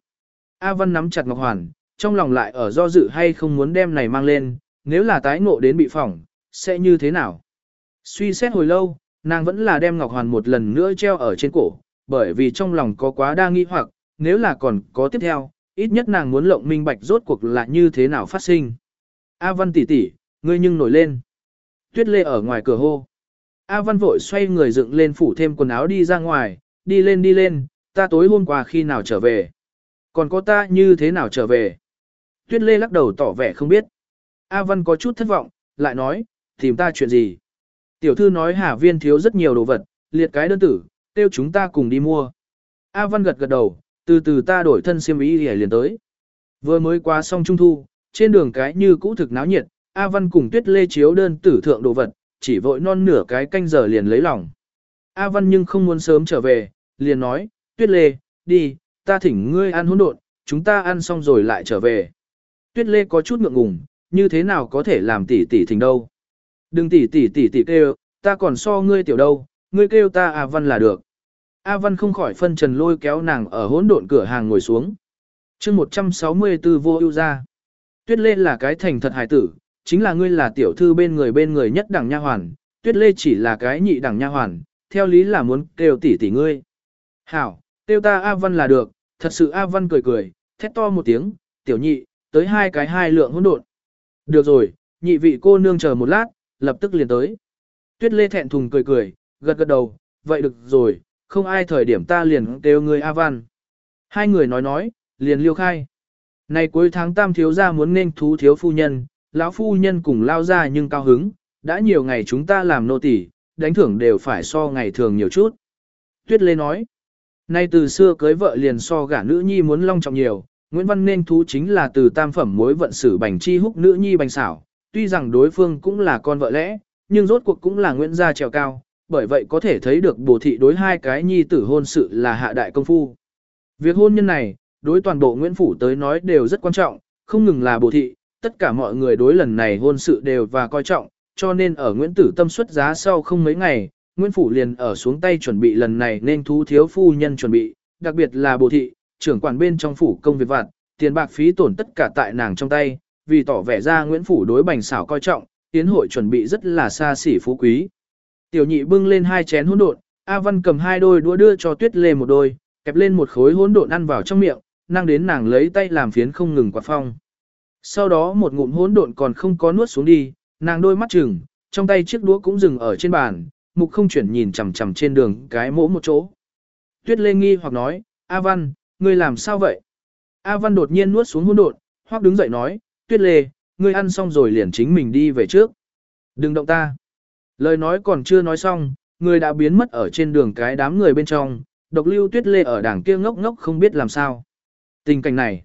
A Văn nắm chặt Ngọc Hoàn, trong lòng lại ở do dự hay không muốn đem này mang lên, nếu là tái ngộ đến bị phỏng, sẽ như thế nào? Suy xét hồi lâu, nàng vẫn là đem Ngọc Hoàn một lần nữa treo ở trên cổ, bởi vì trong lòng có quá đa nghi hoặc, nếu là còn có tiếp theo, ít nhất nàng muốn lộng minh bạch rốt cuộc là như thế nào phát sinh. A Văn tỷ tỷ, ngươi nhưng nổi lên. Tuyết Lê ở ngoài cửa hô. A Văn vội xoay người dựng lên phủ thêm quần áo đi ra ngoài, đi lên đi lên, ta tối hôm qua khi nào trở về. Còn có ta như thế nào trở về. Tuyết Lê lắc đầu tỏ vẻ không biết. A Văn có chút thất vọng, lại nói, tìm ta chuyện gì. Tiểu thư nói Hà Viên thiếu rất nhiều đồ vật, liệt cái đơn tử, tiêu chúng ta cùng đi mua. A Văn gật gật đầu, từ từ ta đổi thân xiêm y liền tới. Vừa mới qua xong trung thu, trên đường cái như cũ thực náo nhiệt, A Văn cùng Tuyết Lê chiếu đơn tử thượng đồ vật, chỉ vội non nửa cái canh giờ liền lấy lòng. A Văn nhưng không muốn sớm trở về, liền nói, Tuyết Lê, đi, ta thỉnh ngươi ăn hỗn độn, chúng ta ăn xong rồi lại trở về. Tuyết Lê có chút ngượng ngùng, như thế nào có thể làm tỷ tỷ thỉnh đâu. Đừng tỷ tỷ tỷ tỷ kêu, ta còn so ngươi tiểu đâu, ngươi kêu ta A Văn là được. A Văn không khỏi phân trần lôi kéo nàng ở hỗn độn cửa hàng ngồi xuống. chương 164 vô ưu ra. Tuyết Lê là cái thành thật hài tử, chính là ngươi là tiểu thư bên người bên người nhất đẳng nha hoàn, Tuyết Lê chỉ là cái nhị đẳng nha hoàn, theo lý là muốn kêu tỷ tỷ ngươi. Hảo, kêu ta A Văn là được, thật sự A Văn cười cười, thét to một tiếng, tiểu nhị, tới hai cái hai lượng hỗn độn. Được rồi, nhị vị cô nương chờ một lát, lập tức liền tới. Tuyết Lê thẹn thùng cười cười, gật gật đầu, vậy được rồi, không ai thời điểm ta liền kêu người A Văn. Hai người nói nói, liền liêu khai. Này cuối tháng tam thiếu gia muốn nên thú thiếu phu nhân, lão phu nhân cùng lao ra nhưng cao hứng, đã nhiều ngày chúng ta làm nô tỳ, đánh thưởng đều phải so ngày thường nhiều chút. Tuyết Lê nói, nay từ xưa cưới vợ liền so gả nữ nhi muốn long trọng nhiều, Nguyễn Văn nên thú chính là từ tam phẩm mối vận sử bành chi húc nữ nhi bành xảo, tuy rằng đối phương cũng là con vợ lẽ, nhưng rốt cuộc cũng là Nguyễn gia trèo cao, bởi vậy có thể thấy được bổ thị đối hai cái nhi tử hôn sự là hạ đại công phu. Việc hôn nhân này, đối toàn bộ Nguyễn Phủ tới nói đều rất quan trọng, không ngừng là bổ thị, tất cả mọi người đối lần này hôn sự đều và coi trọng, cho nên ở Nguyễn Tử Tâm xuất giá sau không mấy ngày, Nguyễn Phủ liền ở xuống tay chuẩn bị lần này nên thú thiếu phu nhân chuẩn bị, đặc biệt là Bồ thị, trưởng quản bên trong phủ công việc vặt, tiền bạc phí tổn tất cả tại nàng trong tay, vì tỏ vẻ ra Nguyễn Phủ đối bành xảo coi trọng, tiến hội chuẩn bị rất là xa xỉ phú quý. Tiểu nhị bưng lên hai chén hỗn độn, A Văn cầm hai đôi đũa đưa cho Tuyết Lê một đôi, kẹp lên một khối hỗn độn ăn vào trong miệng, năng đến nàng lấy tay làm phiến không ngừng quạt phong. Sau đó một ngụm hỗn độn còn không có nuốt xuống đi, nàng đôi mắt chừng, trong tay chiếc đũa cũng dừng ở trên bàn, mục không chuyển nhìn chằm chằm trên đường cái mỗ một chỗ. Tuyết Lê nghi hoặc nói, A Văn, ngươi làm sao vậy? A Văn đột nhiên nuốt xuống hỗn độn, hoặc đứng dậy nói, Tuyết Lê, ngươi ăn xong rồi liền chính mình đi về trước. Đừng động ta. Lời nói còn chưa nói xong, người đã biến mất ở trên đường cái đám người bên trong, độc lưu tuyết lê ở đảng kia ngốc ngốc không biết làm sao. Tình cảnh này,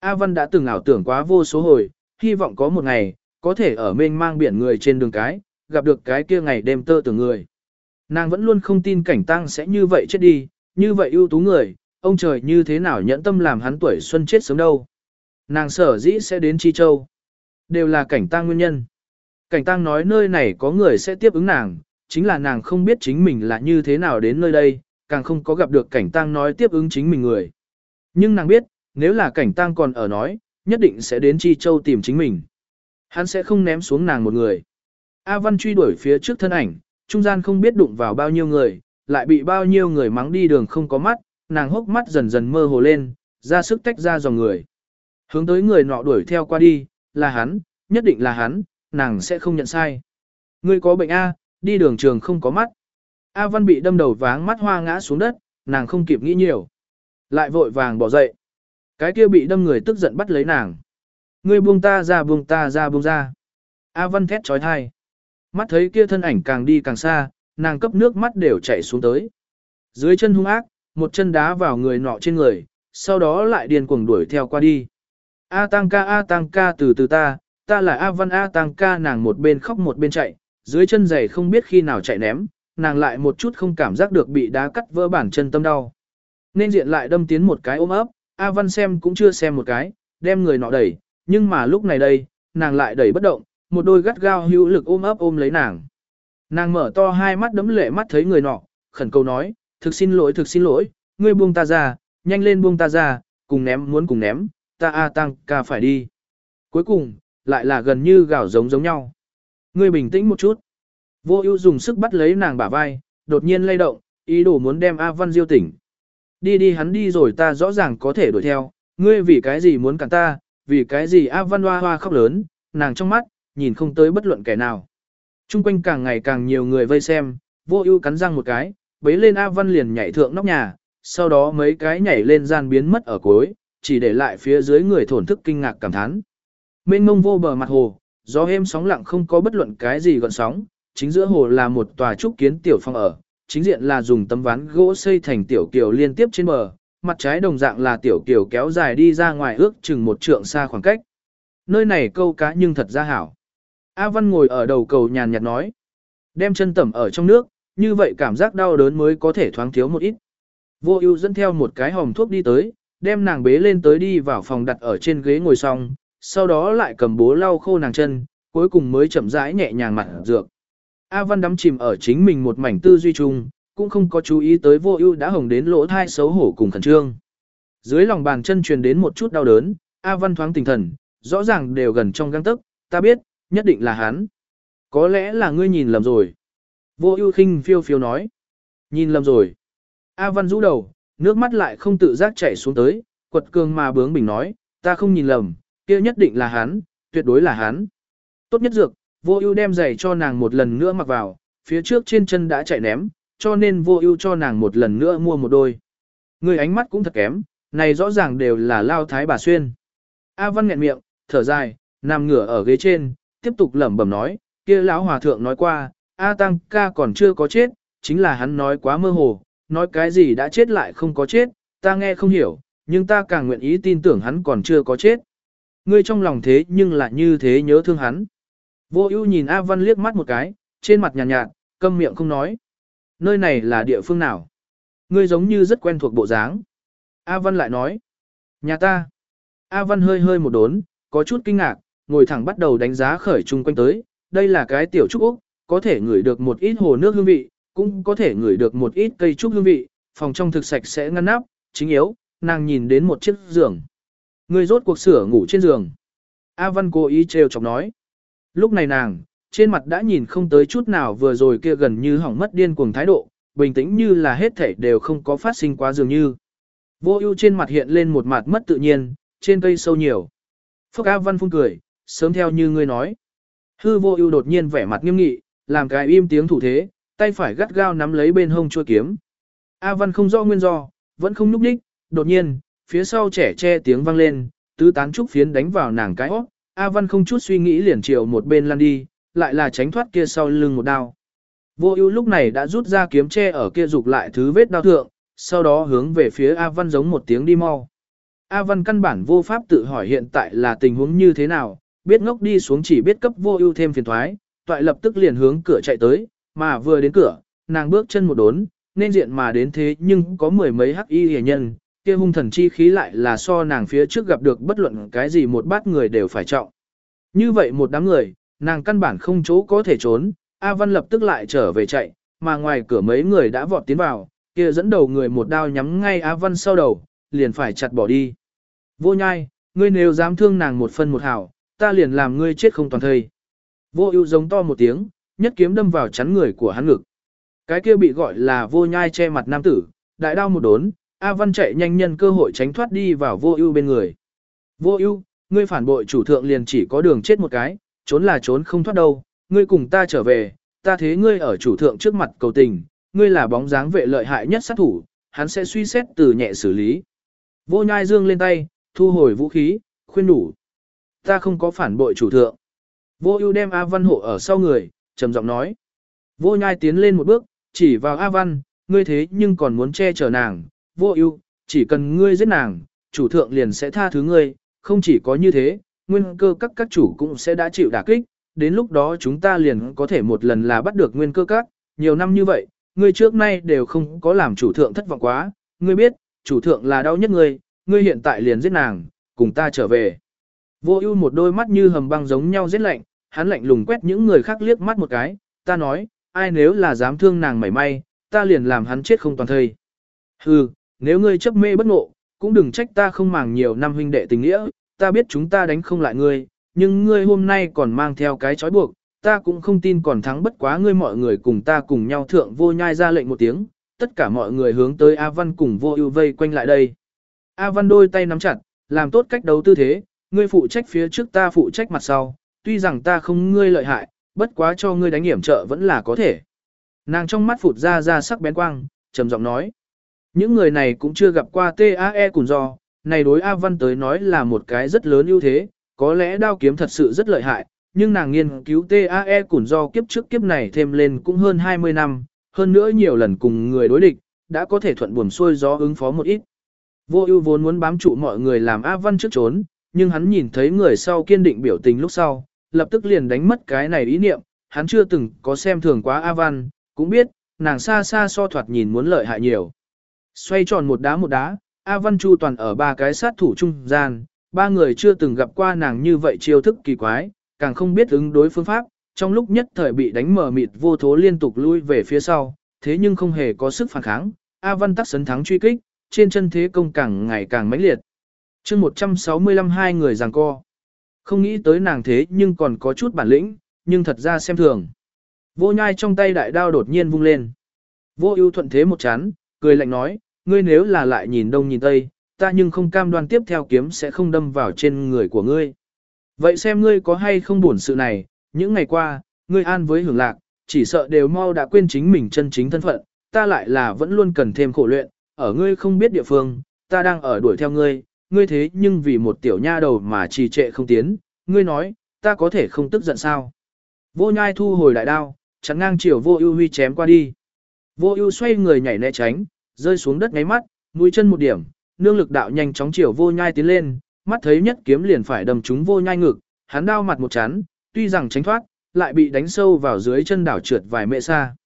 A Văn đã từng ảo tưởng quá vô số hồi, hy vọng có một ngày, có thể ở mênh mang biển người trên đường cái, gặp được cái kia ngày đêm tơ tưởng người. Nàng vẫn luôn không tin cảnh tăng sẽ như vậy chết đi, như vậy ưu tú người, ông trời như thế nào nhẫn tâm làm hắn tuổi xuân chết sớm đâu. Nàng sở dĩ sẽ đến Chi Châu. đều là cảnh tăng nguyên nhân. Cảnh tăng nói nơi này có người sẽ tiếp ứng nàng, chính là nàng không biết chính mình là như thế nào đến nơi đây, càng không có gặp được cảnh tăng nói tiếp ứng chính mình người. Nhưng nàng biết, nếu là cảnh tăng còn ở nói, nhất định sẽ đến Chi Châu tìm chính mình. Hắn sẽ không ném xuống nàng một người. A Văn truy đuổi phía trước thân ảnh, trung gian không biết đụng vào bao nhiêu người, lại bị bao nhiêu người mắng đi đường không có mắt, nàng hốc mắt dần dần mơ hồ lên, ra sức tách ra dòng người. Hướng tới người nọ đuổi theo qua đi, là hắn, nhất định là hắn, nàng sẽ không nhận sai. Ngươi có bệnh A, đi đường trường không có mắt. A Văn bị đâm đầu váng mắt hoa ngã xuống đất, nàng không kịp nghĩ nhiều. Lại vội vàng bỏ dậy. Cái kia bị đâm người tức giận bắt lấy nàng. Ngươi buông ta ra buông ta ra buông ra. A Văn thét trói thai. Mắt thấy kia thân ảnh càng đi càng xa, nàng cấp nước mắt đều chảy xuống tới. Dưới chân hung ác, một chân đá vào người nọ trên người, sau đó lại điên cuồng đuổi theo qua đi. A tăng ca A tăng ca từ từ ta, ta là A văn A tăng ca nàng một bên khóc một bên chạy, dưới chân giày không biết khi nào chạy ném, nàng lại một chút không cảm giác được bị đá cắt vỡ bản chân tâm đau. Nên diện lại đâm tiến một cái ôm ấp, A văn xem cũng chưa xem một cái, đem người nọ đẩy, nhưng mà lúc này đây, nàng lại đẩy bất động, một đôi gắt gao hữu lực ôm ấp ôm lấy nàng. Nàng mở to hai mắt đấm lệ mắt thấy người nọ, khẩn cầu nói, thực xin lỗi thực xin lỗi, ngươi buông ta ra, nhanh lên buông ta ra, cùng ném muốn cùng ném, ta A tăng ca phải đi. Cuối cùng, lại là gần như gạo giống giống nhau. Ngươi bình tĩnh một chút. Vô ưu dùng sức bắt lấy nàng bả vai, đột nhiên lay động, ý đồ muốn đem A Văn Diêu tỉnh. Đi đi hắn đi rồi ta rõ ràng có thể đuổi theo, ngươi vì cái gì muốn cản ta, vì cái gì A Văn hoa hoa khóc lớn, nàng trong mắt, nhìn không tới bất luận kẻ nào. Trung quanh càng ngày càng nhiều người vây xem, vô ưu cắn răng một cái, bế lên A Văn liền nhảy thượng nóc nhà, sau đó mấy cái nhảy lên gian biến mất ở cuối, chỉ để lại phía dưới người thổn thức kinh ngạc cảm thán. Mênh mông vô bờ mặt hồ, gió êm sóng lặng không có bất luận cái gì gọn sóng, chính giữa hồ là một tòa trúc kiến tiểu phong ở, chính diện là dùng tấm ván gỗ xây thành tiểu kiều liên tiếp trên bờ, mặt trái đồng dạng là tiểu kiều kéo dài đi ra ngoài ước chừng một trượng xa khoảng cách. Nơi này câu cá nhưng thật ra hảo. A Văn ngồi ở đầu cầu nhàn nhạt nói. Đem chân tẩm ở trong nước, như vậy cảm giác đau đớn mới có thể thoáng thiếu một ít. Vô ưu dẫn theo một cái hòm thuốc đi tới, đem nàng bế lên tới đi vào phòng đặt ở trên ghế ngồi xong, sau đó lại cầm bố lau khô nàng chân, cuối cùng mới chậm rãi nhẹ nhàng mặt dược. A Văn đắm chìm ở chính mình một mảnh tư duy chung, cũng không có chú ý tới vô ưu đã hồng đến lỗ thai xấu hổ cùng khẩn trương. Dưới lòng bàn chân truyền đến một chút đau đớn, A Văn thoáng tỉnh thần, rõ ràng đều gần trong găng tức, ta biết, nhất định là hắn. Có lẽ là ngươi nhìn lầm rồi. Vô ưu khinh phiêu phiêu nói. Nhìn lầm rồi. A Văn rũ đầu, nước mắt lại không tự giác chảy xuống tới, quật cường mà bướng bình nói, ta không nhìn lầm, kia nhất định là hắn, tuyệt đối là hắn. Tốt nhất dược, vô ưu đem giày cho nàng một lần nữa mặc vào, phía trước trên chân đã chạy ném, cho nên vô ưu cho nàng một lần nữa mua một đôi. Người ánh mắt cũng thật kém, này rõ ràng đều là lao thái bà xuyên. A Văn nghẹn miệng, thở dài, nằm ngửa ở ghế trên, tiếp tục lẩm bẩm nói, kia lão hòa thượng nói qua, A Tăng ca còn chưa có chết, chính là hắn nói quá mơ hồ, nói cái gì đã chết lại không có chết, ta nghe không hiểu, nhưng ta càng nguyện ý tin tưởng hắn còn chưa có chết. Ngươi trong lòng thế nhưng lại như thế nhớ thương hắn. Vô ưu nhìn A Văn liếc mắt một cái, trên mặt nhàn nhạt, nhạt, câm miệng không nói. Nơi này là địa phương nào? Ngươi giống như rất quen thuộc bộ dáng. A Văn lại nói. Nhà ta. A Văn hơi hơi một đốn, có chút kinh ngạc, ngồi thẳng bắt đầu đánh giá khởi chung quanh tới. Đây là cái tiểu trúc Úc, có thể ngửi được một ít hồ nước hương vị, cũng có thể ngửi được một ít cây trúc hương vị, phòng trong thực sạch sẽ ngăn nắp, chính yếu, nàng nhìn đến một chiếc giường. Người rốt cuộc sửa ngủ trên giường. A Văn cố ý trêu chọc nói. Lúc này nàng, trên mặt đã nhìn không tới chút nào vừa rồi kia gần như hỏng mất điên cuồng thái độ, bình tĩnh như là hết thảy đều không có phát sinh quá dường như. Vô ưu trên mặt hiện lên một mặt mất tự nhiên, trên cây sâu nhiều. Phúc A Văn phun cười, sớm theo như ngươi nói. Hư vô ưu đột nhiên vẻ mặt nghiêm nghị, làm cái im tiếng thủ thế, tay phải gắt gao nắm lấy bên hông chuôi kiếm. A Văn không rõ nguyên do, vẫn không núp đích, đột nhiên, phía sau trẻ che tiếng vang lên, tứ tán trúc phiến đánh vào nàng cái óc. A Văn không chút suy nghĩ liền chiều một bên lăn đi, lại là tránh thoát kia sau lưng một đao. Vô ưu lúc này đã rút ra kiếm che ở kia dục lại thứ vết đao thượng, sau đó hướng về phía A Văn giống một tiếng đi mau. A Văn căn bản vô pháp tự hỏi hiện tại là tình huống như thế nào, biết ngốc đi xuống chỉ biết cấp vô ưu thêm phiền thoái, toại lập tức liền hướng cửa chạy tới, mà vừa đến cửa, nàng bước chân một đốn, nên diện mà đến thế nhưng có mười mấy hắc y hề nhân, kia hung thần chi khí lại là so nàng phía trước gặp được bất luận cái gì một bát người đều phải trọng. Như vậy một đám người, nàng căn bản không chỗ có thể trốn, A Văn lập tức lại trở về chạy, mà ngoài cửa mấy người đã vọt tiến vào, kia dẫn đầu người một đao nhắm ngay A Văn sau đầu, liền phải chặt bỏ đi. Vô nhai, ngươi nếu dám thương nàng một phân một hào, ta liền làm ngươi chết không toàn thây. Vô ưu giống to một tiếng, nhất kiếm đâm vào chắn người của hắn ngực. Cái kia bị gọi là vô nhai che mặt nam tử, đại đao một đốn, A Văn chạy nhanh nhân cơ hội tránh thoát đi vào vô ưu bên người. Vô ưu, ngươi phản bội chủ thượng liền chỉ có đường chết một cái, trốn là trốn không thoát đâu, ngươi cùng ta trở về, ta thế ngươi ở chủ thượng trước mặt cầu tình, ngươi là bóng dáng vệ lợi hại nhất sát thủ, hắn sẽ suy xét từ nhẹ xử lý. Vô nhai dương lên tay, thu hồi vũ khí, khuyên đủ. Ta không có phản bội chủ thượng. Vô ưu đem A Văn hộ ở sau người, trầm giọng nói. Vô nhai tiến lên một bước, chỉ vào A Văn, ngươi thế nhưng còn muốn che chở nàng. Vô ưu, chỉ cần ngươi giết nàng, chủ thượng liền sẽ tha thứ ngươi, không chỉ có như thế, nguyên cơ các các chủ cũng sẽ đã chịu đả kích, đến lúc đó chúng ta liền có thể một lần là bắt được nguyên cơ các, nhiều năm như vậy, ngươi trước nay đều không có làm chủ thượng thất vọng quá, ngươi biết, chủ thượng là đau nhất ngươi, ngươi hiện tại liền giết nàng, cùng ta trở về. Vô ưu một đôi mắt như hầm băng giống nhau rét lạnh, hắn lạnh lùng quét những người khác liếc mắt một cái, ta nói, ai nếu là dám thương nàng mảy may, ta liền làm hắn chết không toàn thây. Hừ, nếu ngươi chấp mê bất ngộ, cũng đừng trách ta không màng nhiều năm huynh đệ tình nghĩa, ta biết chúng ta đánh không lại ngươi, nhưng ngươi hôm nay còn mang theo cái chói buộc, ta cũng không tin còn thắng bất quá ngươi mọi người cùng ta cùng nhau thượng vô nhai ra lệnh một tiếng, tất cả mọi người hướng tới A Văn cùng vô ưu vây quanh lại đây. A Văn đôi tay nắm chặt, làm tốt cách đấu tư thế, ngươi phụ trách phía trước ta phụ trách mặt sau, tuy rằng ta không ngươi lợi hại, bất quá cho ngươi đánh hiểm trợ vẫn là có thể. Nàng trong mắt phụt ra ra sắc bén quang, trầm giọng nói. Những người này cũng chưa gặp qua TAE cùng do, này đối A Văn tới nói là một cái rất lớn ưu thế, có lẽ đao kiếm thật sự rất lợi hại, nhưng nàng nghiên cứu TAE cùng do kiếp trước kiếp này thêm lên cũng hơn 20 năm, hơn nữa nhiều lần cùng người đối địch, đã có thể thuận buồm xuôi gió ứng phó một ít. Vô ưu vốn muốn bám trụ mọi người làm A Văn trước trốn, nhưng hắn nhìn thấy người sau kiên định biểu tình lúc sau, lập tức liền đánh mất cái này ý niệm, hắn chưa từng có xem thường quá A Văn, cũng biết, nàng xa xa so thoạt nhìn muốn lợi hại nhiều. Xoay tròn một đá một đá, A Văn Chu toàn ở ba cái sát thủ trung gian, ba người chưa từng gặp qua nàng như vậy chiêu thức kỳ quái, càng không biết ứng đối phương pháp, trong lúc nhất thời bị đánh mờ mịt vô thố liên tục lui về phía sau, thế nhưng không hề có sức phản kháng, A Văn tắc sấn thắng truy kích, trên chân thế công càng ngày càng mãnh liệt chương 165 hai người giằng co. Không nghĩ tới nàng thế nhưng còn có chút bản lĩnh, nhưng thật ra xem thường. Vô nhai trong tay đại đao đột nhiên vung lên. Vô ưu thuận thế một chán, cười lạnh nói, ngươi nếu là lại nhìn đông nhìn tây, ta nhưng không cam đoan tiếp theo kiếm sẽ không đâm vào trên người của ngươi. Vậy xem ngươi có hay không buồn sự này, những ngày qua, ngươi an với hưởng lạc, chỉ sợ đều mau đã quên chính mình chân chính thân phận, ta lại là vẫn luôn cần thêm khổ luyện, ở ngươi không biết địa phương, ta đang ở đuổi theo ngươi, ngươi thế nhưng vì một tiểu nha đầu mà trì trệ không tiến, ngươi nói, ta có thể không tức giận sao. Vô nhai thu hồi đại đao, chắn ngang chiều vô ưu huy chém qua đi. Vô ưu xoay người nhảy né tránh, rơi xuống đất ngáy mắt, mũi chân một điểm, nương lực đạo nhanh chóng chiều vô nhai tiến lên, mắt thấy nhất kiếm liền phải đâm trúng vô nhai ngực, hắn đao mặt một chán, tuy rằng tránh thoát, lại bị đánh sâu vào dưới chân đảo trượt vài mệ xa.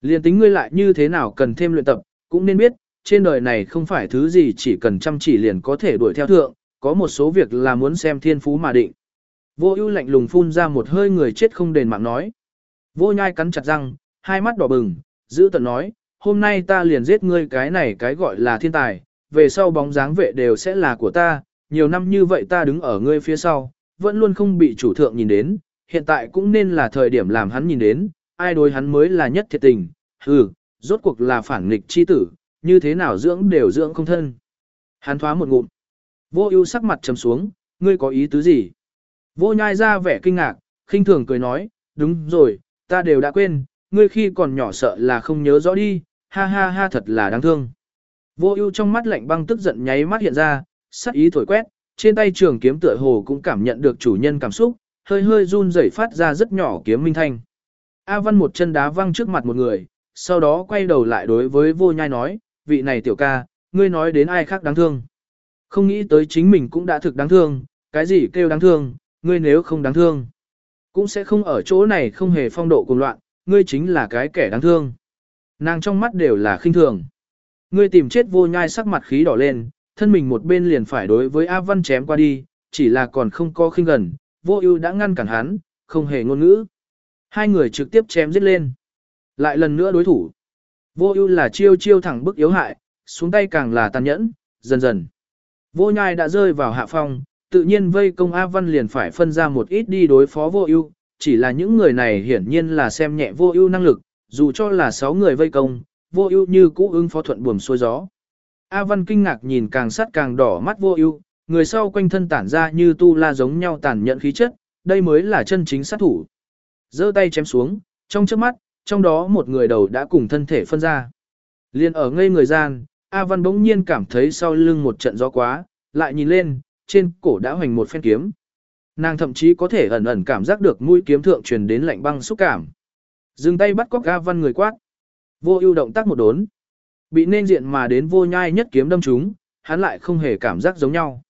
Liền tính ngươi lại như thế nào cần thêm luyện tập, cũng nên biết, trên đời này không phải thứ gì chỉ cần chăm chỉ liền có thể đuổi theo thượng, có một số việc là muốn xem thiên phú mà định. Vô ưu lạnh lùng phun ra một hơi người chết không đền mạng nói. Vô nhai cắn chặt răng, hai mắt đỏ bừng, giữ tận nói, hôm nay ta liền giết ngươi cái này cái gọi là thiên tài, về sau bóng dáng vệ đều sẽ là của ta, nhiều năm như vậy ta đứng ở ngươi phía sau, vẫn luôn không bị chủ thượng nhìn đến, hiện tại cũng nên là thời điểm làm hắn nhìn đến, ai đối hắn mới là nhất thiệt tình, hừ, rốt cuộc là phản nghịch chi tử, như thế nào dưỡng đều dưỡng không thân. Hắn thoá một ngụm, vô ưu sắc mặt trầm xuống, ngươi có ý tứ gì? Vô nhai ra vẻ kinh ngạc, khinh thường cười nói, đúng rồi, ta đều đã quên, ngươi khi còn nhỏ sợ là không nhớ rõ đi, ha ha ha thật là đáng thương. Vô ưu trong mắt lạnh băng tức giận nháy mắt hiện ra, sắc ý thổi quét, trên tay trường kiếm tựa hồ cũng cảm nhận được chủ nhân cảm xúc, hơi hơi run rẩy phát ra rất nhỏ kiếm minh thanh. A Văn một chân đá văng trước mặt một người, sau đó quay đầu lại đối với vô nhai nói, vị này tiểu ca, ngươi nói đến ai khác đáng thương. Không nghĩ tới chính mình cũng đã thực đáng thương, cái gì kêu đáng thương, ngươi nếu không đáng thương, cũng sẽ không ở chỗ này không hề phong độ cùng loạn, ngươi chính là cái kẻ đáng thương. Nàng trong mắt đều là khinh thường. Ngươi tìm chết vô nhai sắc mặt khí đỏ lên, thân mình một bên liền phải đối với A Văn chém qua đi, chỉ là còn không có khinh gần, vô ưu đã ngăn cản hắn, không hề ngôn ngữ. Hai người trực tiếp chém giết lên. Lại lần nữa đối thủ. Vô ưu là chiêu chiêu thẳng bức yếu hại, xuống tay càng là tàn nhẫn, dần dần. Vô nhai đã rơi vào hạ phong, tự nhiên vây công A Văn liền phải phân ra một ít đi đối phó vô ưu, chỉ là những người này hiển nhiên là xem nhẹ vô ưu năng lực, dù cho là 6 người vây công, vô ưu như cũ ứng phó thuận buồm xuôi gió. A Văn kinh ngạc nhìn càng sát càng đỏ mắt vô ưu, người sau quanh thân tản ra như tu la giống nhau tàn nhẫn khí chất, đây mới là chân chính sát thủ. giơ tay chém xuống, trong chớp mắt, trong đó một người đầu đã cùng thân thể phân ra. Liên ở ngây người gian, A Văn bỗng nhiên cảm thấy sau lưng một trận gió quá, lại nhìn lên, trên cổ đã hoành một phen kiếm. Nàng thậm chí có thể ẩn ẩn cảm giác được mũi kiếm thượng truyền đến lạnh băng xúc cảm. Dừng tay bắt cóc A Văn người quát. Vô ưu động tác một đốn. Bị nên diện mà đến vô nhai nhất kiếm đâm trúng, hắn lại không hề cảm giác giống nhau.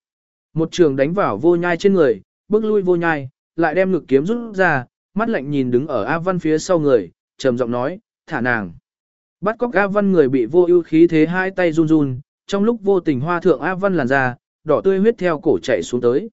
Một trường đánh vào vô nhai trên người, bước lui vô nhai, lại đem ngực kiếm rút ra, mắt lạnh nhìn đứng ở A Văn phía sau người, trầm giọng nói, thả nàng. Bắt cóc A Văn người bị vô ưu khí thế hai tay run run, trong lúc vô tình hoa thượng A Văn làn ra, đỏ tươi huyết theo cổ chạy xuống tới.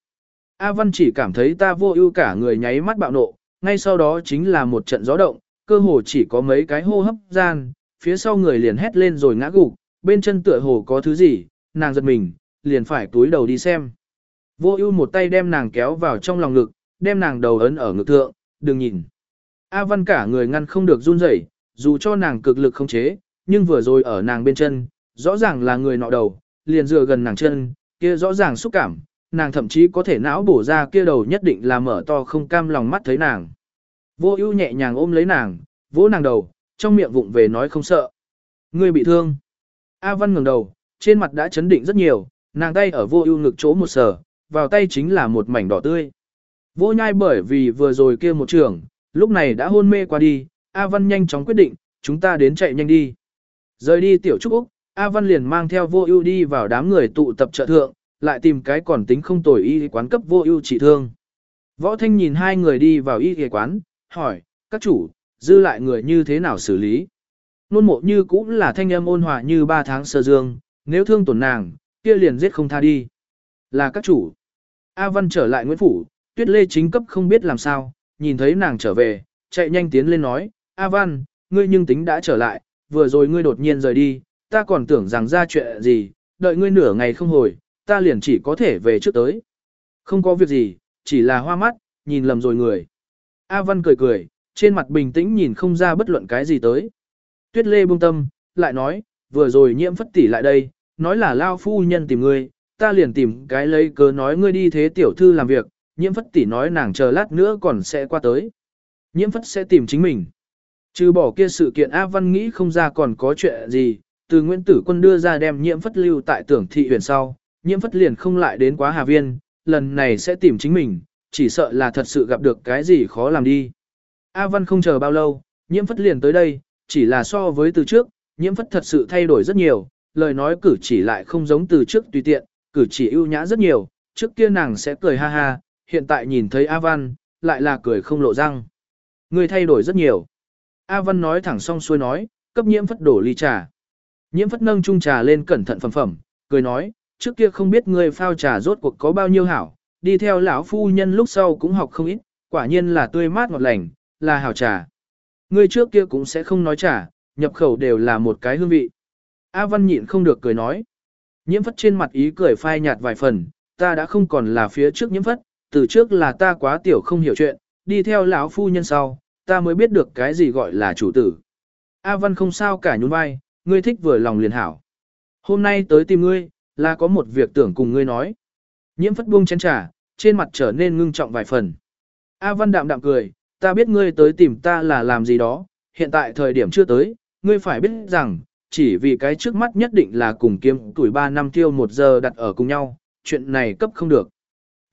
A Văn chỉ cảm thấy ta vô ưu cả người nháy mắt bạo nộ, ngay sau đó chính là một trận gió động, cơ hồ chỉ có mấy cái hô hấp gian, phía sau người liền hét lên rồi ngã gục, bên chân tựa hồ có thứ gì, nàng giật mình, liền phải túi đầu đi xem. Vô ưu một tay đem nàng kéo vào trong lòng ngực, đem nàng đầu ấn ở ngực thượng, đừng nhìn. A Văn cả người ngăn không được run rẩy, dù cho nàng cực lực không chế, nhưng vừa rồi ở nàng bên chân, rõ ràng là người nọ đầu, liền dựa gần nàng chân, kia rõ ràng xúc cảm, nàng thậm chí có thể não bổ ra kia đầu nhất định là mở to không cam lòng mắt thấy nàng. Vô ưu nhẹ nhàng ôm lấy nàng, vỗ nàng đầu, trong miệng vụng về nói không sợ. Ngươi bị thương. A Văn ngẩng đầu, trên mặt đã chấn định rất nhiều, nàng tay ở vô ưu ngực chỗ một sở, vào tay chính là một mảnh đỏ tươi. Vô nhai bởi vì vừa rồi kia một trường, lúc này đã hôn mê qua đi, A Văn nhanh chóng quyết định, chúng ta đến chạy nhanh đi. Rời đi tiểu trúc Úc, A Văn liền mang theo vô ưu đi vào đám người tụ tập trợ thượng, lại tìm cái còn tính không tồi y quán cấp vô ưu trị thương. Võ Thanh nhìn hai người đi vào y y quán, hỏi, các chủ, dư lại người như thế nào xử lý? Nôn mộ như cũng là thanh âm ôn hòa như ba tháng sơ dương, nếu thương tổn nàng, kia liền giết không tha đi. Là các chủ. A Văn trở lại Nguyễn Phủ, Tuyết Lê chính cấp không biết làm sao, nhìn thấy nàng trở về, chạy nhanh tiến lên nói, A Văn, ngươi nhưng tính đã trở lại, vừa rồi ngươi đột nhiên rời đi, ta còn tưởng rằng ra chuyện gì, đợi ngươi nửa ngày không hồi, ta liền chỉ có thể về trước tới. Không có việc gì, chỉ là hoa mắt, nhìn lầm rồi người. A Văn cười cười, trên mặt bình tĩnh nhìn không ra bất luận cái gì tới. Tuyết Lê buông tâm, lại nói, vừa rồi nhiễm phất tỷ lại đây, nói là lao phu nhân tìm ngươi, ta liền tìm cái lấy cớ nói ngươi đi thế tiểu thư làm việc, nhiễm phất tỷ nói nàng chờ lát nữa còn sẽ qua tới. Nhiễm phất sẽ tìm chính mình. Trừ bỏ kia sự kiện A Văn nghĩ không ra còn có chuyện gì, từ Nguyễn Tử Quân đưa ra đem nhiễm phất lưu tại tưởng thị huyền sau, nhiễm phất liền không lại đến quá Hà Viên, lần này sẽ tìm chính mình, chỉ sợ là thật sự gặp được cái gì khó làm đi. A Văn không chờ bao lâu, nhiễm phất liền tới đây, chỉ là so với từ trước, nhiễm phất thật sự thay đổi rất nhiều, lời nói cử chỉ lại không giống từ trước tùy tiện, cử chỉ ưu nhã rất nhiều, trước kia nàng sẽ cười ha ha, hiện tại nhìn thấy A Văn, lại là cười không lộ răng. Người thay đổi rất nhiều. A Văn nói thẳng xong xuôi nói, cấp nhiễm phất đổ ly trà. Nhiễm phất nâng chung trà lên cẩn thận phẩm phẩm, cười nói, trước kia không biết người phao trà rốt cuộc có bao nhiêu hảo, đi theo lão phu nhân lúc sau cũng học không ít, quả nhiên là tươi mát ngọt lành, là hảo trà. Người trước kia cũng sẽ không nói trà, nhập khẩu đều là một cái hương vị. A Văn nhịn không được cười nói. Nhiễm phất trên mặt ý cười phai nhạt vài phần, ta đã không còn là phía trước nhiễm phất, từ trước là ta quá tiểu không hiểu chuyện, đi theo lão phu nhân sau, ta mới biết được cái gì gọi là chủ tử. A Văn không sao cả nhún vai, ngươi thích vừa lòng liền hảo. Hôm nay tới tìm ngươi, là có một việc tưởng cùng ngươi nói. Nhiễm phất buông chén trà, trên mặt trở nên ngưng trọng vài phần. A Văn đạm đạm cười, ta biết ngươi tới tìm ta là làm gì đó, hiện tại thời điểm chưa tới, ngươi phải biết rằng, chỉ vì cái trước mắt nhất định là cùng kiếm tuổi 3 năm tiêu một giờ đặt ở cùng nhau, chuyện này cấp không được.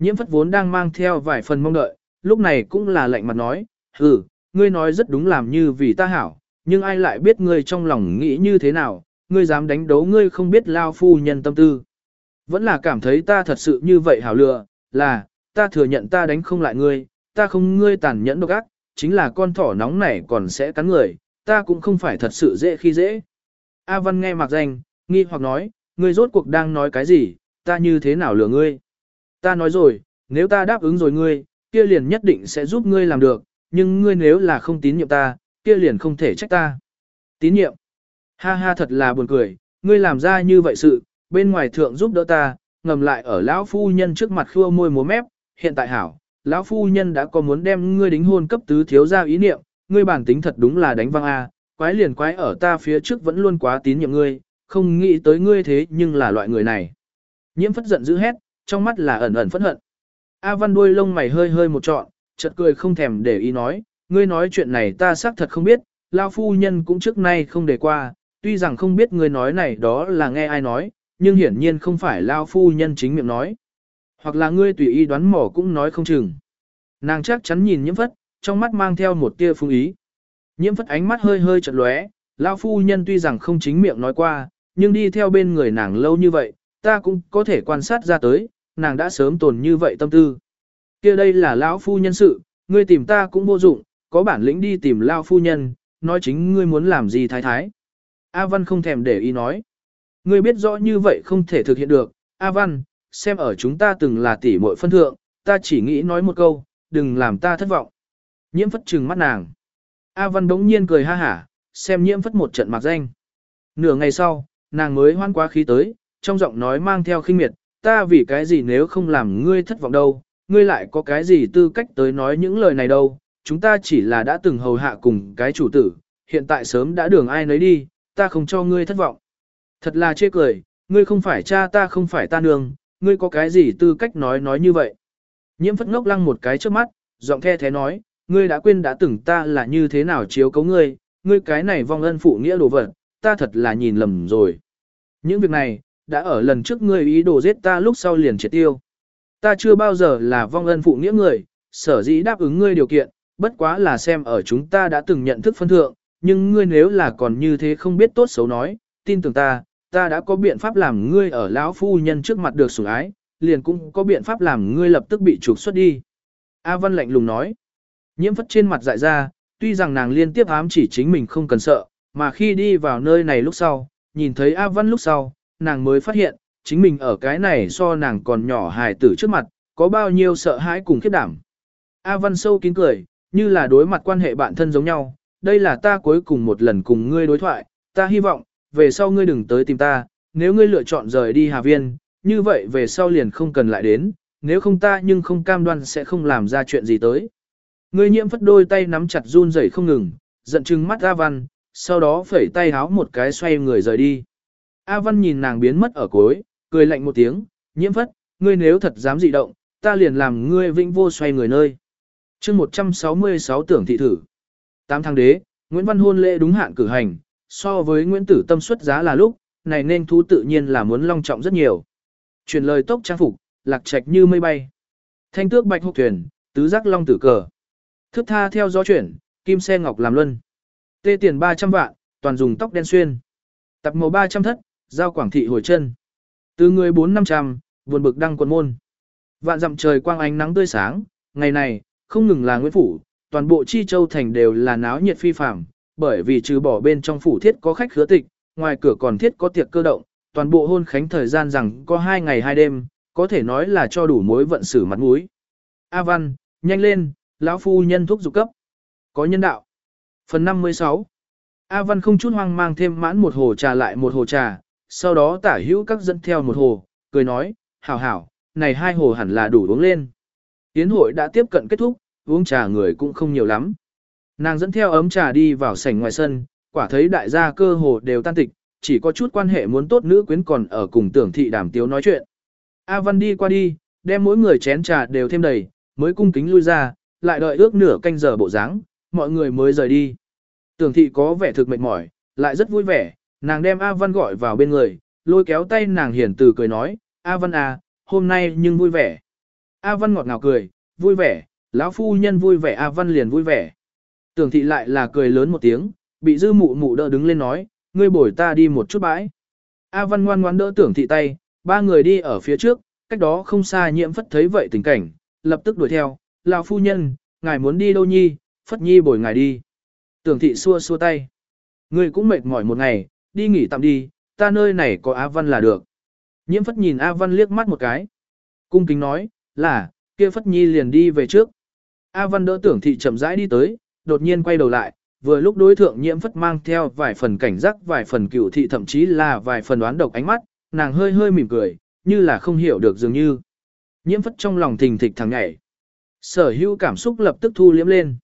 Nhiễm phất vốn đang mang theo vài phần mong đợi, lúc này cũng là lạnh mặt nói, ừ, ngươi nói rất đúng làm như vì ta hảo, nhưng ai lại biết ngươi trong lòng nghĩ như thế nào, ngươi dám đánh đấu ngươi không biết lao phu nhân tâm tư. Vẫn là cảm thấy ta thật sự như vậy hảo lựa, là, ta thừa nhận ta đánh không lại ngươi, ta không ngươi tàn nhẫn độc ác, chính là con thỏ nóng này còn sẽ cắn người, ta cũng không phải thật sự dễ khi dễ. A Văn nghe mặc danh, nghi hoặc nói, ngươi rốt cuộc đang nói cái gì, ta như thế nào lừa ngươi. Ta nói rồi, nếu ta đáp ứng rồi ngươi, kia liền nhất định sẽ giúp ngươi làm được, nhưng ngươi nếu là không tín nhiệm ta, kia liền không thể trách ta. Tín nhiệm. Ha ha thật là buồn cười, ngươi làm ra như vậy sự, bên ngoài thượng giúp đỡ ta, ngầm lại ở lão phu nhân trước mặt khua môi múa mép, hiện tại hảo, lão phu nhân đã có muốn đem ngươi đính hôn cấp tứ thiếu ra ý niệm, ngươi bản tính thật đúng là đánh văng a, quái liền quái ở ta phía trước vẫn luôn quá tín nhiệm ngươi, không nghĩ tới ngươi thế nhưng là loại người này. Nhiễm phất giận dữ hét, trong mắt là ẩn ẩn phẫn hận. A Văn đuôi lông mày hơi hơi một trọn, chợt cười không thèm để ý nói, ngươi nói chuyện này ta xác thật không biết, lão phu nhân cũng trước nay không để qua, tuy rằng không biết ngươi nói này đó là nghe ai nói, nhưng hiển nhiên không phải lão phu nhân chính miệng nói. Hoặc là ngươi tùy ý đoán mò cũng nói không chừng. Nàng chắc chắn nhìn nhiễm phất, trong mắt mang theo một tia phung ý. Nhiễm phất ánh mắt hơi hơi chật lóe, lão phu nhân tuy rằng không chính miệng nói qua, nhưng đi theo bên người nàng lâu như vậy, ta cũng có thể quan sát ra tới, nàng đã sớm tồn như vậy tâm tư. kia đây là lão phu nhân sự, ngươi tìm ta cũng vô dụng, có bản lĩnh đi tìm lão phu nhân, nói chính ngươi muốn làm gì thái thái. A Văn không thèm để ý nói. Ngươi biết rõ như vậy không thể thực hiện được, A Văn, xem ở chúng ta từng là tỷ muội phân thượng, ta chỉ nghĩ nói một câu, đừng làm ta thất vọng. Nhiễm phất trừng mắt nàng. A Văn đống nhiên cười ha hả, xem nhiễm phất một trận mặc danh. Nửa ngày sau, nàng mới hoan quá khí tới, trong giọng nói mang theo khinh miệt, ta vì cái gì nếu không làm ngươi thất vọng đâu, ngươi lại có cái gì tư cách tới nói những lời này đâu, chúng ta chỉ là đã từng hầu hạ cùng cái chủ tử, hiện tại sớm đã đường ai nấy đi, ta không cho ngươi thất vọng. Thật là chê cười, ngươi không phải cha ta không phải ta nương, ngươi có cái gì tư cách nói nói như vậy. Nhiễm phất ngốc lăng một cái trước mắt, giọng the thế nói, ngươi đã quên đã từng ta là như thế nào chiếu cấu ngươi, ngươi cái này vong ân phụ nghĩa đồ vật, ta thật là nhìn lầm rồi. Những việc này, đã ở lần trước ngươi ý đồ giết ta lúc sau liền triệt tiêu. Ta chưa bao giờ là vong ân phụ nghĩa người, sở dĩ đáp ứng ngươi điều kiện, bất quá là xem ở chúng ta đã từng nhận thức phân thượng, nhưng ngươi nếu là còn như thế không biết tốt xấu nói, tin tưởng ta, ta đã có biện pháp làm ngươi ở lão phu nhân trước mặt được sủng ái, liền cũng có biện pháp làm ngươi lập tức bị trục xuất đi. A Văn lạnh lùng nói, nhiễm phất trên mặt dại ra, tuy rằng nàng liên tiếp ám chỉ chính mình không cần sợ, mà khi đi vào nơi này lúc sau, nhìn thấy A Văn lúc sau, nàng mới phát hiện, chính mình ở cái này so nàng còn nhỏ hài tử trước mặt, có bao nhiêu sợ hãi cùng khiếp đảm. A Văn sâu kín cười, như là đối mặt quan hệ bạn thân giống nhau, đây là ta cuối cùng một lần cùng ngươi đối thoại, ta hy vọng, về sau ngươi đừng tới tìm ta, nếu ngươi lựa chọn rời đi Hà Viên, như vậy về sau liền không cần lại đến, nếu không ta nhưng không cam đoan sẽ không làm ra chuyện gì tới. Ngươi nhiễm phất đôi tay nắm chặt run rẩy không ngừng, giận chừng mắt A Văn, sau đó phẩy tay háo một cái xoay người rời đi. A Văn nhìn nàng biến mất ở cuối, cười lạnh một tiếng, nhiễm phất, ngươi nếu thật dám dị động, ta liền làm ngươi vĩnh vô xoay người nơi. chương 166 tưởng thị thử. Tám tháng đế, Nguyễn Văn hôn lễ đúng hạn cử hành, so với Nguyễn Tử Tâm xuất giá là lúc, này nên thú tự nhiên là muốn long trọng rất nhiều. Truyền lời tốc trang phục, lạc trạch như mây bay. Thanh tước bạch hộp thuyền, tứ giác long tử cờ. Thước tha theo gió chuyển, kim xe ngọc làm luân. Tê tiền 300 vạn, toàn dùng tóc đen xuyên. Tập màu 300 thất, giao quảng thị hồi chân. Từ người 4 năm trăm, buồn bực đăng quần môn. Vạn dặm trời quang ánh nắng tươi sáng, ngày này, không ngừng là Nguyễn Phủ, toàn bộ Chi Châu Thành đều là náo nhiệt phi phạm, bởi vì trừ bỏ bên trong phủ thiết có khách khứa tịch, ngoài cửa còn thiết có tiệc cơ động, toàn bộ hôn khánh thời gian rằng có 2 ngày 2 đêm, có thể nói là cho đủ mối vận xử mặt mũi. A Văn, nhanh lên, lão phu nhân thuốc dục cấp. Có nhân đạo. Phần 56 A Văn không chút hoang mang thêm mãn một hồ trà lại một hồ trà, sau đó tả hữu các dẫn theo một hồ, cười nói, hảo hảo, này hai hồ hẳn là đủ uống lên. Yến hội đã tiếp cận kết thúc, uống trà người cũng không nhiều lắm. Nàng dẫn theo ấm trà đi vào sảnh ngoài sân, quả thấy đại gia cơ hồ đều tan tịch, chỉ có chút quan hệ muốn tốt nữ quyến còn ở cùng tưởng thị đàm tiếu nói chuyện. A Văn đi qua đi, đem mỗi người chén trà đều thêm đầy, mới cung kính lui ra, lại đợi ước nửa canh giờ bộ dáng, mọi người mới rời đi. Tưởng thị có vẻ thực mệt mỏi, lại rất vui vẻ, nàng đem A Văn gọi vào bên người, lôi kéo tay nàng hiển từ cười nói, A Văn à, hôm nay nhưng vui vẻ. A Văn ngọt ngào cười, vui vẻ, lão phu nhân vui vẻ A Văn liền vui vẻ. Tưởng thị lại là cười lớn một tiếng, bị dư mụ mụ đỡ đứng lên nói, ngươi bồi ta đi một chút bãi. A Văn ngoan ngoan đỡ tưởng thị tay, ba người đi ở phía trước, cách đó không xa nhiễm phất thấy vậy tình cảnh, lập tức đuổi theo, lão phu nhân, ngài muốn đi đâu nhi, phất nhi bồi ngài đi. Tưởng thị xua xua tay. Ngươi cũng mệt mỏi một ngày, đi nghỉ tạm đi, ta nơi này có A Văn là được. Nhiễm phất nhìn A Văn liếc mắt một cái. Cung kính nói, là, kia phất nhi liền đi về trước. A Văn đỡ tưởng thị chậm rãi đi tới, đột nhiên quay đầu lại, vừa lúc đối thượng nhiễm phất mang theo vài phần cảnh giác vài phần cựu thị thậm chí là vài phần đoán độc ánh mắt, nàng hơi hơi mỉm cười, như là không hiểu được dường như. Nhiễm phất trong lòng thình thịch thằng nhảy. Sở hữu cảm xúc lập tức thu liếm lên.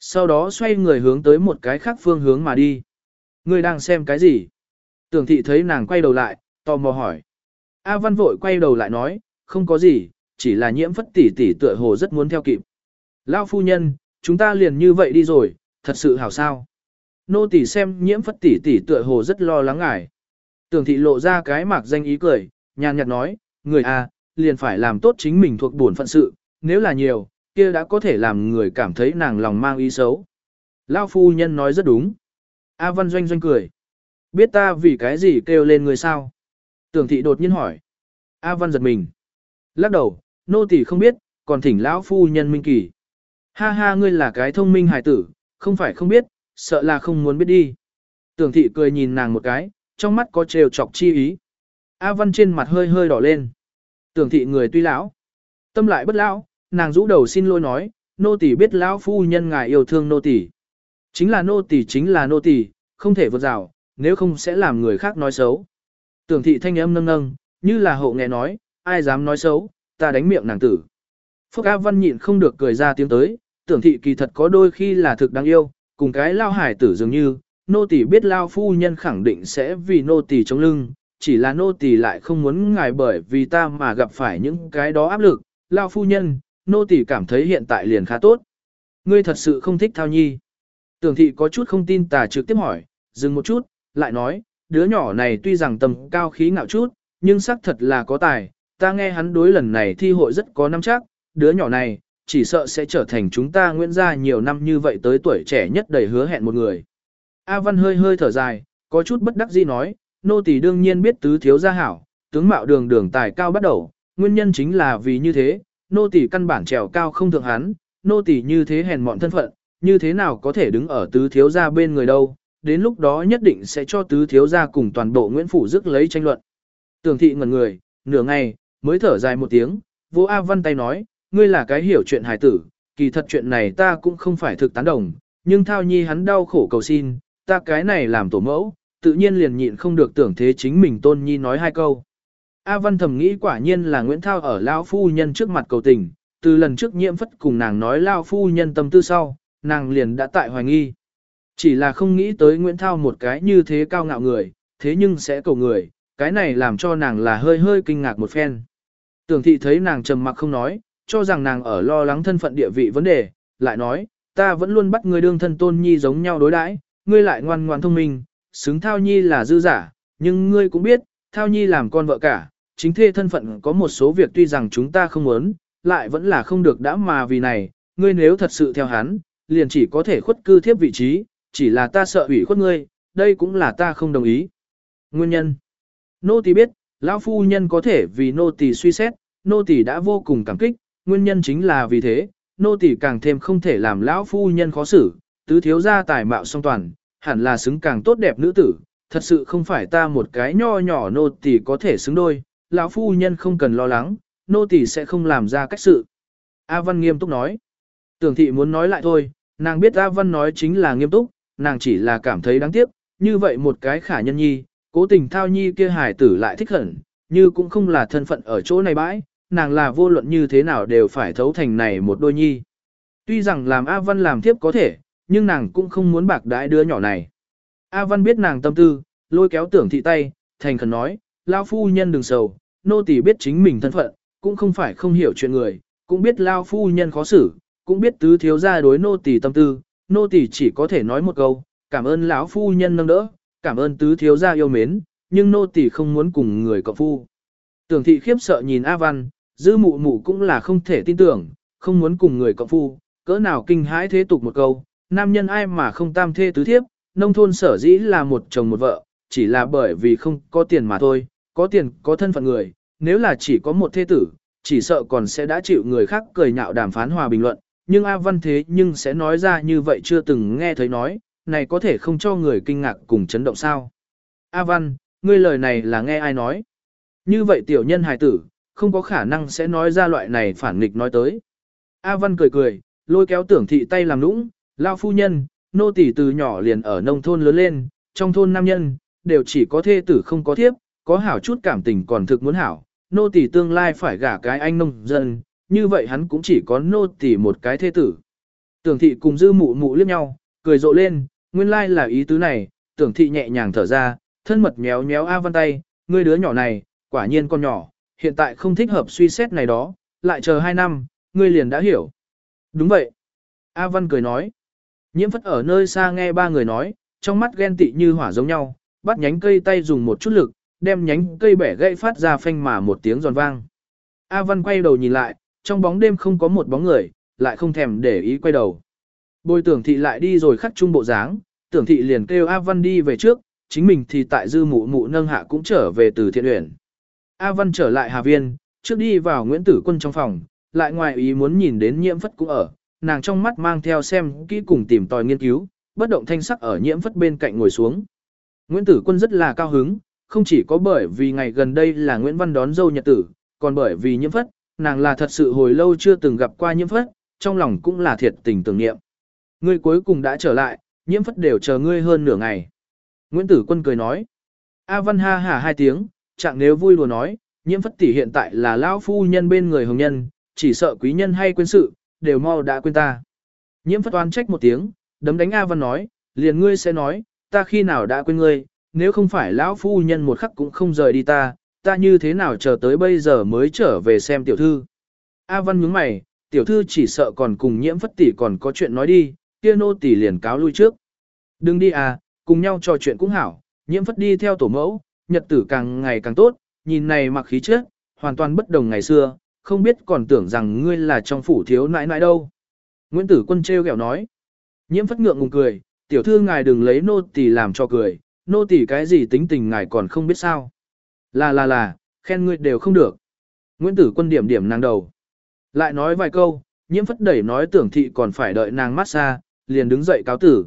Sau đó xoay người hướng tới một cái khác phương hướng mà đi. Người đang xem cái gì? Tưởng thị thấy nàng quay đầu lại, tò mò hỏi. A Văn vội quay đầu lại nói, không có gì, chỉ là nhiễm phất tỷ tỷ tựa hồ rất muốn theo kịp. Lao phu nhân, chúng ta liền như vậy đi rồi, thật sự hảo sao. Nô tỷ xem nhiễm phất tỷ tỷ tựa hồ rất lo lắng ngại. Tưởng thị lộ ra cái mạc danh ý cười, nhàn nhạt nói, người a, liền phải làm tốt chính mình thuộc bổn phận sự, nếu là nhiều, kia đã có thể làm người cảm thấy nàng lòng mang ý xấu. Lao phu nhân nói rất đúng. A Văn doanh doanh cười. Biết ta vì cái gì kêu lên người sao? Tưởng thị đột nhiên hỏi. A Văn giật mình. Lắc đầu, nô tỳ không biết, còn thỉnh lão phu nhân minh kỳ. Ha ha ngươi là cái thông minh hài tử, không phải không biết, sợ là không muốn biết đi. Tưởng thị cười nhìn nàng một cái, trong mắt có trêu chọc chi ý. A Văn trên mặt hơi hơi đỏ lên. Tưởng thị người tuy lão, tâm lại bất lão, nàng rũ đầu xin lỗi nói, nô tỳ biết lão phu nhân ngài yêu thương nô tỳ. Chính là nô tỳ chính là nô tỳ, không thể vượt rào, nếu không sẽ làm người khác nói xấu. Tưởng thị thanh âm nâng nâng, như là hộ nghe nói, ai dám nói xấu, ta đánh miệng nàng tử. Phúc A Văn nhịn không được cười ra tiếng tới, tưởng thị kỳ thật có đôi khi là thực đáng yêu, cùng cái lao hải tử dường như, nô tỳ biết lao phu nhân khẳng định sẽ vì nô tỳ chống lưng, chỉ là nô tỳ lại không muốn ngài bởi vì ta mà gặp phải những cái đó áp lực, lao phu nhân, nô tỳ cảm thấy hiện tại liền khá tốt. Ngươi thật sự không thích thao nhi. Tưởng thị có chút không tin tà trực tiếp hỏi, dừng một chút, lại nói, đứa nhỏ này tuy rằng tầm cao khí ngạo chút, nhưng xác thật là có tài, ta nghe hắn đối lần này thi hội rất có năm chắc, đứa nhỏ này, chỉ sợ sẽ trở thành chúng ta nguyễn gia nhiều năm như vậy tới tuổi trẻ nhất đầy hứa hẹn một người. A Văn hơi hơi thở dài, có chút bất đắc dĩ nói, nô tỳ đương nhiên biết tứ thiếu gia hảo, tướng mạo đường đường tài cao bắt đầu, nguyên nhân chính là vì như thế, nô tỳ căn bản trèo cao không thượng hắn, nô tỳ như thế hèn mọn thân phận, như thế nào có thể đứng ở tứ thiếu gia bên người đâu, đến lúc đó nhất định sẽ cho tứ thiếu gia cùng toàn bộ Nguyễn Phủ dứt lấy tranh luận. Tưởng thị ngẩn người, nửa ngày, mới thở dài một tiếng, vô A Văn tay nói, ngươi là cái hiểu chuyện hài tử, kỳ thật chuyện này ta cũng không phải thực tán đồng, nhưng thao nhi hắn đau khổ cầu xin, ta cái này làm tổ mẫu, tự nhiên liền nhịn không được tưởng thế chính mình tôn nhi nói hai câu. A Văn thầm nghĩ quả nhiên là Nguyễn Thao ở Lao Phu Nhân trước mặt cầu tình, từ lần trước nhiễm phất cùng nàng nói Lao Phu Nhân tâm tư sau, nàng liền đã tại hoài nghi. Chỉ là không nghĩ tới Nguyễn Thao một cái như thế cao ngạo người, thế nhưng sẽ cầu người, cái này làm cho nàng là hơi hơi kinh ngạc một phen. Tưởng thị thấy nàng trầm mặc không nói, cho rằng nàng ở lo lắng thân phận địa vị vấn đề, lại nói, ta vẫn luôn bắt ngươi đương thân tôn nhi giống nhau đối đãi, ngươi lại ngoan ngoan thông minh, xứng thao nhi là dư giả, nhưng ngươi cũng biết, thao nhi làm con vợ cả, chính thê thân phận có một số việc tuy rằng chúng ta không muốn, lại vẫn là không được đã mà vì này, ngươi nếu thật sự theo hắn, liền chỉ có thể khuất cư thiếp vị trí, chỉ là ta sợ ủy khuất ngươi, đây cũng là ta không đồng ý. Nguyên nhân Nô tỳ biết, lão phu nhân có thể vì nô tỳ suy xét, nô tỳ đã vô cùng cảm kích, nguyên nhân chính là vì thế, nô tỳ càng thêm không thể làm lão phu nhân khó xử, tứ thiếu gia tài mạo song toàn, hẳn là xứng càng tốt đẹp nữ tử, thật sự không phải ta một cái nho nhỏ nô tỳ có thể xứng đôi, lão phu nhân không cần lo lắng, nô tỳ sẽ không làm ra cách sự. A Văn nghiêm túc nói. Tưởng thị muốn nói lại thôi, nàng biết A Văn nói chính là nghiêm túc, nàng chỉ là cảm thấy đáng tiếc, như vậy một cái khả nhân nhi, cố tình thao nhi kia hải tử lại thích hẳn, như cũng không là thân phận ở chỗ này bãi, nàng là vô luận như thế nào đều phải thấu thành này một đôi nhi. Tuy rằng làm A Văn làm tiếp có thể, nhưng nàng cũng không muốn bạc đãi đứa nhỏ này. A Văn biết nàng tâm tư, lôi kéo tưởng thị tay, thành khẩn nói, Lao phu nhân đừng sầu, nô tỳ biết chính mình thân phận, cũng không phải không hiểu chuyện người, cũng biết Lao phu nhân khó xử, cũng biết tứ thiếu gia đối nô tỳ tâm tư, nô tỳ chỉ có thể nói một câu, cảm ơn lão phu nhân nâng đỡ, cảm ơn tứ thiếu gia yêu mến, nhưng nô tỳ không muốn cùng người cộng phu. Tưởng thị khiếp sợ nhìn A Văn, dư mụ mụ cũng là không thể tin tưởng, không muốn cùng người cộng phu, cỡ nào kinh hãi thế tục một câu, nam nhân ai mà không tam thê tứ thiếp, nông thôn sở dĩ là một chồng một vợ, chỉ là bởi vì không có tiền mà thôi, có tiền có thân phận người, nếu là chỉ có một thê tử, chỉ sợ còn sẽ đã chịu người khác cười nhạo đàm phán hòa bình luận, nhưng A Văn thế nhưng sẽ nói ra như vậy chưa từng nghe thấy nói, này có thể không cho người kinh ngạc cùng chấn động sao. A Văn, ngươi lời này là nghe ai nói? Như vậy tiểu nhân hài tử, không có khả năng sẽ nói ra loại này phản nghịch nói tới. A Văn cười cười, lôi kéo tưởng thị tay làm nũng, lao phu nhân, nô tỳ từ nhỏ liền ở nông thôn lớn lên, trong thôn nam nhân, đều chỉ có thê tử không có thiếp, có hảo chút cảm tình còn thực muốn hảo, nô tỳ tương lai phải gả cái anh nông dân, như vậy hắn cũng chỉ có nô tỳ một cái thê tử. Tưởng thị cùng dư mụ mụ liếc nhau, cười rộ lên, nguyên lai là ý tứ này, tưởng thị nhẹ nhàng thở ra, thân mật méo méo A Văn tay, ngươi đứa nhỏ này, quả nhiên con nhỏ, hiện tại không thích hợp suy xét này đó, lại chờ hai năm, ngươi liền đã hiểu. Đúng vậy. A Văn cười nói. Nhiễm phất ở nơi xa nghe ba người nói, trong mắt ghen tị như hỏa giống nhau, bắt nhánh cây tay dùng một chút lực, đem nhánh cây bẻ gãy phát ra phanh mà một tiếng giòn vang. A Văn quay đầu nhìn lại, trong bóng đêm không có một bóng người, lại không thèm để ý quay đầu. Bồi tưởng thị lại đi rồi khắc trung bộ dáng, tưởng thị liền kêu A Văn đi về trước, chính mình thì tại dư mụ mụ nâng hạ cũng trở về từ thiện uyển. A Văn trở lại Hà Viên, trước đi vào Nguyễn Tử Quân trong phòng, lại ngoài ý muốn nhìn đến nhiễm phất cũng ở, nàng trong mắt mang theo xem kỹ cùng tìm tòi nghiên cứu, bất động thanh sắc ở nhiễm phất bên cạnh ngồi xuống. Nguyễn Tử Quân rất là cao hứng, không chỉ có bởi vì ngày gần đây là Nguyễn Văn đón dâu nhật tử, còn bởi vì nhiễm phất, nàng là thật sự hồi lâu chưa từng gặp qua nhiễm phất, trong lòng cũng là thiệt tình tưởng niệm. Ngươi cuối cùng đã trở lại, nhiễm phất đều chờ ngươi hơn nửa ngày. Nguyễn Tử Quân cười nói. A Văn ha hả hai tiếng, chẳng nếu vui đùa nói, nhiễm phất tỷ hiện tại là lão phu nhân bên người hồng nhân, chỉ sợ quý nhân hay quên sự, đều mau đã quên ta. Nhiễm phất oan trách một tiếng, đấm đánh A Văn nói, liền ngươi sẽ nói, ta khi nào đã quên ngươi, nếu không phải lão phu nhân một khắc cũng không rời đi ta, ta như thế nào chờ tới bây giờ mới trở về xem tiểu thư. A Văn nhướng mày, tiểu thư chỉ sợ còn cùng nhiễm phất tỷ còn có chuyện nói đi, kia nô tỷ liền cáo lui trước. Đừng đi à, cùng nhau trò chuyện cũng hảo, nhiễm phất đi theo tổ mẫu, nhật tử càng ngày càng tốt, nhìn này mặc khí chất, hoàn toàn bất đồng ngày xưa, không biết còn tưởng rằng ngươi là trong phủ thiếu nãi nãi đâu. Nguyễn Tử Quân treo kẹo nói. Nhiễm phất ngượng ngùng cười, tiểu thư ngài đừng lấy nô tỷ làm cho cười, nô tỷ cái gì tính tình ngài còn không biết sao. Là là là, khen ngươi đều không được. Nguyễn Tử Quân điểm điểm nàng đầu. Lại nói vài câu, nhiễm phất đẩy nói tưởng thị còn phải đợi nàng mát xa, liền đứng dậy cáo tử.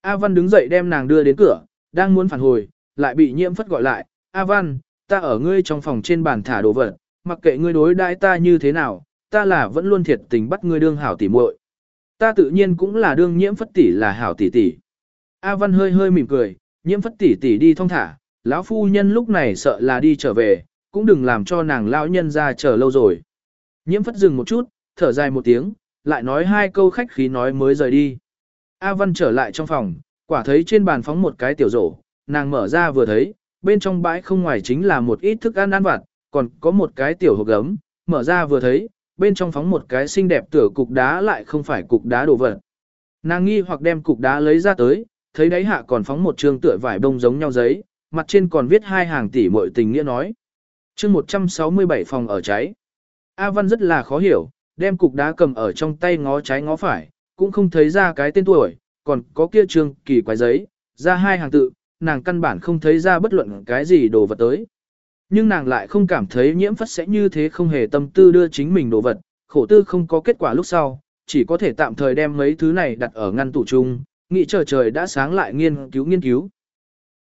A Văn đứng dậy đem nàng đưa đến cửa, đang muốn phản hồi, lại bị nhiễm phất gọi lại. A Văn, ta ở ngươi trong phòng trên bàn thả đồ vật, mặc kệ ngươi đối đãi ta như thế nào, ta là vẫn luôn thiệt tình bắt ngươi đương hảo tỉ muội. Ta tự nhiên cũng là đương nhiễm phất tỷ là hảo tỷ tỷ. A Văn hơi hơi mỉm cười, nhiễm phất tỷ tỷ đi thong thả, lão phu nhân lúc này sợ là đi trở về, cũng đừng làm cho nàng lão nhân ra chờ lâu rồi. Nhiễm phất dừng một chút, thở dài một tiếng, lại nói hai câu khách khí nói mới rời đi. A Văn trở lại trong phòng, quả thấy trên bàn phóng một cái tiểu rổ, nàng mở ra vừa thấy, bên trong bãi không ngoài chính là một ít thức ăn ăn vặt, còn có một cái tiểu hộp gấm, mở ra vừa thấy, bên trong phóng một cái xinh đẹp tửa cục đá lại không phải cục đá đồ vật. Nàng nghi hoặc đem cục đá lấy ra tới, thấy đáy hạ còn phóng một trương tựa vải bông giống nhau giấy, mặt trên còn viết hai hàng tỷ muội tình nghĩa nói. chương 167 phòng ở cháy. A Văn rất là khó hiểu, đem cục đá cầm ở trong tay ngó trái ngó phải, cũng không thấy ra cái tên tuổi, còn có kia trương kỳ quái giấy, ra hai hàng tự, nàng căn bản không thấy ra bất luận cái gì đồ vật tới. Nhưng nàng lại không cảm thấy nhiễm phất sẽ như thế không hề tâm tư đưa chính mình đồ vật, khổ tư không có kết quả lúc sau, chỉ có thể tạm thời đem mấy thứ này đặt ở ngăn tủ chung, nghĩ chờ trời đã sáng lại nghiên cứu nghiên cứu.